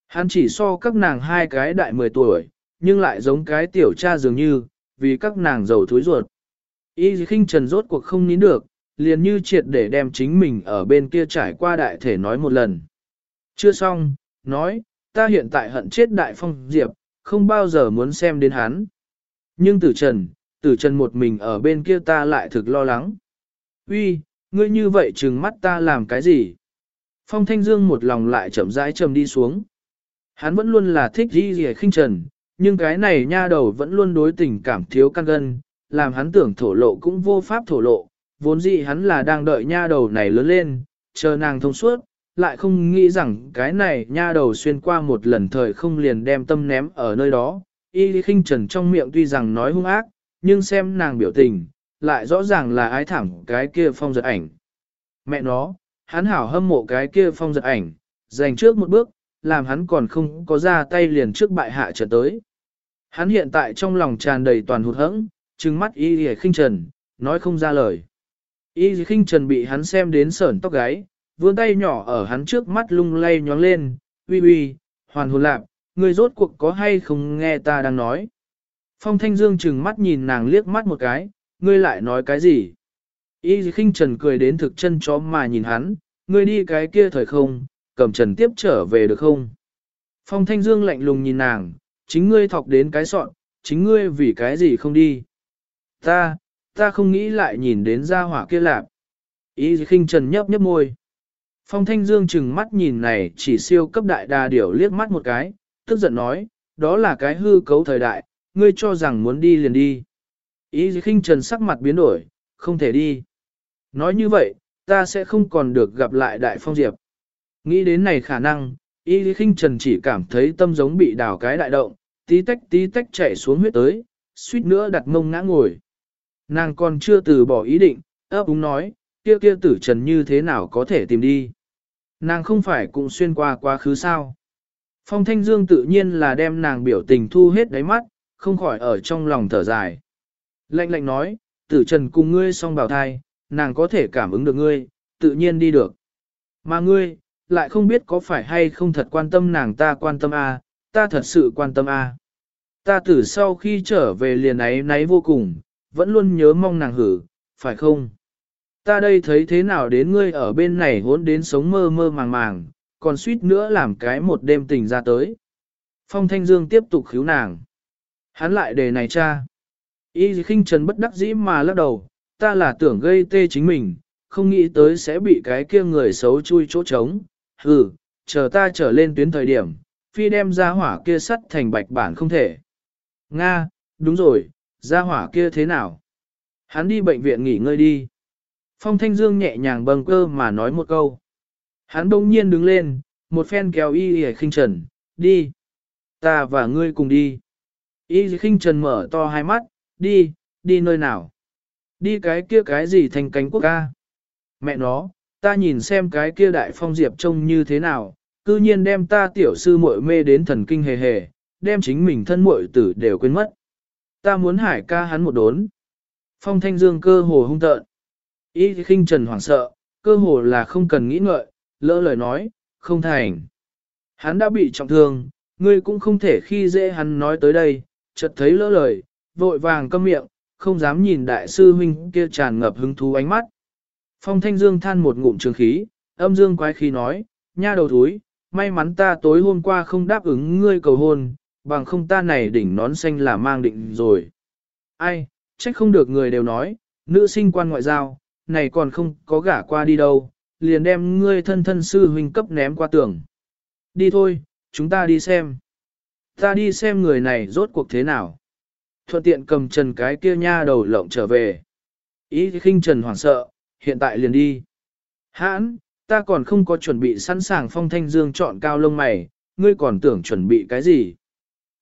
Hắn chỉ so các nàng hai cái đại 10 tuổi, nhưng lại giống cái tiểu cha dường như, vì các nàng giàu thúi ruột. Y khinh trần rốt cuộc không nín được, liền như triệt để đem chính mình ở bên kia trải qua đại thể nói một lần. Chưa xong, nói, ta hiện tại hận chết đại phong diệp, không bao giờ muốn xem đến hắn. Nhưng tử trần, tử trần một mình ở bên kia ta lại thực lo lắng. Uy, ngươi như vậy trừng mắt ta làm cái gì? Phong Thanh Dương một lòng lại chậm rãi trầm đi xuống. Hắn vẫn luôn là thích gì gì khinh trần, nhưng cái này nha đầu vẫn luôn đối tình cảm thiếu căn gân, làm hắn tưởng thổ lộ cũng vô pháp thổ lộ, vốn dĩ hắn là đang đợi nha đầu này lớn lên, chờ nàng thông suốt, lại không nghĩ rằng cái này nha đầu xuyên qua một lần thời không liền đem tâm ném ở nơi đó. Y khinh trần trong miệng tuy rằng nói hung ác, nhưng xem nàng biểu tình, lại rõ ràng là ái thảm cái kia phong giật ảnh. Mẹ nó, hắn hảo hâm mộ cái kia phong giật ảnh, dành trước một bước, làm hắn còn không có ra tay liền trước bại hạ trở tới. Hắn hiện tại trong lòng tràn đầy toàn hụt hẫng, trừng mắt y khinh trần, nói không ra lời. Y khinh trần bị hắn xem đến sởn tóc gáy, vươn tay nhỏ ở hắn trước mắt lung lay nhóng lên, uy uy, hoàn hồn lạc, người rốt cuộc có hay không nghe ta đang nói. Phong Thanh Dương chừng mắt nhìn nàng liếc mắt một cái, ngươi lại nói cái gì? Y khinh trần cười đến thực chân chó mà nhìn hắn, ngươi đi cái kia thời không, cầm trần tiếp trở về được không? Phong Thanh Dương lạnh lùng nhìn nàng, chính ngươi thọc đến cái sọn, chính ngươi vì cái gì không đi? Ta, ta không nghĩ lại nhìn đến gia hỏa kia lạp. Y khinh trần nhấp nhấp môi. Phong Thanh Dương chừng mắt nhìn này chỉ siêu cấp đại đà điểu liếc mắt một cái, tức giận nói, đó là cái hư cấu thời đại, ngươi cho rằng muốn đi liền đi. Ý khinh trần sắc mặt biến đổi, không thể đi. Nói như vậy, ta sẽ không còn được gặp lại Đại Phong Diệp. Nghĩ đến này khả năng, Y khinh trần chỉ cảm thấy tâm giống bị đào cái đại động, tí tách tí tách chạy xuống huyết tới, suýt nữa đặt mông ngã ngồi. Nàng còn chưa từ bỏ ý định, ấp úng nói, kia kia tử trần như thế nào có thể tìm đi. Nàng không phải cũng xuyên qua quá khứ sao. Phong Thanh Dương tự nhiên là đem nàng biểu tình thu hết đáy mắt, không khỏi ở trong lòng thở dài. Lạnh lạnh nói, tử trần cùng ngươi song bào thai, nàng có thể cảm ứng được ngươi, tự nhiên đi được. Mà ngươi, lại không biết có phải hay không thật quan tâm nàng ta quan tâm a, à, ta thật sự quan tâm a. À. Ta từ sau khi trở về liền ấy náy vô cùng, vẫn luôn nhớ mong nàng hử, phải không? Ta đây thấy thế nào đến ngươi ở bên này hốn đến sống mơ mơ màng màng, còn suýt nữa làm cái một đêm tình ra tới. Phong Thanh Dương tiếp tục khiếu nàng. Hắn lại đề này cha. Y khinh trần bất đắc dĩ mà lắc đầu, ta là tưởng gây tê chính mình, không nghĩ tới sẽ bị cái kia người xấu chui chỗ trống. Hừ, chờ ta trở lên tuyến thời điểm, phi đem ra hỏa kia sắt thành bạch bản không thể. Nga, đúng rồi, ra hỏa kia thế nào? Hắn đi bệnh viện nghỉ ngơi đi. Phong Thanh Dương nhẹ nhàng bâng cơ mà nói một câu. Hắn đông nhiên đứng lên, một phen kéo y y khinh trần, đi. Ta và ngươi cùng đi. Y khinh trần mở to hai mắt, đi, đi nơi nào? Đi cái kia cái gì thành cánh quốc ca? Mẹ nó, ta nhìn xem cái kia đại phong diệp trông như thế nào, cư nhiên đem ta tiểu sư muội mê đến thần kinh hề hề, đem chính mình thân muội tử đều quên mất. Ta muốn hải ca hắn một đốn. Phong thanh dương cơ hồ hung tợn. Y khinh trần hoảng sợ, cơ hồ là không cần nghĩ ngợi, lỡ lời nói, không thành. Hắn đã bị trọng thương, ngươi cũng không thể khi dễ hắn nói tới đây, chợt thấy lỡ lời, vội vàng câm miệng, không dám nhìn đại sư huynh kia tràn ngập hứng thú ánh mắt. Phong Thanh Dương than một ngụm trường khí, âm dương quái khí nói, nha đầu thúi, may mắn ta tối hôm qua không đáp ứng ngươi cầu hôn, bằng không ta này đỉnh nón xanh là mang định rồi. Ai, trách không được người đều nói, nữ sinh quan ngoại giao, này còn không có gả qua đi đâu, liền đem ngươi thân thân sư huynh cấp ném qua tường. Đi thôi, chúng ta đi xem. Ta đi xem người này rốt cuộc thế nào. Thuận tiện cầm trần cái kia nha đầu lộng trở về. Ý khinh trần hoảng sợ, hiện tại liền đi. Hãn, ta còn không có chuẩn bị sẵn sàng phong thanh dương chọn cao lông mày, ngươi còn tưởng chuẩn bị cái gì.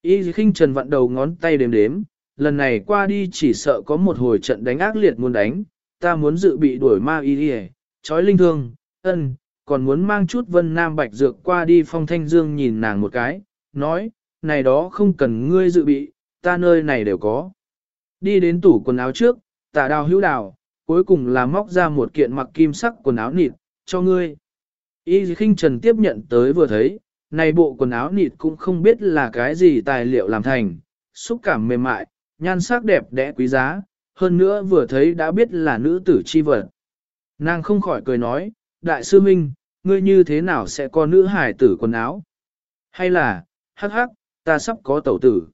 Ý khinh trần vặn đầu ngón tay đếm đếm, lần này qua đi chỉ sợ có một hồi trận đánh ác liệt muốn đánh, ta muốn dự bị đuổi ma y đi chói linh thương, ân, còn muốn mang chút vân nam bạch dược qua đi phong thanh dương nhìn nàng một cái, nói, này đó không cần ngươi dự bị, ta nơi này đều có. Đi đến tủ quần áo trước, tả đào hữu đào, cuối cùng là móc ra một kiện mặc kim sắc quần áo nịt, cho ngươi. Y khinh trần tiếp nhận tới vừa thấy, này bộ quần áo nịt cũng không biết là cái gì tài liệu làm thành, xúc cảm mềm mại, nhan sắc đẹp đẽ quý giá, hơn nữa vừa thấy đã biết là nữ tử chi vật. Nàng không khỏi cười nói, đại sư minh, ngươi như thế nào sẽ có nữ hải tử quần áo? Hay là, hắc hắc, ta sắp có tẩu tử.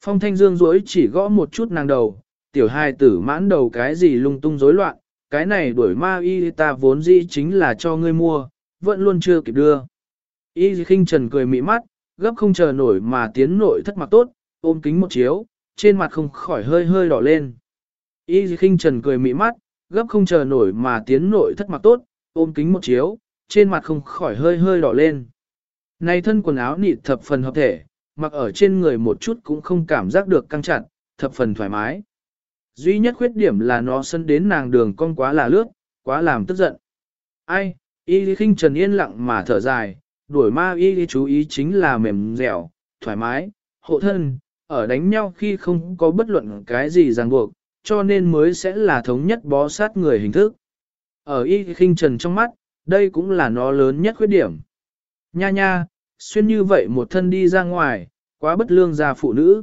Phong thanh dương rối chỉ gõ một chút nàng đầu, tiểu hài tử mãn đầu cái gì lung tung rối loạn, cái này đuổi ma y ta vốn dĩ chính là cho ngươi mua, vẫn luôn chưa kịp đưa. Y khinh trần cười mị mắt, gấp không chờ nổi mà tiến nội thất mặt tốt, ôm kính một chiếu, trên mặt không khỏi hơi hơi đỏ lên. Y khinh trần cười mị mắt, gấp không chờ nổi mà tiến nội thất mặc tốt, ôm kính một chiếu, trên mặt không khỏi hơi hơi đỏ lên. Này thân quần áo nịt thập phần hợp thể, mặc ở trên người một chút cũng không cảm giác được căng chặt, thập phần thoải mái. Duy nhất khuyết điểm là nó sân đến nàng đường con quá là lướt, quá làm tức giận. Ai, y khinh trần yên lặng mà thở dài, đuổi ma y chú ý chính là mềm dẻo, thoải mái, hộ thân, ở đánh nhau khi không có bất luận cái gì ràng buộc, cho nên mới sẽ là thống nhất bó sát người hình thức. Ở y khinh trần trong mắt, đây cũng là nó lớn nhất khuyết điểm. Nha nha, xuyên như vậy một thân đi ra ngoài, quá bất lương ra phụ nữ.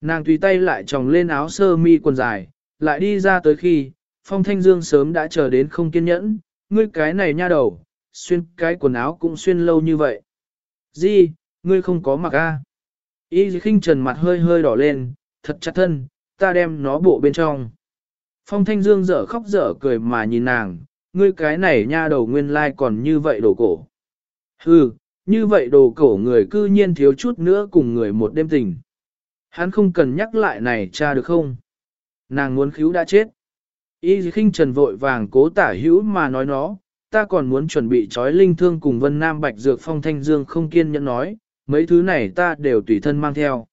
Nàng tùy tay lại tròng lên áo sơ mi quần dài, lại đi ra tới khi, phong thanh dương sớm đã chờ đến không kiên nhẫn, ngươi cái này nha đầu, xuyên cái quần áo cũng xuyên lâu như vậy. Di, ngươi không có mặc a? À? Y khinh trần mặt hơi hơi đỏ lên, thật chặt thân, ta đem nó bộ bên trong. Phong thanh dương dở khóc dở cười mà nhìn nàng, ngươi cái này nha đầu nguyên lai like còn như vậy đồ cổ. Hừ, như vậy đồ cổ người cư nhiên thiếu chút nữa cùng người một đêm tình. Hắn không cần nhắc lại này cha được không? Nàng muốn khíu đã chết. Y khinh trần vội vàng cố tả hữu mà nói nó, ta còn muốn chuẩn bị trói linh thương cùng Vân Nam Bạch Dược Phong Thanh Dương không kiên nhẫn nói, mấy thứ này ta đều tùy thân mang theo.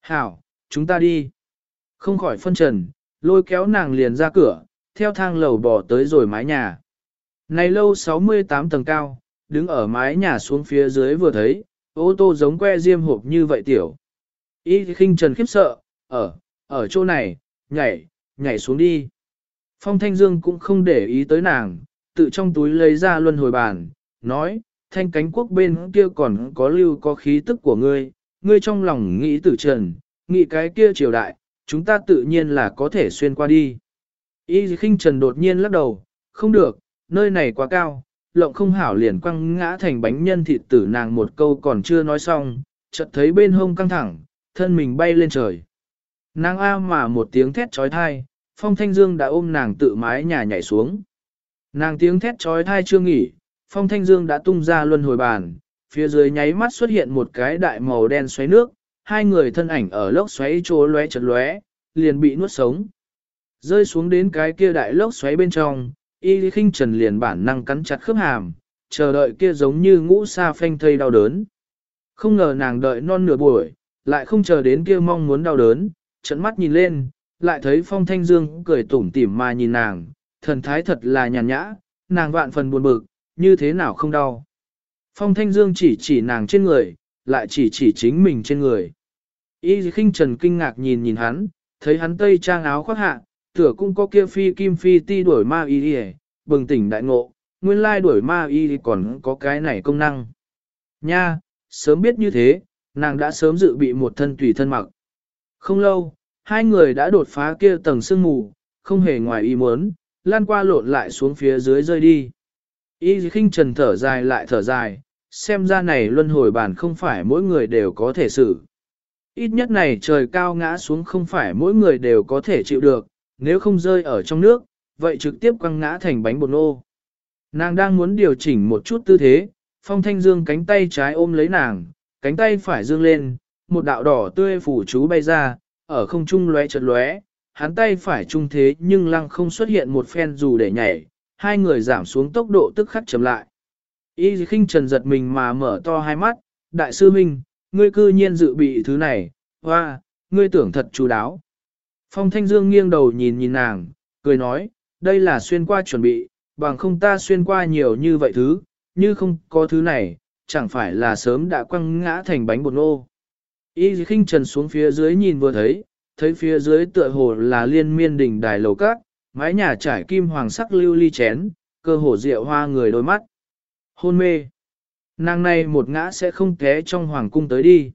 Hảo, chúng ta đi. Không khỏi phân trần, lôi kéo nàng liền ra cửa, theo thang lầu bỏ tới rồi mái nhà. Này lâu 68 tầng cao, đứng ở mái nhà xuống phía dưới vừa thấy, ô tô giống que diêm hộp như vậy tiểu. Y khinh trần khiếp sợ, ở, ở chỗ này, nhảy, nhảy xuống đi. Phong Thanh Dương cũng không để ý tới nàng, tự trong túi lấy ra luân hồi bàn, nói, thanh cánh quốc bên kia còn có lưu có khí tức của ngươi, ngươi trong lòng nghĩ tử trần, nghĩ cái kia triều đại, chúng ta tự nhiên là có thể xuyên qua đi. Y khinh trần đột nhiên lắc đầu, không được, nơi này quá cao, lộng không hảo liền quăng ngã thành bánh nhân thịt tử nàng một câu còn chưa nói xong, chợt thấy bên hông căng thẳng, thân mình bay lên trời. Nàng A mà một tiếng thét trói thai, phong thanh dương đã ôm nàng tự mái nhà nhảy xuống. Nàng tiếng thét trói thai chưa nghỉ, phong thanh dương đã tung ra luân hồi bàn, phía dưới nháy mắt xuất hiện một cái đại màu đen xoáy nước, hai người thân ảnh ở lốc xoáy trố lóe chật lóe, liền bị nuốt sống. Rơi xuống đến cái kia đại lốc xoáy bên trong, y khinh trần liền bản năng cắn chặt khớp hàm, chờ đợi kia giống như ngũ sa phanh thây đau đớn. Không ngờ nàng đợi non nửa buổi, lại không chờ đến kia mong muốn đau đớn, trận mắt nhìn lên, lại thấy phong thanh dương cười tủm tỉm mà nhìn nàng, thần thái thật là nhàn nhã, nàng vạn phần buồn bực, như thế nào không đau. Phong thanh dương chỉ chỉ nàng trên người, lại chỉ chỉ chính mình trên người. Y khinh trần kinh ngạc nhìn nhìn hắn, thấy hắn tây trang áo khoác hạ, tựa cũng có kia phi kim phi ti đuổi ma y đi bừng tỉnh đại ngộ, nguyên lai đuổi ma y còn có cái này công năng. Nha, sớm biết như thế, nàng đã sớm dự bị một thân tùy thân mặc. Không lâu, hai người đã đột phá kia tầng sương mù, không hề ngoài ý muốn, lan qua lộn lại xuống phía dưới rơi đi. Y khinh trần thở dài lại thở dài, xem ra này luân hồi bản không phải mỗi người đều có thể xử. Ít nhất này trời cao ngã xuống không phải mỗi người đều có thể chịu được, nếu không rơi ở trong nước, vậy trực tiếp quăng ngã thành bánh bột nô. Nàng đang muốn điều chỉnh một chút tư thế, phong thanh dương cánh tay trái ôm lấy nàng, cánh tay phải dương lên, một đạo đỏ tươi phủ chú bay ra, ở không trung lóe chật lóe, hắn tay phải trung thế nhưng lăng không xuất hiện một phen dù để nhảy, hai người giảm xuống tốc độ tức khắc chậm lại. Y khinh trần giật mình mà mở to hai mắt, đại sư minh, ngươi cư nhiên dự bị thứ này, hoa, ngươi tưởng thật chú đáo. Phong Thanh Dương nghiêng đầu nhìn nhìn nàng, cười nói, đây là xuyên qua chuẩn bị, bằng không ta xuyên qua nhiều như vậy thứ, như không có thứ này, chẳng phải là sớm đã quăng ngã thành bánh bột nô. Y khinh trần xuống phía dưới nhìn vừa thấy, thấy phía dưới tựa hồ là liên miên đỉnh đài lầu cát, mái nhà trải kim hoàng sắc lưu ly chén, cơ hồ rượu hoa người đôi mắt. Hôn mê. Nàng này một ngã sẽ không té trong hoàng cung tới đi.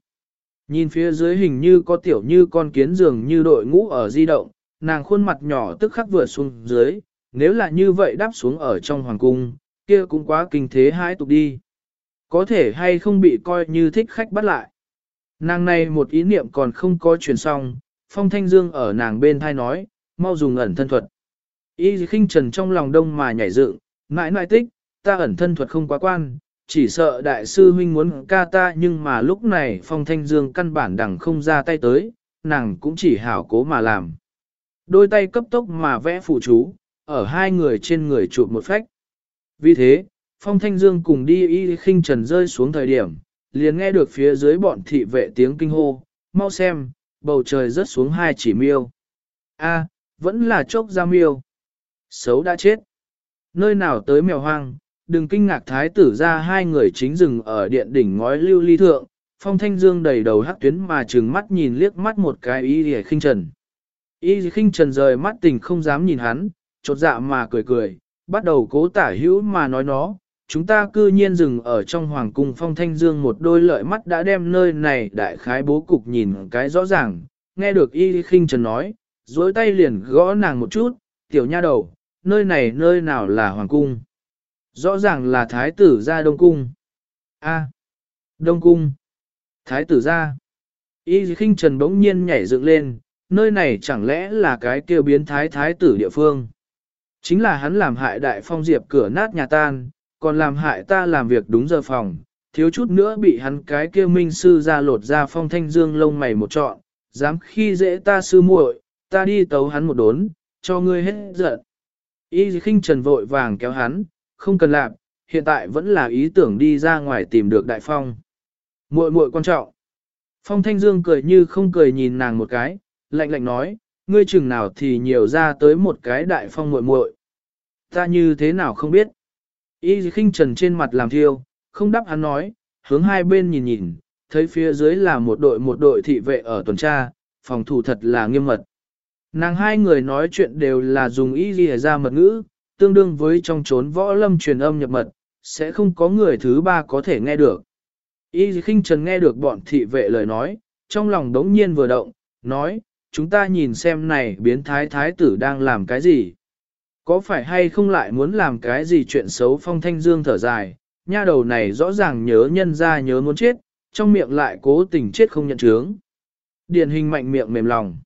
Nhìn phía dưới hình như có tiểu như con kiến dường như đội ngũ ở di động, nàng khuôn mặt nhỏ tức khắc vừa xuống dưới, nếu là như vậy đáp xuống ở trong hoàng cung, kia cũng quá kinh thế hãi tục đi. Có thể hay không bị coi như thích khách bắt lại. Nàng này một ý niệm còn không có truyền xong, phong thanh dương ở nàng bên thai nói, mau dùng ẩn thân thuật. Y khinh trần trong lòng đông mà nhảy dựng, mãi mãi tích, ta ẩn thân thuật không quá quan, chỉ sợ đại sư huynh muốn ca ta nhưng mà lúc này phong thanh dương căn bản đằng không ra tay tới, nàng cũng chỉ hảo cố mà làm. Đôi tay cấp tốc mà vẽ phụ chú, ở hai người trên người chụp một phách. Vì thế, phong thanh dương cùng đi y khinh trần rơi xuống thời điểm, liền nghe được phía dưới bọn thị vệ tiếng kinh hô, mau xem, bầu trời rớt xuống hai chỉ miêu. A, vẫn là chốc ra miêu. Xấu đã chết. Nơi nào tới mèo hoang, đừng kinh ngạc thái tử ra hai người chính rừng ở điện đỉnh ngói lưu ly thượng, phong thanh dương đầy đầu hắc tuyến mà trừng mắt nhìn liếc mắt một cái y hề khinh trần. Y khinh trần rời mắt tình không dám nhìn hắn, chột dạ mà cười cười, bắt đầu cố tả hữu mà nói nó, chúng ta cư nhiên dừng ở trong hoàng cung phong thanh dương một đôi lợi mắt đã đem nơi này đại khái bố cục nhìn cái rõ ràng, nghe được y khinh trần nói, dối tay liền gõ nàng một chút, tiểu nha đầu, nơi này nơi nào là hoàng cung. Rõ ràng là thái tử ra đông cung. A. đông cung. Thái tử ra. Y khinh trần bỗng nhiên nhảy dựng lên, nơi này chẳng lẽ là cái kêu biến thái thái tử địa phương. Chính là hắn làm hại đại phong diệp cửa nát nhà tan, còn làm hại ta làm việc đúng giờ phòng, thiếu chút nữa bị hắn cái kia minh sư ra lột ra phong thanh dương lông mày một trọn, dám khi dễ ta sư muội, ta đi tấu hắn một đốn, cho ngươi hết giận. Y khinh trần vội vàng kéo hắn, không cần làm, hiện tại vẫn là ý tưởng đi ra ngoài tìm được đại phong. Muội muội quan trọng. Phong thanh dương cười như không cười nhìn nàng một cái, lạnh lạnh nói, ngươi chừng nào thì nhiều ra tới một cái đại phong muội muội. Ta như thế nào không biết. Y khinh trần trên mặt làm thiêu, không đáp hắn nói, hướng hai bên nhìn nhìn, thấy phía dưới là một đội một đội thị vệ ở tuần tra, phòng thủ thật là nghiêm mật. Nàng hai người nói chuyện đều là dùng y ghi ra mật ngữ, tương đương với trong chốn võ lâm truyền âm nhập mật, sẽ không có người thứ ba có thể nghe được. Y khinh trần nghe được bọn thị vệ lời nói, trong lòng đống nhiên vừa động, nói, chúng ta nhìn xem này biến thái thái tử đang làm cái gì. Có phải hay không lại muốn làm cái gì chuyện xấu phong thanh dương thở dài, nha đầu này rõ ràng nhớ nhân ra nhớ muốn chết, trong miệng lại cố tình chết không nhận chướng. Điển hình mạnh miệng mềm lòng.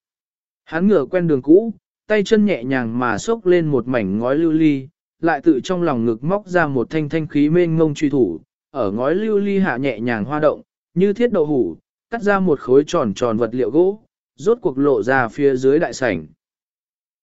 Hắn ngửa quen đường cũ, tay chân nhẹ nhàng mà xốc lên một mảnh ngói lưu ly, lại tự trong lòng ngực móc ra một thanh thanh khí mênh ngông truy thủ, ở ngói lưu ly hạ nhẹ nhàng hoa động, như thiết đậu hủ, cắt ra một khối tròn tròn vật liệu gỗ, rốt cuộc lộ ra phía dưới đại sảnh.